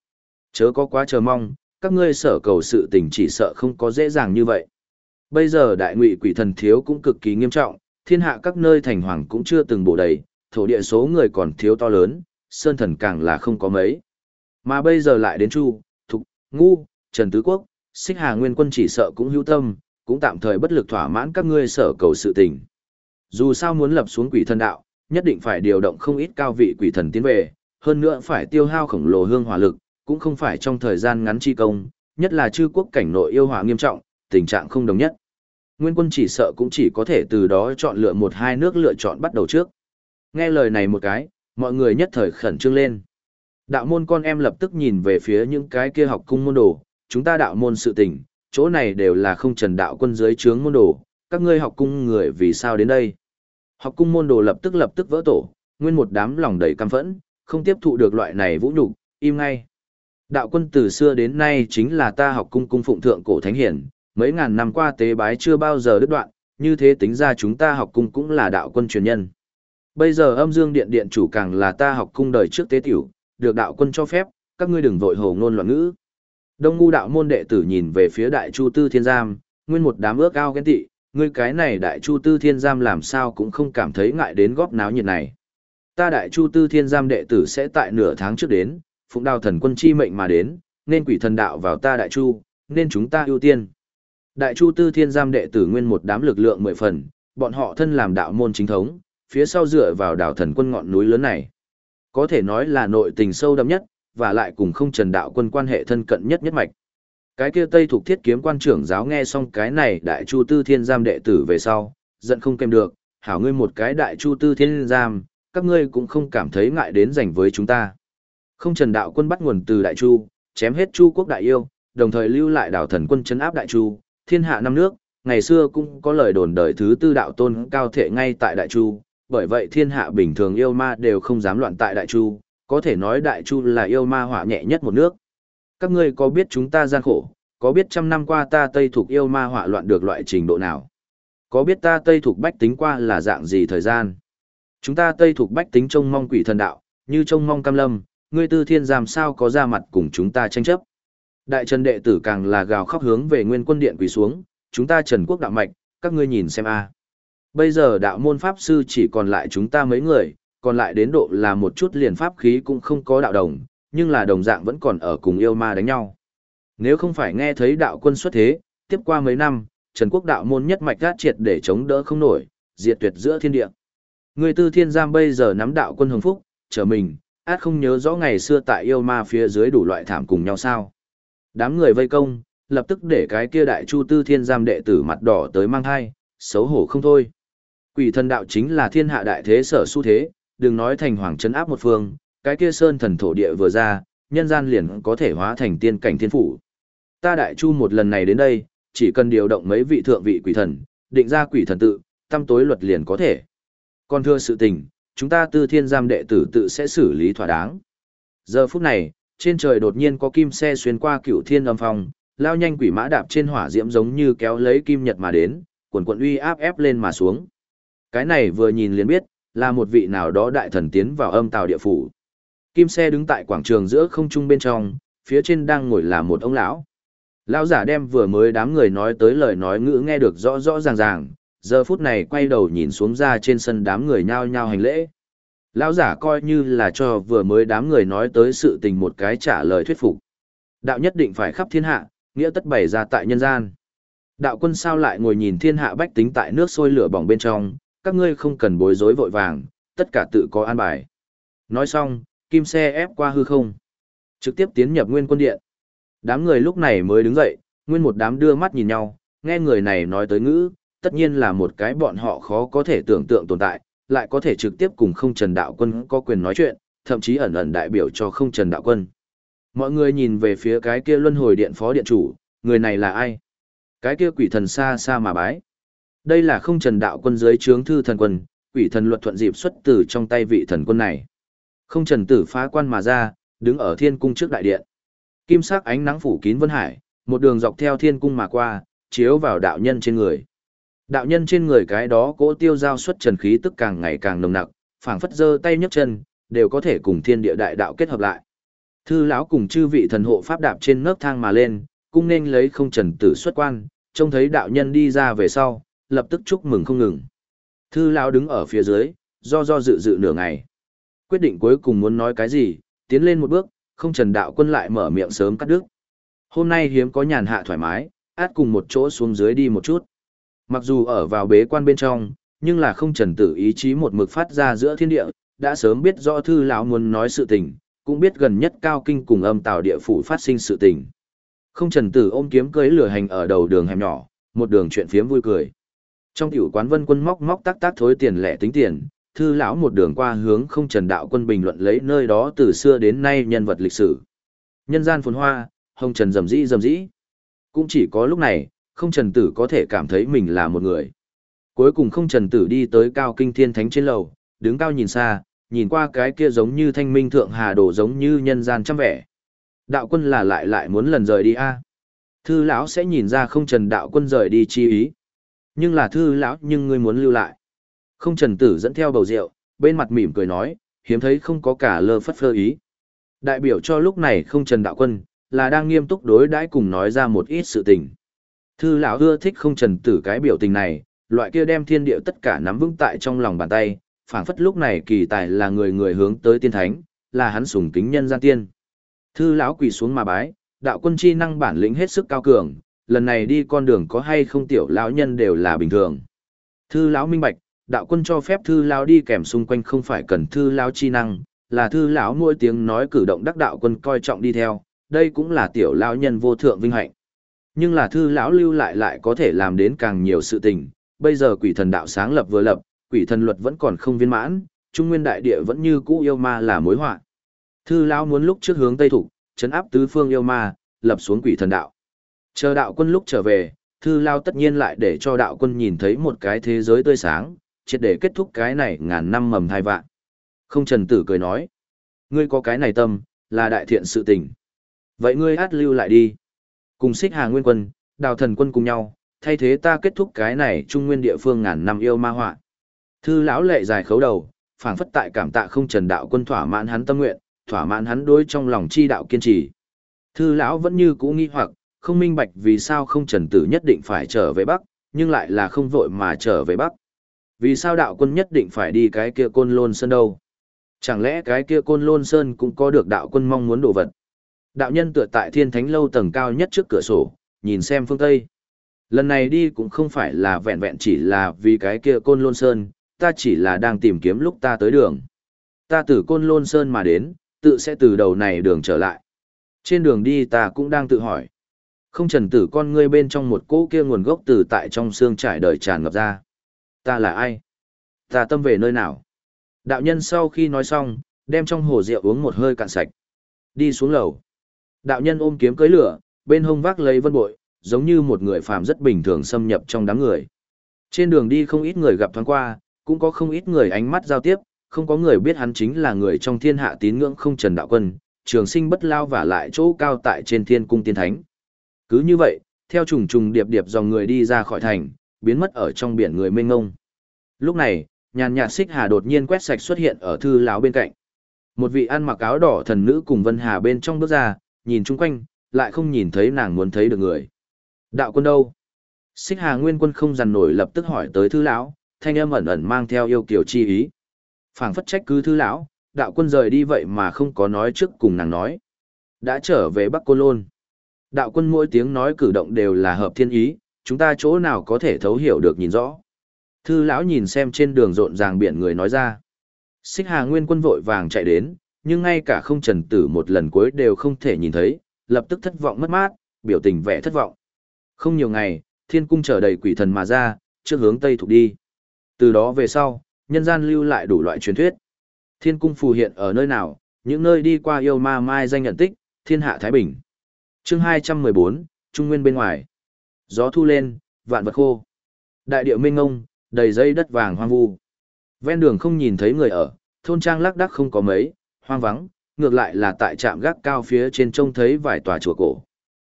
Chớ có quá chờ mong, các ngươi sở cầu sự tình chỉ sợ không có dễ dàng như vậy. Bây giờ đại ngụy quỷ thần thiếu cũng cực kỳ nghiêm trọng, thiên hạ các nơi thành hoàng cũng chưa từng bổ đầy, thổ địa số người còn thiếu to lớn, sơn thần càng là không có mấy. Mà bây giờ lại đến Chu, Thục, Ngu, Trần Tứ Quốc, Xích Hà Nguyên Quân chỉ sợ cũng hữu tâm, cũng tạm thời bất lực thỏa mãn các ngươi sở cầu sự tình. Dù sao muốn lập xuống quỷ thần đạo, nhất định phải điều động không ít cao vị quỷ thần tiến về, hơn nữa phải tiêu hao khổng lồ hương hỏa lực, cũng không phải trong thời gian ngắn chi công, nhất là chư quốc cảnh nội yêu hỏa nghiêm trọng, tình trạng không đồng nhất. Nguyên quân chỉ sợ cũng chỉ có thể từ đó chọn lựa một hai nước lựa chọn bắt đầu trước. Nghe lời này một cái, mọi người nhất thời khẩn trương lên. Đạo môn con em lập tức nhìn về phía những cái kia học cung môn đồ, chúng ta đạo môn sự tình, chỗ này đều là không trần đạo quân dưới trướng môn đồ, các ngươi học cung người vì sao đến đây. Học cung môn đồ lập tức lập tức vỡ tổ, nguyên một đám lòng đầy căm phẫn, không tiếp thụ được loại này vũ nhục, im ngay. Đạo quân từ xưa đến nay chính là ta học cung cung phụng thượng cổ thánh hiển, mấy ngàn năm qua tế bái chưa bao giờ đứt đoạn, như thế tính ra chúng ta học cung cũng là đạo quân truyền nhân. Bây giờ âm dương điện điện chủ càng là ta học cung đời trước tế tiểu, được đạo quân cho phép, các ngươi đừng vội hồ ngôn loạn ngữ. Đông ngu đạo môn đệ tử nhìn về phía đại chu tư thiên giam, nguyên một đám ước ao ghen tị, ngươi cái này đại chu tư thiên giam làm sao cũng không cảm thấy ngại đến góp náo nhiệt này. Ta đại chu tư thiên giam đệ tử sẽ tại nửa tháng trước đến, phụng đào thần quân chi mệnh mà đến, nên quỷ thần đạo vào ta đại chu, nên chúng ta ưu tiên. Đại chu tư thiên giam đệ tử nguyên một đám lực lượng mười phần, bọn họ thân làm đạo môn chính thống, phía sau dựa vào đảo thần quân ngọn núi lớn này. Có thể nói là nội tình sâu đậm nhất, và lại cùng không trần đạo quân quan hệ thân cận nhất nhất mạch. Cái kia Tây thuộc thiết kiếm quan trưởng giáo nghe xong cái này đại chu tư thiên giam đệ tử về sau, giận không kèm được, hảo ngươi một cái đại chu tư thiên giam, các ngươi cũng không cảm thấy ngại đến giành với chúng ta. Không trần đạo quân bắt nguồn từ đại chu, chém hết chu quốc đại yêu, đồng thời lưu lại đảo thần quân chấn áp đại chu, thiên hạ năm nước, ngày xưa cũng có lời đồn đời thứ tư đạo tôn cao thể ngay tại đại chu, bởi vậy thiên hạ bình thường yêu ma đều không dám loạn tại đại chu, có thể nói đại chu là yêu ma hỏa nhẹ nhất một nước. Các ngươi có biết chúng ta gian khổ, có biết trăm năm qua ta Tây thuộc yêu ma hỏa loạn được loại trình độ nào? Có biết ta Tây thuộc bách tính qua là dạng gì thời gian? Chúng ta Tây thuộc bách tính trông mong quỷ thần đạo, như trông mong cam lâm, ngươi tư thiên làm sao có ra mặt cùng chúng ta tranh chấp. Đại trần đệ tử càng là gào khóc hướng về nguyên quân điện quỳ xuống, chúng ta trần quốc đạo mạch, các ngươi nhìn xem a. Bây giờ đạo môn pháp sư chỉ còn lại chúng ta mấy người, còn lại đến độ là một chút liền pháp khí cũng không có đạo đồng, nhưng là đồng dạng vẫn còn ở cùng yêu ma đánh nhau. Nếu không phải nghe thấy đạo quân xuất thế, tiếp qua mấy năm, Trần Quốc đạo môn nhất mạch gác triệt để chống đỡ không nổi, diệt tuyệt giữa thiên địa. Người tư thiên giam bây giờ nắm đạo quân hồng phúc, trở mình, át không nhớ rõ ngày xưa tại yêu ma phía dưới đủ loại thảm cùng nhau sao. Đám người vây công, lập tức để cái kia đại chu tư thiên giam đệ tử mặt đỏ tới mang thai, xấu hổ không thôi. Quỷ thần đạo chính là thiên hạ đại thế sở su thế, đừng nói thành hoàng trấn áp một phương, cái kia sơn thần thổ địa vừa ra, nhân gian liền có thể hóa thành tiên cảnh thiên phủ. Ta đại chu một lần này đến đây, chỉ cần điều động mấy vị thượng vị quỷ thần, định ra quỷ thần tự, tâm tối luật liền có thể. Còn thưa sự tình, chúng ta tư thiên giam đệ tử tự sẽ xử lý thỏa đáng. Giờ phút này, trên trời đột nhiên có kim xe xuyên qua cửu thiên âm phong, lao nhanh quỷ mã đạp trên hỏa diễm giống như kéo lấy kim nhật mà đến, quần quần uy áp ép lên mà xuống. Cái này vừa nhìn liền biết, là một vị nào đó đại thần tiến vào âm tàu địa phủ. Kim xe đứng tại quảng trường giữa không trung bên trong, phía trên đang ngồi là một ông lão. Lão giả đem vừa mới đám người nói tới lời nói ngữ nghe được rõ rõ ràng ràng, giờ phút này quay đầu nhìn xuống ra trên sân đám người nhao nhao hành lễ. Lão giả coi như là cho vừa mới đám người nói tới sự tình một cái trả lời thuyết phục. Đạo nhất định phải khắp thiên hạ, nghĩa tất bày ra tại nhân gian. Đạo quân sao lại ngồi nhìn thiên hạ bách tính tại nước sôi lửa bỏng bên trong, các ngươi không cần bối rối vội vàng, tất cả tự có an bài. Nói xong, kim xe ép qua hư không. Trực tiếp tiến nhập nguyên quân điện. Đám người lúc này mới đứng dậy, nguyên một đám đưa mắt nhìn nhau, nghe người này nói tới ngữ, tất nhiên là một cái bọn họ khó có thể tưởng tượng tồn tại, lại có thể trực tiếp cùng không trần đạo quân có quyền nói chuyện, thậm chí ẩn ẩn đại biểu cho không trần đạo quân. Mọi người nhìn về phía cái kia luân hồi điện phó điện chủ, người này là ai? Cái kia quỷ thần xa xa mà bái. Đây là không trần đạo quân dưới trướng thư thần quân, quỷ thần luật thuận dịp xuất từ trong tay vị thần quân này. Không trần tử phá quan mà ra, đứng ở thiên cung trước đại điện. Kim sắc ánh nắng phủ kín vân hải, một đường dọc theo thiên cung mà qua, chiếu vào đạo nhân trên người. Đạo nhân trên người cái đó cỗ tiêu giao xuất trần khí tức càng ngày càng nồng nặc, phảng phất giơ tay nhấc chân, đều có thể cùng thiên địa đại đạo kết hợp lại. Thư lão cùng chư vị thần hộ pháp đạp trên nấc thang mà lên, cung nên lấy không trần tử xuất quan, trông thấy đạo nhân đi ra về sau, lập tức chúc mừng không ngừng. Thư lão đứng ở phía dưới, do do dự dự nửa ngày. Quyết định cuối cùng muốn nói cái gì, tiến lên một bước, không trần đạo quân lại mở miệng sớm cắt đứt. Hôm nay hiếm có nhàn hạ thoải mái, át cùng một chỗ xuống dưới đi một chút. Mặc dù ở vào bế quan bên trong, nhưng là không trần tử ý chí một mực phát ra giữa thiên địa, đã sớm biết rõ thư lão muốn nói sự tình, cũng biết gần nhất cao kinh cùng âm tào địa phủ phát sinh sự tình. Không trần tử ôm kiếm cưới lửa hành ở đầu đường hẻm nhỏ, một đường chuyện phiếm vui cười. Trong tiểu quán vân quân móc móc tác tác thối tiền lẻ tính tiền, thư lão một đường qua hướng không trần đạo quân bình luận lấy nơi đó từ xưa đến nay nhân vật lịch sử. Nhân gian phồn hoa, hồng trần rầm rĩ rầm rĩ. Cũng chỉ có lúc này, không trần tử có thể cảm thấy mình là một người. Cuối cùng không trần tử đi tới cao kinh thiên thánh trên lầu, đứng cao nhìn xa, nhìn qua cái kia giống như thanh minh thượng hà đồ giống như nhân gian trăm vẻ. Đạo quân là lại lại muốn lần rời đi a Thư lão sẽ nhìn ra không trần đạo quân rời đi chi ý. Nhưng là thư lão nhưng ngươi muốn lưu lại. Không trần tử dẫn theo bầu rượu, bên mặt mỉm cười nói, hiếm thấy không có cả lơ phất phơ ý. Đại biểu cho lúc này không trần đạo quân, là đang nghiêm túc đối đãi cùng nói ra một ít sự tình. Thư lão ưa thích không trần tử cái biểu tình này, loại kia đem thiên địa tất cả nắm vững tại trong lòng bàn tay, phảng phất lúc này kỳ tài là người người hướng tới tiên thánh, là hắn sùng kính nhân gian tiên. Thư lão quỳ xuống mà bái, đạo quân chi năng bản lĩnh hết sức cao cường, lần này đi con đường có hay không tiểu lão nhân đều là bình thường. Thư lão minh bạch, đạo quân cho phép thư lão đi kèm xung quanh không phải cần thư lão chi năng, là thư lão mỗi tiếng nói cử động đắc đạo quân coi trọng đi theo, đây cũng là tiểu lão nhân vô thượng vinh hạnh. Nhưng là thư lão lưu lại lại có thể làm đến càng nhiều sự tình, bây giờ quỷ thần đạo sáng lập vừa lập, quỷ thần luật vẫn còn không viên mãn, trung nguyên đại địa vẫn như cũ yêu ma là mối họa. Thư lão muốn lúc trước hướng tây thủ, chấn áp tứ phương yêu ma, lập xuống quỷ thần đạo. Chờ đạo quân lúc trở về, thư lao tất nhiên lại để cho đạo quân nhìn thấy một cái thế giới tươi sáng, triệt để kết thúc cái này ngàn năm mầm hai vạn. Không trần tử cười nói, ngươi có cái này tâm, là đại thiện sự tình. Vậy ngươi át lưu lại đi. Cùng xích hà nguyên quân, đào thần quân cùng nhau, thay thế ta kết thúc cái này trung nguyên địa phương ngàn năm yêu ma họa. Thư lão lệ dài khấu đầu, phảng phất tại cảm tạ không trần đạo quân thỏa mãn hắn tâm nguyện, thỏa mãn hắn đối trong lòng chi đạo kiên trì. Thư lão vẫn như cũ nghi hoặc, không minh bạch vì sao không trần tử nhất định phải trở về Bắc, nhưng lại là không vội mà trở về Bắc. Vì sao đạo quân nhất định phải đi cái kia côn lôn sơn đâu? Chẳng lẽ cái kia côn lôn sơn cũng có được đạo quân mong muốn đồ vật? Đạo nhân tựa tại thiên thánh lâu tầng cao nhất trước cửa sổ, nhìn xem phương Tây. Lần này đi cũng không phải là vẹn vẹn chỉ là vì cái kia côn lôn sơn, ta chỉ là đang tìm kiếm lúc ta tới đường. Ta từ côn lôn sơn mà đến, tự sẽ từ đầu này đường trở lại. Trên đường đi ta cũng đang tự hỏi. Không trần tử con ngươi bên trong một cỗ kia nguồn gốc từ tại trong xương trải đời tràn ngập ra. Ta là ai? Ta tâm về nơi nào? Đạo nhân sau khi nói xong, đem trong hồ rượu uống một hơi cạn sạch. Đi xuống lầu. Đạo nhân ôm kiếm cưới lửa, bên hông vác lấy vân bội, giống như một người phàm rất bình thường xâm nhập trong đám người. Trên đường đi không ít người gặp thoáng qua, cũng có không ít người ánh mắt giao tiếp, không có người biết hắn chính là người trong thiên hạ tín ngưỡng không trần đạo quân, trường sinh bất lao và lại chỗ cao tại trên thiên cung tiên thánh. Cứ như vậy, theo trùng trùng điệp điệp dòng người đi ra khỏi thành, biến mất ở trong biển người mênh ngông. Lúc này, nhàn nhạt xích hà đột nhiên quét sạch xuất hiện ở thư lão bên cạnh. Một vị ăn mặc áo đỏ thần nữ cùng Vân Hà bên trong bước ra, nhìn chung quanh, lại không nhìn thấy nàng muốn thấy được người. Đạo quân đâu? Xích Hà Nguyên Quân không dằn nổi lập tức hỏi tới thư lão, thanh âm ẩn ẩn mang theo yêu kiều chi ý. Phảng phất trách cứ thư lão, đạo quân rời đi vậy mà không có nói trước cùng nàng nói. Đã trở về Bắc Côn Lôn. Đạo quân mỗi tiếng nói cử động đều là hợp thiên ý, chúng ta chỗ nào có thể thấu hiểu được nhìn rõ. Thư lão nhìn xem trên đường rộn ràng biển người nói ra. Xích Hà Nguyên Quân vội vàng chạy đến, nhưng ngay cả không trần tử một lần cuối đều không thể nhìn thấy, lập tức thất vọng mất mát, biểu tình vẻ thất vọng. Không nhiều ngày, thiên cung trở đầy quỷ thần mà ra, trước hướng Tây thuộc đi. Từ đó về sau, nhân gian lưu lại đủ loại truyền thuyết. Thiên cung phù hiện ở nơi nào, những nơi đi qua yêu ma mai danh nhận tích, thiên hạ Thái Bình chương 214, Trung Nguyên bên ngoài. Gió thu lên, vạn vật khô. Đại điệu mênh ngông, đầy dây đất vàng hoang vu. Ven đường không nhìn thấy người ở, thôn trang lác đác không có mấy, hoang vắng, ngược lại là tại trạm gác cao phía trên trông thấy vài tòa chùa cổ.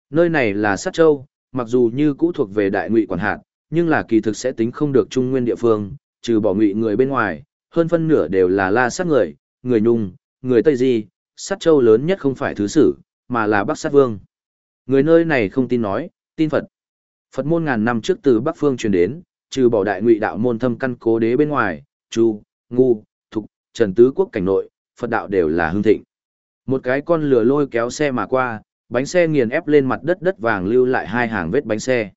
Nơi này là Sát Châu, mặc dù như cũ thuộc về đại ngụy quản hạt, nhưng là kỳ thực sẽ tính không được trung nguyên địa phương, trừ bỏ ngụy người bên ngoài, hơn phân nửa đều là la sát người, người nhung, người Tây Di, sát châu lớn nhất không phải thứ sử, mà là Bắc sát vương. Người nơi này không tin nói, tin Phật. Phật môn ngàn năm trước từ Bắc phương truyền đến, trừ bỏ đại ngụy đạo môn thâm căn cố đế bên ngoài, Chu, Ngu, Thục, Trần Tứ Quốc cảnh nội, Phật đạo đều là hưng thịnh. Một cái con lửa lôi kéo xe mà qua, bánh xe nghiền ép lên mặt đất đất vàng lưu lại hai hàng vết bánh xe.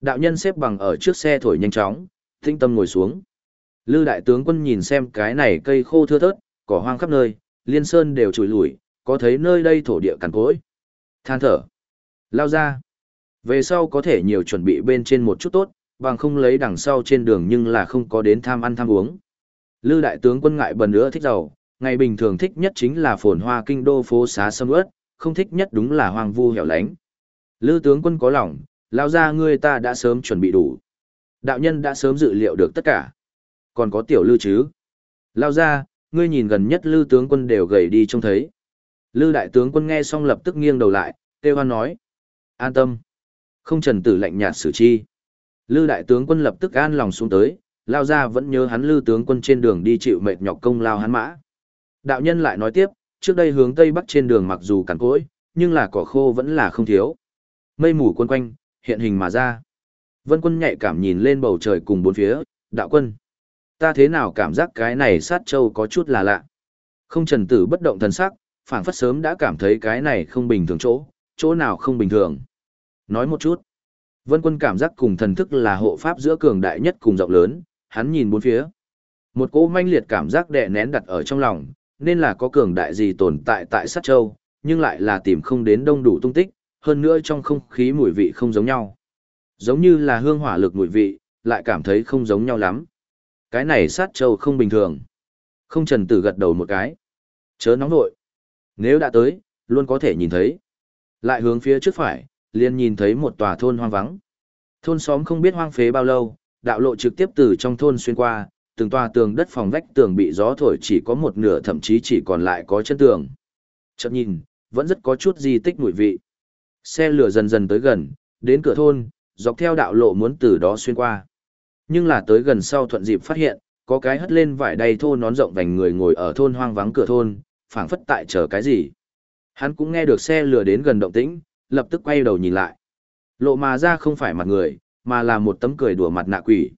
Đạo nhân xếp bằng ở trước xe thổi nhanh chóng, tinh tâm ngồi xuống. Lư đại tướng quân nhìn xem cái này cây khô thưa thớt, cỏ hoang khắp nơi, liên sơn đều trùi lủi, có thấy nơi đây thổ địa cằn cỗi. Than thở. Lao ra. Về sau có thể nhiều chuẩn bị bên trên một chút tốt, bằng không lấy đằng sau trên đường nhưng là không có đến tham ăn tham uống. Lư đại tướng quân ngại bần nữa thích giàu, ngày bình thường thích nhất chính là phồn hoa kinh đô phố xá sâm ướt, không thích nhất đúng là hoang vu hẻo lánh. Lư tướng quân có lòng, lao ra ngươi ta đã sớm chuẩn bị đủ. Đạo nhân đã sớm dự liệu được tất cả. Còn có tiểu lư chứ. Lao ra, ngươi nhìn gần nhất lư tướng quân đều gầy đi trông thấy. Lư đại tướng quân nghe xong lập tức nghiêng đầu lại, tê hoan nói. An tâm. Không trần tử lạnh nhạt xử chi. Lư đại tướng quân lập tức an lòng xuống tới, lao ra vẫn nhớ hắn lư tướng quân trên đường đi chịu mệt nhọc công lao hắn mã. Đạo nhân lại nói tiếp, trước đây hướng tây bắc trên đường mặc dù cằn cỗi, nhưng là cỏ khô vẫn là không thiếu. Mây mù quân quanh, hiện hình mà ra. Vân quân nhạy cảm nhìn lên bầu trời cùng bốn phía, đạo quân. Ta thế nào cảm giác cái này sát châu có chút là lạ. Không trần tử bất động thần sắc, phảng phất sớm đã cảm thấy cái này không bình thường chỗ, chỗ nào không bình thường. Nói một chút. Vân quân cảm giác cùng thần thức là hộ pháp giữa cường đại nhất cùng rộng lớn, hắn nhìn bốn phía. Một cỗ manh liệt cảm giác đè nén đặt ở trong lòng, nên là có cường đại gì tồn tại tại sát châu, nhưng lại là tìm không đến đông đủ tung tích, hơn nữa trong không khí mùi vị không giống nhau. Giống như là hương hỏa lực mùi vị, lại cảm thấy không giống nhau lắm. Cái này sát châu không bình thường. Không trần tử gật đầu một cái. Chớ nóng nội. Nếu đã tới, luôn có thể nhìn thấy. Lại hướng phía trước phải, liền nhìn thấy một tòa thôn hoang vắng. Thôn xóm không biết hoang phế bao lâu, đạo lộ trực tiếp từ trong thôn xuyên qua, từng tòa tường đất phòng vách tường bị gió thổi chỉ có một nửa thậm chí chỉ còn lại có chân tường. Chợt nhìn, vẫn rất có chút di tích mùi vị. Xe lửa dần dần tới gần, đến cửa thôn, dọc theo đạo lộ muốn từ đó xuyên qua. Nhưng là tới gần sau thuận dịp phát hiện, có cái hất lên vải đầy thô nón rộng vành người ngồi ở thôn hoang vắng cửa thôn, phảng phất tại chờ cái gì. Hắn cũng nghe được xe lửa đến gần động tĩnh, lập tức quay đầu nhìn lại. Lộ mà ra không phải mặt người, mà là một tấm cười đùa mặt nạ quỷ.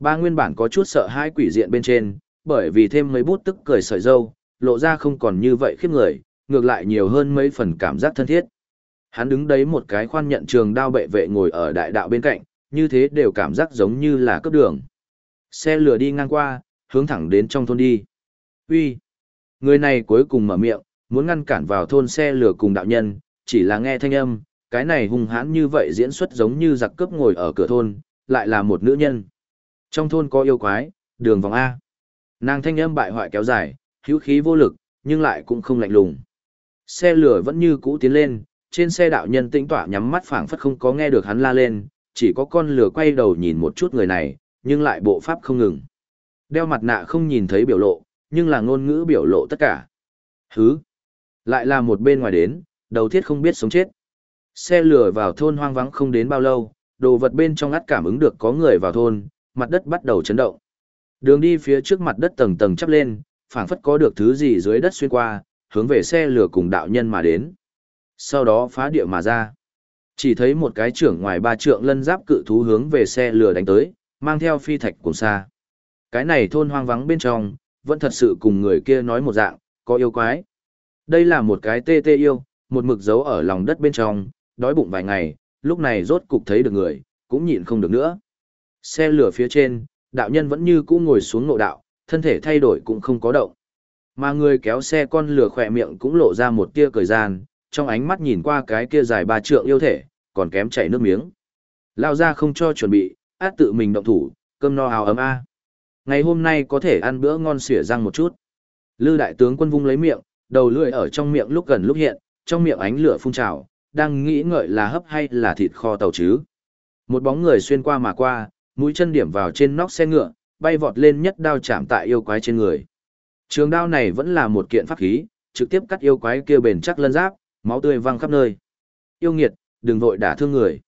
Ba nguyên bản có chút sợ hai quỷ diện bên trên, bởi vì thêm mấy bút tức cười sợi dâu, lộ ra không còn như vậy khiếp người, ngược lại nhiều hơn mấy phần cảm giác thân thiết. Hắn đứng đấy một cái khoan nhận trường đao bệ vệ ngồi ở đại đạo bên cạnh, như thế đều cảm giác giống như là cấp đường. Xe lửa đi ngang qua, hướng thẳng đến trong thôn đi. Uy, Người này cuối cùng mở miệng, muốn ngăn cản vào thôn xe lửa cùng đạo nhân, chỉ là nghe thanh âm, cái này hung hãn như vậy diễn xuất giống như giặc cướp ngồi ở cửa thôn, lại là một nữ nhân. Trong thôn có yêu quái, đường vòng A. Nàng thanh âm bại hoại kéo dài, hữu khí vô lực, nhưng lại cũng không lạnh lùng. Xe lửa vẫn như cũ tiến lên, trên xe đạo nhân tĩnh tỏa nhắm mắt phảng phất không có nghe được hắn la lên, chỉ có con lửa quay đầu nhìn một chút người này, nhưng lại bộ pháp không ngừng. Đeo mặt nạ không nhìn thấy biểu lộ, nhưng là ngôn ngữ biểu lộ tất cả. Hứ! Lại là một bên ngoài đến, đầu thiết không biết sống chết. Xe lửa vào thôn hoang vắng không đến bao lâu, đồ vật bên trong ắt cảm ứng được có người vào thôn, mặt đất bắt đầu chấn động. Đường đi phía trước mặt đất tầng tầng chắp lên, phảng phất có được thứ gì dưới đất xuyên qua, hướng về xe lửa cùng đạo nhân mà đến. Sau đó phá địa mà ra. Chỉ thấy một cái trưởng ngoài ba trượng lân giáp cự thú hướng về xe lửa đánh tới, mang theo phi thạch cùng xa. Cái này thôn hoang vắng bên trong, vẫn thật sự cùng người kia nói một dạng, có yêu quái. Đây là một cái tê tê yêu, một mực giấu ở lòng đất bên trong, đói bụng vài ngày, lúc này rốt cục thấy được người, cũng nhịn không được nữa. Xe lửa phía trên, đạo nhân vẫn như cũ ngồi xuống nội đạo, thân thể thay đổi cũng không có động. Mà người kéo xe con lửa khỏe miệng cũng lộ ra một tia cười gian, trong ánh mắt nhìn qua cái kia dài ba trượng yêu thể, còn kém chảy nước miếng. Lao ra không cho chuẩn bị, át tự mình động thủ, cơm no hào ấm a. Ngày hôm nay có thể ăn bữa ngon xỉa răng một chút. Lư đại tướng quân vung lấy miệng, đầu lưỡi ở trong miệng lúc gần lúc hiện, trong miệng ánh lửa phun trào, đang nghĩ ngợi là hấp hay là thịt kho tàu chứ. Một bóng người xuyên qua mà qua, mũi chân điểm vào trên nóc xe ngựa, bay vọt lên nhất đao chạm tại yêu quái trên người. Trường đao này vẫn là một kiện pháp khí, trực tiếp cắt yêu quái kia bền chắc lân giáp, máu tươi văng khắp nơi. Yêu nghiệt, đừng vội đả thương người.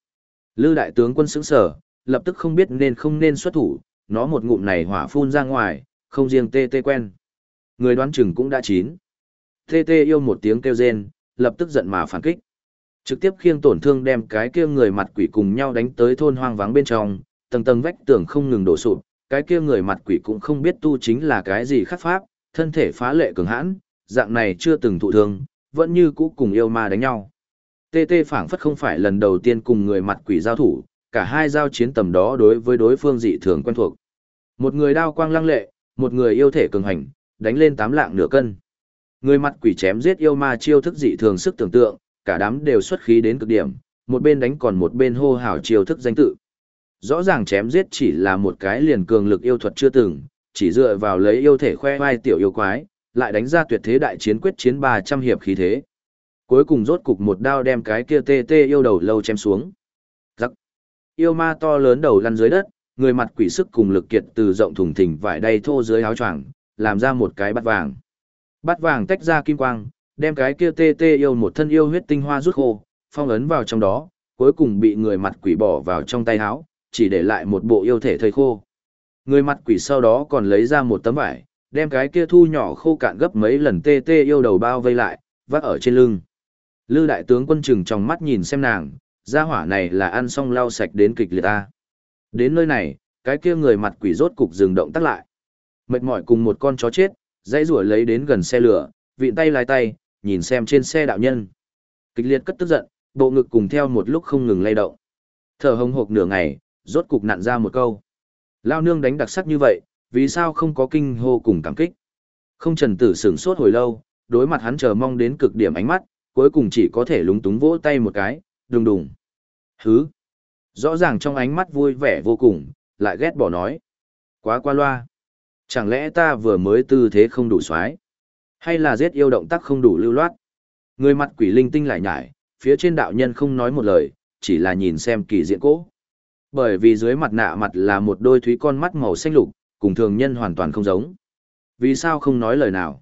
Lư đại tướng quân sững sở, lập tức không biết nên không nên xuất thủ, nó một ngụm này hỏa phun ra ngoài, không riêng tê tê quen. Người đoán chừng cũng đã chín. Tê tê yêu một tiếng kêu rên, lập tức giận mà phản kích. Trực tiếp khiêng tổn thương đem cái kia người mặt quỷ cùng nhau đánh tới thôn hoang vắng bên trong, tầng tầng vách tường không ngừng đổ sụp, cái kia người mặt quỷ cũng không biết tu chính là cái gì khắc pháp, thân thể phá lệ cường hãn, dạng này chưa từng thụ thương, vẫn như cũ cùng yêu ma đánh nhau. Tê tê phảng phất không phải lần đầu tiên cùng người mặt quỷ giao thủ, cả hai giao chiến tầm đó đối với đối phương dị thường quen thuộc. Một người đao quang lăng lệ, một người yêu thể cường hành, đánh lên tám lạng nửa cân. Người mặt quỷ chém giết yêu ma chiêu thức dị thường sức tưởng tượng, cả đám đều xuất khí đến cực điểm, một bên đánh còn một bên hô hào chiêu thức danh tự. Rõ ràng chém giết chỉ là một cái liền cường lực yêu thuật chưa từng, chỉ dựa vào lấy yêu thể khoe vai tiểu yêu quái, lại đánh ra tuyệt thế đại chiến quyết chiến 300 hiệp khí thế. Cuối cùng rốt cục một đao đem cái kia tê tê yêu đầu lâu chém xuống. Giắc. Yêu ma to lớn đầu lăn dưới đất, người mặt quỷ sức cùng lực kiệt từ rộng thùng thình vải đầy thô dưới áo choàng, làm ra một cái bắt vàng. Bát vàng tách ra kim quang, đem cái kia tê tê yêu một thân yêu huyết tinh hoa rút khô, phong ấn vào trong đó, cuối cùng bị người mặt quỷ bỏ vào trong tay áo, chỉ để lại một bộ yêu thể thây khô. Người mặt quỷ sau đó còn lấy ra một tấm vải, đem cái kia thu nhỏ khô cạn gấp mấy lần tê tê yêu đầu bao vây lại, vác ở trên lưng. Lư đại tướng quân chừng trong mắt nhìn xem nàng, gia hỏa này là ăn xong lau sạch đến kịch liệt ta. Đến nơi này, cái kia người mặt quỷ rốt cục dừng động tắt lại. Mệt mỏi cùng một con chó chết, dãy rủa lấy đến gần xe lửa, vịn tay lái tay, nhìn xem trên xe đạo nhân. Kịch liệt cất tức giận, bộ ngực cùng theo một lúc không ngừng lay động. Thở hồng hộc nửa ngày, rốt cục nặn ra một câu. Lao nương đánh đặc sắc như vậy, vì sao không có kinh hô cùng cảm kích. Không trần tử sửng sốt hồi lâu, đối mặt hắn chờ mong đến cực điểm ánh mắt, cuối cùng chỉ có thể lúng túng vỗ tay một cái, đùng đùng. Hứ. Rõ ràng trong ánh mắt vui vẻ vô cùng, lại ghét bỏ nói. Quá qua loa. Chẳng lẽ ta vừa mới tư thế không đủ xoái? Hay là giết yêu động tác không đủ lưu loát? Người mặt quỷ linh tinh lại nhải, phía trên đạo nhân không nói một lời, chỉ là nhìn xem kỳ diện cố Bởi vì dưới mặt nạ mặt là một đôi thúy con mắt màu xanh lục, cùng thường nhân hoàn toàn không giống. Vì sao không nói lời nào?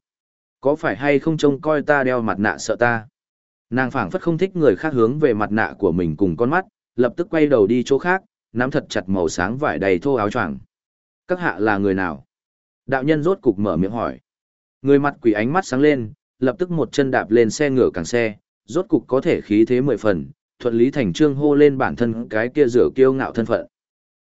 Có phải hay không trông coi ta đeo mặt nạ sợ ta? Nàng phảng phất không thích người khác hướng về mặt nạ của mình cùng con mắt, lập tức quay đầu đi chỗ khác, nắm thật chặt màu sáng vải đầy thô áo choàng. Các hạ là người nào? Đạo nhân rốt cục mở miệng hỏi. Người mặt quỷ ánh mắt sáng lên, lập tức một chân đạp lên xe ngựa càng xe, rốt cục có thể khí thế mười phần, thuận lý thành trương hô lên bản thân cái kia rửa kiêu ngạo thân phận.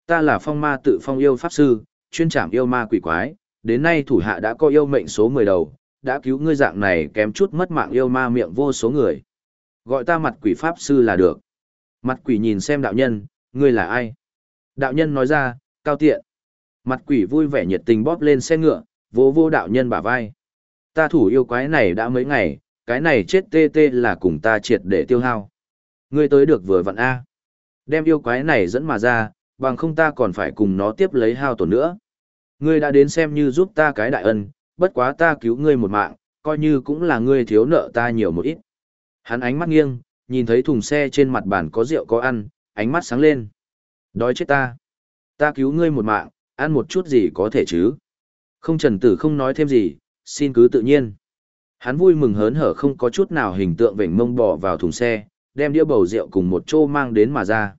Ta là phong ma tự phong yêu pháp sư, chuyên trảm yêu ma quỷ quái, đến nay thủ hạ đã có yêu mệnh số 10 đầu, đã cứu ngươi dạng này kém chút mất mạng yêu ma miệng vô số người. Gọi ta mặt quỷ pháp sư là được. Mặt quỷ nhìn xem đạo nhân, ngươi là ai? Đạo nhân nói ra, cao tiện. Mặt quỷ vui vẻ nhiệt tình bóp lên xe ngựa, vô vô đạo nhân bả vai. Ta thủ yêu quái này đã mấy ngày, cái này chết tê tê là cùng ta triệt để tiêu hao. Ngươi tới được vừa vặn A. Đem yêu quái này dẫn mà ra, bằng không ta còn phải cùng nó tiếp lấy hao tổn nữa. Ngươi đã đến xem như giúp ta cái đại ân, bất quá ta cứu ngươi một mạng, coi như cũng là ngươi thiếu nợ ta nhiều một ít. Hắn ánh mắt nghiêng, nhìn thấy thùng xe trên mặt bàn có rượu có ăn, ánh mắt sáng lên. Đói chết ta. Ta cứu ngươi một mạng, ăn một chút gì có thể chứ. Không trần tử không nói thêm gì, xin cứ tự nhiên. Hắn vui mừng hớn hở không có chút nào hình tượng vểnh mông bỏ vào thùng xe, đem đĩa bầu rượu cùng một chỗ mang đến mà ra.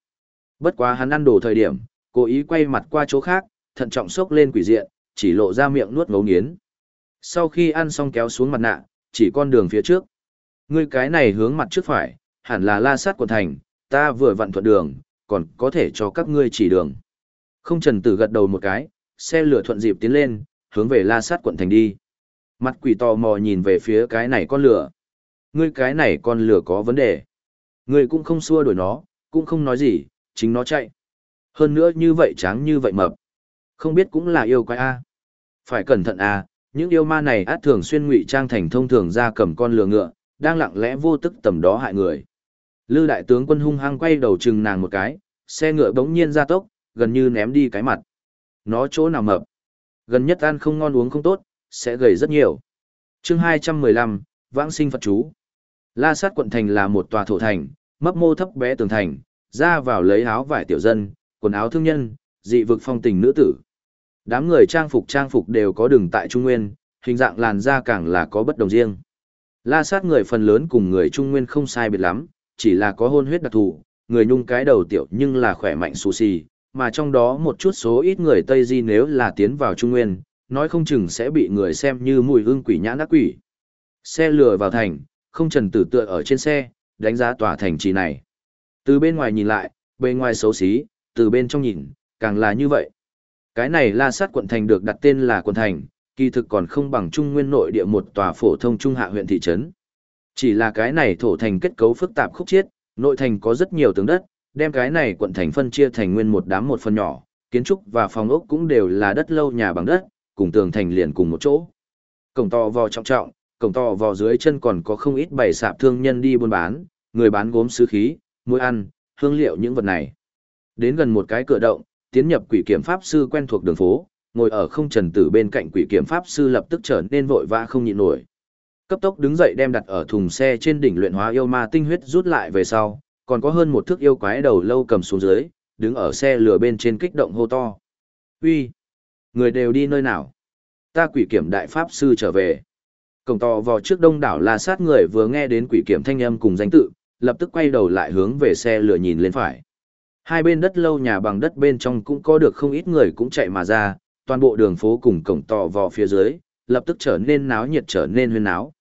Bất quá hắn ăn đồ thời điểm, cố ý quay mặt qua chỗ khác, thận trọng sốc lên quỷ diện, chỉ lộ ra miệng nuốt ngấu nghiến. Sau khi ăn xong kéo xuống mặt nạ, chỉ con đường phía trước. Ngươi cái này hướng mặt trước phải, hẳn là la sát của thành, ta vừa vặn thuận đường, còn có thể cho các ngươi chỉ đường. Không trần tử gật đầu một cái, xe lửa thuận dịp tiến lên, hướng về la sát quận thành đi. Mặt quỷ tò mò nhìn về phía cái này con lửa. Ngươi cái này con lửa có vấn đề. Ngươi cũng không xua đuổi nó, cũng không nói gì, chính nó chạy. Hơn nữa như vậy tráng như vậy mập. Không biết cũng là yêu quái A. Phải cẩn thận A, những yêu ma này át thường xuyên ngụy trang thành thông thường ra cầm con lừa ngựa, đang lặng lẽ vô tức tầm đó hại người. Lư đại tướng quân hung hăng quay đầu chừng nàng một cái, xe ngựa bỗng nhiên ra tốc, gần như ném đi cái mặt. Nó chỗ nào mập? Gần nhất ăn không ngon uống không tốt, sẽ gầy rất nhiều. chương 215, Vãng sinh Phật chú. La sát quận thành là một tòa thổ thành, mấp mô thấp bé tường thành, ra vào lấy áo vải tiểu dân, quần áo thương nhân, dị vực phong tình nữ tử. Đám người trang phục trang phục đều có đường tại Trung Nguyên, hình dạng làn da càng là có bất đồng riêng. La sát người phần lớn cùng người Trung Nguyên không sai biệt lắm, chỉ là có hôn huyết đặc thù, người nhung cái đầu tiểu nhưng là khỏe mạnh xù xì, mà trong đó một chút số ít người Tây Di nếu là tiến vào Trung Nguyên, nói không chừng sẽ bị người xem như mùi hương quỷ nhãn ác quỷ. Xe lừa vào thành, không trần tử tựa ở trên xe, đánh giá tòa thành trì này. Từ bên ngoài nhìn lại, bên ngoài xấu xí, từ bên trong nhìn, càng là như vậy. Cái này la sát quận thành được đặt tên là quận thành, kỳ thực còn không bằng trung nguyên nội địa một tòa phổ thông trung hạ huyện thị trấn. Chỉ là cái này thổ thành kết cấu phức tạp khúc chiết, nội thành có rất nhiều tướng đất, đem cái này quận thành phân chia thành nguyên một đám một phần nhỏ, kiến trúc và phòng ốc cũng đều là đất lâu nhà bằng đất, cùng tường thành liền cùng một chỗ. Cổng to vò trọng trọng, cổng to vò dưới chân còn có không ít bày sạp thương nhân đi buôn bán, người bán gốm sứ khí, muối ăn, hương liệu những vật này. Đến gần một cái cửa động, tiến nhập quỷ kiểm pháp sư quen thuộc đường phố, ngồi ở không trần tử bên cạnh quỷ kiểm pháp sư lập tức trở nên vội vã không nhịn nổi. Cấp tốc đứng dậy đem đặt ở thùng xe trên đỉnh luyện hóa yêu ma tinh huyết rút lại về sau, còn có hơn một thước yêu quái đầu lâu cầm xuống dưới, đứng ở xe lửa bên trên kích động hô to. Uy, Người đều đi nơi nào? Ta quỷ kiểm đại pháp sư trở về. Cổng to vào trước đông đảo là sát người vừa nghe đến quỷ kiểm thanh âm cùng danh tự, lập tức quay đầu lại hướng về xe lửa nhìn lên phải. Hai bên đất lâu nhà bằng đất bên trong cũng có được không ít người cũng chạy mà ra, toàn bộ đường phố cùng cổng to vào phía dưới, lập tức trở nên náo nhiệt trở nên huyên náo.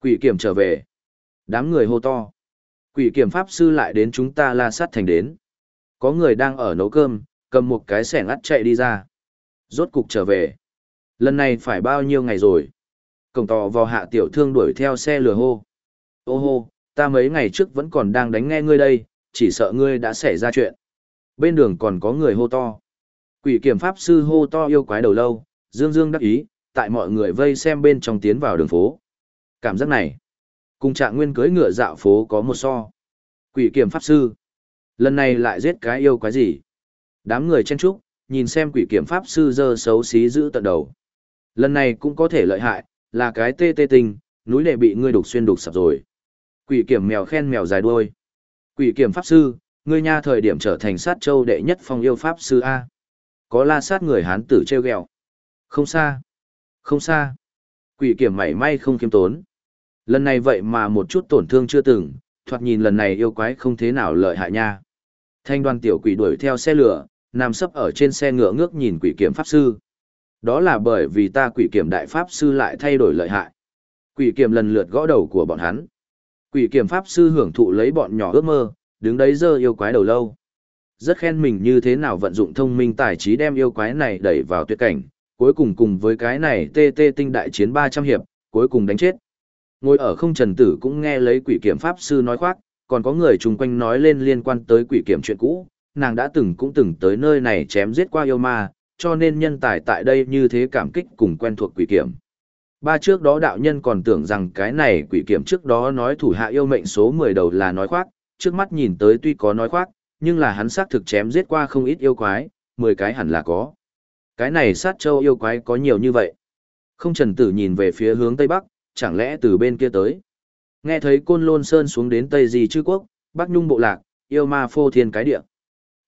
Quỷ kiểm trở về. Đám người hô to. Quỷ kiểm pháp sư lại đến chúng ta la sát thành đến. Có người đang ở nấu cơm, cầm một cái sẻng ắt chạy đi ra. Rốt cục trở về. Lần này phải bao nhiêu ngày rồi? Cổng tò vào hạ tiểu thương đuổi theo xe lừa hô. Ô hô, ta mấy ngày trước vẫn còn đang đánh nghe ngươi đây, chỉ sợ ngươi đã xảy ra chuyện. Bên đường còn có người hô to. Quỷ kiểm pháp sư hô to yêu quái đầu lâu, dương dương đắc ý, tại mọi người vây xem bên trong tiến vào đường phố. Cảm giác này, cùng trạng nguyên cưới ngựa dạo phố có một so. Quỷ kiểm pháp sư, lần này lại giết cái yêu quái gì? Đám người chen trúc, nhìn xem quỷ kiểm pháp sư dơ xấu xí giữ tận đầu. Lần này cũng có thể lợi hại, là cái tê tê tình núi đệ bị ngươi đục xuyên đục sập rồi. Quỷ kiểm mèo khen mèo dài đuôi. Quỷ kiểm pháp sư, ngươi nha thời điểm trở thành sát châu đệ nhất phong yêu pháp sư A. Có la sát người hán tử treo gẹo Không xa. Không xa. Quỷ kiểm mảy may không kiêm tốn. Lần này vậy mà một chút tổn thương chưa từng, thoạt nhìn lần này yêu quái không thế nào lợi hại nha. Thanh đoàn tiểu quỷ đuổi theo xe lửa, nằm sấp ở trên xe ngựa ngước nhìn quỷ kiểm pháp sư. Đó là bởi vì ta quỷ kiểm đại pháp sư lại thay đổi lợi hại. Quỷ kiểm lần lượt gõ đầu của bọn hắn. Quỷ kiểm pháp sư hưởng thụ lấy bọn nhỏ ước mơ, đứng đấy dơ yêu quái đầu lâu. Rất khen mình như thế nào vận dụng thông minh tài trí đem yêu quái này đẩy vào tuyệt cảnh, cuối cùng cùng với cái này tê tê tinh đại chiến 300 hiệp, cuối cùng đánh chết. Ngồi ở không trần tử cũng nghe lấy quỷ kiểm pháp sư nói khoác, còn có người chung quanh nói lên liên quan tới quỷ kiểm chuyện cũ, nàng đã từng cũng từng tới nơi này chém giết qua yêu ma, cho nên nhân tài tại đây như thế cảm kích cùng quen thuộc quỷ kiểm. Ba trước đó đạo nhân còn tưởng rằng cái này quỷ kiểm trước đó nói thủ hạ yêu mệnh số 10 đầu là nói khoác, trước mắt nhìn tới tuy có nói khoác, nhưng là hắn xác thực chém giết qua không ít yêu quái, 10 cái hẳn là có. Cái này sát châu yêu quái có nhiều như vậy. Không trần tử nhìn về phía hướng Tây Bắc, chẳng lẽ từ bên kia tới. Nghe thấy côn lôn sơn xuống đến Tây Di chư quốc, Bắc Nhung bộ lạc, yêu ma phô thiên cái địa.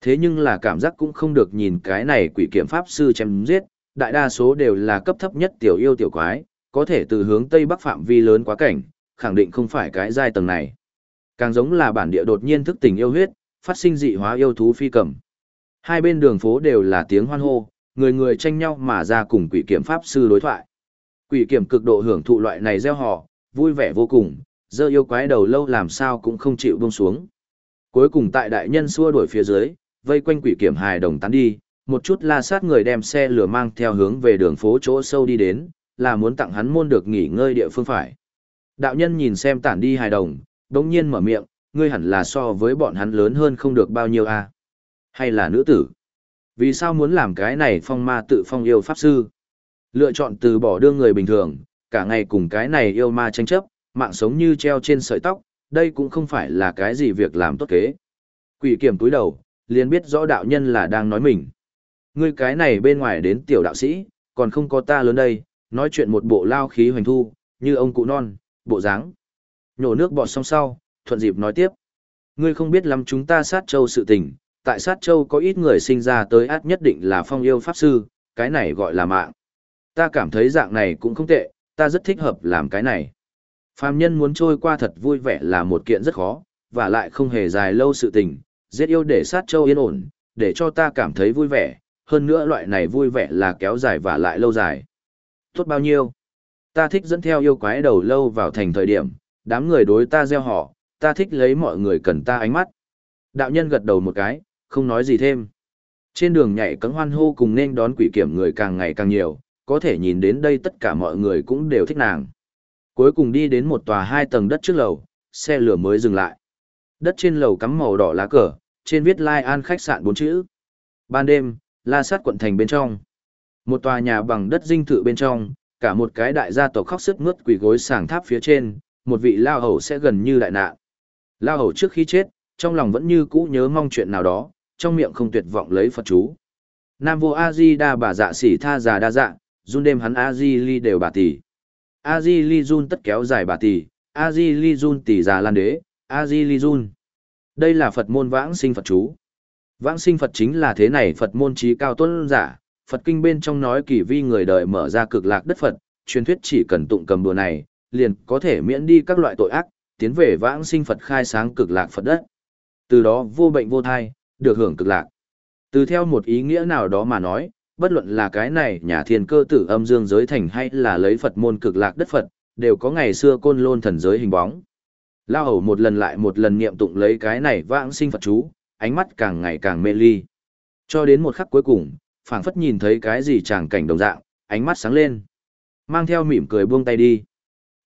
Thế nhưng là cảm giác cũng không được nhìn cái này quỷ kiểm pháp sư chém giết, đại đa số đều là cấp thấp nhất tiểu yêu tiểu quái, có thể từ hướng Tây Bắc phạm vi lớn quá cảnh, khẳng định không phải cái giai tầng này. Càng giống là bản địa đột nhiên thức tỉnh yêu huyết, phát sinh dị hóa yêu thú phi cầm. Hai bên đường phố đều là tiếng hoan hô, người người tranh nhau mà ra cùng quỷ kiểm pháp sư đối thoại. Quỷ kiểm cực độ hưởng thụ loại này gieo họ, vui vẻ vô cùng, dơ yêu quái đầu lâu làm sao cũng không chịu buông xuống. Cuối cùng tại đại nhân xua đuổi phía dưới, vây quanh quỷ kiểm hài đồng tán đi, một chút la sát người đem xe lửa mang theo hướng về đường phố chỗ sâu đi đến, là muốn tặng hắn môn được nghỉ ngơi địa phương phải. Đạo nhân nhìn xem tản đi hài đồng, đống nhiên mở miệng, ngươi hẳn là so với bọn hắn lớn hơn không được bao nhiêu a à? Hay là nữ tử? Vì sao muốn làm cái này phong ma tự phong yêu pháp sư? Lựa chọn từ bỏ đương người bình thường, cả ngày cùng cái này yêu ma tranh chấp, mạng sống như treo trên sợi tóc, đây cũng không phải là cái gì việc làm tốt kế. Quỷ kiểm túi đầu, liền biết rõ đạo nhân là đang nói mình. Ngươi cái này bên ngoài đến tiểu đạo sĩ, còn không có ta lớn đây, nói chuyện một bộ lao khí hoành thu, như ông cụ non, bộ dáng. Nhổ nước bọt xong sau, thuận dịp nói tiếp. Ngươi không biết lắm chúng ta sát châu sự tình, tại sát châu có ít người sinh ra tới át nhất định là phong yêu pháp sư, cái này gọi là mạng. Ta cảm thấy dạng này cũng không tệ, ta rất thích hợp làm cái này. Phàm nhân muốn trôi qua thật vui vẻ là một kiện rất khó, và lại không hề dài lâu sự tình, giết yêu để sát châu yên ổn, để cho ta cảm thấy vui vẻ, hơn nữa loại này vui vẻ là kéo dài và lại lâu dài. Tốt bao nhiêu? Ta thích dẫn theo yêu quái đầu lâu vào thành thời điểm, đám người đối ta gieo họ, ta thích lấy mọi người cần ta ánh mắt. Đạo nhân gật đầu một cái, không nói gì thêm. Trên đường nhảy cấm hoan hô cùng nên đón quỷ kiểm người càng ngày càng nhiều, có thể nhìn đến đây tất cả mọi người cũng đều thích nàng. Cuối cùng đi đến một tòa hai tầng đất trước lầu, xe lửa mới dừng lại. Đất trên lầu cắm màu đỏ lá cờ, trên viết Lai An khách sạn bốn chữ. Ban đêm, la sát quận thành bên trong. Một tòa nhà bằng đất dinh thự bên trong, cả một cái đại gia tộc khóc sức mướt quỳ gối sàng tháp phía trên, một vị lao hầu sẽ gần như đại nạn. Lao hầu trước khi chết, trong lòng vẫn như cũ nhớ mong chuyện nào đó, trong miệng không tuyệt vọng lấy Phật chú. Nam vô A Di đa bà dạ xỉ tha già đa dạ, run đêm hắn A Di ly đều bà tỷ. A Di ly run tất kéo dài bà tỷ, A Di ly run tỷ già lan đế, A Di ly run. Đây là Phật môn vãng sinh Phật chú. Vãng sinh Phật chính là thế này Phật môn trí cao tuân giả, Phật kinh bên trong nói kỳ vi người đời mở ra cực lạc đất Phật, truyền thuyết chỉ cần tụng cầm đùa này, liền có thể miễn đi các loại tội ác, tiến về vãng sinh Phật khai sáng cực lạc Phật đất. Từ đó vô bệnh vô thai, được hưởng cực lạc. Từ theo một ý nghĩa nào đó mà nói, bất luận là cái này nhà thiên cơ tử âm dương giới thành hay là lấy Phật môn cực lạc đất Phật, đều có ngày xưa côn lôn thần giới hình bóng. Lao hầu một lần lại một lần niệm tụng lấy cái này vãng sinh Phật chú, ánh mắt càng ngày càng mê ly. Cho đến một khắc cuối cùng, phảng phất nhìn thấy cái gì chàng cảnh đồng dạng, ánh mắt sáng lên. Mang theo mỉm cười buông tay đi.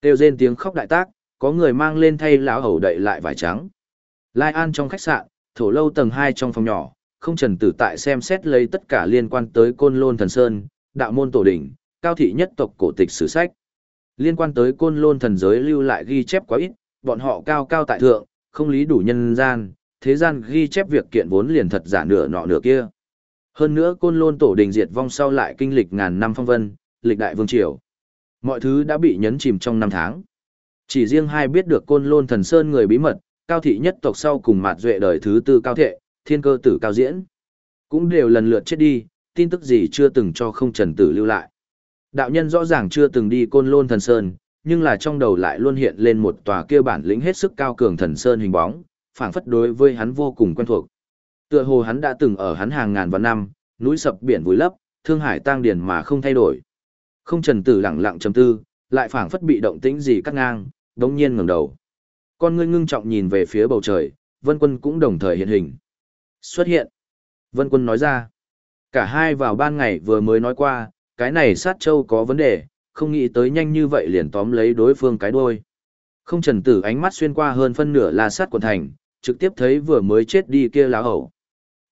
Tiêu rên tiếng khóc đại tác, có người mang lên thay lão hầu đậy lại vải trắng. Lai An trong khách sạn, thổ lâu tầng 2 trong phòng nhỏ, không trần tử tại xem xét lấy tất cả liên quan tới côn lôn thần sơn, đạo môn tổ đỉnh, cao thị nhất tộc cổ tịch sử sách. Liên quan tới côn lôn thần giới lưu lại ghi chép quá ít, bọn họ cao cao tại thượng, không lý đủ nhân gian, thế gian ghi chép việc kiện vốn liền thật giả nửa nọ nửa kia. Hơn nữa côn lôn tổ đình diệt vong sau lại kinh lịch ngàn năm phong vân, lịch đại vương triều. Mọi thứ đã bị nhấn chìm trong năm tháng. Chỉ riêng hai biết được côn lôn thần sơn người bí mật, cao thị nhất tộc sau cùng mạt duệ đời thứ tư cao thệ, thiên cơ tử cao diễn. Cũng đều lần lượt chết đi, tin tức gì chưa từng cho không trần tử lưu lại. Đạo nhân rõ ràng chưa từng đi côn lôn thần sơn, nhưng là trong đầu lại luôn hiện lên một tòa kia bản lĩnh hết sức cao cường thần sơn hình bóng, phảng phất đối với hắn vô cùng quen thuộc. Tựa hồ hắn đã từng ở hắn hàng ngàn vạn năm, núi sập biển vùi lấp, thương hải tang điền mà không thay đổi. Không trần tử lặng lặng trầm tư, lại phảng phất bị động tĩnh gì cắt ngang, đống nhiên ngẩng đầu. Con ngươi ngưng trọng nhìn về phía bầu trời, Vân Quân cũng đồng thời hiện hình. Xuất hiện. Vân Quân nói ra. Cả hai vào ban ngày vừa mới nói qua, cái này sát châu có vấn đề, không nghĩ tới nhanh như vậy liền tóm lấy đối phương cái đuôi. Không trần tử ánh mắt xuyên qua hơn phân nửa la sát quần thành, trực tiếp thấy vừa mới chết đi kia lão hậu.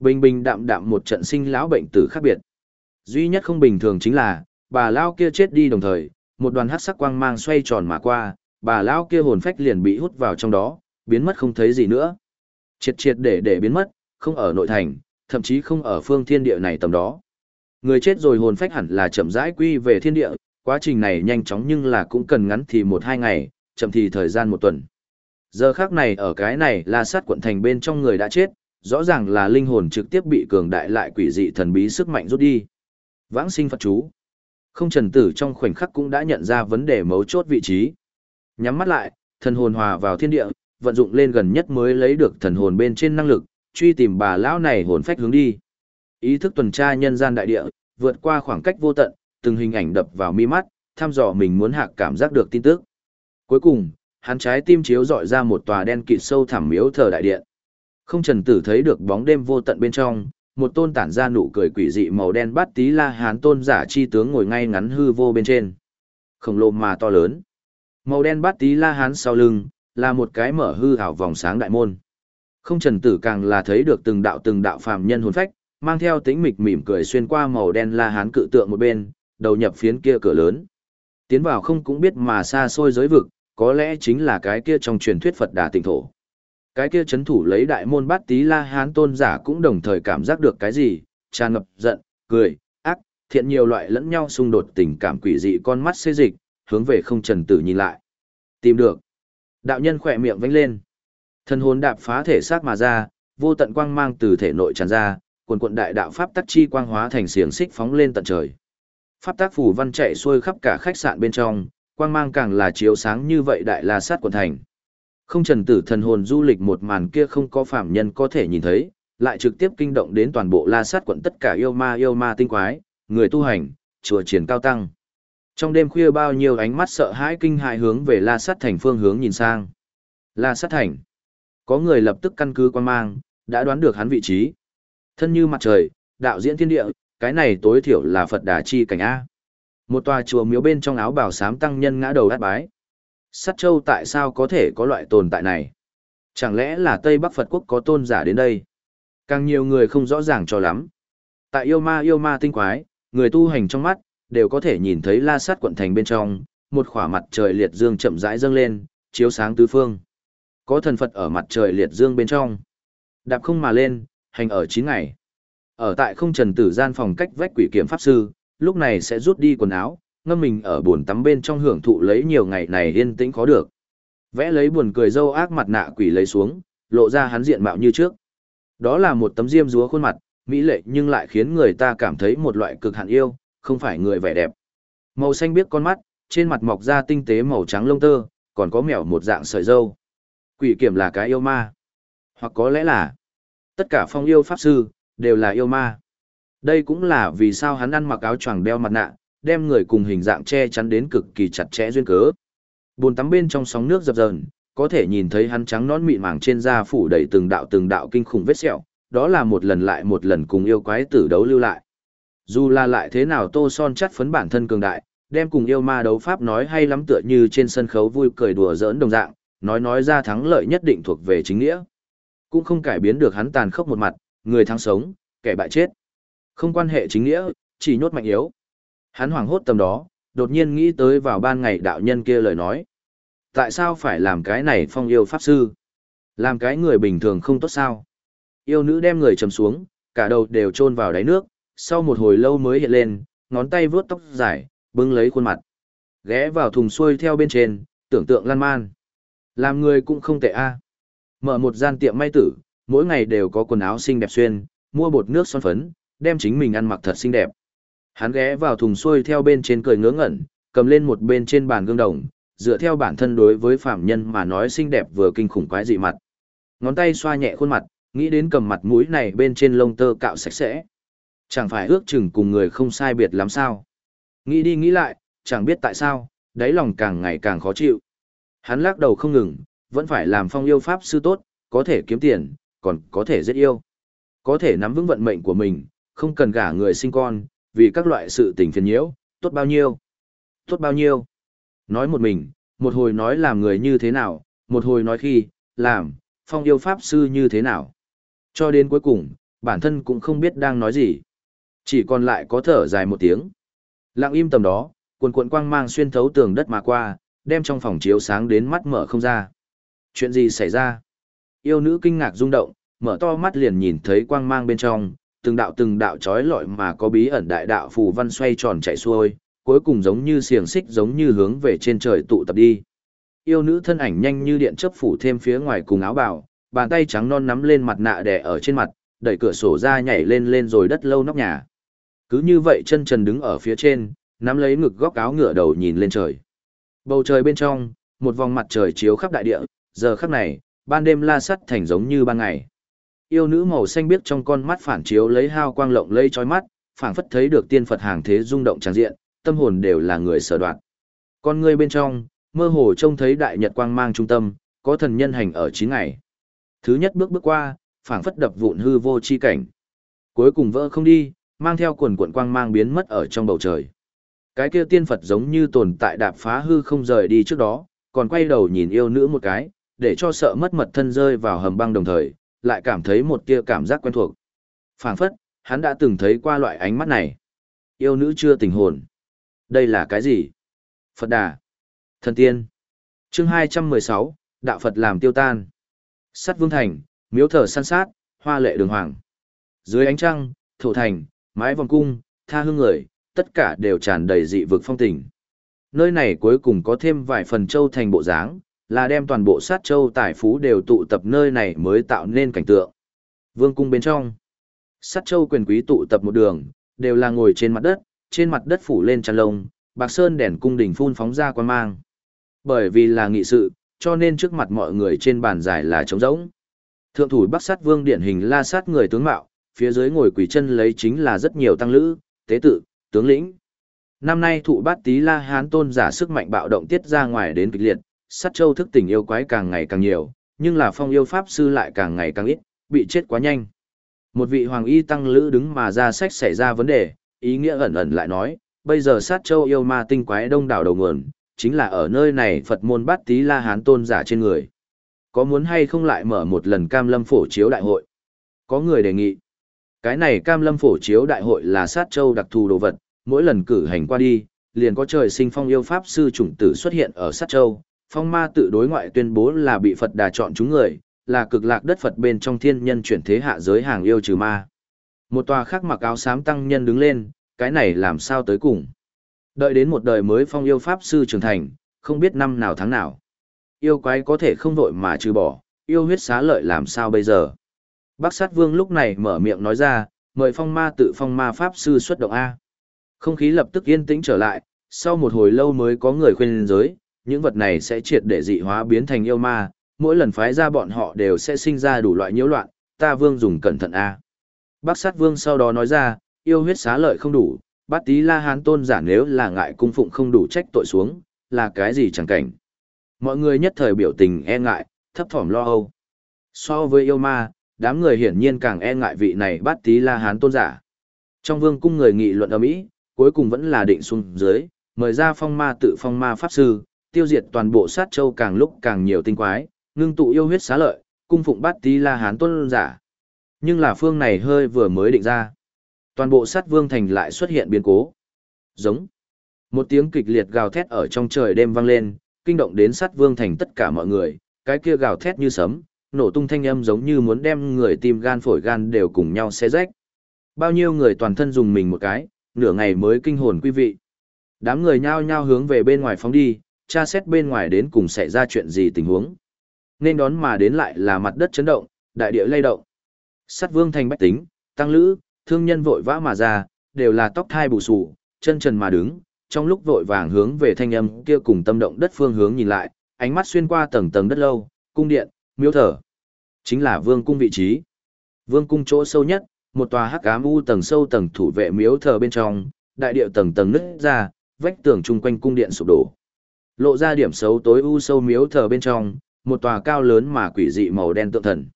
Bình bình đạm đạm một trận sinh lão bệnh tử khác biệt. Duy nhất không bình thường chính là, bà lão kia chết đi đồng thời, một đoàn hắc sắc quang mang xoay tròn mà qua, bà lão kia hồn phách liền bị hút vào trong đó, biến mất không thấy gì nữa. Triệt triệt để để biến mất, không ở nội thành, thậm chí không ở phương thiên địa này tầm đó. Người chết rồi hồn phách hẳn là chậm rãi quy về thiên địa, quá trình này nhanh chóng nhưng là cũng cần ngắn thì một hai ngày, chậm thì thời gian một tuần. Giờ khác này ở cái này là sát quận thành bên trong người đã chết, rõ ràng là linh hồn trực tiếp bị cường đại lại quỷ dị thần bí sức mạnh rút đi. Vãng sinh Phật chú. Không trần tử trong khoảnh khắc cũng đã nhận ra vấn đề mấu chốt vị trí. Nhắm mắt lại, thần hồn hòa vào thiên địa, vận dụng lên gần nhất mới lấy được thần hồn bên trên năng lực, truy tìm bà lão này hồn phách hướng đi. Ý thức tuần tra nhân gian đại địa, vượt qua khoảng cách vô tận, từng hình ảnh đập vào mi mắt, thăm dò mình muốn hạ cảm giác được tin tức. Cuối cùng, hắn trái tim chiếu dọi ra một tòa đen kịt sâu thẳm miếu thờ đại điện. Không trần tử thấy được bóng đêm vô tận bên trong, một tôn tản ra nụ cười quỷ dị màu đen bát tí la hán tôn giả chi tướng ngồi ngay ngắn hư vô bên trên. Khổng lồ mà to lớn. Màu đen bát tí la hán sau lưng, là một cái mở hư ảo vòng sáng đại môn. Không trần tử càng là thấy được từng đạo từng đạo phàm nhân hồn phách, mang theo tính mịch mỉm cười xuyên qua màu đen la hán cự tượng một bên, đầu nhập phiến kia cửa lớn. Tiến vào không cũng biết mà xa xôi giới vực, có lẽ chính là cái kia trong truyền thuyết Phật Đà tịnh thổ. Cái kia chấn thủ lấy đại môn bát tí la hán tôn giả cũng đồng thời cảm giác được cái gì, tràn ngập giận, cười, ác, thiện nhiều loại lẫn nhau xung đột tình cảm quỷ dị con mắt xê dịch, hướng về không trần tử nhìn lại. Tìm được. Đạo nhân khỏe miệng vánh lên. Thân hồn đạp phá thể xác mà ra, vô tận quang mang từ thể nội tràn ra, quần quận đại đạo pháp tắc chi quang hóa thành xiềng xích phóng lên tận trời. Pháp tác phủ văn chạy xuôi khắp cả khách sạn bên trong, quang mang càng là chiếu sáng như vậy đại la sát quận thành. Không trần tử thần hồn du lịch một màn kia không có phạm nhân có thể nhìn thấy, lại trực tiếp kinh động đến toàn bộ la sát quận tất cả yêu ma yêu ma tinh quái, người tu hành, chùa triển cao tăng. Trong đêm khuya bao nhiêu ánh mắt sợ hãi kinh hại hướng về la sát thành phương hướng nhìn sang. La sát thành. Có người lập tức căn cứ quan mang, đã đoán được hắn vị trí. Thân như mặt trời, đạo diễn thiên địa, cái này tối thiểu là Phật Đà chi cảnh A. Một tòa chùa miếu bên trong áo bào sám tăng nhân ngã đầu đát bái. sắt châu tại sao có thể có loại tồn tại này? Chẳng lẽ là Tây Bắc Phật quốc có tôn giả đến đây? Càng nhiều người không rõ ràng cho lắm. Tại yêu ma yêu ma tinh quái, người tu hành trong mắt, đều có thể nhìn thấy la sát quận thành bên trong, một khỏa mặt trời liệt dương chậm rãi dâng lên, chiếu sáng tứ phương. Có thần Phật ở mặt trời liệt dương bên trong. Đạp không mà lên, hành ở 9 ngày. Ở tại không trần tử gian phòng cách vách quỷ kiểm pháp sư, lúc này sẽ rút đi quần áo, ngâm mình ở buồn tắm bên trong hưởng thụ lấy nhiều ngày này yên tĩnh khó được. Vẽ lấy buồn cười dâu ác mặt nạ quỷ lấy xuống, lộ ra hắn diện mạo như trước. Đó là một tấm diêm rúa khuôn mặt, mỹ lệ nhưng lại khiến người ta cảm thấy một loại cực hạn yêu, không phải người vẻ đẹp. Màu xanh biếc con mắt, trên mặt mọc ra tinh tế màu trắng lông tơ, còn có mèo một dạng sợi dâu. Quỷ kiểm là cái yêu ma. Hoặc có lẽ là tất cả phong yêu pháp sư, đều là yêu ma. Đây cũng là vì sao hắn ăn mặc áo choàng đeo mặt nạ, đem người cùng hình dạng che chắn đến cực kỳ chặt chẽ duyên cớ. Bồn tắm bên trong sóng nước dập dờn, có thể nhìn thấy hắn trắng nón mịn màng trên da phủ đầy từng đạo từng đạo kinh khủng vết sẹo, đó là một lần lại một lần cùng yêu quái tử đấu lưu lại. Dù là lại thế nào Tô Son chắt phấn bản thân cường đại, đem cùng yêu ma đấu pháp nói hay lắm tựa như trên sân khấu vui cười đùa giỡn đồng dạng, nói nói ra thắng lợi nhất định thuộc về chính nghĩa. Cũng không cải biến được hắn tàn khốc một mặt, người thắng sống, kẻ bại chết. Không quan hệ chính nghĩa, chỉ nhốt mạnh yếu. Hắn hoảng hốt tầm đó, đột nhiên nghĩ tới vào ban ngày đạo nhân kia lời nói. Tại sao phải làm cái này phong yêu pháp sư? Làm cái người bình thường không tốt sao? Yêu nữ đem người trầm xuống, cả đầu đều chôn vào đáy nước, sau một hồi lâu mới hiện lên, ngón tay vướt tóc dài, bưng lấy khuôn mặt. Ghé vào thùng xuôi theo bên trên, tưởng tượng lan man. Làm người cũng không tệ a. Mở một gian tiệm may tử, mỗi ngày đều có quần áo xinh đẹp xuyên, mua bột nước son phấn, đem chính mình ăn mặc thật xinh đẹp. Hắn ghé vào thùng xuôi theo bên trên cười ngớ ngẩn, cầm lên một bên trên bàn gương đồng, dựa theo bản thân đối với phạm nhân mà nói xinh đẹp vừa kinh khủng quái dị mặt. Ngón tay xoa nhẹ khuôn mặt, nghĩ đến cầm mặt mũi này bên trên lông tơ cạo sạch sẽ. Chẳng phải ước chừng cùng người không sai biệt lắm sao. Nghĩ đi nghĩ lại, chẳng biết tại sao, đáy lòng càng ngày càng khó chịu. Hắn lắc đầu không ngừng, vẫn phải làm phong yêu pháp sư tốt, có thể kiếm tiền, còn có thể giết yêu. Có thể nắm vững vận mệnh của mình, không cần gả người sinh con, vì các loại sự tình phiền nhiễu, tốt bao nhiêu. Tốt bao nhiêu. Nói một mình, một hồi nói làm người như thế nào, một hồi nói khi, làm, phong yêu pháp sư như thế nào. Cho đến cuối cùng, bản thân cũng không biết đang nói gì. Chỉ còn lại có thở dài một tiếng. Lặng im tầm đó, cuồn cuộn quang mang xuyên thấu tường đất mà qua, đem trong phòng chiếu sáng đến mắt mở không ra. Chuyện gì xảy ra? Yêu nữ kinh ngạc rung động, mở to mắt liền nhìn thấy quang mang bên trong, từng đạo từng đạo trói lọi mà có bí ẩn đại đạo phù văn xoay tròn chạy xuôi, cuối cùng giống như xiềng xích giống như hướng về trên trời tụ tập đi. Yêu nữ thân ảnh nhanh như điện chớp phủ thêm phía ngoài cùng áo bào, bàn tay trắng non nắm lên mặt nạ đè ở trên mặt, đẩy cửa sổ ra nhảy lên lên rồi đất lâu nóc nhà. Cứ như vậy chân trần đứng ở phía trên, nắm lấy ngực góc áo ngựa đầu nhìn lên trời. Bầu trời bên trong, một vòng mặt trời chiếu khắp đại địa, giờ khắc này, ban đêm la sắt thành giống như ban ngày. Yêu nữ màu xanh biếc trong con mắt phản chiếu lấy hao quang lộng lây chói mắt, phảng phất thấy được tiên Phật hàng thế rung động tràn diện, tâm hồn đều là người sở đoạn. Con người bên trong, mơ hồ trông thấy đại nhật quang mang trung tâm, có thần nhân hành ở chín ngày. Thứ nhất bước bước qua, phảng phất đập vụn hư vô chi cảnh. Cuối cùng vỡ không đi, mang theo quần cuộn quang mang biến mất ở trong bầu trời. Cái kia tiên Phật giống như tồn tại đạp phá hư không rời đi trước đó, còn quay đầu nhìn yêu nữ một cái, để cho sợ mất mật thân rơi vào hầm băng đồng thời, lại cảm thấy một tia cảm giác quen thuộc. phảng phất, hắn đã từng thấy qua loại ánh mắt này. Yêu nữ chưa tỉnh hồn. Đây là cái gì? Phật Đà. Thần Tiên. chương 216, Đạo Phật làm tiêu tan. Sắt Vương Thành, miếu thờ săn sát, hoa lệ đường hoàng. Dưới ánh trăng, thổ thành, mái vòng cung, tha hương người, tất cả đều tràn đầy dị vực phong tình. Nơi này cuối cùng có thêm vài phần châu thành bộ dáng, là đem toàn bộ sát châu tài phú đều tụ tập nơi này mới tạo nên cảnh tượng. Vương cung bên trong, sát châu quyền quý tụ tập một đường, đều là ngồi trên mặt đất, trên mặt đất phủ lên tràn lông, bạc sơn đèn cung đỉnh phun phóng ra quan mang. Bởi vì là nghị sự, cho nên trước mặt mọi người trên bàn dài là trống rỗng. Thượng thủ Bắc Sát Vương điển hình la sát người tướng mạo, phía dưới ngồi quỳ chân lấy chính là rất nhiều tăng lữ, tế tự, tướng lĩnh. Năm nay thụ bát tí la hán tôn giả sức mạnh bạo động tiết ra ngoài đến kịch liệt, sát châu thức tỉnh yêu quái càng ngày càng nhiều, nhưng là phong yêu pháp sư lại càng ngày càng ít, bị chết quá nhanh. Một vị hoàng y tăng lữ đứng mà ra sách xảy ra vấn đề, ý nghĩa ẩn ẩn lại nói, bây giờ sát châu yêu ma tinh quái đông đảo đầu nguồn, chính là ở nơi này Phật môn bát tí la hán tôn giả trên người. Có muốn hay không lại mở một lần cam lâm phổ chiếu đại hội? Có người đề nghị. Cái này cam lâm phổ chiếu đại hội là sát châu đặc thù đồ vật, mỗi lần cử hành qua đi, liền có trời sinh phong yêu pháp sư chủng tử xuất hiện ở sát châu, phong ma tự đối ngoại tuyên bố là bị Phật đà chọn chúng người, là cực lạc đất Phật bên trong thiên nhân chuyển thế hạ giới hàng yêu trừ ma. Một tòa khác mặc áo xám tăng nhân đứng lên, cái này làm sao tới cùng. Đợi đến một đời mới phong yêu pháp sư trưởng thành, không biết năm nào tháng nào. Yêu quái có thể không vội mà trừ bỏ, yêu huyết xá lợi làm sao bây giờ. Bác sát vương lúc này mở miệng nói ra, mời phong ma tự phong ma pháp sư xuất động A. Không khí lập tức yên tĩnh trở lại, sau một hồi lâu mới có người khuyên giới, những vật này sẽ triệt để dị hóa biến thành yêu ma, mỗi lần phái ra bọn họ đều sẽ sinh ra đủ loại nhiễu loạn, ta vương dùng cẩn thận A. Bác sát vương sau đó nói ra, yêu huyết xá lợi không đủ, bát tí la hán tôn giả nếu là ngại cung phụng không đủ trách tội xuống, là cái gì chẳng cảnh. Mọi người nhất thời biểu tình e ngại, thấp thỏm lo âu. So với yêu ma, đám người hiển nhiên càng e ngại vị này bát tí la hán tôn giả. Trong vương cung người nghị luận ở Mỹ, cuối cùng vẫn là định xuống dưới, mời ra phong ma tự phong ma pháp sư, tiêu diệt toàn bộ sát châu càng lúc càng nhiều tinh quái, ngưng tụ yêu huyết xá lợi, cung phụng bát tí la hán tôn giả. Nhưng là phương này hơi vừa mới định ra. Toàn bộ sát vương thành lại xuất hiện biến cố. Giống. Một tiếng kịch liệt gào thét ở trong trời đêm vang lên, kinh động đến sát vương thành tất cả mọi người, cái kia gào thét như sấm, nổ tung thanh âm giống như muốn đem người tim gan phổi gan đều cùng nhau xé rách. Bao nhiêu người toàn thân dùng mình một cái, nửa ngày mới kinh hồn quý vị. Đám người nhao nhao hướng về bên ngoài phóng đi, tra xét bên ngoài đến cùng xảy ra chuyện gì tình huống. Nên đón mà đến lại là mặt đất chấn động, đại địa lay động. Sát vương thành bách tính, tăng lữ, thương nhân vội vã mà ra, đều là tóc thai bù sù, chân trần mà đứng, trong lúc vội vàng hướng về thanh âm kia cùng tâm động đất phương hướng nhìn lại, ánh mắt xuyên qua tầng tầng đất lâu, cung điện, miếu thờ. Chính là vương cung vị trí. Vương cung chỗ sâu nhất, một tòa hắc ám u tầng sâu tầng thủ vệ miếu thờ bên trong, đại điệu tầng tầng nứt ra, vách tường chung quanh cung điện sụp đổ. Lộ ra điểm xấu tối u sâu miếu thờ bên trong, một tòa cao lớn mà quỷ dị màu đen tượng thần.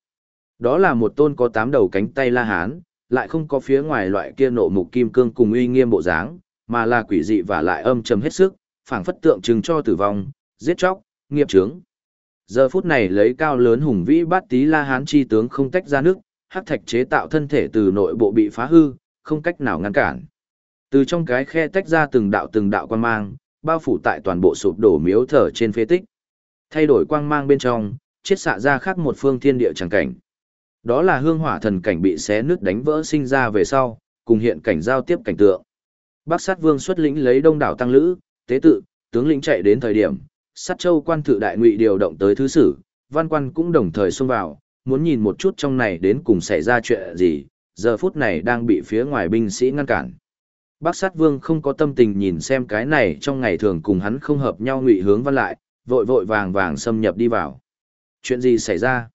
Đó là một tôn có tám đầu cánh tay la hán, lại không có phía ngoài loại kia nộ mục kim cương cùng uy nghiêm bộ dáng, mà là quỷ dị và lại âm trầm hết sức, phảng phất tượng trưng cho tử vong, giết chóc, nghiệp chướng. Giờ phút này lấy cao lớn hùng vĩ bát tí la hán chi tướng không tách ra nước, hắc thạch chế tạo thân thể từ nội bộ bị phá hư, không cách nào ngăn cản. Từ trong cái khe tách ra từng đạo từng đạo quang mang, bao phủ tại toàn bộ sụp đổ miếu thở trên phế tích. Thay đổi quang mang bên trong, chiết xạ ra khác một phương thiên địa chẳng cảnh. Đó là hương hỏa thần cảnh bị xé nước đánh vỡ sinh ra về sau, cùng hiện cảnh giao tiếp cảnh tượng. Bắc sát vương xuất lĩnh lấy đông đảo tăng lữ, tế tự, tướng lĩnh chạy đến thời điểm, sát châu quan thự đại ngụy điều động tới thứ sử, văn quan cũng đồng thời xông vào, muốn nhìn một chút trong này đến cùng xảy ra chuyện gì, giờ phút này đang bị phía ngoài binh sĩ ngăn cản. Bác sát vương không có tâm tình nhìn xem cái này trong ngày thường cùng hắn không hợp nhau ngụy hướng văn lại, vội vội vàng vàng xâm nhập đi vào. Chuyện gì xảy ra?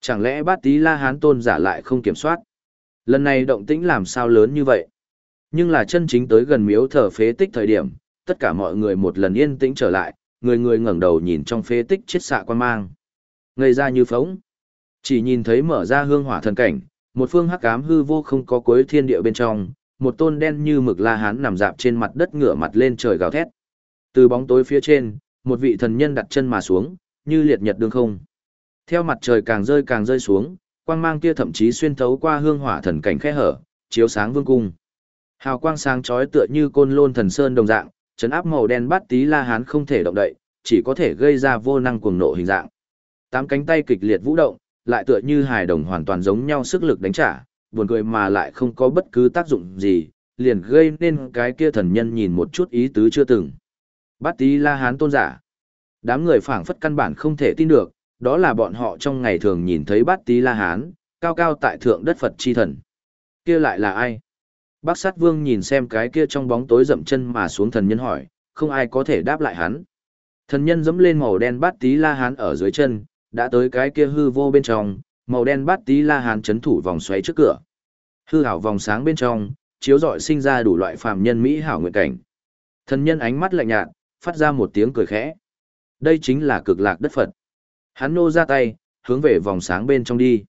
Chẳng lẽ bát tí la hán tôn giả lại không kiểm soát? Lần này động tĩnh làm sao lớn như vậy? Nhưng là chân chính tới gần miếu thờ phế tích thời điểm, tất cả mọi người một lần yên tĩnh trở lại, người người ngẩng đầu nhìn trong phế tích chết xạ quan mang. Ngây ra như phóng. Chỉ nhìn thấy mở ra hương hỏa thần cảnh, một phương hắc ám hư vô không có cuối thiên địa bên trong, một tôn đen như mực la hán nằm dạp trên mặt đất ngửa mặt lên trời gào thét. Từ bóng tối phía trên, một vị thần nhân đặt chân mà xuống, như liệt nhật đương không. Theo mặt trời càng rơi càng rơi xuống, quang mang kia thậm chí xuyên thấu qua hương hỏa thần cảnh khe hở, chiếu sáng vương cung. Hào quang sáng chói tựa như côn lôn thần sơn đồng dạng, chấn áp màu đen bát tí la hán không thể động đậy, chỉ có thể gây ra vô năng cuồng nộ hình dạng. Tám cánh tay kịch liệt vũ động, lại tựa như hài đồng hoàn toàn giống nhau sức lực đánh trả, buồn cười mà lại không có bất cứ tác dụng gì, liền gây nên cái kia thần nhân nhìn một chút ý tứ chưa từng. Bát tí la hán tôn giả. Đám người phảng phất căn bản không thể tin được, đó là bọn họ trong ngày thường nhìn thấy bát tí la hán, cao cao tại thượng đất Phật chi thần. Kia lại là ai? Bác sát vương nhìn xem cái kia trong bóng tối rậm chân mà xuống thần nhân hỏi, không ai có thể đáp lại hắn. Thần nhân dẫm lên màu đen bát tí la hán ở dưới chân, đã tới cái kia hư vô bên trong, màu đen bát tí la hán chấn thủ vòng xoáy trước cửa. Hư hảo vòng sáng bên trong, chiếu rọi sinh ra đủ loại phàm nhân mỹ hảo nguyện cảnh. Thần nhân ánh mắt lạnh nhạt, phát ra một tiếng cười khẽ. Đây chính là cực lạc đất Phật. Hắn nô ra tay, hướng về vòng sáng bên trong đi.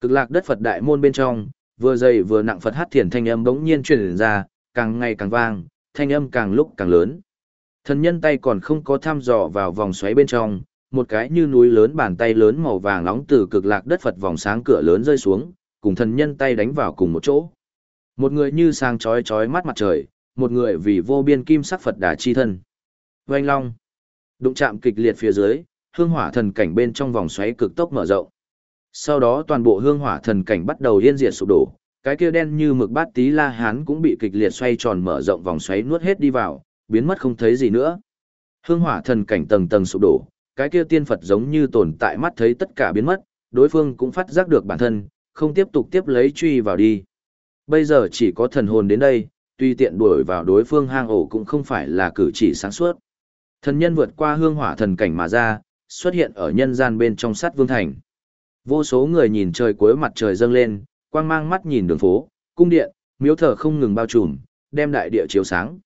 Cực lạc đất Phật đại môn bên trong, vừa dày vừa nặng Phật hát thiền thanh âm bỗng nhiên truyền ra, càng ngày càng vang, thanh âm càng lúc càng lớn. Thần nhân tay còn không có thăm dò vào vòng xoáy bên trong, một cái như núi lớn bàn tay lớn màu vàng nóng từ cực lạc đất Phật vòng sáng cửa lớn rơi xuống, cùng thần nhân tay đánh vào cùng một chỗ. Một người như sang chói chói mắt mặt trời, một người vì vô biên kim sắc Phật đà chi thân. Oanh long. Đụng chạm kịch liệt phía dưới, hương hỏa thần cảnh bên trong vòng xoáy cực tốc mở rộng. Sau đó toàn bộ hương hỏa thần cảnh bắt đầu yên diệt sụp đổ, cái kia đen như mực bát tí la hán cũng bị kịch liệt xoay tròn mở rộng vòng xoáy nuốt hết đi vào, biến mất không thấy gì nữa. Hương hỏa thần cảnh tầng tầng sụp đổ, cái kia tiên Phật giống như tồn tại mắt thấy tất cả biến mất, đối phương cũng phát giác được bản thân, không tiếp tục tiếp lấy truy vào đi. Bây giờ chỉ có thần hồn đến đây, tuy tiện đuổi vào đối phương hang ổ cũng không phải là cử chỉ sáng suốt. Thần nhân vượt qua hương hỏa thần cảnh mà ra, xuất hiện ở nhân gian bên trong sát vương thành. Vô số người nhìn trời cuối mặt trời dâng lên, quang mang mắt nhìn đường phố, cung điện, miếu thờ không ngừng bao trùm, đem đại địa chiếu sáng.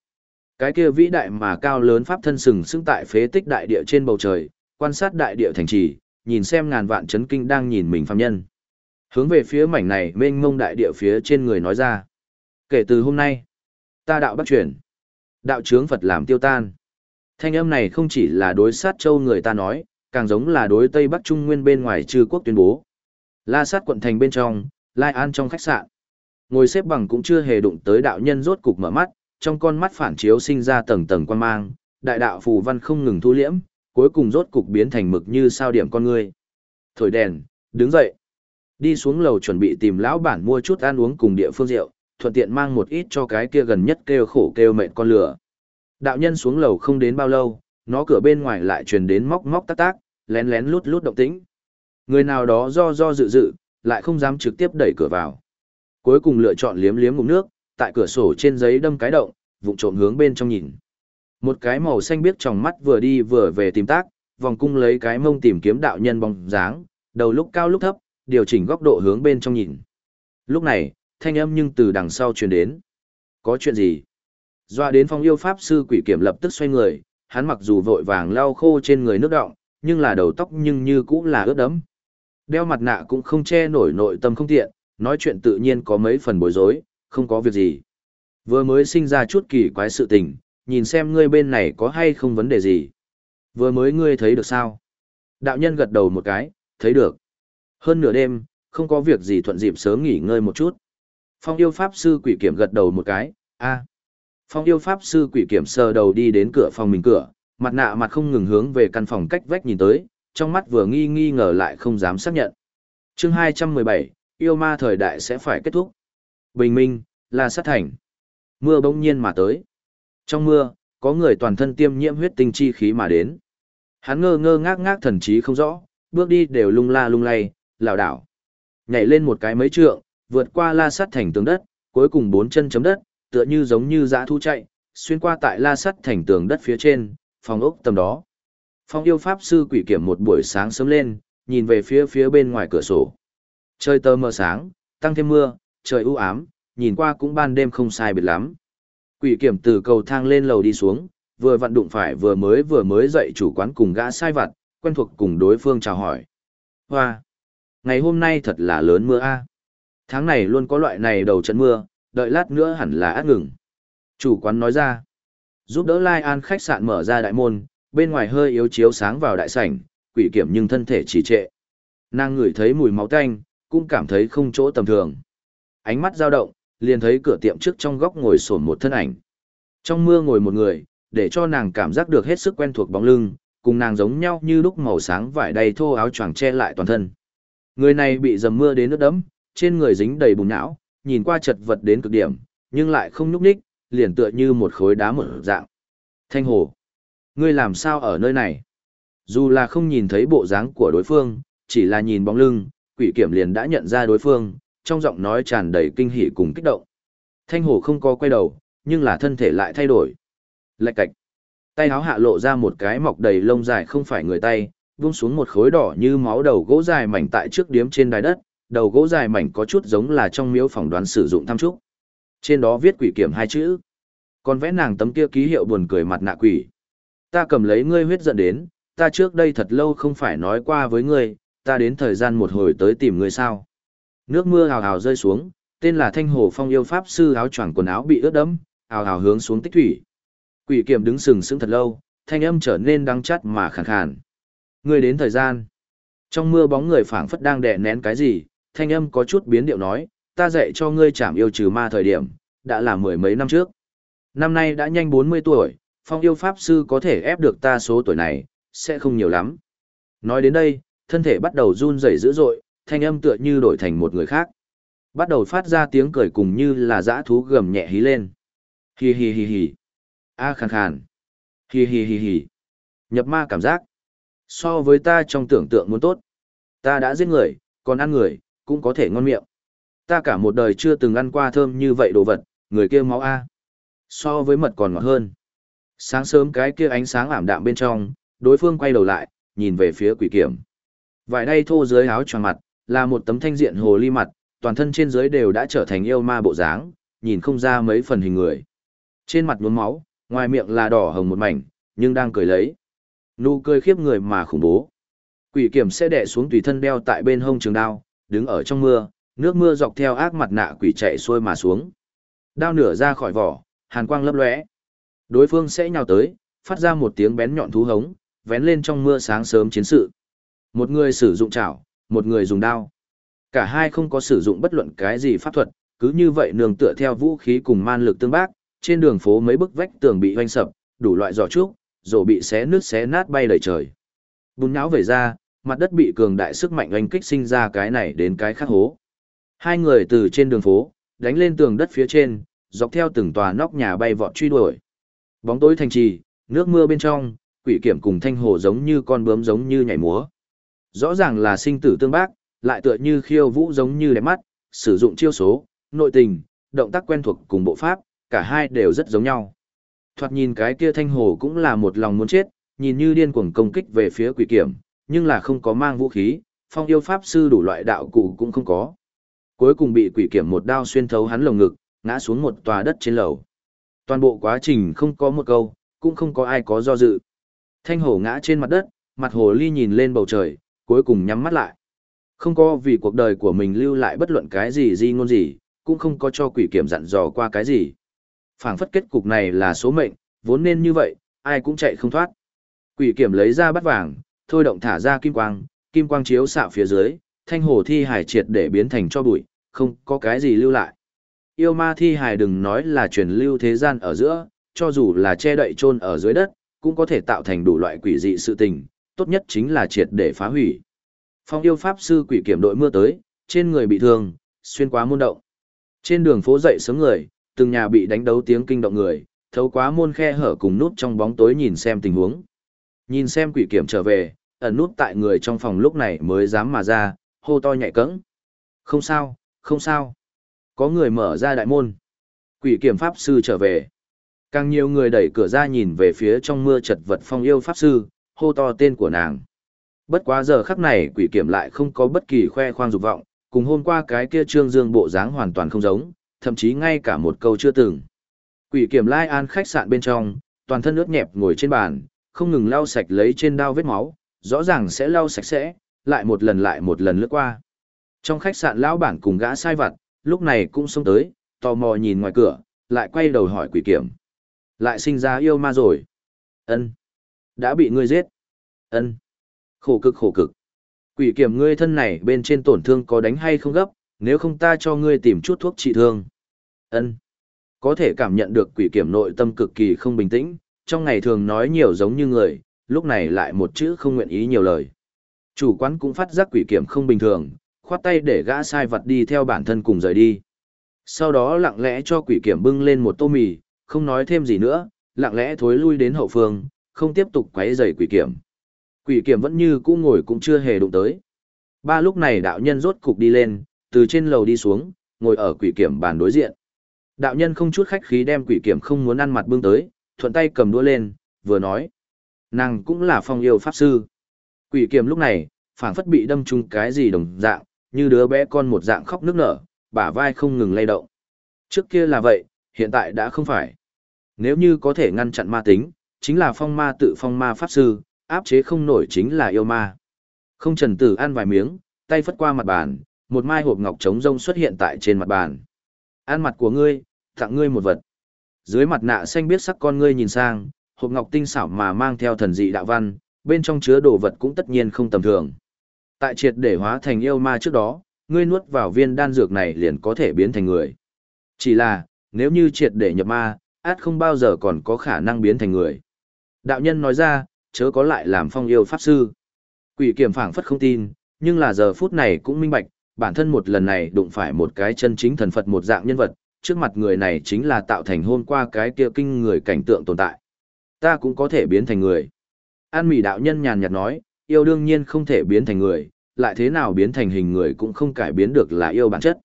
Cái kia vĩ đại mà cao lớn pháp thân sừng sững tại phế tích đại địa trên bầu trời, quan sát đại địa thành trì, nhìn xem ngàn vạn chấn kinh đang nhìn mình phàm nhân. Hướng về phía mảnh này mênh mông đại địa phía trên người nói ra. Kể từ hôm nay, ta đạo bắt chuyển. Đạo chướng Phật làm tiêu tan. Thanh âm này không chỉ là đối sát châu người ta nói, càng giống là đối Tây Bắc Trung Nguyên bên ngoài trừ quốc tuyên bố. La sát quận thành bên trong, Lai An trong khách sạn. Ngồi xếp bằng cũng chưa hề đụng tới đạo nhân rốt cục mở mắt, trong con mắt phản chiếu sinh ra tầng tầng quan mang, đại đạo phù văn không ngừng thu liễm, cuối cùng rốt cục biến thành mực như sao điểm con người. Thổi đèn, đứng dậy. Đi xuống lầu chuẩn bị tìm lão bản mua chút ăn uống cùng địa phương rượu, thuận tiện mang một ít cho cái kia gần nhất kêu khổ kêu mệt con lửa. Đạo nhân xuống lầu không đến bao lâu, nó cửa bên ngoài lại truyền đến móc móc tác tác, lén lén lút lút động tĩnh. Người nào đó do do dự dự, lại không dám trực tiếp đẩy cửa vào. Cuối cùng lựa chọn liếm liếm ngụm nước, tại cửa sổ trên giấy đâm cái động, vụng trộm hướng bên trong nhìn. Một cái màu xanh biếc trong mắt vừa đi vừa về tìm tác, vòng cung lấy cái mông tìm kiếm đạo nhân bóng dáng, đầu lúc cao lúc thấp, điều chỉnh góc độ hướng bên trong nhìn. Lúc này, thanh âm nhưng từ đằng sau truyền đến. Có chuyện gì? Doa đến phong yêu pháp sư quỷ kiểm lập tức xoay người, hắn mặc dù vội vàng lau khô trên người nước động, nhưng là đầu tóc nhưng như cũng là ướt đẫm. Đeo mặt nạ cũng không che nổi nội tâm không tiện, nói chuyện tự nhiên có mấy phần bối rối, không có việc gì. Vừa mới sinh ra chút kỳ quái sự tình, nhìn xem ngươi bên này có hay không vấn đề gì. Vừa mới ngươi thấy được sao? Đạo nhân gật đầu một cái, thấy được. Hơn nửa đêm, không có việc gì thuận dịp sớm nghỉ ngơi một chút. Phong yêu pháp sư quỷ kiểm gật đầu một cái, a. Phong yêu pháp sư quỷ kiểm sờ đầu đi đến cửa phòng mình cửa, mặt nạ mặt không ngừng hướng về căn phòng cách vách nhìn tới, trong mắt vừa nghi nghi ngờ lại không dám xác nhận. chương 217, yêu ma thời đại sẽ phải kết thúc. Bình minh, là sát thành. Mưa bỗng nhiên mà tới. Trong mưa, có người toàn thân tiêm nhiễm huyết tinh chi khí mà đến. Hắn ngơ ngơ ngác ngác thần trí không rõ, bước đi đều lung la lung lay, lảo đảo. Nhảy lên một cái mấy trượng, vượt qua la sát thành tường đất, cuối cùng bốn chân chấm đất, tựa như giống như dã thu chạy, xuyên qua tại la sắt thành tường đất phía trên, phòng ốc tầm đó. Phong yêu pháp sư quỷ kiểm một buổi sáng sớm lên, nhìn về phía phía bên ngoài cửa sổ. Trời tơ mờ sáng, tăng thêm mưa, trời u ám, nhìn qua cũng ban đêm không sai biệt lắm. Quỷ kiểm từ cầu thang lên lầu đi xuống, vừa vận đụng phải vừa mới vừa mới dậy chủ quán cùng gã sai vặt, quen thuộc cùng đối phương chào hỏi. Hoa! Ngày hôm nay thật là lớn mưa a. Tháng này luôn có loại này đầu trận mưa, đợi lát nữa hẳn là át ngừng. Chủ quán nói ra, giúp đỡ Lai An khách sạn mở ra đại môn, bên ngoài hơi yếu chiếu sáng vào đại sảnh, quỷ kiểm nhưng thân thể trì trệ. Nàng ngửi thấy mùi máu tanh, cũng cảm thấy không chỗ tầm thường. Ánh mắt dao động, liền thấy cửa tiệm trước trong góc ngồi sổn một thân ảnh. Trong mưa ngồi một người, để cho nàng cảm giác được hết sức quen thuộc bóng lưng, cùng nàng giống nhau như lúc màu sáng vải đầy thô áo choàng che lại toàn thân. Người này bị dầm mưa đến nước đẫm, trên người dính đầy bùn não, nhìn qua chật vật đến cực điểm, nhưng lại không nhúc nhích, liền tựa như một khối đá mở dạng. Thanh hồ, ngươi làm sao ở nơi này? Dù là không nhìn thấy bộ dáng của đối phương, chỉ là nhìn bóng lưng, quỷ kiểm liền đã nhận ra đối phương, trong giọng nói tràn đầy kinh hỉ cùng kích động. Thanh hồ không có quay đầu, nhưng là thân thể lại thay đổi. Lạch cạch. Tay áo hạ lộ ra một cái mọc đầy lông dài không phải người tay, vung xuống một khối đỏ như máu đầu gỗ dài mảnh tại trước điếm trên đài đất, đầu gỗ dài mảnh có chút giống là trong miếu phỏng đoán sử dụng tham trúc. Trên đó viết quỷ kiểm hai chữ. Còn vẽ nàng tấm kia ký hiệu buồn cười mặt nạ quỷ. Ta cầm lấy ngươi huyết giận đến, ta trước đây thật lâu không phải nói qua với ngươi, ta đến thời gian một hồi tới tìm ngươi sao. Nước mưa hào hào rơi xuống, tên là Thanh Hồ Phong yêu pháp sư áo choàng quần áo bị ướt đẫm, hào hào hướng xuống tích thủy. Quỷ kiểm đứng sừng sững thật lâu, thanh âm trở nên đắng chắt mà khàn khàn. Ngươi đến thời gian. Trong mưa bóng người phảng phất đang đè nén cái gì, thanh âm có chút biến điệu nói, ta dạy cho ngươi chảm yêu trừ ma thời điểm, đã là mười mấy năm trước. Năm nay đã nhanh 40 tuổi, phong yêu pháp sư có thể ép được ta số tuổi này, sẽ không nhiều lắm. Nói đến đây, thân thể bắt đầu run rẩy dữ dội, thanh âm tựa như đổi thành một người khác. Bắt đầu phát ra tiếng cười cùng như là dã thú gầm nhẹ hí lên. Hi hi hi hi. A khàn khàn. Hi hi hi hi. Nhập ma cảm giác. So với ta trong tưởng tượng muốn tốt. Ta đã giết người, còn ăn người, cũng có thể ngon miệng. Ta cả một đời chưa từng ăn qua thơm như vậy đồ vật, người kia máu A. So với mật còn ngọt hơn. Sáng sớm cái kia ánh sáng ảm đạm bên trong, đối phương quay đầu lại, nhìn về phía quỷ kiểm. Vải đay thô dưới áo tròn mặt, là một tấm thanh diện hồ ly mặt, toàn thân trên dưới đều đã trở thành yêu ma bộ dáng, nhìn không ra mấy phần hình người. Trên mặt nhuốm máu, ngoài miệng là đỏ hồng một mảnh, nhưng đang cười lấy. Nụ cười khiếp người mà khủng bố. Quỷ kiểm sẽ đè xuống tùy thân đeo tại bên hông trường đao, đứng ở trong mưa, nước mưa dọc theo ác mặt nạ quỷ chạy xuôi mà xuống. Đao nửa ra khỏi vỏ, hàn quang lấp lóe. Đối phương sẽ nhào tới, phát ra một tiếng bén nhọn thú hống, vén lên trong mưa sáng sớm chiến sự. Một người sử dụng chảo, một người dùng đao. Cả hai không có sử dụng bất luận cái gì pháp thuật, cứ như vậy nương tựa theo vũ khí cùng man lực tương bác, trên đường phố mấy bức vách tường bị hoanh sập, đủ loại giỏ trúc, rồi bị xé nước xé nát bay đầy trời. Bùn nháo về ra, mặt đất bị cường đại sức mạnh oanh kích sinh ra cái này đến cái khác hố. Hai người từ trên đường phố, đánh lên tường đất phía trên, dọc theo từng tòa nóc nhà bay vọt truy đuổi. Bóng tối thành trì, nước mưa bên trong, quỷ kiểm cùng thanh hồ giống như con bướm giống như nhảy múa. Rõ ràng là sinh tử tương bác, lại tựa như khiêu vũ giống như đẹp mắt, sử dụng chiêu số, nội tình, động tác quen thuộc cùng bộ pháp, cả hai đều rất giống nhau. Thoạt nhìn cái kia thanh hồ cũng là một lòng muốn chết, nhìn như điên cuồng công kích về phía quỷ kiểm, nhưng là không có mang vũ khí, phong yêu pháp sư đủ loại đạo cụ cũng không có. Cuối cùng bị quỷ kiểm một đao xuyên thấu hắn lồng ngực, ngã xuống một tòa đất trên lầu. Toàn bộ quá trình không có một câu, cũng không có ai có do dự. Thanh hổ ngã trên mặt đất, mặt hồ ly nhìn lên bầu trời, cuối cùng nhắm mắt lại. Không có vì cuộc đời của mình lưu lại bất luận cái gì di ngôn gì, cũng không có cho quỷ kiểm dặn dò qua cái gì. phảng phất kết cục này là số mệnh, vốn nên như vậy, ai cũng chạy không thoát. Quỷ kiểm lấy ra bắt vàng, thôi động thả ra kim quang, kim quang chiếu xạ phía dưới, thanh hồ thi hải triệt để biến thành cho bụi, không có cái gì lưu lại. Yêu ma thi hải đừng nói là truyền lưu thế gian ở giữa, cho dù là che đậy chôn ở dưới đất, cũng có thể tạo thành đủ loại quỷ dị sự tình, tốt nhất chính là triệt để phá hủy. Phong yêu pháp sư quỷ kiểm đội mưa tới, trên người bị thương, xuyên qua môn động. Trên đường phố dậy sớm người, từng nhà bị đánh đấu tiếng kinh động người, thấu quá môn khe hở cùng nút trong bóng tối nhìn xem tình huống. Nhìn xem quỷ kiểm trở về, ẩn nút tại người trong phòng lúc này mới dám mà ra, hô to nhạy cẫng. Không sao, không sao. Có người mở ra đại môn. Quỷ kiểm pháp sư trở về. Càng nhiều người đẩy cửa ra nhìn về phía trong mưa chật vật phong yêu pháp sư, hô to tên của nàng. Bất quá giờ khắc này quỷ kiểm lại không có bất kỳ khoe khoang dục vọng, cùng hôm qua cái kia trương dương bộ dáng hoàn toàn không giống, thậm chí ngay cả một câu chưa từng. Quỷ kiểm lai an khách sạn bên trong, toàn thân ướt nhẹp ngồi trên bàn, không ngừng lau sạch lấy trên đao vết máu, rõ ràng sẽ lau sạch sẽ, lại một lần lại một lần lướt qua. Trong khách sạn lão bản cùng gã sai vặt, lúc này cũng xông tới, tò mò nhìn ngoài cửa, lại quay đầu hỏi quỷ kiểm. Lại sinh ra yêu ma rồi. ân Đã bị ngươi giết. ân Khổ cực khổ cực. Quỷ kiểm ngươi thân này bên trên tổn thương có đánh hay không gấp, nếu không ta cho ngươi tìm chút thuốc trị thương. ân Có thể cảm nhận được quỷ kiểm nội tâm cực kỳ không bình tĩnh, trong ngày thường nói nhiều giống như người, lúc này lại một chữ không nguyện ý nhiều lời. Chủ quán cũng phát giác quỷ kiểm không bình thường, khoát tay để gã sai vật đi theo bản thân cùng rời đi. Sau đó lặng lẽ cho quỷ kiểm bưng lên một tô mì, không nói thêm gì nữa, lặng lẽ thối lui đến hậu phương, không tiếp tục quấy rầy quỷ kiểm. Quỷ kiểm vẫn như cũ ngồi cũng chưa hề đụng tới. Ba lúc này đạo nhân rốt cục đi lên, từ trên lầu đi xuống, ngồi ở quỷ kiểm bàn đối diện. Đạo nhân không chút khách khí đem quỷ kiểm không muốn ăn mặt bưng tới, thuận tay cầm đũa lên, vừa nói. Nàng cũng là phong yêu pháp sư. Quỷ kiềm lúc này, phảng phất bị đâm trúng cái gì đồng dạng, như đứa bé con một dạng khóc nức nở, bả vai không ngừng lay động. Trước kia là vậy, hiện tại đã không phải. Nếu như có thể ngăn chặn ma tính, chính là phong ma tự phong ma pháp sư, áp chế không nổi chính là yêu ma. Không trần tử ăn vài miếng, tay phất qua mặt bàn, một mai hộp ngọc trống rông xuất hiện tại trên mặt bàn. Ăn mặt của ngươi, tặng ngươi một vật. Dưới mặt nạ xanh biết sắc con ngươi nhìn sang, hộp ngọc tinh xảo mà mang theo thần dị đạo văn, bên trong chứa đồ vật cũng tất nhiên không tầm thường. Tại triệt để hóa thành yêu ma trước đó, ngươi nuốt vào viên đan dược này liền có thể biến thành người. Chỉ là, nếu như triệt để nhập ma, át không bao giờ còn có khả năng biến thành người. Đạo nhân nói ra, chớ có lại làm phong yêu pháp sư. Quỷ kiểm phảng phất không tin, nhưng là giờ phút này cũng minh bạch, bản thân một lần này đụng phải một cái chân chính thần Phật một dạng nhân vật, trước mặt người này chính là tạo thành hôn qua cái kia kinh người cảnh tượng tồn tại. Ta cũng có thể biến thành người. An mỉ đạo nhân nhàn nhạt nói, yêu đương nhiên không thể biến thành người, lại thế nào biến thành hình người cũng không cải biến được là yêu bản chất.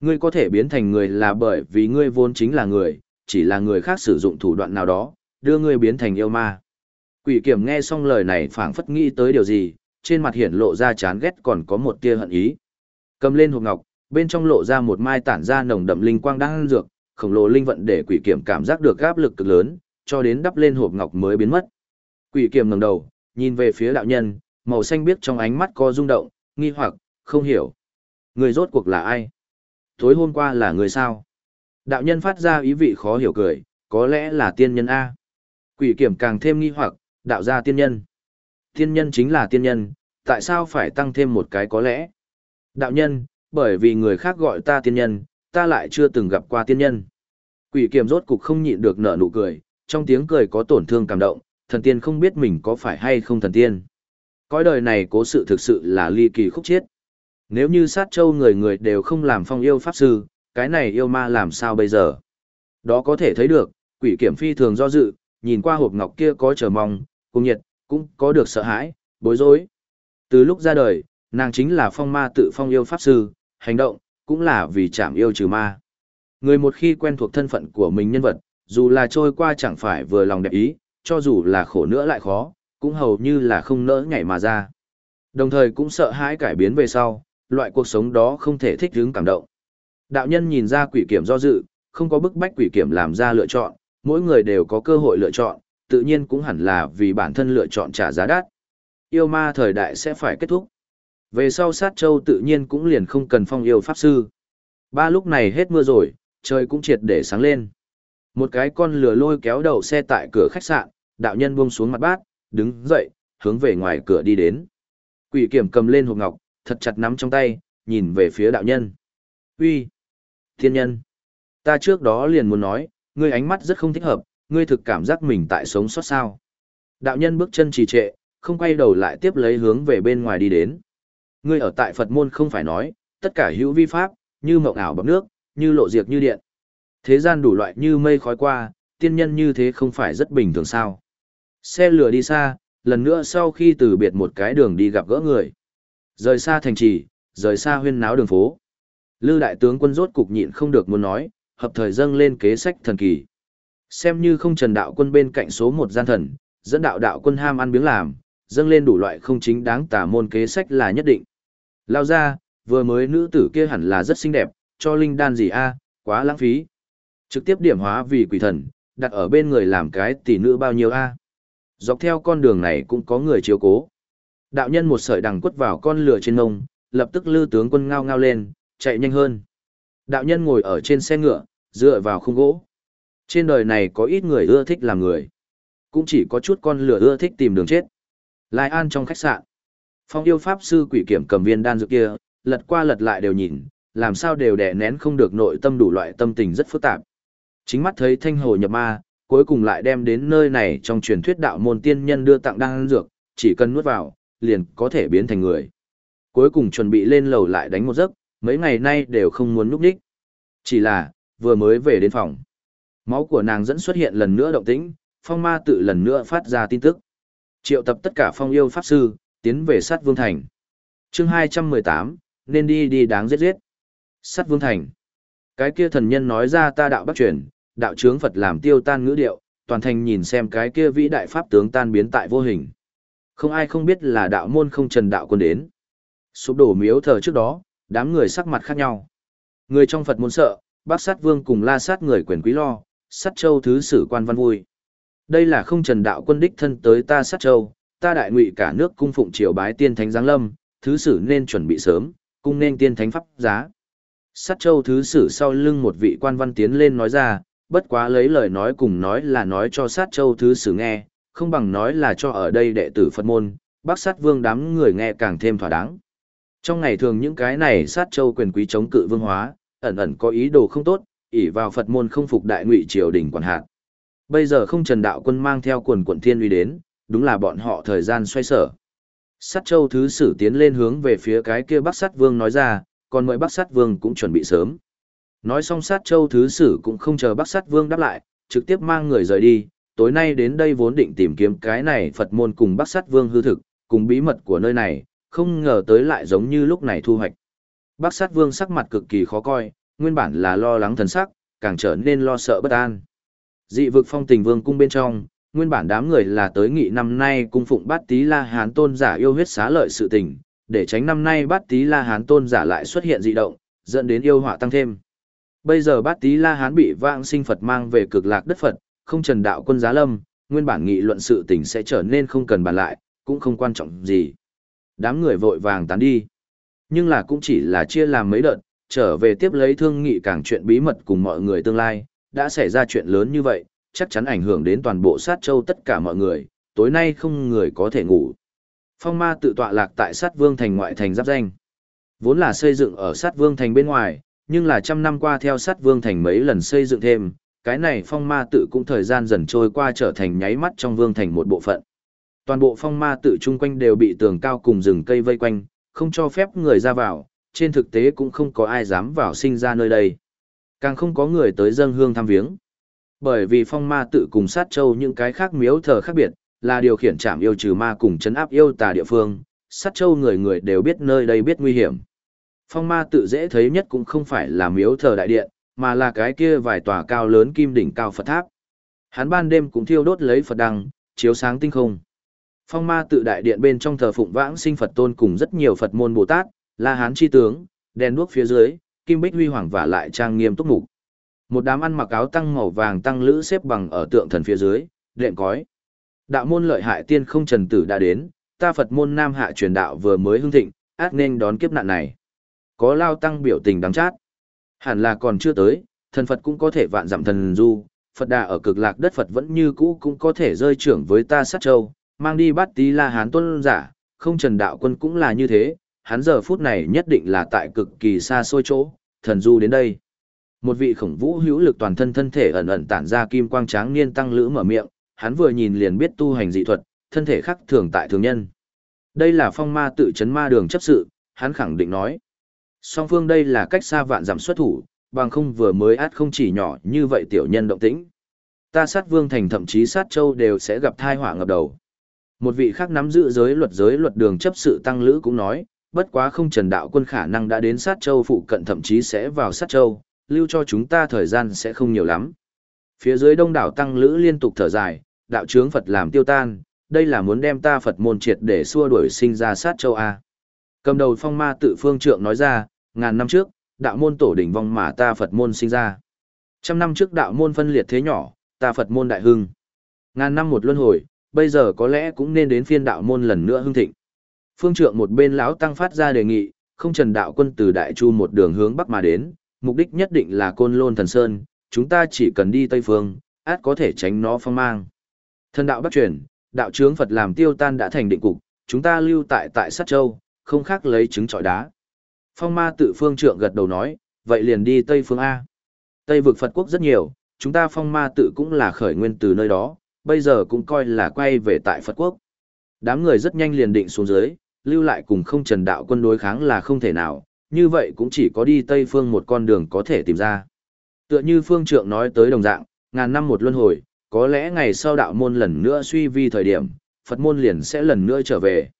Ngươi có thể biến thành người là bởi vì ngươi vốn chính là người, chỉ là người khác sử dụng thủ đoạn nào đó, đưa ngươi biến thành yêu ma. Quỷ kiểm nghe xong lời này phảng phất nghĩ tới điều gì, trên mặt hiển lộ ra chán ghét còn có một tia hận ý. Cầm lên hộp ngọc, bên trong lộ ra một mai tản ra nồng đậm linh quang đang dược, khổng lồ linh vận để quỷ kiểm cảm giác được áp lực cực lớn, cho đến đắp lên hộp ngọc mới biến mất. Quỷ kiểm ngẩng đầu, nhìn về phía đạo nhân, màu xanh biếc trong ánh mắt có rung động, nghi hoặc, không hiểu. Người rốt cuộc là ai? Tối hôm qua là người sao? Đạo nhân phát ra ý vị khó hiểu cười, có lẽ là tiên nhân A. Quỷ kiểm càng thêm nghi hoặc, đạo gia tiên nhân. Tiên nhân chính là tiên nhân, tại sao phải tăng thêm một cái có lẽ? Đạo nhân, bởi vì người khác gọi ta tiên nhân, ta lại chưa từng gặp qua tiên nhân. Quỷ kiểm rốt cục không nhịn được nở nụ cười, trong tiếng cười có tổn thương cảm động, thần tiên không biết mình có phải hay không thần tiên. Cõi đời này cố sự thực sự là ly kỳ khúc chiết. Nếu như sát châu người người đều không làm phong yêu pháp sư, cái này yêu ma làm sao bây giờ? Đó có thể thấy được, quỷ kiểm phi thường do dự, nhìn qua hộp ngọc kia có chờ mong, cùng nhiệt, cũng có được sợ hãi, bối rối. Từ lúc ra đời, nàng chính là phong ma tự phong yêu pháp sư, hành động, cũng là vì chạm yêu trừ ma. Người một khi quen thuộc thân phận của mình nhân vật, dù là trôi qua chẳng phải vừa lòng đẹp ý, cho dù là khổ nữa lại khó, cũng hầu như là không nỡ nhảy mà ra. Đồng thời cũng sợ hãi cải biến về sau, loại cuộc sống đó không thể thích hứng cảm động. Đạo nhân nhìn ra quỷ kiểm do dự, không có bức bách quỷ kiểm làm ra lựa chọn, mỗi người đều có cơ hội lựa chọn, tự nhiên cũng hẳn là vì bản thân lựa chọn trả giá đắt. Yêu ma thời đại sẽ phải kết thúc. Về sau sát châu tự nhiên cũng liền không cần phong yêu pháp sư. Ba lúc này hết mưa rồi, trời cũng triệt để sáng lên. Một cái con lừa lôi kéo đầu xe tại cửa khách sạn, đạo nhân buông xuống mặt bát, đứng dậy, hướng về ngoài cửa đi đến. Quỷ kiểm cầm lên hộp ngọc, thật chặt nắm trong tay, nhìn về phía đạo nhân. Uy, Thiên nhân! Ta trước đó liền muốn nói, ngươi ánh mắt rất không thích hợp, ngươi thực cảm giác mình tại sống sót sao. Đạo nhân bước chân trì trệ, không quay đầu lại tiếp lấy hướng về bên ngoài đi đến. Ngươi ở tại Phật môn không phải nói, tất cả hữu vi pháp, như mộng ảo bậc nước, như lộ diệt như điện. Thế gian đủ loại như mây khói qua, tiên nhân như thế không phải rất bình thường sao. Xe lửa đi xa, lần nữa sau khi từ biệt một cái đường đi gặp gỡ người. Rời xa thành trì, rời xa huyên náo đường phố. Lư đại tướng quân rốt cục nhịn không được muốn nói, hợp thời dâng lên kế sách thần kỳ. Xem như không trần đạo quân bên cạnh số một gian thần, dẫn đạo đạo quân ham ăn biếng làm, dâng lên đủ loại không chính đáng tả môn kế sách là nhất định. Lao ra, vừa mới nữ tử kia hẳn là rất xinh đẹp, cho linh đan gì a quá lãng phí. Trực tiếp điểm hóa vì quỷ thần, đặt ở bên người làm cái tỷ nữ bao nhiêu a Dọc theo con đường này cũng có người chiếu cố. Đạo nhân một sợi đằng quất vào con lửa trên ngông, lập tức lư tướng quân ngao ngao lên, chạy nhanh hơn. Đạo nhân ngồi ở trên xe ngựa, dựa vào khung gỗ. Trên đời này có ít người ưa thích làm người. Cũng chỉ có chút con lửa ưa thích tìm đường chết. Lai An trong khách sạn. Phong yêu pháp sư quỷ kiểm cầm viên đan dược kia, lật qua lật lại đều nhìn, làm sao đều đè nén không được nội tâm đủ loại tâm tình rất phức tạp. Chính mắt thấy thanh hồ nhập ma, cuối cùng lại đem đến nơi này trong truyền thuyết đạo môn tiên nhân đưa tặng đan dược, chỉ cần nuốt vào, liền có thể biến thành người. Cuối cùng chuẩn bị lên lầu lại đánh một giấc, mấy ngày nay đều không muốn núp đích. Chỉ là, vừa mới về đến phòng. Máu của nàng dẫn xuất hiện lần nữa động tĩnh, phong ma tự lần nữa phát ra tin tức. Triệu tập tất cả phong yêu pháp sư, tiến về sát vương thành. chương 218, nên đi đi đáng giết giết. Sát vương thành. Cái kia thần nhân nói ra ta đạo bắt chuyển, đạo trướng Phật làm tiêu tan ngữ điệu, toàn thành nhìn xem cái kia vĩ đại pháp tướng tan biến tại vô hình. Không ai không biết là đạo môn không trần đạo quân đến. Sụp đổ miếu thờ trước đó, đám người sắc mặt khác nhau. Người trong Phật môn sợ, bác sát vương cùng la sát người quyền quý lo, sát châu thứ sử quan văn vui. Đây là không trần đạo quân đích thân tới ta sát châu, ta đại ngụy cả nước cung phụng triều bái tiên thánh giáng lâm, thứ sử nên chuẩn bị sớm, cung nên tiên thánh pháp giá. Sát châu thứ sử sau lưng một vị quan văn tiến lên nói ra, bất quá lấy lời nói cùng nói là nói cho sát châu thứ sử nghe, không bằng nói là cho ở đây đệ tử Phật môn, bác sát vương đám người nghe càng thêm thỏa đáng. Trong ngày thường những cái này sát châu quyền quý chống cự vương hóa, ẩn ẩn có ý đồ không tốt, ỷ vào Phật môn không phục đại ngụy triều đình quản hạt, Bây giờ không trần đạo quân mang theo quần quận thiên uy đến, đúng là bọn họ thời gian xoay sở. Sát châu thứ sử tiến lên hướng về phía cái kia bắc sát vương nói ra, còn mời bắc sát vương cũng chuẩn bị sớm. Nói xong sát châu thứ sử cũng không chờ bắc sát vương đáp lại, trực tiếp mang người rời đi, tối nay đến đây vốn định tìm kiếm cái này Phật môn cùng bắc sát vương hư thực, cùng bí mật của nơi này, không ngờ tới lại giống như lúc này thu hoạch. Bắc sát vương sắc mặt cực kỳ khó coi, nguyên bản là lo lắng thần sắc, càng trở nên lo sợ bất an. Dị vực phong tình vương cung bên trong, nguyên bản đám người là tới nghị năm nay cung phụng bát tí la hán tôn giả yêu huyết xá lợi sự tình, để tránh năm nay bát tí la hán tôn giả lại xuất hiện dị động, dẫn đến yêu họa tăng thêm. Bây giờ bát tí la hán bị vãng sinh Phật mang về cực lạc đất Phật, không trần đạo quân giá lâm, nguyên bản nghị luận sự tình sẽ trở nên không cần bàn lại, cũng không quan trọng gì. Đám người vội vàng tán đi. Nhưng là cũng chỉ là chia làm mấy đợt, trở về tiếp lấy thương nghị càng chuyện bí mật cùng mọi người tương lai, đã xảy ra chuyện lớn như vậy, chắc chắn ảnh hưởng đến toàn bộ sát châu tất cả mọi người, tối nay không người có thể ngủ. Phong ma tự tọa lạc tại sát vương thành ngoại thành giáp danh. Vốn là xây dựng ở sát vương thành bên ngoài, nhưng là trăm năm qua theo sát vương thành mấy lần xây dựng thêm, cái này phong ma tự cũng thời gian dần trôi qua trở thành nháy mắt trong vương thành một bộ phận. Toàn bộ phong ma tự chung quanh đều bị tường cao cùng rừng cây vây quanh, không cho phép người ra vào, trên thực tế cũng không có ai dám vào sinh ra nơi đây. Càng không có người tới dâng hương thăm viếng. Bởi vì phong ma tự cùng sát châu những cái khác miếu thờ khác biệt, là điều khiển trảm yêu trừ ma cùng chấn áp yêu tà địa phương, sát châu người người đều biết nơi đây biết nguy hiểm. Phong ma tự dễ thấy nhất cũng không phải là miếu thờ đại điện, mà là cái kia vài tòa cao lớn kim đỉnh cao Phật tháp. Hắn ban đêm cũng thiêu đốt lấy Phật đăng, chiếu sáng tinh không. Phong ma tự đại điện bên trong thờ phụng vãng sinh Phật tôn cùng rất nhiều Phật môn Bồ Tát, La Hán chi tướng, đèn đuốc phía dưới, kim bích huy hoàng và lại trang nghiêm túc mục. Một đám ăn mặc áo tăng màu vàng tăng lữ xếp bằng ở tượng thần phía dưới, đệm cói. Đạo môn lợi hại tiên không trần tử đã đến, ta Phật môn Nam hạ truyền đạo vừa mới hưng thịnh, át nên đón kiếp nạn này. Có lao tăng biểu tình đáng chát. Hẳn là còn chưa tới, thần Phật cũng có thể vạn giảm thần du, Phật đà ở cực lạc đất Phật vẫn như cũ cũng có thể rơi trưởng với ta sát châu, mang đi bắt tí la hán tôn giả, không trần đạo quân cũng là như thế, hắn giờ phút này nhất định là tại cực kỳ xa xôi chỗ, thần du đến đây. Một vị khổng vũ hữu lực toàn thân thân thể ẩn ẩn tản ra kim quang tráng niên tăng lữ mở miệng, hắn vừa nhìn liền biết tu hành dị thuật, thân thể khắc thường tại thường nhân. Đây là phong ma tự chấn ma đường chấp sự, hắn khẳng định nói. Song phương đây là cách xa vạn giảm xuất thủ, bằng không vừa mới át không chỉ nhỏ như vậy tiểu nhân động tĩnh. Ta sát vương thành thậm chí sát châu đều sẽ gặp thai họa ngập đầu. Một vị khác nắm giữ giới luật giới luật đường chấp sự tăng lữ cũng nói, bất quá không trần đạo quân khả năng đã đến sát châu phụ cận thậm chí sẽ vào sát châu, lưu cho chúng ta thời gian sẽ không nhiều lắm. Phía dưới đông đảo tăng lữ liên tục thở dài, đạo trướng Phật làm tiêu tan, đây là muốn đem ta Phật môn triệt để xua đuổi sinh ra sát châu A. Cầm đầu phong ma tự phương trượng nói ra, ngàn năm trước, đạo môn tổ đỉnh vong mà ta Phật môn sinh ra. Trăm năm trước đạo môn phân liệt thế nhỏ, ta Phật môn đại hưng. Ngàn năm một luân hồi, bây giờ có lẽ cũng nên đến phiên đạo môn lần nữa hưng thịnh. Phương trượng một bên lão tăng phát ra đề nghị, không trần đạo quân từ đại chu một đường hướng bắc mà đến, mục đích nhất định là côn lôn thần sơn, chúng ta chỉ cần đi tây phương, át có thể tránh nó phong mang. Thần đạo bắc truyền, đạo trướng Phật làm tiêu tan đã thành định cục, chúng ta lưu tại tại sát châu, không khác lấy trứng trọi đá. Phong ma tự phương trượng gật đầu nói, vậy liền đi tây phương A. Tây vực Phật quốc rất nhiều, chúng ta phong ma tự cũng là khởi nguyên từ nơi đó, bây giờ cũng coi là quay về tại Phật quốc. Đám người rất nhanh liền định xuống dưới, lưu lại cùng không trần đạo quân đối kháng là không thể nào, như vậy cũng chỉ có đi Tây Phương một con đường có thể tìm ra. Tựa như phương trượng nói tới đồng dạng, ngàn năm một luân hồi, có lẽ ngày sau đạo môn lần nữa suy vi thời điểm, Phật môn liền sẽ lần nữa trở về.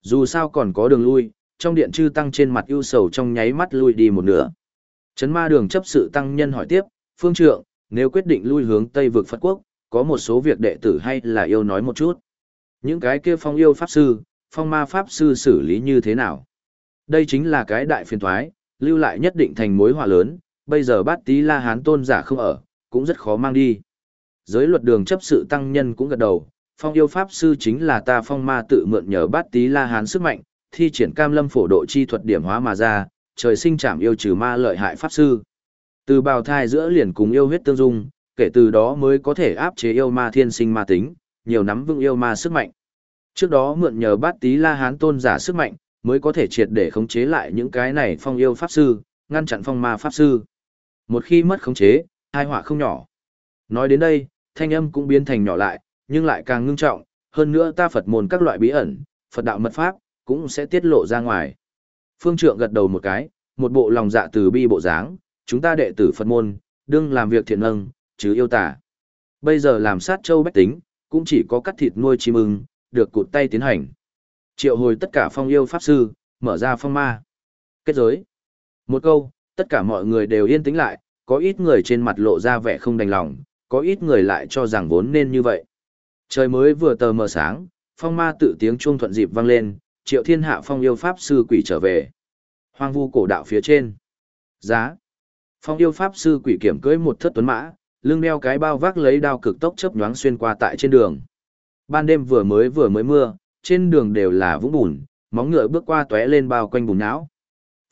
Dù sao còn có đường lui, trong điện chư tăng trên mặt ưu sầu trong nháy mắt lui đi một nửa. Trấn ma đường chấp sự tăng nhân hỏi tiếp, phương trượng, nếu quyết định lui hướng Tây vực Phật quốc, có một số việc đệ tử hay là yêu nói một chút. Những cái kia phong yêu pháp sư, phong ma pháp sư xử lý như thế nào? Đây chính là cái đại phiền thoái, lưu lại nhất định thành mối họa lớn, bây giờ bát tí la hán tôn giả không ở, cũng rất khó mang đi. Giới luật đường chấp sự tăng nhân cũng gật đầu, phong yêu pháp sư chính là ta phong ma tự mượn nhờ bát tí la hán sức mạnh, thi triển cam lâm phổ độ chi thuật điểm hóa mà ra, trời sinh chạm yêu trừ ma lợi hại pháp sư. Từ bào thai giữa liền cùng yêu huyết tương dung, kể từ đó mới có thể áp chế yêu ma thiên sinh ma tính, nhiều nắm vững yêu ma sức mạnh. Trước đó mượn nhờ bát tí la hán tôn giả sức mạnh, mới có thể triệt để khống chế lại những cái này phong yêu pháp sư, ngăn chặn phong ma pháp sư. Một khi mất khống chế, hai họa không nhỏ. Nói đến đây, thanh âm cũng biến thành nhỏ lại, nhưng lại càng ngưng trọng, hơn nữa ta Phật môn các loại bí ẩn, Phật đạo mật pháp, cũng sẽ tiết lộ ra ngoài. Phương trượng gật đầu một cái, một bộ lòng dạ từ bi bộ dáng, chúng ta đệ tử Phật môn, đương làm việc thiện lương, chứ yêu tả. Bây giờ làm sát châu bách tính, cũng chỉ có cắt thịt nuôi chim ưng, được cụt tay tiến hành. Triệu hồi tất cả phong yêu pháp sư, mở ra phong ma. Kết giới. Một câu, tất cả mọi người đều yên tĩnh lại, có ít người trên mặt lộ ra vẻ không đành lòng, có ít người lại cho rằng vốn nên như vậy. Trời mới vừa tờ mờ sáng, phong ma tự tiếng chuông thuận dịp vang lên, triệu thiên hạ phong yêu pháp sư quỷ trở về. Hoang vu cổ đạo phía trên. Giá. Phong yêu pháp sư quỷ kiểm cưỡi một thất tuấn mã, lưng đeo cái bao vác lấy đao cực tốc chớp nhoáng xuyên qua tại trên đường. Ban đêm vừa mới vừa mới mưa, trên đường đều là vũng bùn, móng ngựa bước qua tóe lên bao quanh bùn não.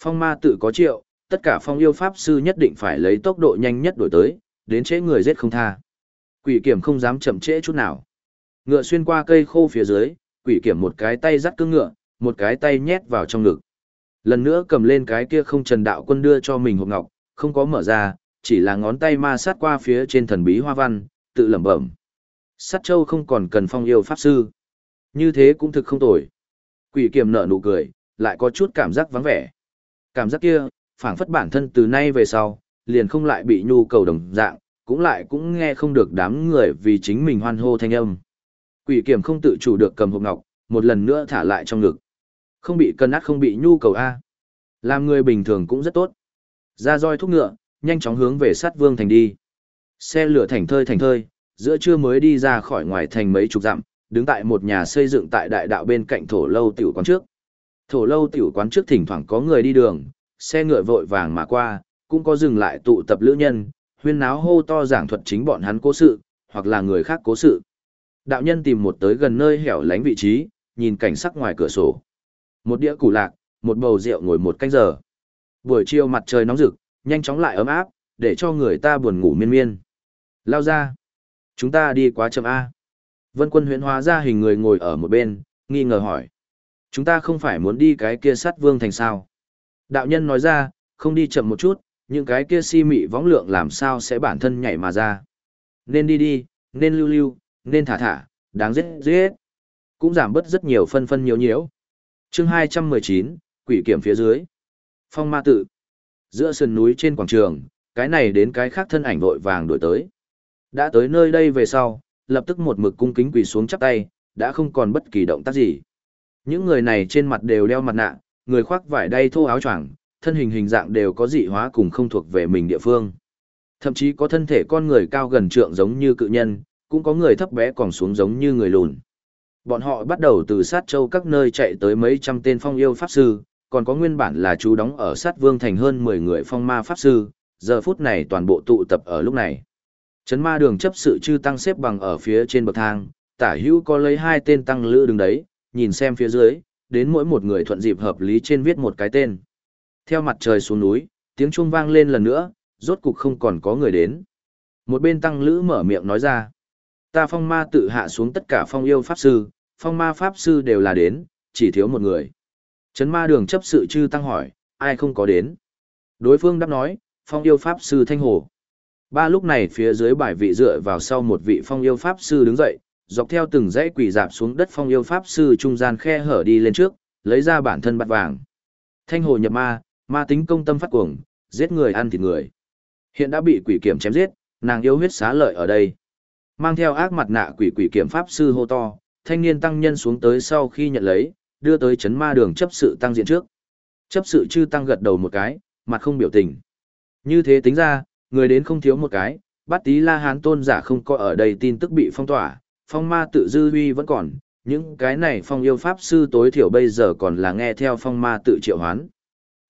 Phong ma tự có triệu, tất cả phong yêu pháp sư nhất định phải lấy tốc độ nhanh nhất đổi tới, đến trễ người giết không tha. Quỷ kiểm không dám chậm trễ chút nào. Ngựa xuyên qua cây khô phía dưới, quỷ kiểm một cái tay dắt cương ngựa, một cái tay nhét vào trong ngực. Lần nữa cầm lên cái kia không trần đạo quân đưa cho mình hộp ngọc, không có mở ra, chỉ là ngón tay ma sát qua phía trên thần bí hoa văn, tự lẩm bẩm. Sát châu không còn cần phong yêu pháp sư. Như thế cũng thực không tồi. Quỷ kiểm nở nụ cười, lại có chút cảm giác vắng vẻ. Cảm giác kia, phảng phất bản thân từ nay về sau, liền không lại bị nhu cầu đồng dạng, cũng lại cũng nghe không được đám người vì chính mình hoan hô thanh âm. Quỷ kiểm không tự chủ được cầm hộp ngọc, một lần nữa thả lại trong ngực. Không bị cân át không bị nhu cầu A. Làm người bình thường cũng rất tốt. Ra roi thúc ngựa, nhanh chóng hướng về sát vương thành đi. Xe lửa thành thơi thành thơi, giữa trưa mới đi ra khỏi ngoài thành mấy chục dặm, đứng tại một nhà xây dựng tại đại đạo bên cạnh thổ lâu tiểu quán trước. Thổ lâu tiểu quán trước thỉnh thoảng có người đi đường, xe ngựa vội vàng mà qua, cũng có dừng lại tụ tập lữ nhân, huyên náo hô to giảng thuật chính bọn hắn cố sự, hoặc là người khác cố sự. Đạo nhân tìm một tới gần nơi hẻo lánh vị trí, nhìn cảnh sắc ngoài cửa sổ. Một đĩa củ lạc, một bầu rượu ngồi một canh giờ. Buổi chiều mặt trời nóng rực, nhanh chóng lại ấm áp, để cho người ta buồn ngủ miên miên. Lao ra. Chúng ta đi quá chậm A. Vân quân huyễn hóa ra hình người ngồi ở một bên, nghi ngờ hỏi. Chúng ta không phải muốn đi cái kia sắt vương thành sao. Đạo nhân nói ra, không đi chậm một chút, những cái kia si mị võng lượng làm sao sẽ bản thân nhảy mà ra. Nên đi đi, nên lưu lưu, nên thả thả, đáng giết giết. Cũng giảm bớt rất nhiều phân phân nhiều nhiễu chương 219, quỷ kiểm phía dưới. Phong ma tự. Giữa sườn núi trên quảng trường, cái này đến cái khác thân ảnh vội vàng đổi tới. Đã tới nơi đây về sau, lập tức một mực cung kính quỳ xuống chắp tay, đã không còn bất kỳ động tác gì. Những người này trên mặt đều đeo mặt nạ, người khoác vải đay thô áo choàng, thân hình hình dạng đều có dị hóa cùng không thuộc về mình địa phương. Thậm chí có thân thể con người cao gần trượng giống như cự nhân, cũng có người thấp bé còn xuống giống như người lùn. Bọn họ bắt đầu từ sát châu các nơi chạy tới mấy trăm tên phong yêu pháp sư, còn có nguyên bản là chú đóng ở sát vương thành hơn 10 người phong ma pháp sư, giờ phút này toàn bộ tụ tập ở lúc này. Trấn ma đường chấp sự chư tăng xếp bằng ở phía trên bậc thang, tả hữu có lấy hai tên tăng lữ đứng đấy, nhìn xem phía dưới, đến mỗi một người thuận dịp hợp lý trên viết một cái tên. Theo mặt trời xuống núi, tiếng chuông vang lên lần nữa, rốt cục không còn có người đến. Một bên tăng lữ mở miệng nói ra. Ta phong ma tự hạ xuống tất cả phong yêu pháp sư, phong ma pháp sư đều là đến, chỉ thiếu một người. Trấn ma đường chấp sự chư tăng hỏi, ai không có đến. Đối phương đáp nói, phong yêu pháp sư thanh hồ. Ba lúc này phía dưới bài vị dựa vào sau một vị phong yêu pháp sư đứng dậy, dọc theo từng dãy quỷ dạp xuống đất phong yêu pháp sư trung gian khe hở đi lên trước, lấy ra bản thân bát vàng. Thanh hồ nhập ma, ma tính công tâm phát cuồng, giết người ăn thịt người. Hiện đã bị quỷ kiểm chém giết, nàng yêu huyết xá lợi ở đây. Mang theo ác mặt nạ quỷ quỷ kiểm pháp sư hô to, thanh niên tăng nhân xuống tới sau khi nhận lấy, đưa tới chấn ma đường chấp sự tăng diện trước. Chấp sự chư tăng gật đầu một cái, mặt không biểu tình. Như thế tính ra, người đến không thiếu một cái, bát tí la hán tôn giả không có ở đây tin tức bị phong tỏa, phong ma tự dư huy vẫn còn, những cái này phong yêu pháp sư tối thiểu bây giờ còn là nghe theo phong ma tự triệu hoán.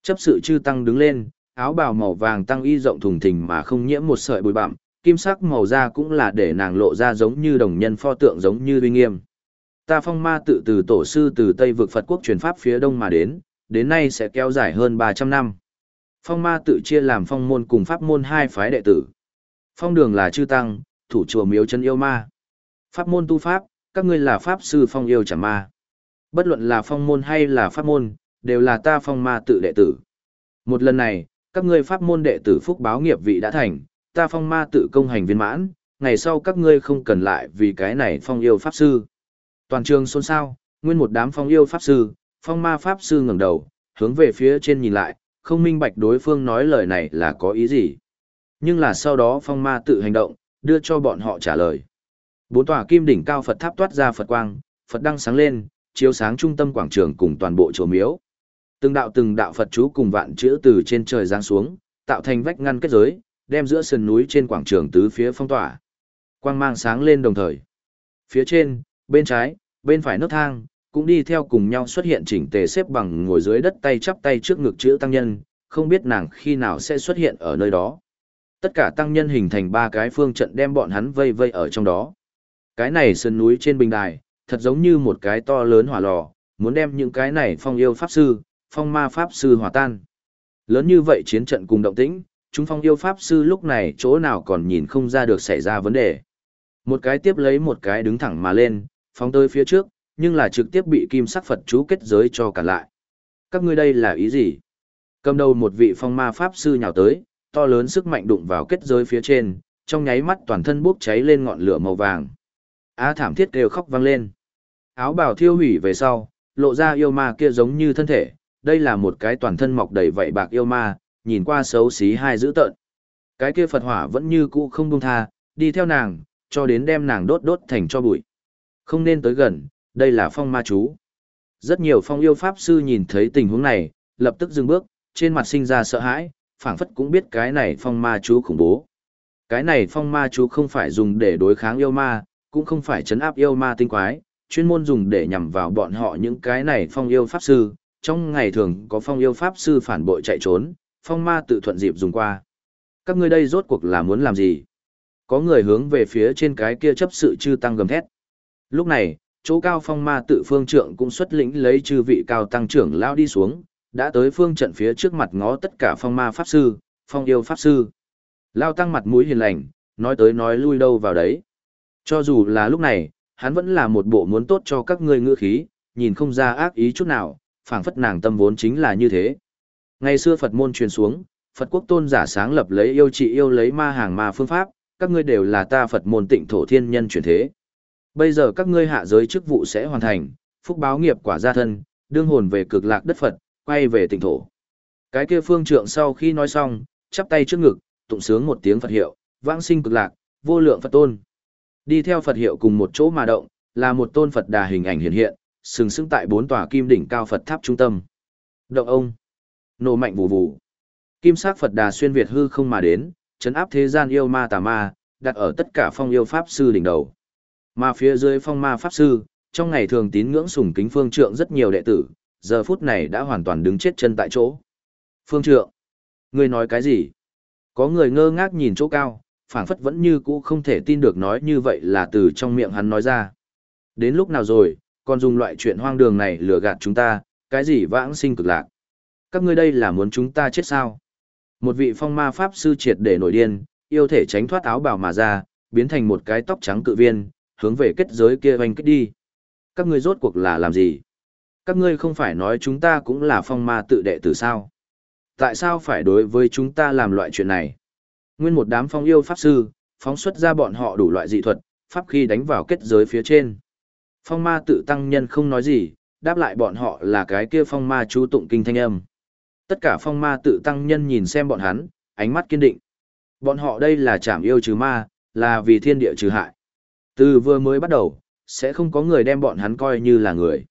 Chấp sự chư tăng đứng lên, áo bào màu vàng tăng y rộng thùng thình mà không nhiễm một sợi bụi bặm, kim sắc màu da cũng là để nàng lộ ra giống như đồng nhân pho tượng giống như uy nghiêm. Ta phong ma tự từ tổ sư từ Tây vực Phật quốc truyền pháp phía đông mà đến, đến nay sẽ kéo dài hơn 300 năm. Phong ma tự chia làm phong môn cùng pháp môn hai phái đệ tử. Phong đường là chư tăng, thủ chùa miếu chân yêu ma. Pháp môn tu pháp, các ngươi là pháp sư phong yêu chẳng ma. Bất luận là phong môn hay là pháp môn, đều là ta phong ma tự đệ tử. Một lần này, các ngươi pháp môn đệ tử phúc báo nghiệp vị đã thành, ta phong ma tự công hành viên mãn, ngày sau các ngươi không cần lại vì cái này phong yêu pháp sư. Toàn trường xôn xao, nguyên một đám phong yêu pháp sư, phong ma pháp sư ngẩng đầu, hướng về phía trên nhìn lại, không minh bạch đối phương nói lời này là có ý gì. Nhưng là sau đó phong ma tự hành động, đưa cho bọn họ trả lời. Bốn tòa kim đỉnh cao Phật tháp toát ra Phật quang, Phật đăng sáng lên, chiếu sáng trung tâm quảng trường cùng toàn bộ chùa miếu. Từng đạo từng đạo Phật chú cùng vạn chữ từ trên trời giáng xuống, tạo thành vách ngăn kết giới, đem giữa sườn núi trên quảng trường tứ phía phong tỏa. Quang mang sáng lên đồng thời. Phía trên, bên trái, bên phải nấc thang, cũng đi theo cùng nhau xuất hiện chỉnh tề xếp bằng ngồi dưới đất tay chắp tay trước ngực chữ tăng nhân, không biết nàng khi nào sẽ xuất hiện ở nơi đó. Tất cả tăng nhân hình thành ba cái phương trận đem bọn hắn vây vây ở trong đó. Cái này sườn núi trên bình đài, thật giống như một cái to lớn hỏa lò, muốn đem những cái này phong yêu pháp sư, phong ma pháp sư hòa tan. Lớn như vậy chiến trận cùng động tĩnh, chúng phong yêu pháp sư lúc này chỗ nào còn nhìn không ra được xảy ra vấn đề. Một cái tiếp lấy một cái đứng thẳng mà lên, phóng tới phía trước, nhưng là trực tiếp bị kim sắc Phật chú kết giới cho cả lại. Các ngươi đây là ý gì? Cầm đầu một vị phong ma pháp sư nhào tới, to lớn sức mạnh đụng vào kết giới phía trên, trong nháy mắt toàn thân bốc cháy lên ngọn lửa màu vàng. Á thảm thiết kêu khóc vang lên. Áo bào thiêu hủy về sau, lộ ra yêu ma kia giống như thân thể, đây là một cái toàn thân mọc đầy vảy bạc yêu ma, nhìn qua xấu xí hai dữ tợn. Cái kia Phật hỏa vẫn như cũ không buông tha, đi theo nàng, cho đến đem nàng đốt đốt thành cho bụi. Không nên tới gần, đây là phong ma chú. Rất nhiều phong yêu pháp sư nhìn thấy tình huống này, lập tức dừng bước, trên mặt sinh ra sợ hãi, phảng phất cũng biết cái này phong ma chú khủng bố. Cái này phong ma chú không phải dùng để đối kháng yêu ma, cũng không phải chấn áp yêu ma tinh quái, chuyên môn dùng để nhằm vào bọn họ những cái này phong yêu pháp sư. Trong ngày thường có phong yêu pháp sư phản bội chạy trốn, phong ma tự thuận dịp dùng qua. Các ngươi đây rốt cuộc là muốn làm gì? Có người hướng về phía trên cái kia chấp sự chư tăng gầm thét. Lúc này, chỗ cao phong ma tự phương trượng cũng xuất lĩnh lấy chư vị cao tăng trưởng lao đi xuống, đã tới phương trận phía trước mặt ngó tất cả phong ma pháp sư, phong yêu pháp sư. Lao tăng mặt mũi hiền lành, nói tới nói lui đâu vào đấy. Cho dù là lúc này, hắn vẫn là một bộ muốn tốt cho các ngươi ngựa khí, nhìn không ra ác ý chút nào, phảng phất nàng tâm vốn chính là như thế. Ngày xưa Phật môn truyền xuống, Phật quốc tôn giả sáng lập lấy yêu trị yêu lấy ma hàng ma phương pháp, các ngươi đều là ta Phật môn tịnh thổ thiên nhân truyền thế. Bây giờ các ngươi hạ giới chức vụ sẽ hoàn thành, phúc báo nghiệp quả gia thân, đương hồn về cực lạc đất Phật, quay về tịnh thổ. Cái kia phương trượng sau khi nói xong, chắp tay trước ngực, tụng sướng một tiếng Phật hiệu, vãng sinh cực lạc, vô lượng Phật tôn. Đi theo Phật hiệu cùng một chỗ mà động, là một tôn Phật đà hình ảnh hiện hiện, sừng sững tại bốn tòa kim đỉnh cao Phật tháp trung tâm. Động ông, nổ mạnh vù vù. Kim sắc Phật đà xuyên Việt hư không mà đến, chấn áp thế gian yêu ma tà ma, đặt ở tất cả phong yêu pháp sư đỉnh đầu. Mà phía dưới phong ma pháp sư, trong ngày thường tín ngưỡng sùng kính phương trượng rất nhiều đệ tử, giờ phút này đã hoàn toàn đứng chết chân tại chỗ. Phương trượng, ngươi nói cái gì? Có người ngơ ngác nhìn chỗ cao, phảng phất vẫn như cũ không thể tin được nói như vậy là từ trong miệng hắn nói ra. Đến lúc nào rồi, còn dùng loại chuyện hoang đường này lừa gạt chúng ta, cái gì vãng sinh cực lạc. Các ngươi đây là muốn chúng ta chết sao? Một vị phong ma pháp sư triệt để nổi điên, yêu thể tránh thoát áo bào mà ra, biến thành một cái tóc trắng cự viên, hướng về kết giới kia hoành kích đi. Các ngươi rốt cuộc là làm gì? Các ngươi không phải nói chúng ta cũng là phong ma tự đệ tử sao? Tại sao phải đối với chúng ta làm loại chuyện này? Nguyên một đám phong yêu pháp sư, phóng xuất ra bọn họ đủ loại dị thuật, pháp khi đánh vào kết giới phía trên. Phong ma tự tăng nhân không nói gì, đáp lại bọn họ là cái kia phong ma chú tụng kinh thanh âm. Tất cả phong ma tự tăng nhân nhìn xem bọn hắn, ánh mắt kiên định. Bọn họ đây là chảm yêu trừ ma, là vì thiên địa trừ hại. Từ vừa mới bắt đầu, sẽ không có người đem bọn hắn coi như là người.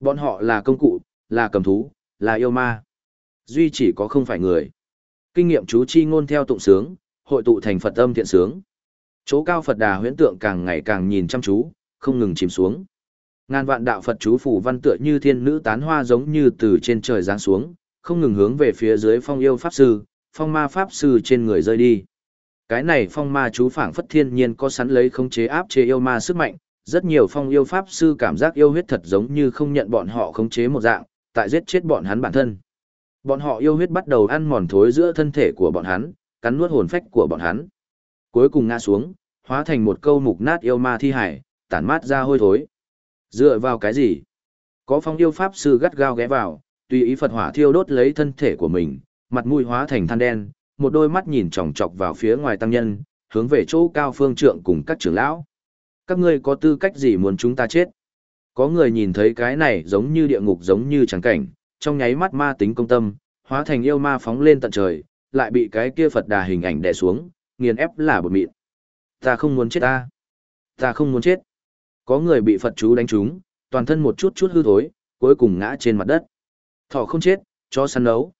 Bọn họ là công cụ, là cầm thú, là yêu ma. Duy chỉ có không phải người. Kinh nghiệm chú chi ngôn theo tụng sướng, hội tụ thành Phật âm thiện sướng. Chỗ cao Phật đà huyễn tượng càng ngày càng nhìn chăm chú, không ngừng chìm xuống. Ngàn vạn đạo Phật chú phủ văn tựa như thiên nữ tán hoa giống như từ trên trời giáng xuống, không ngừng hướng về phía dưới phong yêu pháp sư, phong ma pháp sư trên người rơi đi. Cái này phong ma chú phảng phất thiên nhiên có sẵn lấy không chế áp chế yêu ma sức mạnh, rất nhiều phong yêu pháp sư cảm giác yêu huyết thật giống như không nhận bọn họ khống chế một dạng, tại giết chết bọn hắn bản thân. Bọn họ yêu huyết bắt đầu ăn mòn thối giữa thân thể của bọn hắn, cắn nuốt hồn phách của bọn hắn. Cuối cùng ngã xuống, hóa thành một câu mục nát yêu ma thi hải, tản mát ra hôi thối. Dựa vào cái gì? Có phong yêu pháp sư gắt gao ghé vào, tùy ý Phật hỏa thiêu đốt lấy thân thể của mình, mặt mũi hóa thành than đen, một đôi mắt nhìn chòng chọc vào phía ngoài tăng nhân, hướng về chỗ cao phương trượng cùng các trưởng lão. Các ngươi có tư cách gì muốn chúng ta chết? Có người nhìn thấy cái này giống như địa ngục giống như trắng cảnh, trong nháy mắt ma tính công tâm, hóa thành yêu ma phóng lên tận trời, lại bị cái kia Phật đà hình ảnh đè xuống, nghiền ép là bột mịn. Ta không muốn chết ta. Ta không muốn chết. Có người bị Phật chú đánh trúng, toàn thân một chút chút hư thối, cuối cùng ngã trên mặt đất. Thỏ không chết, cho săn đấu.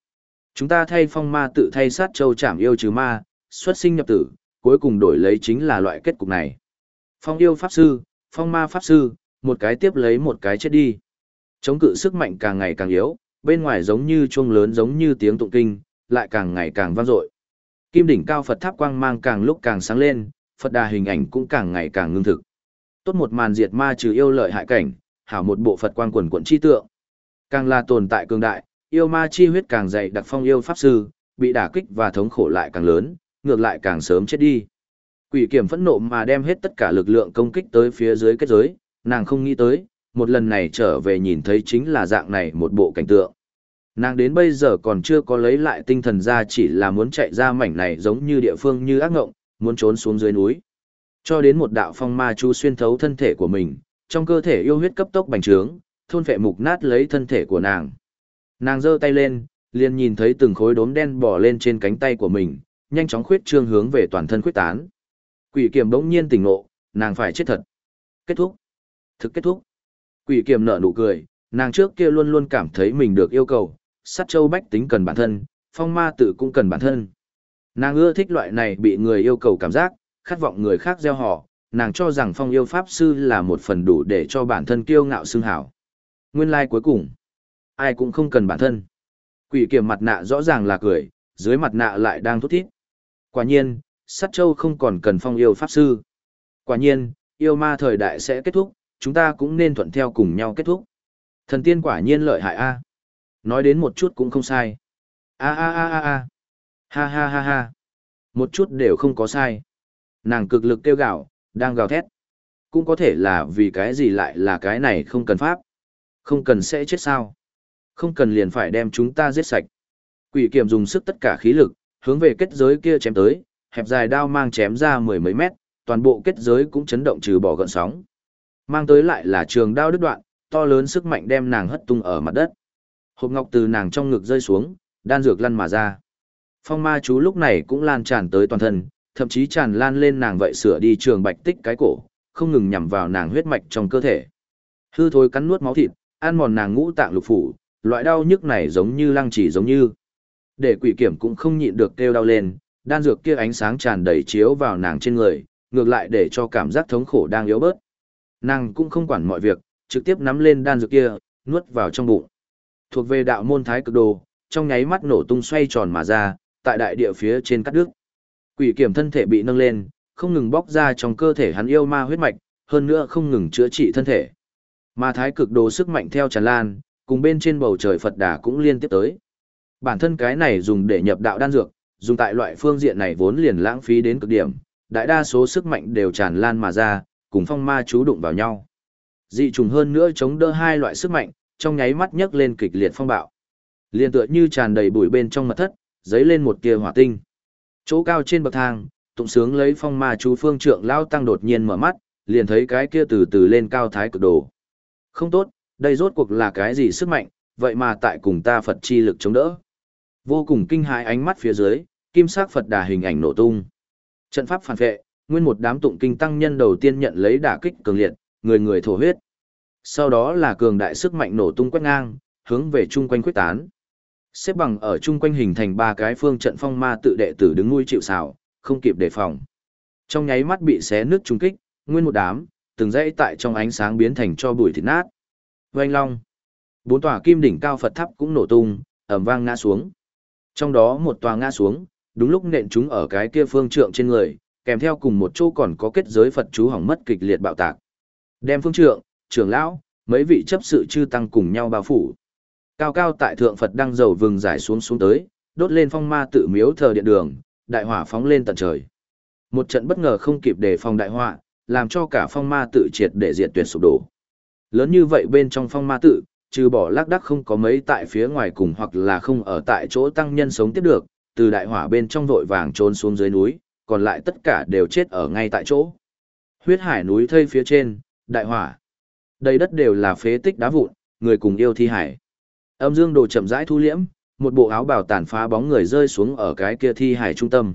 Chúng ta thay phong ma tự thay sát châu chảm yêu trừ ma, xuất sinh nhập tử, cuối cùng đổi lấy chính là loại kết cục này. Phong yêu pháp sư, phong ma pháp sư, một cái tiếp lấy một cái chết đi. Chống cự sức mạnh càng ngày càng yếu, bên ngoài giống như chuông lớn giống như tiếng tụng kinh, lại càng ngày càng vang dội. Kim đỉnh cao Phật tháp quang mang càng lúc càng sáng lên, Phật đà hình ảnh cũng càng ngày càng ngưng thực. Tốt một màn diệt ma trừ yêu lợi hại cảnh, hảo một bộ Phật quang quần quận chi tượng. Càng là tồn tại cường đại, yêu ma chi huyết càng dày đặc phong yêu pháp sư, bị đả kích và thống khổ lại càng lớn, ngược lại càng sớm chết đi. Quỷ kiểm phẫn nộ mà đem hết tất cả lực lượng công kích tới phía dưới kết giới, nàng không nghĩ tới, một lần này trở về nhìn thấy chính là dạng này một bộ cảnh tượng. Nàng đến bây giờ còn chưa có lấy lại tinh thần ra chỉ là muốn chạy ra mảnh này giống như địa phương như ác ngộng, muốn trốn xuống dưới núi. Cho đến một đạo phong ma chú xuyên thấu thân thể của mình, trong cơ thể yêu huyết cấp tốc bành trướng, thôn phệ mục nát lấy thân thể của nàng. Nàng giơ tay lên, liền nhìn thấy từng khối đốm đen bò lên trên cánh tay của mình, nhanh chóng khuyết trương hướng về toàn thân khuyết tán. Quỷ kiểm bỗng nhiên tỉnh ngộ, nàng phải chết thật. Kết thúc. Thực kết thúc. Quỷ kiểm nở nụ cười, nàng trước kia luôn luôn cảm thấy mình được yêu cầu, sát châu bách tính cần bản thân, phong ma tự cũng cần bản thân. Nàng ưa thích loại này bị người yêu cầu cảm giác, khát vọng người khác gieo họ, nàng cho rằng phong yêu pháp sư là một phần đủ để cho bản thân kiêu ngạo xưng hảo. Nguyên lai like cuối cùng, ai cũng không cần bản thân. Quỷ kiểm mặt nạ rõ ràng là cười, dưới mặt nạ lại đang thút thít. Quả nhiên, sát châu không còn cần phong yêu pháp sư. Quả nhiên, yêu ma thời đại sẽ kết thúc, chúng ta cũng nên thuận theo cùng nhau kết thúc. Thần tiên quả nhiên lợi hại a. Nói đến một chút cũng không sai. A a a a a. Ha ha ha ha. Một chút đều không có sai. Nàng cực lực kêu gào, đang gào thét. Cũng có thể là vì cái gì lại là cái này không cần pháp. Không cần sẽ chết sao. Không cần liền phải đem chúng ta giết sạch. Quỷ kiểm dùng sức tất cả khí lực, hướng về kết giới kia chém tới, hẹp dài đao mang chém ra mười mấy mét, toàn bộ kết giới cũng chấn động trừ bỏ gợn sóng. Mang tới lại là trường đao đứt đoạn, to lớn sức mạnh đem nàng hất tung ở mặt đất. Hộp ngọc từ nàng trong ngực rơi xuống, đan dược lăn mà ra. Phong ma chú lúc này cũng lan tràn tới toàn thân, thậm chí tràn lan lên nàng vậy sửa đi trường bạch tích cái cổ, không ngừng nhằm vào nàng huyết mạch trong cơ thể. Hư thối cắn nuốt máu thịt, ăn mòn nàng ngũ tạng lục phủ, loại đau nhức này giống như lăng chỉ giống như. Để quỷ kiểm cũng không nhịn được kêu đau lên, đan dược kia ánh sáng tràn đầy chiếu vào nàng trên người, ngược lại để cho cảm giác thống khổ đang yếu bớt. Nàng cũng không quản mọi việc, trực tiếp nắm lên đan dược kia, nuốt vào trong bụng. Thuộc về đạo môn thái cực đồ, trong nháy mắt nổ tung xoay tròn mà ra, tại đại địa phía trên cắt đứt. Quỷ kiểm thân thể bị nâng lên, không ngừng bóc ra trong cơ thể hắn yêu ma huyết mạch, hơn nữa không ngừng chữa trị thân thể. Mà thái cực đồ sức mạnh theo tràn lan, cùng bên trên bầu trời Phật đà cũng liên tiếp tới. Bản thân cái này dùng để nhập đạo đan dược, dùng tại loại phương diện này vốn liền lãng phí đến cực điểm, đại đa số sức mạnh đều tràn lan mà ra, cùng phong ma chú đụng vào nhau. Dị trùng hơn nữa chống đỡ hai loại sức mạnh, trong nháy mắt nhấc lên kịch liệt phong bạo. Liên tựa như tràn đầy bụi bên trong mật thất, giấy lên một tia hỏa tinh. Chỗ cao trên bậc thang, tụng sướng lấy phong ma chú phương trượng lao tăng đột nhiên mở mắt, liền thấy cái kia từ từ lên cao thái cực đồ. Không tốt, đây rốt cuộc là cái gì sức mạnh, vậy mà tại cùng ta Phật chi lực chống đỡ. Vô cùng kinh hãi ánh mắt phía dưới, kim sắc Phật đà hình ảnh nổ tung. Trận pháp phản vệ, nguyên một đám tụng kinh tăng nhân đầu tiên nhận lấy đả kích cường liệt, người người thổ huyết. Sau đó là cường đại sức mạnh nổ tung quét ngang, hướng về chung quanh quyết tán. Xếp bằng ở chung quanh hình thành ba cái phương trận phong ma tự đệ tử đứng nuôi chịu xảo, không kịp đề phòng. Trong nháy mắt bị xé nước trung kích, nguyên một đám, từng dãy tại trong ánh sáng biến thành cho bụi thịt nát. Oanh long. Bốn tòa kim đỉnh cao Phật tháp cũng nổ tung, ầm vang ngã xuống. Trong đó một tòa ngã xuống, đúng lúc nện chúng ở cái kia phương trượng trên người, kèm theo cùng một chỗ còn có kết giới Phật chú hỏng mất kịch liệt bạo tạc. Đem phương trượng, trưởng lão, mấy vị chấp sự chư tăng cùng nhau bao phủ. Cao cao tại thượng Phật đang dầu vừng giải xuống xuống tới, đốt lên phong ma tự miếu thờ điện đường, đại hỏa phóng lên tận trời. Một trận bất ngờ không kịp đề phòng đại họa, làm cho cả phong ma tự triệt để diệt tuyệt sụp đổ. Lớn như vậy bên trong phong ma tự, trừ bỏ lác đắc không có mấy tại phía ngoài cùng hoặc là không ở tại chỗ tăng nhân sống tiếp được, từ đại hỏa bên trong vội vàng trốn xuống dưới núi, còn lại tất cả đều chết ở ngay tại chỗ. Huyết hải núi thây phía trên, đại hỏa. Đầy đất đều là phế tích đá vụn, người cùng yêu thi hải. Âm dương đồ chậm rãi thu liễm, một bộ áo bào tàn phá bóng người rơi xuống ở cái kia thi hải trung tâm.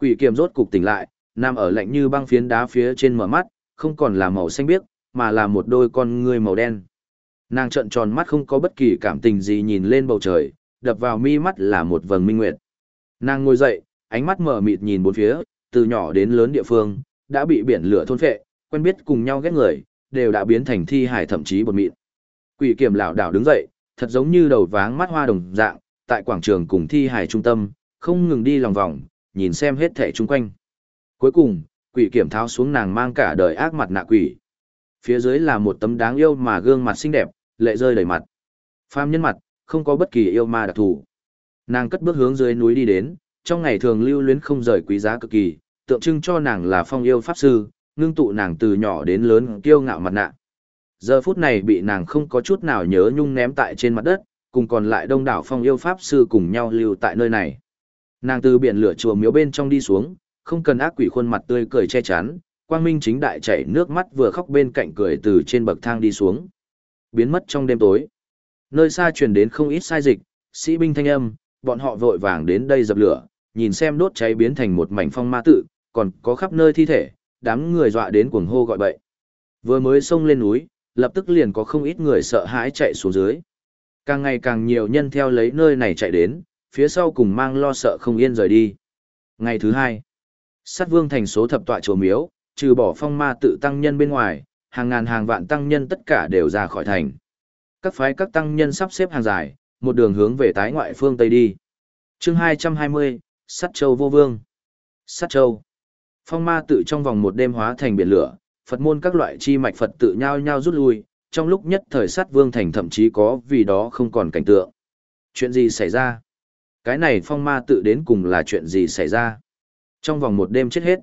Quỷ kiềm rốt cục tỉnh lại, nằm ở lạnh như băng phiến đá phía trên mở mắt, không còn là màu xanh biếc, mà là một đôi con người màu đen. Nàng trợn tròn mắt không có bất kỳ cảm tình gì nhìn lên bầu trời, đập vào mi mắt là một vầng minh nguyệt. Nàng ngồi dậy, ánh mắt mở mịt nhìn bốn phía, từ nhỏ đến lớn địa phương, đã bị biển lửa thôn phệ, quen biết cùng nhau ghét người, đều đã biến thành thi hải thậm chí bột mịn. Quỷ kiểm lão đảo đứng dậy, thật giống như đầu váng mắt hoa đồng dạng, tại quảng trường cùng thi hải trung tâm, không ngừng đi lòng vòng, nhìn xem hết thẻ chung quanh. Cuối cùng, quỷ kiểm tháo xuống nàng mang cả đời ác mặt nạ quỷ. Phía dưới là một tấm đáng yêu mà gương mặt xinh đẹp, lệ rơi đầy mặt. Phàm nhân mặt, không có bất kỳ yêu ma đặc thù. Nàng cất bước hướng dưới núi đi đến, trong ngày thường lưu luyến không rời quý giá cực kỳ, tượng trưng cho nàng là phong yêu pháp sư, ngưng tụ nàng từ nhỏ đến lớn kiêu ngạo mặt nạ. Giờ phút này bị nàng không có chút nào nhớ nhung ném tại trên mặt đất, cùng còn lại đông đảo phong yêu pháp sư cùng nhau lưu tại nơi này. Nàng từ biển lửa chùa miếu bên trong đi xuống, không cần ác quỷ khuôn mặt tươi cười che chắn, quang minh chính đại chảy nước mắt vừa khóc bên cạnh cười từ trên bậc thang đi xuống. Biến mất trong đêm tối. Nơi xa truyền đến không ít sai dịch, sĩ binh thanh âm, bọn họ vội vàng đến đây dập lửa, nhìn xem đốt cháy biến thành một mảnh phong ma tự, còn có khắp nơi thi thể, đám người dọa đến cuồng hô gọi bậy. Vừa mới xông lên núi, lập tức liền có không ít người sợ hãi chạy xuống dưới. Càng ngày càng nhiều nhân theo lấy nơi này chạy đến, phía sau cùng mang lo sợ không yên rời đi. Ngày thứ hai, sát vương thành số thập tọa chùa miếu, trừ bỏ phong ma tự tăng nhân bên ngoài, hàng ngàn hàng vạn tăng nhân tất cả đều ra khỏi thành. Các phái các tăng nhân sắp xếp hàng dài, một đường hướng về tái ngoại phương Tây đi. chương 220, Sắt Châu Vô Vương. Sắt Châu. Phong ma tự trong vòng một đêm hóa thành biển lửa, Phật môn các loại chi mạch Phật tự nhau nhau rút lui, trong lúc nhất thời sát vương thành thậm chí có vì đó không còn cảnh tượng. Chuyện gì xảy ra? Cái này phong ma tự đến cùng là chuyện gì xảy ra? Trong vòng một đêm chết hết.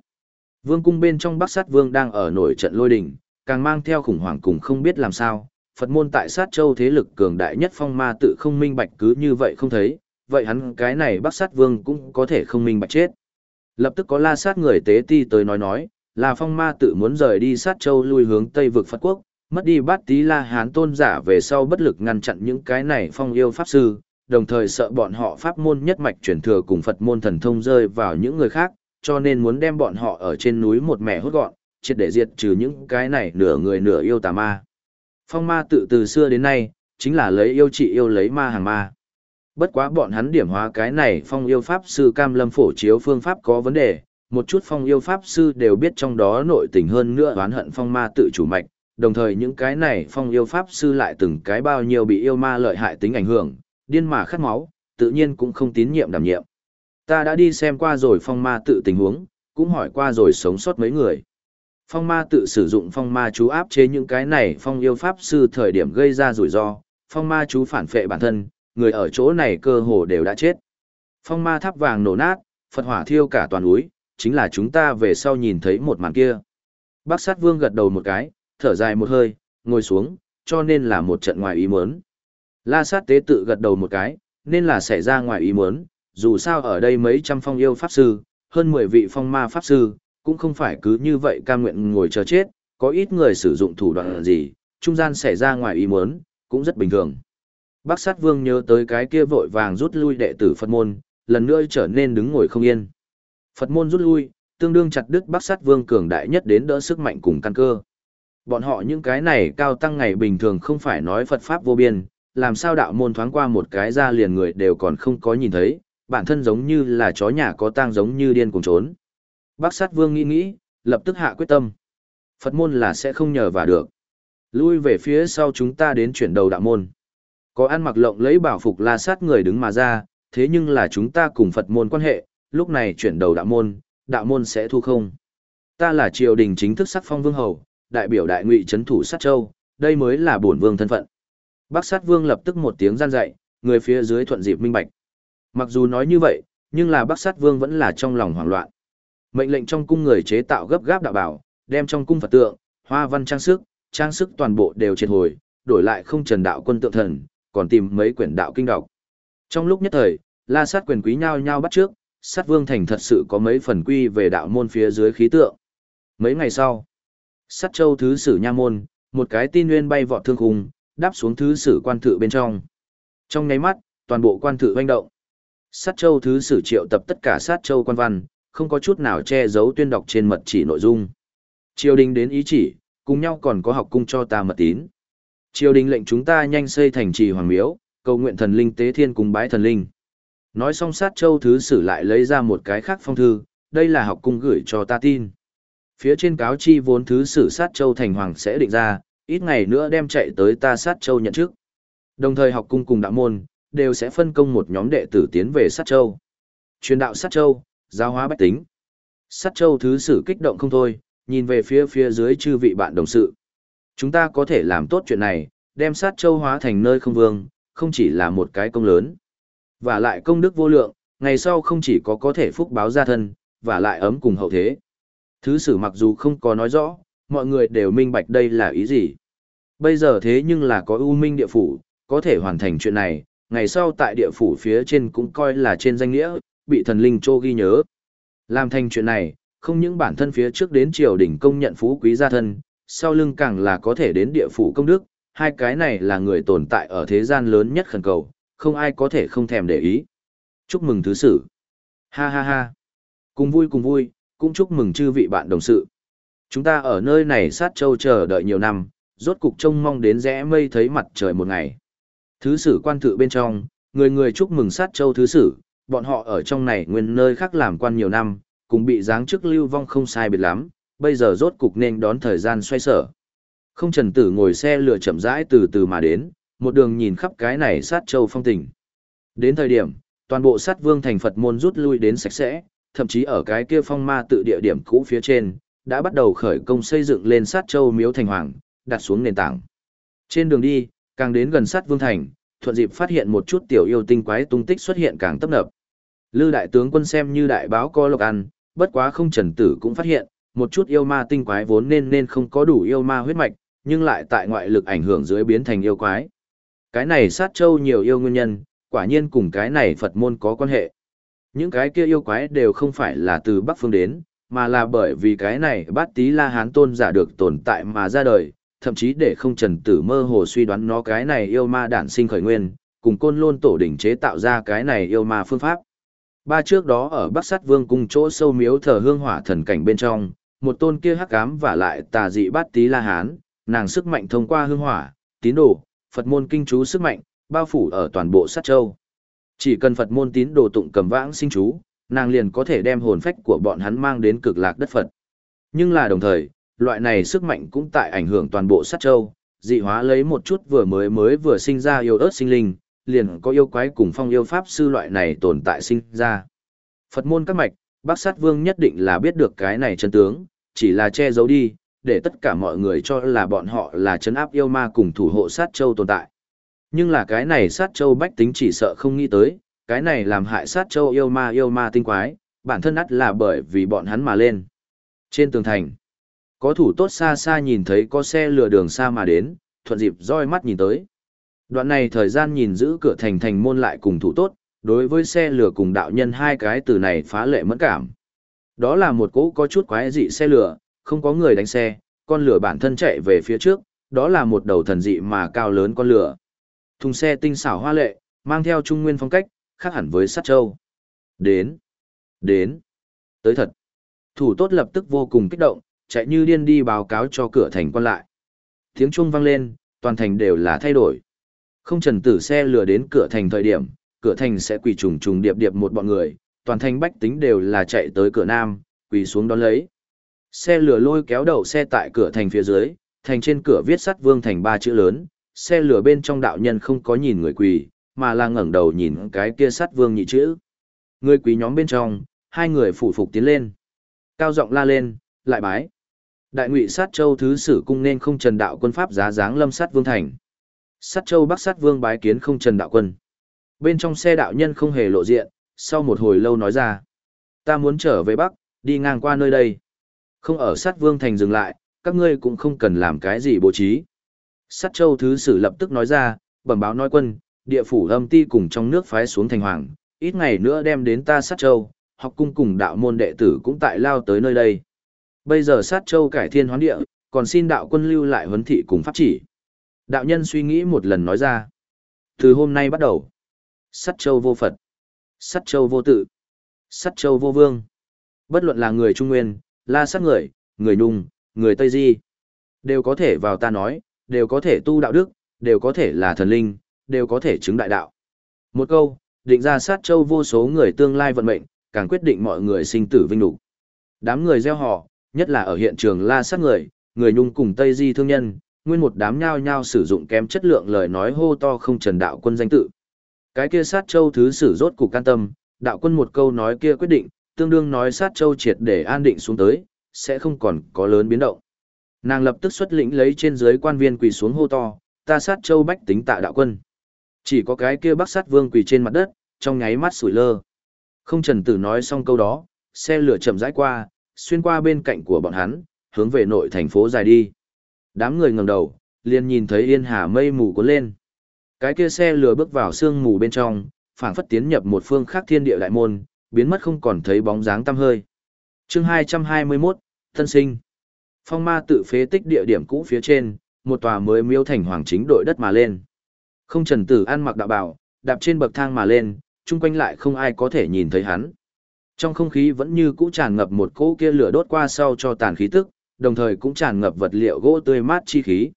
Vương cung bên trong bắc sát vương đang ở nổi trận lôi đình, càng mang theo khủng hoảng cùng không biết làm sao. Phật môn tại sát châu thế lực cường đại nhất phong ma tự không minh bạch cứ như vậy không thấy, vậy hắn cái này bắc sát vương cũng có thể không minh bạch chết. Lập tức có la sát người tế ti tới nói nói, là phong ma tự muốn rời đi sát châu lui hướng tây vực Phật quốc, mất đi bát tí la hán tôn giả về sau bất lực ngăn chặn những cái này phong yêu pháp sư, đồng thời sợ bọn họ pháp môn nhất mạch truyền thừa cùng Phật môn thần thông rơi vào những người khác, cho nên muốn đem bọn họ ở trên núi một mẹ hốt gọn, triệt để diệt trừ những cái này nửa người nửa yêu tà ma. Phong ma tự từ xưa đến nay, chính là lấy yêu trị yêu lấy ma hàng ma. Bất quá bọn hắn điểm hóa cái này phong yêu pháp sư cam lâm phổ chiếu phương pháp có vấn đề, một chút phong yêu pháp sư đều biết trong đó nội tình hơn nữa oán hận phong ma tự chủ mạch, đồng thời những cái này phong yêu pháp sư lại từng cái bao nhiêu bị yêu ma lợi hại tính ảnh hưởng, điên mà khát máu, tự nhiên cũng không tín nhiệm đảm nhiệm. Ta đã đi xem qua rồi phong ma tự tình huống, cũng hỏi qua rồi sống sót mấy người. Phong ma tự sử dụng phong ma chú áp chế những cái này phong yêu pháp sư thời điểm gây ra rủi ro, phong ma chú phản phệ bản thân, người ở chỗ này cơ hồ đều đã chết. Phong ma tháp vàng nổ nát, Phật hỏa thiêu cả toàn núi, chính là chúng ta về sau nhìn thấy một màn kia. Bác sát vương gật đầu một cái, thở dài một hơi, ngồi xuống, cho nên là một trận ngoài ý muốn. La sát tế tự gật đầu một cái, nên là xảy ra ngoài ý muốn, dù sao ở đây mấy trăm phong yêu pháp sư, hơn 10 vị phong ma pháp sư, cũng không phải cứ như vậy cam nguyện ngồi chờ chết, có ít người sử dụng thủ đoạn gì, trung gian xảy ra ngoài ý muốn, cũng rất bình thường. Bác sát vương nhớ tới cái kia vội vàng rút lui đệ tử Phật môn, lần nữa trở nên đứng ngồi không yên. Phật môn rút lui, tương đương chặt đứt bác sát vương cường đại nhất đến đỡ sức mạnh cùng căn cơ. Bọn họ những cái này cao tăng ngày bình thường không phải nói Phật Pháp vô biên, làm sao đạo môn thoáng qua một cái ra liền người đều còn không có nhìn thấy, bản thân giống như là chó nhà có tang giống như điên cùng trốn. Bác sát vương nghĩ nghĩ, lập tức hạ quyết tâm. Phật môn là sẽ không nhờ vào được. Lui về phía sau chúng ta đến chuyển đầu đạo môn. Có ăn mặc lộng lấy bảo phục la sát người đứng mà ra, thế nhưng là chúng ta cùng Phật môn quan hệ, lúc này chuyển đầu đạo môn, đạo môn sẽ thu không. Ta là triều đình chính thức sắc phong vương hầu, đại biểu đại ngụy chấn thủ sát châu, đây mới là bổn vương thân phận. Bác sát vương lập tức một tiếng gian dạy, người phía dưới thuận dịp minh bạch. Mặc dù nói như vậy, nhưng là bác sát vương vẫn là trong lòng hoảng loạn. Mệnh lệnh trong cung người chế tạo gấp gáp đạo bảo, đem trong cung Phật tượng, hoa văn trang sức, trang sức toàn bộ đều triệt hồi, đổi lại không trần đạo quân tượng thần, còn tìm mấy quyển đạo kinh đọc. Trong lúc nhất thời, la sát quyền quý nhau nhau bắt trước, sát vương thành thật sự có mấy phần quy về đạo môn phía dưới khí tượng. Mấy ngày sau, sát châu thứ sử nha môn, một cái tin nguyên bay vọt thương khung, đáp xuống thứ sử quan thự bên trong. Trong nháy mắt, toàn bộ quan thự hoành động. Sát châu thứ sử triệu tập tất cả sát châu quan văn, không có chút nào che giấu tuyên đọc trên mật chỉ nội dung. Triều đình đến ý chỉ, cùng nhau còn có học cung cho ta mật tín. Triều đình lệnh chúng ta nhanh xây thành trì hoàng miếu, cầu nguyện thần linh tế thiên cùng bái thần linh. Nói xong sát châu thứ sử lại lấy ra một cái khác phong thư, đây là học cung gửi cho ta tin. Phía trên cáo chi vốn thứ sử sát châu thành hoàng sẽ định ra, ít ngày nữa đem chạy tới ta sát châu nhận chức. Đồng thời học cung cùng đạo môn, đều sẽ phân công một nhóm đệ tử tiến về sát châu. Truyền đạo sát châu, giáo hóa bách tính. Sát châu thứ sử kích động không thôi, nhìn về phía phía dưới chư vị bạn đồng sự. Chúng ta có thể làm tốt chuyện này, đem sát châu hóa thành nơi không vương, không chỉ là một cái công lớn. Và lại công đức vô lượng, ngày sau không chỉ có có thể phúc báo gia thân, và lại ấm cùng hậu thế. Thứ sử mặc dù không có nói rõ, mọi người đều minh bạch đây là ý gì. Bây giờ thế nhưng là có ưu minh địa phủ, có thể hoàn thành chuyện này, ngày sau tại địa phủ phía trên cũng coi là trên danh nghĩa, bị thần linh trô ghi nhớ. Làm thành chuyện này, không những bản thân phía trước đến triều đỉnh công nhận phú quý gia thân, sau lưng càng là có thể đến địa phủ công đức, hai cái này là người tồn tại ở thế gian lớn nhất khẩn cầu, không ai có thể không thèm để ý. Chúc mừng thứ sử. Ha ha ha. Cùng vui cùng vui, cũng chúc mừng chư vị bạn đồng sự. Chúng ta ở nơi này sát châu chờ đợi nhiều năm, rốt cục trông mong đến rẽ mây thấy mặt trời một ngày. Thứ sử quan thự bên trong, người người chúc mừng sát châu thứ sử, bọn họ ở trong này nguyên nơi khác làm quan nhiều năm, cùng bị giáng chức lưu vong không sai biệt lắm, bây giờ rốt cục nên đón thời gian xoay sở. Không trần tử ngồi xe lửa chậm rãi từ từ mà đến, một đường nhìn khắp cái này sát châu phong tình. Đến thời điểm, toàn bộ sát vương thành Phật môn rút lui đến sạch sẽ, thậm chí ở cái kia phong ma tự địa điểm cũ phía trên, đã bắt đầu khởi công xây dựng lên sát châu miếu thành hoàng, đặt xuống nền tảng. Trên đường đi, càng đến gần sát vương thành, thuận dịp phát hiện một chút tiểu yêu tinh quái tung tích xuất hiện càng tấp nập. Lư đại tướng quân xem như đại báo co lộc ăn, bất quá không trần tử cũng phát hiện, một chút yêu ma tinh quái vốn nên nên không có đủ yêu ma huyết mạch, nhưng lại tại ngoại lực ảnh hưởng dưới biến thành yêu quái. Cái này sát châu nhiều yêu nguyên nhân, quả nhiên cùng cái này Phật môn có quan hệ. Những cái kia yêu quái đều không phải là từ Bắc Phương đến, mà là bởi vì cái này bát tí la hán tôn giả được tồn tại mà ra đời, thậm chí để không trần tử mơ hồ suy đoán nó cái này yêu ma đản sinh khởi nguyên, cùng côn lôn tổ đỉnh chế tạo ra cái này yêu ma phương pháp. Ba trước đó ở Bắc Sát Vương cung chỗ sâu miếu thờ hương hỏa thần cảnh bên trong, một tôn kia hắc ám và lại tà dị bát tí la hán, nàng sức mạnh thông qua hương hỏa, tín đồ, Phật môn kinh chú sức mạnh, bao phủ ở toàn bộ sát châu. Chỉ cần Phật môn tín đồ tụng cầm vãng sinh chú, nàng liền có thể đem hồn phách của bọn hắn mang đến cực lạc đất Phật. Nhưng là đồng thời, loại này sức mạnh cũng tại ảnh hưởng toàn bộ sát châu, dị hóa lấy một chút vừa mới mới vừa sinh ra yêu ớt sinh linh, liền có yêu quái cùng phong yêu pháp sư loại này tồn tại sinh ra. Phật môn các mạch, bác sát vương nhất định là biết được cái này chân tướng, chỉ là che giấu đi, để tất cả mọi người cho là bọn họ là chấn áp yêu ma cùng thủ hộ sát châu tồn tại. Nhưng là cái này sát châu bách tính chỉ sợ không nghĩ tới, cái này làm hại sát châu yêu ma yêu ma tinh quái, bản thân ắt là bởi vì bọn hắn mà lên. Trên tường thành, có thủ tốt xa xa nhìn thấy có xe lừa đường xa mà đến, thuận dịp roi mắt nhìn tới. Đoạn này thời gian nhìn giữ cửa thành thành môn lại cùng thủ tốt, đối với xe lửa cùng đạo nhân hai cái từ này phá lệ mẫn cảm. Đó là một cỗ có chút quái dị xe lửa, không có người đánh xe, con lửa bản thân chạy về phía trước, đó là một đầu thần dị mà cao lớn con lửa. Thùng xe tinh xảo hoa lệ, mang theo trung nguyên phong cách, khác hẳn với sát châu. Đến, đến, tới thật. Thủ tốt lập tức vô cùng kích động, chạy như điên đi báo cáo cho cửa thành quan lại. Tiếng chuông vang lên, toàn thành đều là thay đổi. Không trần tử xe lừa đến cửa thành thời điểm, cửa thành sẽ quỳ trùng trùng điệp điệp một bọn người, toàn thành bách tính đều là chạy tới cửa nam, quỳ xuống đón lấy. Xe lửa lôi kéo đầu xe tại cửa thành phía dưới, thành trên cửa viết sắt vương thành ba chữ lớn, xe lửa bên trong đạo nhân không có nhìn người quỳ, mà là ngẩng đầu nhìn cái kia sắt vương nhị chữ. Người quỳ nhóm bên trong, hai người phủ phục tiến lên. Cao giọng la lên, lại bái. Đại ngụy sát châu thứ sử cung nên không trần đạo quân pháp giá dáng lâm sát vương thành. Sát châu bắc sát vương bái kiến không trần đạo quân. Bên trong xe đạo nhân không hề lộ diện, sau một hồi lâu nói ra. Ta muốn trở về bắc, đi ngang qua nơi đây. Không ở sát vương thành dừng lại, các ngươi cũng không cần làm cái gì bố trí. Sát châu thứ sử lập tức nói ra, bẩm báo nói quân, địa phủ âm ti cùng trong nước phái xuống thành hoàng, ít ngày nữa đem đến ta sát châu, học cung cùng đạo môn đệ tử cũng tại lao tới nơi đây. Bây giờ sát châu cải thiên hoán địa, còn xin đạo quân lưu lại huấn thị cùng pháp chỉ. Đạo nhân suy nghĩ một lần nói ra. Từ hôm nay bắt đầu, sát châu vô Phật, sát châu vô tự, sát châu vô vương. Bất luận là người Trung Nguyên, la sát người, người Nung, người Tây Di. Đều có thể vào ta nói, đều có thể tu đạo đức, đều có thể là thần linh, đều có thể chứng đại đạo. Một câu, định ra sát châu vô số người tương lai vận mệnh, càng quyết định mọi người sinh tử vinh đủ. Đám người gieo họ, nhất là ở hiện trường la sát người, người nhung cùng Tây Di thương nhân, nguyên một đám nhao nhao sử dụng kém chất lượng lời nói hô to không trần đạo quân danh tự. Cái kia sát châu thứ sử rốt cục can tâm, đạo quân một câu nói kia quyết định, tương đương nói sát châu triệt để an định xuống tới, sẽ không còn có lớn biến động. Nàng lập tức xuất lĩnh lấy trên dưới quan viên quỳ xuống hô to, ta sát châu bách tính tạ đạo quân. Chỉ có cái kia bắc sát vương quỳ trên mặt đất, trong nháy mắt sủi lơ. Không trần tử nói xong câu đó, xe lửa chậm rãi qua, xuyên qua bên cạnh của bọn hắn, hướng về nội thành phố dài đi. Đám người ngẩng đầu, liền nhìn thấy yên hà mây mù cuốn lên. Cái kia xe lừa bước vào sương mù bên trong, phảng phất tiến nhập một phương khác thiên địa đại môn, biến mất không còn thấy bóng dáng tăm hơi. Chương 221, Thân sinh. Phong ma tự phế tích địa điểm cũ phía trên, một tòa mới miêu thành hoàng chính đội đất mà lên. Không trần tử ăn mặc đạo bảo, đạp trên bậc thang mà lên, chung quanh lại không ai có thể nhìn thấy hắn. Trong không khí vẫn như cũ tràn ngập một cỗ kia lửa đốt qua sau cho tàn khí tức, đồng thời cũng tràn ngập vật liệu gỗ tươi mát chi khí.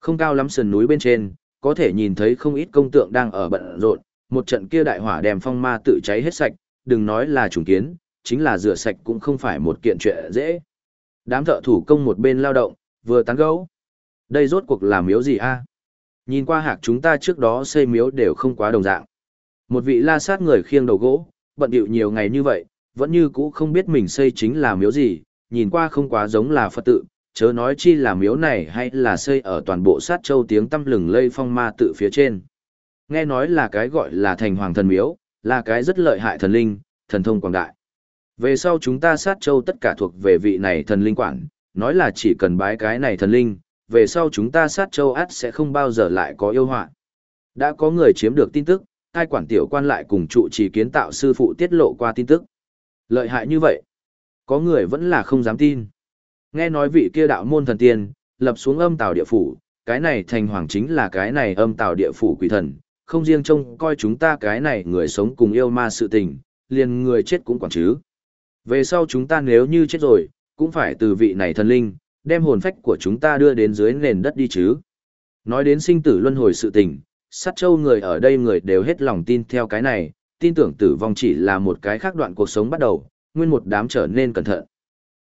Không cao lắm sườn núi bên trên, có thể nhìn thấy không ít công tượng đang ở bận rộn, một trận kia đại hỏa đèm phong ma tự cháy hết sạch, đừng nói là trùng kiến, chính là rửa sạch cũng không phải một kiện chuyện dễ. Đám thợ thủ công một bên lao động, vừa tán gấu. Đây rốt cuộc là miếu gì a? Nhìn qua hạc chúng ta trước đó xây miếu đều không quá đồng dạng. Một vị la sát người khiêng đầu gỗ, bận điệu nhiều ngày như vậy, vẫn như cũ không biết mình xây chính là miếu gì, nhìn qua không quá giống là Phật tự, chớ nói chi là miếu này hay là xây ở toàn bộ sát châu tiếng tâm lừng lây phong ma tự phía trên. Nghe nói là cái gọi là thành hoàng thần miếu, là cái rất lợi hại thần linh, thần thông quảng đại. Về sau chúng ta sát châu tất cả thuộc về vị này thần linh quản, nói là chỉ cần bái cái này thần linh, về sau chúng ta sát châu át sẽ không bao giờ lại có yêu họa. Đã có người chiếm được tin tức, thai quản tiểu quan lại cùng trụ trì kiến tạo sư phụ tiết lộ qua tin tức. Lợi hại như vậy, có người vẫn là không dám tin. Nghe nói vị kia đạo môn thần tiên, lập xuống âm tào địa phủ, cái này thành hoàng chính là cái này âm tào địa phủ quỷ thần, không riêng trông coi chúng ta cái này người sống cùng yêu ma sự tình, liền người chết cũng quản chứ. Về sau chúng ta nếu như chết rồi, cũng phải từ vị này thần linh, đem hồn phách của chúng ta đưa đến dưới nền đất đi chứ. Nói đến sinh tử luân hồi sự tình, sát châu người ở đây người đều hết lòng tin theo cái này, tin tưởng tử vong chỉ là một cái khác đoạn cuộc sống bắt đầu, nguyên một đám trở nên cẩn thận.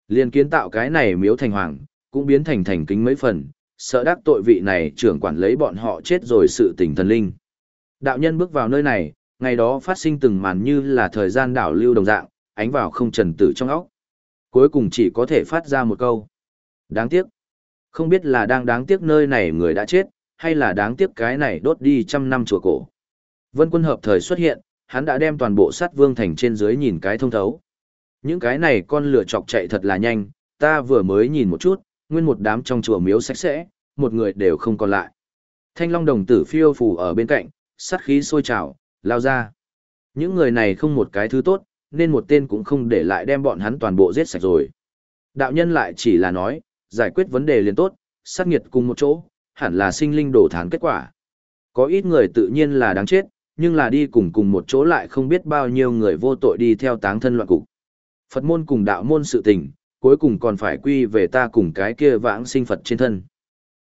Liên kiến tạo cái này miếu thành hoàng, cũng biến thành thành kính mấy phần, sợ đắc tội vị này trưởng quản lấy bọn họ chết rồi sự tình thần linh. Đạo nhân bước vào nơi này, ngày đó phát sinh từng màn như là thời gian đảo lưu đồng dạng, ánh vào không trần tử trong óc. Cuối cùng chỉ có thể phát ra một câu. Đáng tiếc. Không biết là đang đáng tiếc nơi này người đã chết, hay là đáng tiếc cái này đốt đi trăm năm chùa cổ. Vân quân hợp thời xuất hiện, hắn đã đem toàn bộ sát vương thành trên dưới nhìn cái thông thấu. Những cái này con lửa chọc chạy thật là nhanh, ta vừa mới nhìn một chút, nguyên một đám trong chùa miếu sạch sẽ, một người đều không còn lại. Thanh long đồng tử phiêu phù ở bên cạnh, sát khí sôi trào, lao ra. Những người này không một cái thứ tốt, nên một tên cũng không để lại đem bọn hắn toàn bộ giết sạch rồi. Đạo nhân lại chỉ là nói, giải quyết vấn đề liền tốt, sát nghiệt cùng một chỗ, hẳn là sinh linh đổ thán kết quả. Có ít người tự nhiên là đáng chết, nhưng là đi cùng cùng một chỗ lại không biết bao nhiêu người vô tội đi theo táng thân loạn cục. Phật môn cùng đạo môn sự tình, cuối cùng còn phải quy về ta cùng cái kia vãng sinh Phật trên thân.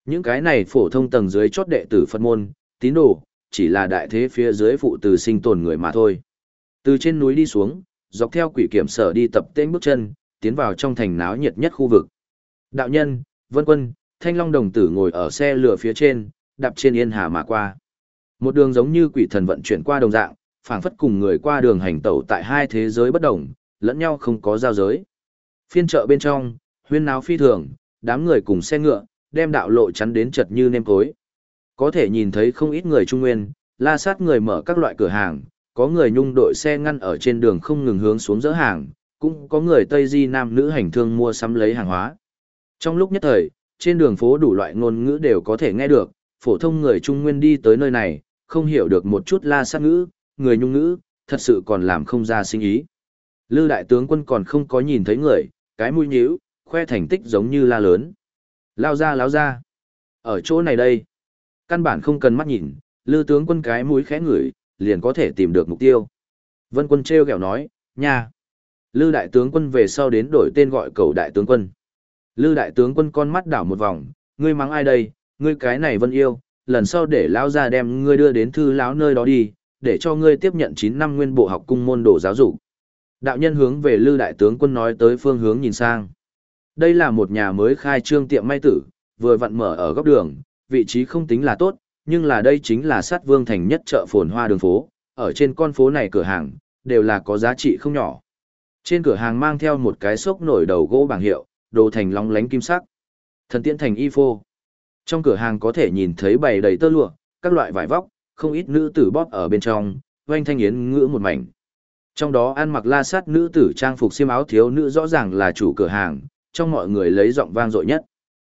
Những cái này phổ thông tầng dưới chót đệ tử Phật môn, tín đồ, chỉ là đại thế phía dưới phụ từ sinh tồn người mà thôi. Từ trên núi đi xuống, dọc theo quỷ kiểm sở đi tập tên bước chân, tiến vào trong thành náo nhiệt nhất khu vực. Đạo nhân, vân quân, thanh long đồng tử ngồi ở xe lửa phía trên, đạp trên yên hà mà qua. Một đường giống như quỷ thần vận chuyển qua đồng dạng, phảng phất cùng người qua đường hành tẩu tại hai thế giới bất đồng, lẫn nhau không có giao giới. Phiên chợ bên trong, huyên náo phi thường, đám người cùng xe ngựa, đem đạo lộ chắn đến chật như nêm cối. Có thể nhìn thấy không ít người trung nguyên, la sát người mở các loại cửa hàng, có người nhung đội xe ngăn ở trên đường không ngừng hướng xuống dỡ hàng, cũng có người Tây Di nam nữ hành thương mua sắm lấy hàng hóa. Trong lúc nhất thời, trên đường phố đủ loại ngôn ngữ đều có thể nghe được, phổ thông người Trung Nguyên đi tới nơi này, không hiểu được một chút la sát ngữ, người nhung ngữ, thật sự còn làm không ra sinh ý. Lư đại tướng quân còn không có nhìn thấy người, cái mũi nhíu, khoe thành tích giống như la lớn. Lao ra lao ra. Ở chỗ này đây. Căn bản không cần mắt nhìn, lư tướng quân cái mũi khẽ ngửi, liền có thể tìm được mục tiêu. Vân quân treo kẹo nói, nha. Lư đại tướng quân về sau đến đổi tên gọi cầu đại tướng quân. Lư đại tướng quân con mắt đảo một vòng, ngươi mắng ai đây, ngươi cái này vân yêu, lần sau để lão ra đem ngươi đưa đến thư lão nơi đó đi, để cho ngươi tiếp nhận 9 năm nguyên bộ học cung môn đồ giáo dục. Đạo nhân hướng về Lư đại tướng quân nói tới phương hướng nhìn sang. Đây là một nhà mới khai trương tiệm may tử, vừa vặn mở ở góc đường, vị trí không tính là tốt, nhưng là đây chính là sát vương thành nhất chợ phồn hoa đường phố, ở trên con phố này cửa hàng, đều là có giá trị không nhỏ. Trên cửa hàng mang theo một cái sốc nổi đầu gỗ bảng hiệu, đồ thành long lánh kim sắc. Thần tiễn thành y phô. Trong cửa hàng có thể nhìn thấy bày đầy tơ lụa, các loại vải vóc, không ít nữ tử bóp ở bên trong, oanh thanh yến ngữ một mảnh. Trong đó ăn mặc la sát nữ tử trang phục xiêm áo thiếu nữ rõ ràng là chủ cửa hàng, trong mọi người lấy giọng vang dội nhất.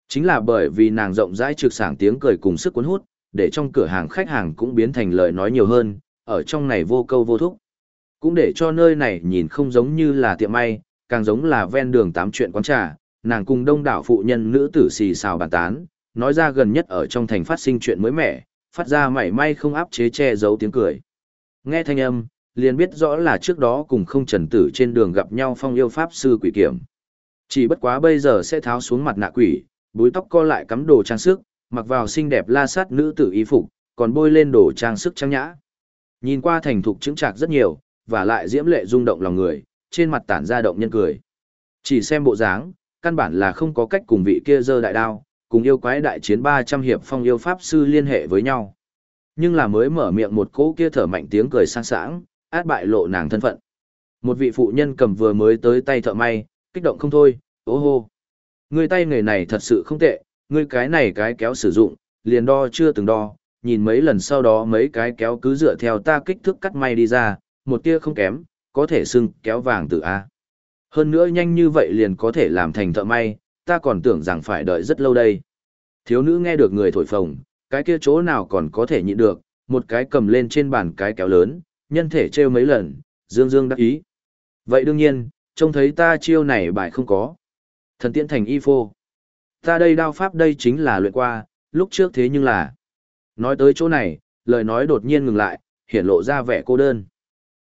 Chính là bởi vì nàng rộng rãi trực sảng tiếng cười cùng sức cuốn hút, để trong cửa hàng khách hàng cũng biến thành lời nói nhiều hơn, ở trong này vô câu vô thúc. Cũng để cho nơi này nhìn không giống như là tiệm may, càng giống là ven đường tám chuyện quán trà, nàng cùng đông đảo phụ nhân nữ tử xì xào bàn tán, nói ra gần nhất ở trong thành phát sinh chuyện mới mẻ, phát ra mảy may không áp chế che giấu tiếng cười. Nghe thanh âm, liền biết rõ là trước đó cùng không trần tử trên đường gặp nhau phong yêu pháp sư quỷ kiểm. Chỉ bất quá bây giờ sẽ tháo xuống mặt nạ quỷ, búi tóc co lại cắm đồ trang sức, mặc vào xinh đẹp la sát nữ tử y phục, còn bôi lên đồ trang sức trang nhã. Nhìn qua thành thục chứng trạc rất nhiều, và lại diễm lệ rung động lòng người, trên mặt tản ra động nhân cười. Chỉ xem bộ dáng, căn bản là không có cách cùng vị kia dơ đại đao, cùng yêu quái đại chiến 300 hiệp phong yêu pháp sư liên hệ với nhau. Nhưng là mới mở miệng một cỗ kia thở mạnh tiếng cười sang sảng, át bại lộ nàng thân phận. Một vị phụ nhân cầm vừa mới tới tay thợ may, kích động không thôi, ô hô. Người tay nghề này thật sự không tệ, Người cái này cái kéo sử dụng, liền đo chưa từng đo, nhìn mấy lần sau đó mấy cái kéo cứ dựa theo ta kích thước cắt may đi ra, một tia không kém, có thể xưng kéo vàng từ A. Hơn nữa nhanh như vậy liền có thể làm thành thợ may, ta còn tưởng rằng phải đợi rất lâu đây. Thiếu nữ nghe được người thổi phồng, cái kia chỗ nào còn có thể nhịn được, một cái cầm lên trên bàn cái kéo lớn, nhân thể treo mấy lần, dương dương đắc ý. Vậy đương nhiên, trông thấy ta chiêu này bài không có. Thần tiễn thành y phô. Ta đây đao pháp đây chính là luyện qua, lúc trước thế nhưng là. Nói tới chỗ này, lời nói đột nhiên ngừng lại, hiển lộ ra vẻ cô đơn.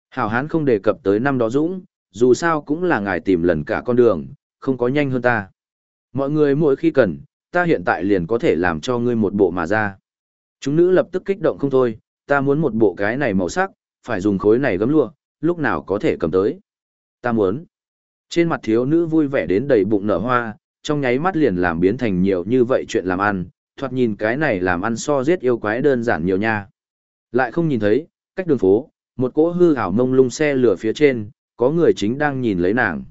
Hảo hán không đề cập tới năm đó dũng, dù sao cũng là ngài tìm lần cả con đường, không có nhanh hơn ta. Mọi người mỗi khi cần, ta hiện tại liền có thể làm cho ngươi một bộ mà ra. Chúng nữ lập tức kích động không thôi, ta muốn một bộ cái này màu sắc, phải dùng khối này gấm lụa, lúc nào có thể cầm tới. Ta muốn. Trên mặt thiếu nữ vui vẻ đến đầy bụng nở hoa, trong nháy mắt liền làm biến thành nhiều như vậy chuyện làm ăn, thoạt nhìn cái này làm ăn so giết yêu quái đơn giản nhiều nha. Lại không nhìn thấy, cách đường phố, một cỗ hư ảo mông lung xe lửa phía trên, có người chính đang nhìn lấy nàng.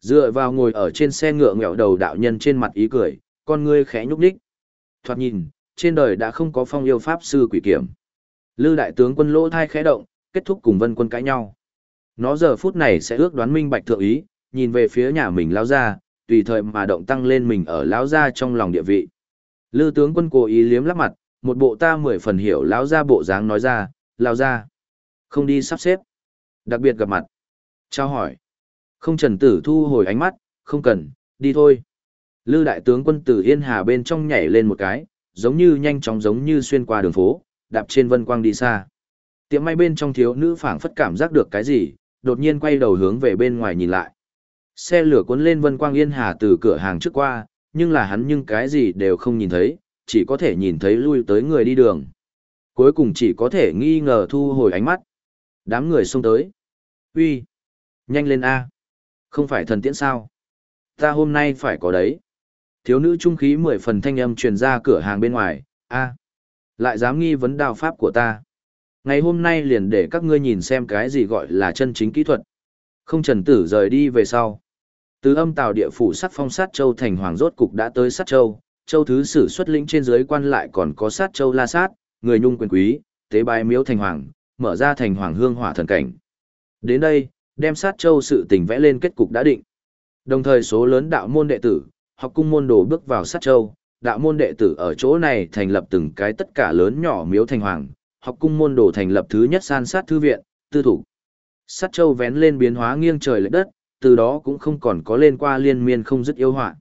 Dựa vào ngồi ở trên xe ngựa ngẹo đầu đạo nhân trên mặt ý cười, con ngươi khẽ nhúc nhích. Thoạt nhìn, trên đời đã không có phong yêu pháp sư quỷ kiểm. Lư đại tướng quân lỗ thai khẽ động, kết thúc cùng vân quân cãi nhau. Nó giờ phút này sẽ ước đoán minh bạch thượng ý, nhìn về phía nhà mình lao ra, tùy thời mà động tăng lên mình ở lão gia trong lòng địa vị. Lư tướng quân cố ý liếm lắp mặt, một bộ ta mười phần hiểu lão gia bộ dáng nói ra, lao ra. Không đi sắp xếp. Đặc biệt gặp mặt. Trao hỏi. Không trần tử thu hồi ánh mắt, không cần, đi thôi. Lư đại tướng quân tử Yên Hà bên trong nhảy lên một cái, giống như nhanh chóng giống như xuyên qua đường phố, đạp trên vân quang đi xa. Tiệm may bên trong thiếu nữ phảng phất cảm giác được cái gì, đột nhiên quay đầu hướng về bên ngoài nhìn lại. Xe lửa cuốn lên vân quang Yên Hà từ cửa hàng trước qua, nhưng là hắn nhưng cái gì đều không nhìn thấy, chỉ có thể nhìn thấy lui tới người đi đường. Cuối cùng chỉ có thể nghi ngờ thu hồi ánh mắt. Đám người xông tới. Uy, Nhanh lên A! Không phải thần tiễn sao? Ta hôm nay phải có đấy. Thiếu nữ trung khí mười phần thanh âm truyền ra cửa hàng bên ngoài. A! Lại dám nghi vấn đạo pháp của ta. Ngày hôm nay liền để các ngươi nhìn xem cái gì gọi là chân chính kỹ thuật. Không trần tử rời đi về sau. Từ âm tào địa phủ sắc phong sát châu thành hoàng rốt cục đã tới sát châu, châu thứ sử xuất lĩnh trên dưới quan lại còn có sát châu la sát, người nhung quyền quý, tế bài miếu thành hoàng, mở ra thành hoàng hương hỏa thần cảnh. Đến đây, đem sát châu sự tình vẽ lên kết cục đã định. Đồng thời số lớn đạo môn đệ tử, học cung môn đồ bước vào sát châu, đạo môn đệ tử ở chỗ này thành lập từng cái tất cả lớn nhỏ miếu thành hoàng, học cung môn đồ thành lập thứ nhất san sát thư viện, tư thủ. Sát châu vén lên biến hóa nghiêng trời lệch đất, từ đó cũng không còn có lên qua liên miên không dứt yêu họa.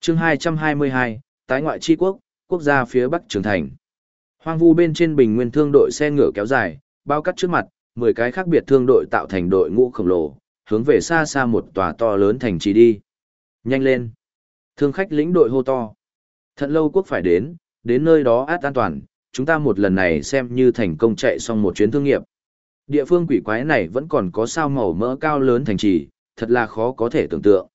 Chương 222, tái ngoại chi quốc, quốc gia phía Bắc Trường Thành. Hoang vu bên trên bình nguyên thương đội xe ngựa kéo dài, bao cắt trước mặt, 10 cái khác biệt thương đội tạo thành đội ngũ khổng lồ, hướng về xa xa một tòa to lớn thành trì đi. Nhanh lên! Thương khách lĩnh đội hô to. Thận lâu quốc phải đến, đến nơi đó át an toàn, chúng ta một lần này xem như thành công chạy xong một chuyến thương nghiệp. Địa phương quỷ quái này vẫn còn có sao màu mỡ cao lớn thành trì, thật là khó có thể tưởng tượng.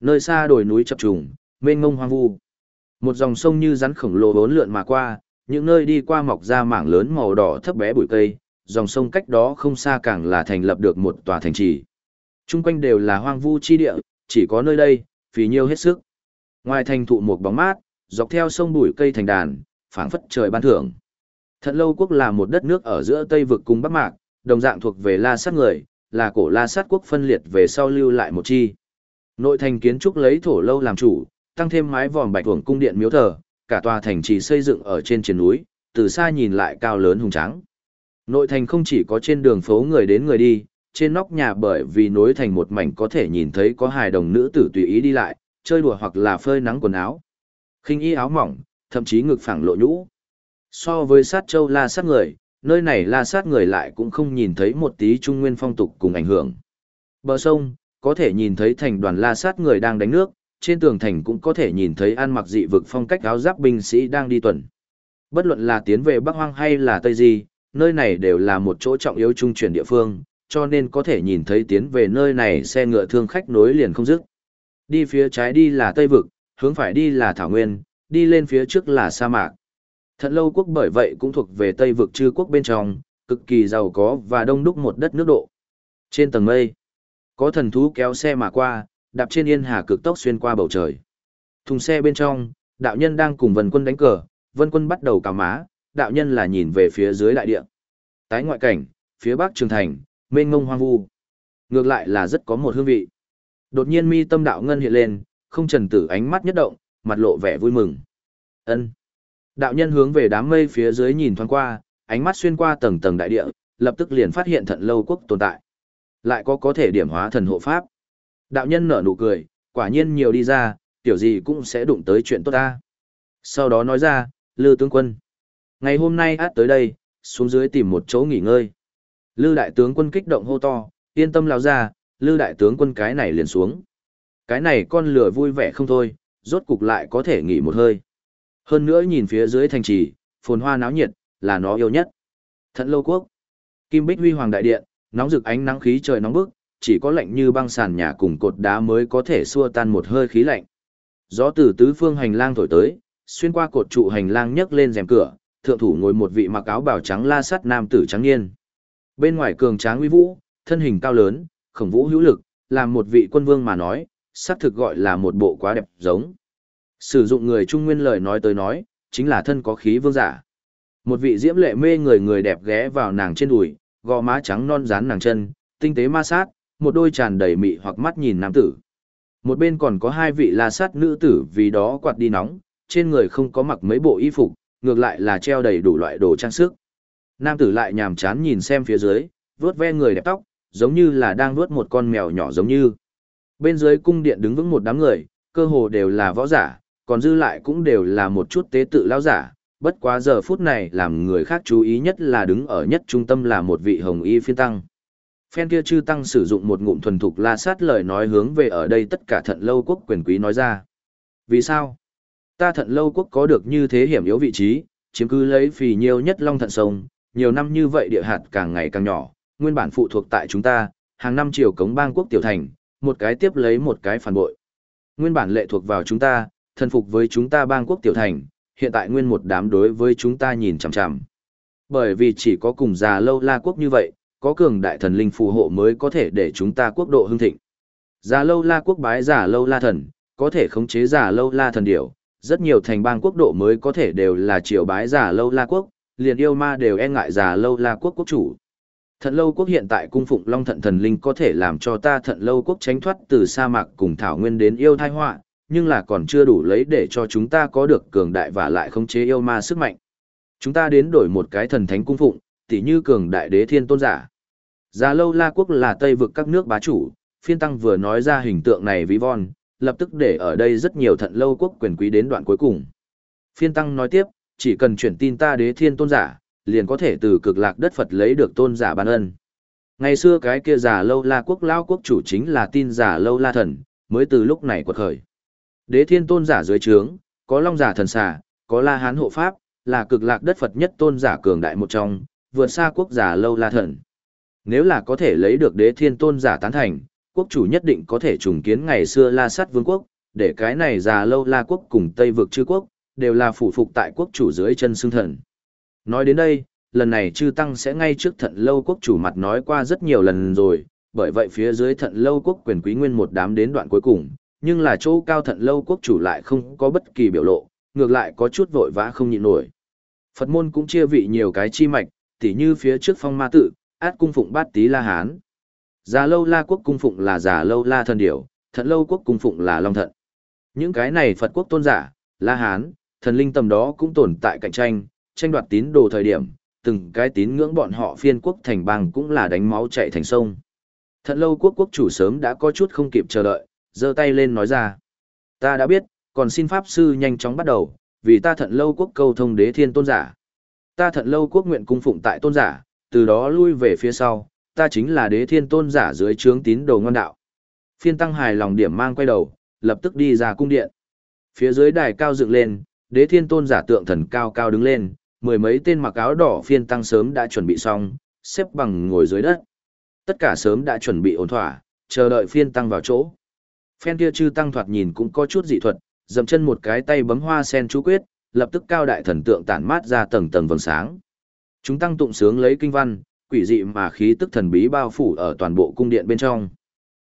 Nơi xa đồi núi chập trùng, mênh ngông hoang vu. Một dòng sông như rắn khổng lồ bốn lượn mà qua, những nơi đi qua mọc ra mảng lớn màu đỏ thấp bé bụi cây, dòng sông cách đó không xa càng là thành lập được một tòa thành trì. Trung quanh đều là hoang vu chi địa, chỉ có nơi đây, phí nhiêu hết sức. Ngoài thành thụ một bóng mát, dọc theo sông bụi cây thành đàn, phảng phất trời ban thưởng. Thận lâu quốc là một đất nước ở giữa Tây vực cùng Bắc Mạc, đồng dạng thuộc về La Sát người, là cổ La Sát quốc phân liệt về sau lưu lại một chi. Nội thành kiến trúc lấy thổ lâu làm chủ, tăng thêm mái vòm bạch tuồng cung điện miếu thờ, cả tòa thành trì xây dựng ở trên trên núi, từ xa nhìn lại cao lớn hùng tráng. Nội thành không chỉ có trên đường phố người đến người đi, trên nóc nhà bởi vì nối thành một mảnh có thể nhìn thấy có hài đồng nữ tử tùy ý đi lại, chơi đùa hoặc là phơi nắng quần áo. khinh y áo mỏng, thậm chí ngực phẳng lộ nhũ. So với sát châu la sát người, nơi này la sát người lại cũng không nhìn thấy một tí trung nguyên phong tục cùng ảnh hưởng. Bờ sông, có thể nhìn thấy thành đoàn la sát người đang đánh nước, trên tường thành cũng có thể nhìn thấy ăn mặc dị vực phong cách áo giáp binh sĩ đang đi tuần. Bất luận là tiến về Bắc Hoang hay là Tây Di, nơi này đều là một chỗ trọng yếu trung chuyển địa phương, cho nên có thể nhìn thấy tiến về nơi này xe ngựa thương khách nối liền không dứt. Đi phía trái đi là Tây Vực, hướng phải đi là Thảo Nguyên, đi lên phía trước là sa mạc. Thận lâu quốc bởi vậy cũng thuộc về Tây Vực chư quốc bên trong, cực kỳ giàu có và đông đúc một đất nước độ. Trên tầng mây, có thần thú kéo xe mà qua, đạp trên yên hà cực tốc xuyên qua bầu trời. Thùng xe bên trong, đạo nhân đang cùng vân quân đánh cờ, vân quân bắt đầu cào má, đạo nhân là nhìn về phía dưới đại địa. Tái ngoại cảnh, phía bắc trường thành, mênh mông hoang vu. Ngược lại là rất có một hương vị. Đột nhiên mi tâm đạo ngân hiện lên, không trần tử ánh mắt nhất động, mặt lộ vẻ vui mừng. Ân. Đạo nhân hướng về đám mây phía dưới nhìn thoáng qua, ánh mắt xuyên qua tầng tầng đại địa, lập tức liền phát hiện thận lâu quốc tồn tại. Lại có có thể điểm hóa thần hộ pháp. Đạo nhân nở nụ cười, quả nhiên nhiều đi ra, tiểu gì cũng sẽ đụng tới chuyện tốt ta. Sau đó nói ra, Lư tướng quân. Ngày hôm nay át tới đây, xuống dưới tìm một chỗ nghỉ ngơi. Lư đại tướng quân kích động hô to, yên tâm lao ra, Lư đại tướng quân cái này liền xuống. Cái này con lửa vui vẻ không thôi, rốt cục lại có thể nghỉ một hơi. Hơn nữa nhìn phía dưới thành trì, phồn hoa náo nhiệt, là nó yêu nhất. Thận lâu quốc. Kim Bích Huy Hoàng Đại Điện, nóng rực ánh nắng khí trời nóng bức, chỉ có lạnh như băng sàn nhà cùng cột đá mới có thể xua tan một hơi khí lạnh. Gió từ tứ phương hành lang thổi tới, xuyên qua cột trụ hành lang nhấc lên rèm cửa, thượng thủ ngồi một vị mặc áo bào trắng la sắt nam tử trắng niên. Bên ngoài cường tráng uy vũ, thân hình cao lớn, khổng vũ hữu lực, làm một vị quân vương mà nói, sắc thực gọi là một bộ quá đẹp giống. Sử dụng người trung nguyên lời nói tới nói, chính là thân có khí vương giả. Một vị diễm lệ mê người người đẹp ghé vào nàng trên đùi, gò má trắng non dán nàng chân, tinh tế ma sát, một đôi tràn đầy mị hoặc mắt nhìn nam tử. Một bên còn có hai vị la sát nữ tử vì đó quạt đi nóng, trên người không có mặc mấy bộ y phục, ngược lại là treo đầy đủ loại đồ trang sức. Nam tử lại nhàm chán nhìn xem phía dưới, vuốt ve người đẹp tóc, giống như là đang vuốt một con mèo nhỏ giống như. Bên dưới cung điện đứng vững một đám người, cơ hồ đều là võ giả, còn dư lại cũng đều là một chút tế tự lao giả. Bất quá giờ phút này làm người khác chú ý nhất là đứng ở nhất trung tâm là một vị hồng y phiên tăng. Phen kia chư tăng sử dụng một ngụm thuần thục la sát lời nói hướng về ở đây tất cả thận lâu quốc quyền quý nói ra. Vì sao? Ta thận lâu quốc có được như thế hiểm yếu vị trí, chiếm cứ lấy phì nhiều nhất long thận sông, nhiều năm như vậy địa hạt càng ngày càng nhỏ, nguyên bản phụ thuộc tại chúng ta, hàng năm triều cống bang quốc tiểu thành, một cái tiếp lấy một cái phản bội. Nguyên bản lệ thuộc vào chúng ta, thần phục với chúng ta bang quốc tiểu thành, hiện tại nguyên một đám đối với chúng ta nhìn chằm chằm. Bởi vì chỉ có cùng già lâu la quốc như vậy, có cường đại thần linh phù hộ mới có thể để chúng ta quốc độ hưng thịnh. Già lâu la quốc bái giả lâu la thần, có thể khống chế giả lâu la thần điểu, rất nhiều thành bang quốc độ mới có thể đều là triều bái giả lâu la quốc, liền yêu ma đều e ngại giả lâu la quốc quốc chủ. Thận lâu quốc hiện tại cung phụng long thận thần linh có thể làm cho ta thận lâu quốc tránh thoát từ sa mạc cùng thảo nguyên đến yêu thai họa, nhưng là còn chưa đủ lấy để cho chúng ta có được cường đại và lại khống chế yêu ma sức mạnh. Chúng ta đến đổi một cái thần thánh cung phụng, tỉ như cường đại đế thiên tôn giả. Già lâu la quốc là Tây vực các nước bá chủ, phiên tăng vừa nói ra hình tượng này ví von, lập tức để ở đây rất nhiều thận lâu quốc quyền quý đến đoạn cuối cùng. Phiên tăng nói tiếp, chỉ cần chuyển tin ta đế thiên tôn giả, liền có thể từ cực lạc đất Phật lấy được tôn giả ban ân. Ngày xưa cái kia giả lâu la quốc lao quốc chủ chính là tin giả lâu la thần, mới từ lúc này quật khởi. Đế thiên tôn giả dưới trướng, có long giả thần xà, có la hán hộ pháp, là cực lạc đất Phật nhất tôn giả cường đại một trong, vượt xa quốc giả lâu la thần. Nếu là có thể lấy được đế thiên tôn giả tán thành, quốc chủ nhất định có thể trùng kiến ngày xưa la sát vương quốc, để cái này già lâu la quốc cùng Tây vực chư quốc, đều là phụ phục tại quốc chủ dưới chân xương thần. Nói đến đây, lần này chư tăng sẽ ngay trước thận lâu quốc chủ mặt nói qua rất nhiều lần rồi, bởi vậy phía dưới thận lâu quốc quyền quý nguyên một đám đến đoạn cuối cùng, nhưng là chỗ cao thận lâu quốc chủ lại không có bất kỳ biểu lộ, ngược lại có chút vội vã không nhịn nổi. Phật môn cũng chia vị nhiều cái chi mạch, tỉ như phía trước phong ma tự, át cung phụng bát tí la hán. Già lâu la quốc cung phụng là già lâu la thần điểu, thận lâu quốc cung phụng là long thận. Những cái này Phật quốc tôn giả, la hán, thần linh tầm đó cũng tồn tại cạnh tranh, tranh đoạt tín đồ thời điểm, từng cái tín ngưỡng bọn họ phiên quốc thành bang cũng là đánh máu chạy thành sông. Thận lâu quốc quốc chủ sớm đã có chút không kịp chờ đợi, giơ tay lên nói ra. Ta đã biết, còn xin Pháp Sư nhanh chóng bắt đầu, vì ta thận lâu quốc câu thông đế thiên tôn giả. Ta thận lâu quốc nguyện cung phụng tại tôn giả, từ đó lui về phía sau, ta chính là đế thiên tôn giả dưới trướng tín đồ ngon đạo. Phiên tăng hài lòng điểm mang quay đầu, lập tức đi ra cung điện. Phía dưới đài cao dựng lên, đế thiên tôn giả tượng thần cao cao đứng lên, mười mấy tên mặc áo đỏ phiên tăng sớm đã chuẩn bị xong, xếp bằng ngồi dưới đất. Tất cả sớm đã chuẩn bị ổn thỏa, chờ đợi phiên tăng vào chỗ. Phen kia chư tăng thoạt nhìn cũng có chút dị thuật, dậm chân một cái tay bấm hoa sen chú quyết, lập tức cao đại thần tượng tản mát ra tầng tầng vầng sáng. Chúng tăng tụng sướng lấy kinh văn, quỷ dị mà khí tức thần bí bao phủ ở toàn bộ cung điện bên trong.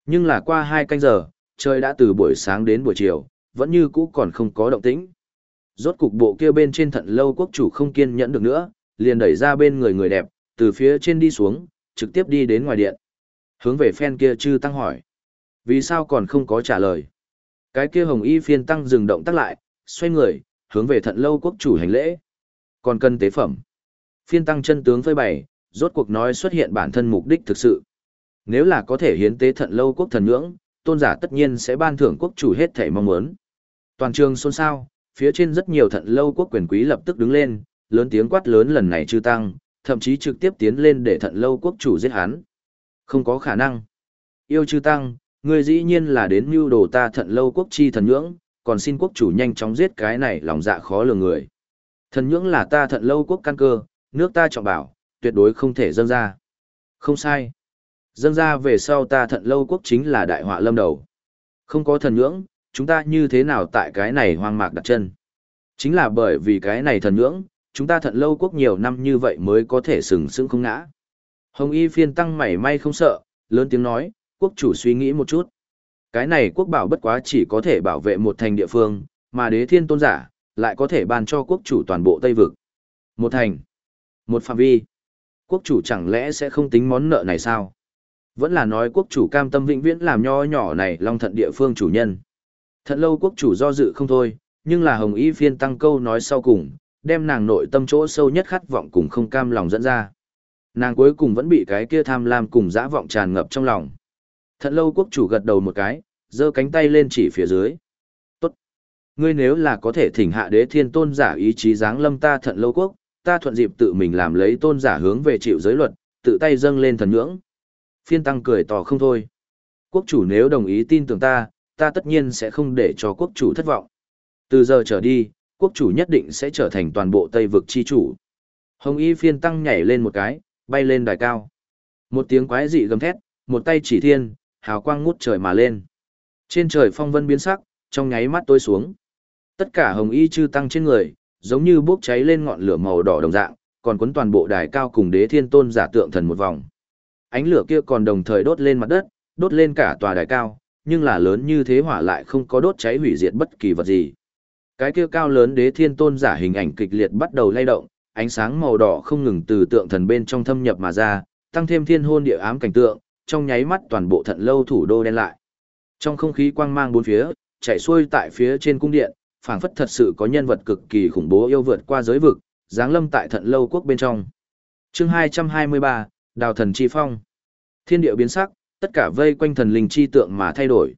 Nhưng là qua hai canh giờ, trời đã từ buổi sáng đến buổi chiều, vẫn như cũ còn không có động tĩnh. Rốt cục bộ kia bên trên thận lâu quốc chủ không kiên nhẫn được nữa, liền đẩy ra bên người người đẹp, từ phía trên đi xuống, trực tiếp đi đến ngoài điện. Hướng về phen kia chư tăng hỏi. Vì sao còn không có trả lời? Cái kia hồng y phiên tăng dừng động tác lại, xoay người, hướng về thận lâu quốc chủ hành lễ. Còn cần tế phẩm. Phiên tăng chân tướng phơi bày, rốt cuộc nói xuất hiện bản thân mục đích thực sự. Nếu là có thể hiến tế thận lâu quốc thần ngưỡng, tôn giả tất nhiên sẽ ban thưởng quốc chủ hết thể mong muốn. Toàn trường xôn xao, phía trên rất nhiều thận lâu quốc quyền quý lập tức đứng lên, lớn tiếng quát lớn lần này chư tăng, thậm chí trực tiếp tiến lên để thận lâu quốc chủ giết hắn. Không có khả năng. Yêu chư tăng, ngươi dĩ nhiên là đến mưu đồ ta thận lâu quốc chi thần nhưỡng, còn xin quốc chủ nhanh chóng giết cái này lòng dạ khó lường người. Thần nhưỡng là ta thận lâu quốc căn cơ, nước ta trọng bảo, tuyệt đối không thể dâng ra. Không sai. Dâng ra về sau ta thận lâu quốc chính là đại họa lâm đầu. Không có thần nhưỡng, chúng ta như thế nào tại cái này hoang mạc đặt chân. Chính là bởi vì cái này thần nhưỡng, chúng ta thận lâu quốc nhiều năm như vậy mới có thể sừng sững không ngã. Hồng y phiên tăng mảy may không sợ, lớn tiếng nói, quốc chủ suy nghĩ một chút. Cái này quốc bảo bất quá chỉ có thể bảo vệ một thành địa phương, mà đế thiên tôn giả, lại có thể ban cho quốc chủ toàn bộ Tây Vực. Một thành, một phạm vi. Quốc chủ chẳng lẽ sẽ không tính món nợ này sao? Vẫn là nói quốc chủ cam tâm vĩnh viễn làm nho nhỏ này long thận địa phương chủ nhân. Thật lâu quốc chủ do dự không thôi, nhưng là hồng y phiên tăng câu nói sau cùng, đem nàng nội tâm chỗ sâu nhất khát vọng cùng không cam lòng dẫn ra. Nàng cuối cùng vẫn bị cái kia tham lam cùng dã vọng tràn ngập trong lòng. Thật lâu quốc chủ gật đầu một cái, giơ cánh tay lên chỉ phía dưới. Tốt. Ngươi nếu là có thể thỉnh hạ đế thiên tôn giả ý chí giáng lâm ta thận lâu quốc, ta thuận dịp tự mình làm lấy tôn giả hướng về chịu giới luật, tự tay dâng lên thần nhưỡng. Phiên tăng cười tỏ không thôi. Quốc chủ nếu đồng ý tin tưởng ta, ta tất nhiên sẽ không để cho quốc chủ thất vọng. Từ giờ trở đi, quốc chủ nhất định sẽ trở thành toàn bộ Tây vực chi chủ. Hồng y phiên tăng nhảy lên một cái, bay lên đài cao. Một tiếng quái dị gầm thét, một tay chỉ thiên, hào quang ngút trời mà lên. Trên trời phong vân biến sắc, trong nháy mắt tối xuống. Tất cả hồng y chư tăng trên người, giống như bốc cháy lên ngọn lửa màu đỏ đồng dạng, còn cuốn toàn bộ đài cao cùng đế thiên tôn giả tượng thần một vòng. Ánh lửa kia còn đồng thời đốt lên mặt đất, đốt lên cả tòa đài cao, nhưng là lớn như thế hỏa lại không có đốt cháy hủy diệt bất kỳ vật gì. Cái kia cao lớn đế thiên tôn giả hình ảnh kịch liệt bắt đầu lay động, ánh sáng màu đỏ không ngừng từ tượng thần bên trong thâm nhập mà ra, tăng thêm thiên hôn địa ám cảnh tượng, trong nháy mắt toàn bộ thận lâu thủ đô đen lại. Trong không khí quang mang bốn phía, chạy xuôi tại phía trên cung điện, phảng phất thật sự có nhân vật cực kỳ khủng bố yêu vượt qua giới vực, giáng lâm tại thận lâu quốc bên trong. Chương 223, Đào thần chi phong. Thiên địa biến sắc, tất cả vây quanh thần linh chi tượng mà thay đổi.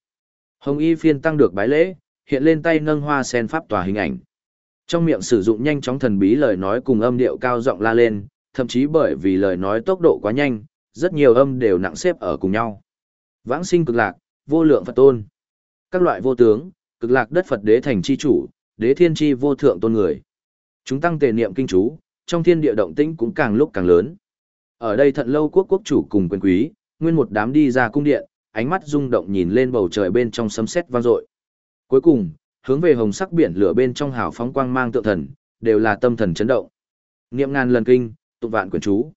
Hồng Y phiên tăng được bái lễ, hiện lên tay nâng hoa sen pháp tòa hình ảnh. Trong miệng sử dụng nhanh chóng thần bí lời nói cùng âm điệu cao giọng la lên, thậm chí bởi vì lời nói tốc độ quá nhanh, rất nhiều âm đều nặng xếp ở cùng nhau. Vãng sinh cực lạc, vô lượng Phật tôn. Các loại vô tướng, cực lạc đất Phật đế thành chi chủ, đế thiên chi vô thượng tôn người. Chúng tăng tề niệm kinh chú, trong thiên địa động tĩnh cũng càng lúc càng lớn. Ở đây thận lâu quốc quốc chủ cùng quyền quý, nguyên một đám đi ra cung điện, ánh mắt rung động nhìn lên bầu trời bên trong sấm sét vang dội. Cuối cùng, hướng về hồng sắc biển lửa bên trong hào phóng quang mang tượng thần, đều là tâm thần chấn động. Niệm ngàn lần kinh, tụng vạn quyển chú.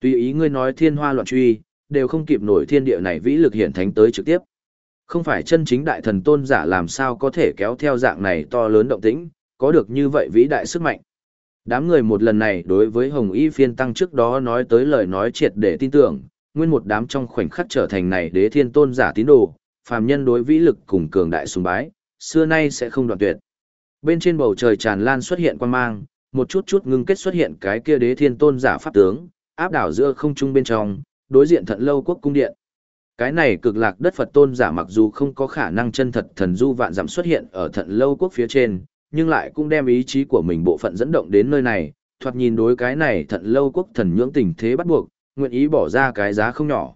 Tùy ý ngươi nói thiên hoa loạn truy, đều không kịp nổi thiên địa này vĩ lực hiển thánh tới trực tiếp. Không phải chân chính đại thần tôn giả làm sao có thể kéo theo dạng này to lớn động tĩnh, có được như vậy vĩ đại sức mạnh. Đám người một lần này đối với Hồng Y phiên tăng trước đó nói tới lời nói triệt để tin tưởng, nguyên một đám trong khoảnh khắc trở thành này đế thiên tôn giả tín đồ, phàm nhân đối vĩ lực cùng cường đại sùng bái, xưa nay sẽ không đoạn tuyệt. Bên trên bầu trời tràn lan xuất hiện quan mang, một chút chút ngưng kết xuất hiện cái kia đế thiên tôn giả pháp tướng, áp đảo giữa không trung bên trong, đối diện thận lâu quốc cung điện. Cái này cực lạc đất Phật tôn giả mặc dù không có khả năng chân thật thần du vạn giảm xuất hiện ở thận lâu quốc phía trên, nhưng lại cũng đem ý chí của mình bộ phận dẫn động đến nơi này, thoạt nhìn đối cái này thận lâu quốc thần nhưỡng tình thế bắt buộc, nguyện ý bỏ ra cái giá không nhỏ.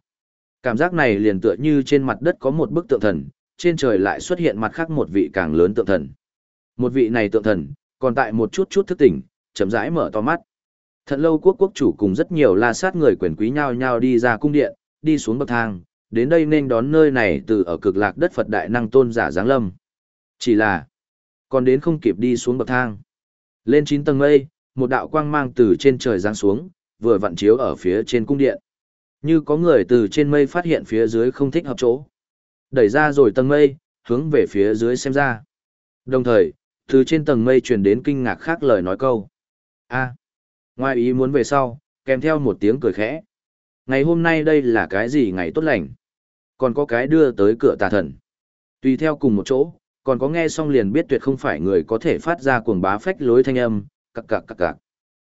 Cảm giác này liền tựa như trên mặt đất có một bức tượng thần, trên trời lại xuất hiện mặt khác một vị càng lớn tượng thần. Một vị này tượng thần, còn tại một chút chút thức tỉnh, chậm rãi mở to mắt. Thận lâu quốc quốc chủ cùng rất nhiều la sát người quyền quý nhau nhau đi ra cung điện, đi xuống bậc thang, đến đây nên đón nơi này từ ở cực lạc đất Phật đại năng tôn giả giáng lâm. Chỉ là, còn đến không kịp đi xuống bậc thang. Lên 9 tầng mây, một đạo quang mang từ trên trời giáng xuống, vừa vặn chiếu ở phía trên cung điện. Như có người từ trên mây phát hiện phía dưới không thích hợp chỗ. Đẩy ra rồi tầng mây, hướng về phía dưới xem ra. Đồng thời, từ trên tầng mây truyền đến kinh ngạc khác lời nói câu. a ngoài ý muốn về sau, kèm theo một tiếng cười khẽ. Ngày hôm nay đây là cái gì ngày tốt lành? Còn có cái đưa tới cửa tà thần. Tùy theo cùng một chỗ, còn có nghe xong liền biết tuyệt không phải người có thể phát ra cuồng bá phách lối thanh âm, cặc cặc cặc cặc.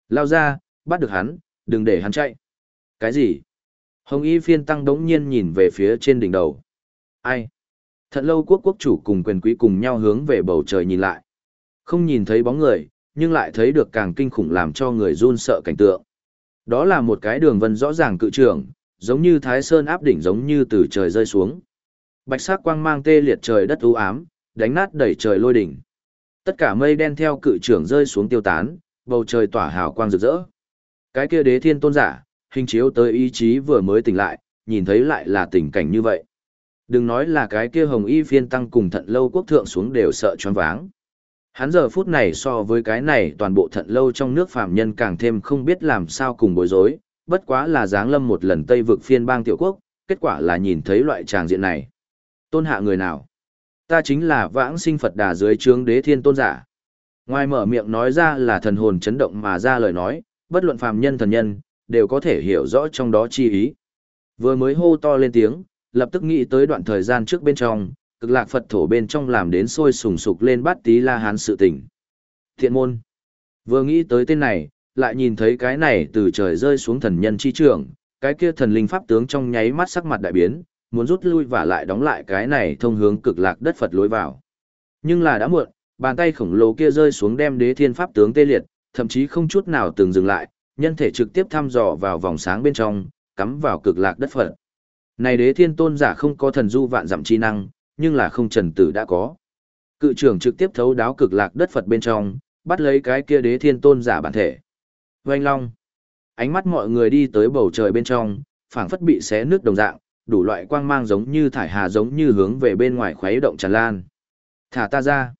Lao ra, bắt được hắn, đừng để hắn chạy. Cái gì? Hồng Y phiên tăng đống nhiên nhìn về phía trên đỉnh đầu. Ai? Thật lâu quốc quốc chủ cùng quyền quý cùng nhau hướng về bầu trời nhìn lại. Không nhìn thấy bóng người, nhưng lại thấy được càng kinh khủng làm cho người run sợ cảnh tượng. Đó là một cái đường vân rõ ràng cự trường, giống như thái sơn áp đỉnh giống như từ trời rơi xuống. Bạch sắc quang mang tê liệt trời đất u ám, đánh nát đẩy trời lôi đỉnh. Tất cả mây đen theo cự trưởng rơi xuống tiêu tán, bầu trời tỏa hào quang rực rỡ. Cái kia đế thiên tôn giả, hình chiếu tới ý chí vừa mới tỉnh lại, nhìn thấy lại là tình cảnh như vậy. Đừng nói là cái kia hồng y phiên tăng cùng thận lâu quốc thượng xuống đều sợ choáng váng. Hắn giờ phút này so với cái này toàn bộ thận lâu trong nước phàm nhân càng thêm không biết làm sao cùng bối rối, bất quá là giáng lâm một lần Tây vực phiên bang tiểu quốc, kết quả là nhìn thấy loại tràng diện này. Tôn hạ người nào? Ta chính là vãng sinh Phật đà dưới trướng đế thiên tôn giả. Ngoài mở miệng nói ra là thần hồn chấn động mà ra lời nói, bất luận phàm nhân thần nhân, đều có thể hiểu rõ trong đó chi ý. Vừa mới hô to lên tiếng, lập tức nghĩ tới đoạn thời gian trước bên trong, cực lạc Phật thổ bên trong làm đến sôi sùng sục lên bát tí la hán sự tình. Thiện môn. Vừa nghĩ tới tên này, lại nhìn thấy cái này từ trời rơi xuống thần nhân chi trưởng, cái kia thần linh pháp tướng trong nháy mắt sắc mặt đại biến, muốn rút lui và lại đóng lại cái này thông hướng cực lạc đất Phật lối vào. Nhưng là đã muộn, bàn tay khổng lồ kia rơi xuống đem đế thiên pháp tướng tê liệt, thậm chí không chút nào từng dừng lại, nhân thể trực tiếp thăm dò vào vòng sáng bên trong, cắm vào cực lạc đất Phật. Này đế thiên tôn giả không có thần du vạn dặm chi năng, nhưng là không trần tử đã có. Cự trưởng trực tiếp thấu đáo cực lạc đất Phật bên trong, bắt lấy cái kia đế thiên tôn giả bản thể. Oanh long. Ánh mắt mọi người đi tới bầu trời bên trong, phảng phất bị xé nước đồng dạng, đủ loại quang mang giống như thải hà giống như hướng về bên ngoài khuấy động tràn lan. Thả ta ra.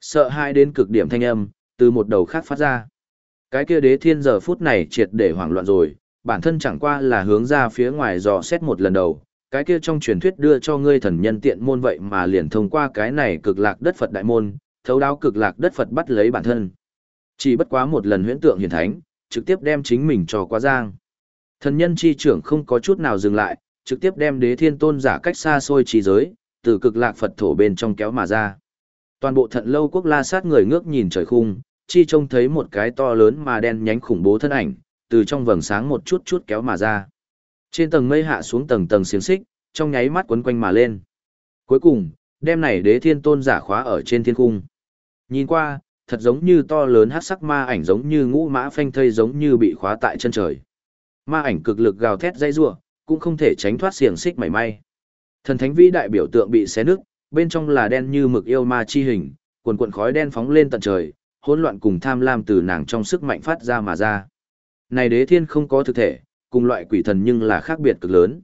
Sợ hai đến cực điểm thanh âm, từ một đầu khác phát ra. Cái kia đế thiên giờ phút này triệt để hoảng loạn rồi, bản thân chẳng qua là hướng ra phía ngoài dò xét một lần đầu, cái kia trong truyền thuyết đưa cho ngươi thần nhân tiện môn vậy mà liền thông qua cái này cực lạc đất Phật đại môn, thấu đáo cực lạc đất Phật bắt lấy bản thân. Chỉ bất quá một lần huyễn tượng hiển thánh, trực tiếp đem chính mình cho quá giang. Thần nhân chi trưởng không có chút nào dừng lại, trực tiếp đem đế thiên tôn giả cách xa xôi trí giới, từ cực lạc Phật thổ bên trong kéo mà ra. Toàn bộ thận lâu quốc la sát người ngước nhìn trời khung, chi trông thấy một cái to lớn mà đen nhánh khủng bố thân ảnh, từ trong vầng sáng một chút chút kéo mà ra. Trên tầng mây hạ xuống tầng tầng xiềng xích, trong nháy mắt quấn quanh mà lên. Cuối cùng, đem này đế thiên tôn giả khóa ở trên thiên cung. Nhìn qua, thật giống như to lớn hát sắc ma ảnh giống như ngũ mã phanh thây giống như bị khóa tại chân trời. Ma ảnh cực lực gào thét dây rủa, cũng không thể tránh thoát xiềng xích mảy may. Thần thánh vĩ đại biểu tượng bị xé nứt, bên trong là đen như mực yêu ma chi hình, cuồn cuộn khói đen phóng lên tận trời, hỗn loạn cùng tham lam từ nàng trong sức mạnh phát ra mà ra. Này đế thiên không có thực thể, cùng loại quỷ thần nhưng là khác biệt cực lớn.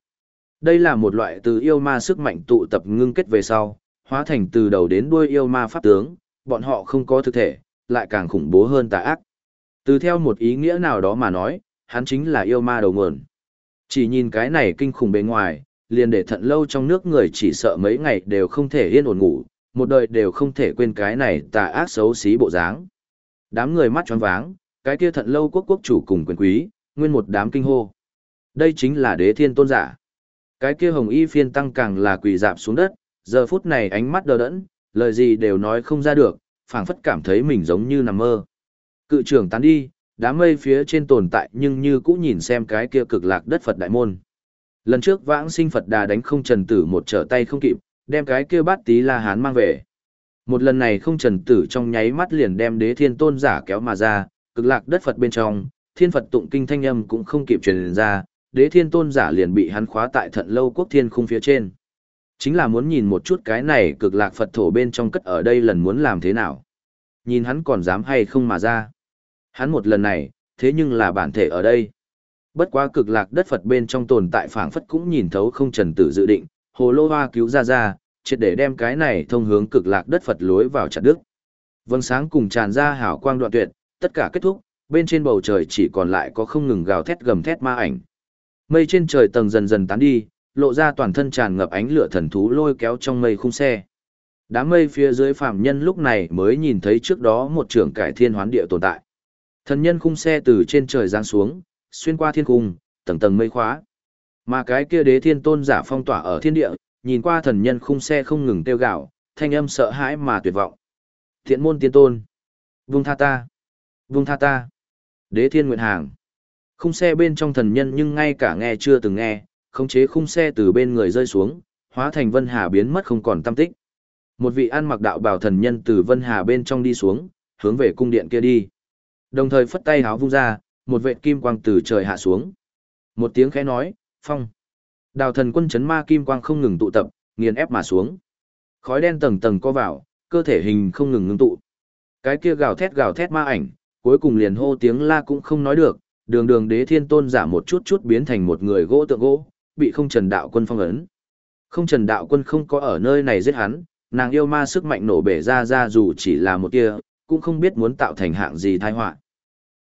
Đây là một loại từ yêu ma sức mạnh tụ tập ngưng kết về sau, hóa thành từ đầu đến đuôi yêu ma pháp tướng, bọn họ không có thực thể, lại càng khủng bố hơn tà ác. Từ theo một ý nghĩa nào đó mà nói, hắn chính là yêu ma đầu nguồn. Chỉ nhìn cái này kinh khủng bề ngoài, liền để thận lâu trong nước người chỉ sợ mấy ngày đều không thể yên ổn ngủ, một đời đều không thể quên cái này tà ác xấu xí bộ dáng. Đám người mắt tròn váng, cái kia thận lâu quốc quốc chủ cùng quyền quý, nguyên một đám kinh hô. Đây chính là đế thiên tôn giả. Cái kia hồng y phiên tăng càng là quỳ dạp xuống đất, giờ phút này ánh mắt đờ đẫn, lời gì đều nói không ra được, phảng phất cảm thấy mình giống như nằm mơ. Cự trưởng tán đi, đám mây phía trên tồn tại nhưng như cũ nhìn xem cái kia cực lạc đất Phật đại môn. Lần trước vãng sinh Phật đà đánh không trần tử một trở tay không kịp, đem cái kia bát tí la hán mang về. Một lần này không trần tử trong nháy mắt liền đem đế thiên tôn giả kéo mà ra, cực lạc đất Phật bên trong, thiên Phật tụng kinh thanh âm cũng không kịp truyền ra, đế thiên tôn giả liền bị hắn khóa tại thận lâu quốc thiên khung phía trên. Chính là muốn nhìn một chút cái này cực lạc Phật thổ bên trong cất ở đây lần muốn làm thế nào. Nhìn hắn còn dám hay không mà ra. Hắn một lần này, thế nhưng là bản thể ở đây. Bất quá cực lạc đất Phật bên trong tồn tại phảng phất cũng nhìn thấu không trần tử dự định, hồ lô hoa cứu ra ra, triệt để đem cái này thông hướng cực lạc đất Phật lối vào chặt đức. Vâng sáng cùng tràn ra hào quang đoạn tuyệt, tất cả kết thúc, bên trên bầu trời chỉ còn lại có không ngừng gào thét gầm thét ma ảnh. Mây trên trời tầng dần dần tán đi, lộ ra toàn thân tràn ngập ánh lửa thần thú lôi kéo trong mây khung xe. Đám mây phía dưới phạm nhân lúc này mới nhìn thấy trước đó một trưởng cải thiên hoán địa tồn tại. Thần nhân khung xe từ trên trời giáng xuống, xuyên qua thiên cung, tầng tầng mây khóa. Mà cái kia đế thiên tôn giả phong tỏa ở thiên địa, nhìn qua thần nhân khung xe không ngừng tiêu gạo, thanh âm sợ hãi mà tuyệt vọng. Thiện môn tiên tôn. Vung tha ta. Vung tha ta. Đế thiên nguyện hàng. Khung xe bên trong thần nhân nhưng ngay cả nghe chưa từng nghe, khống chế khung xe từ bên người rơi xuống, hóa thành Vân Hà biến mất không còn tâm tích. Một vị ăn mặc đạo bào thần nhân từ Vân Hà bên trong đi xuống, hướng về cung điện kia đi. Đồng thời phất tay háo vung ra, một vệ kim quang từ trời hạ xuống. Một tiếng khẽ nói, phong. Đào thần quân chấn ma kim quang không ngừng tụ tập, nghiền ép mà xuống. Khói đen tầng tầng co vào, cơ thể hình không ngừng ngưng tụ. Cái kia gào thét gào thét ma ảnh, cuối cùng liền hô tiếng la cũng không nói được, đường đường đế thiên tôn giả một chút chút biến thành một người gỗ tượng gỗ, bị không trần đạo quân phong ấn. Không trần đạo quân không có ở nơi này giết hắn, nàng yêu ma sức mạnh nổ bể ra ra dù chỉ là một tia, cũng không biết muốn tạo thành hạng gì tai họa.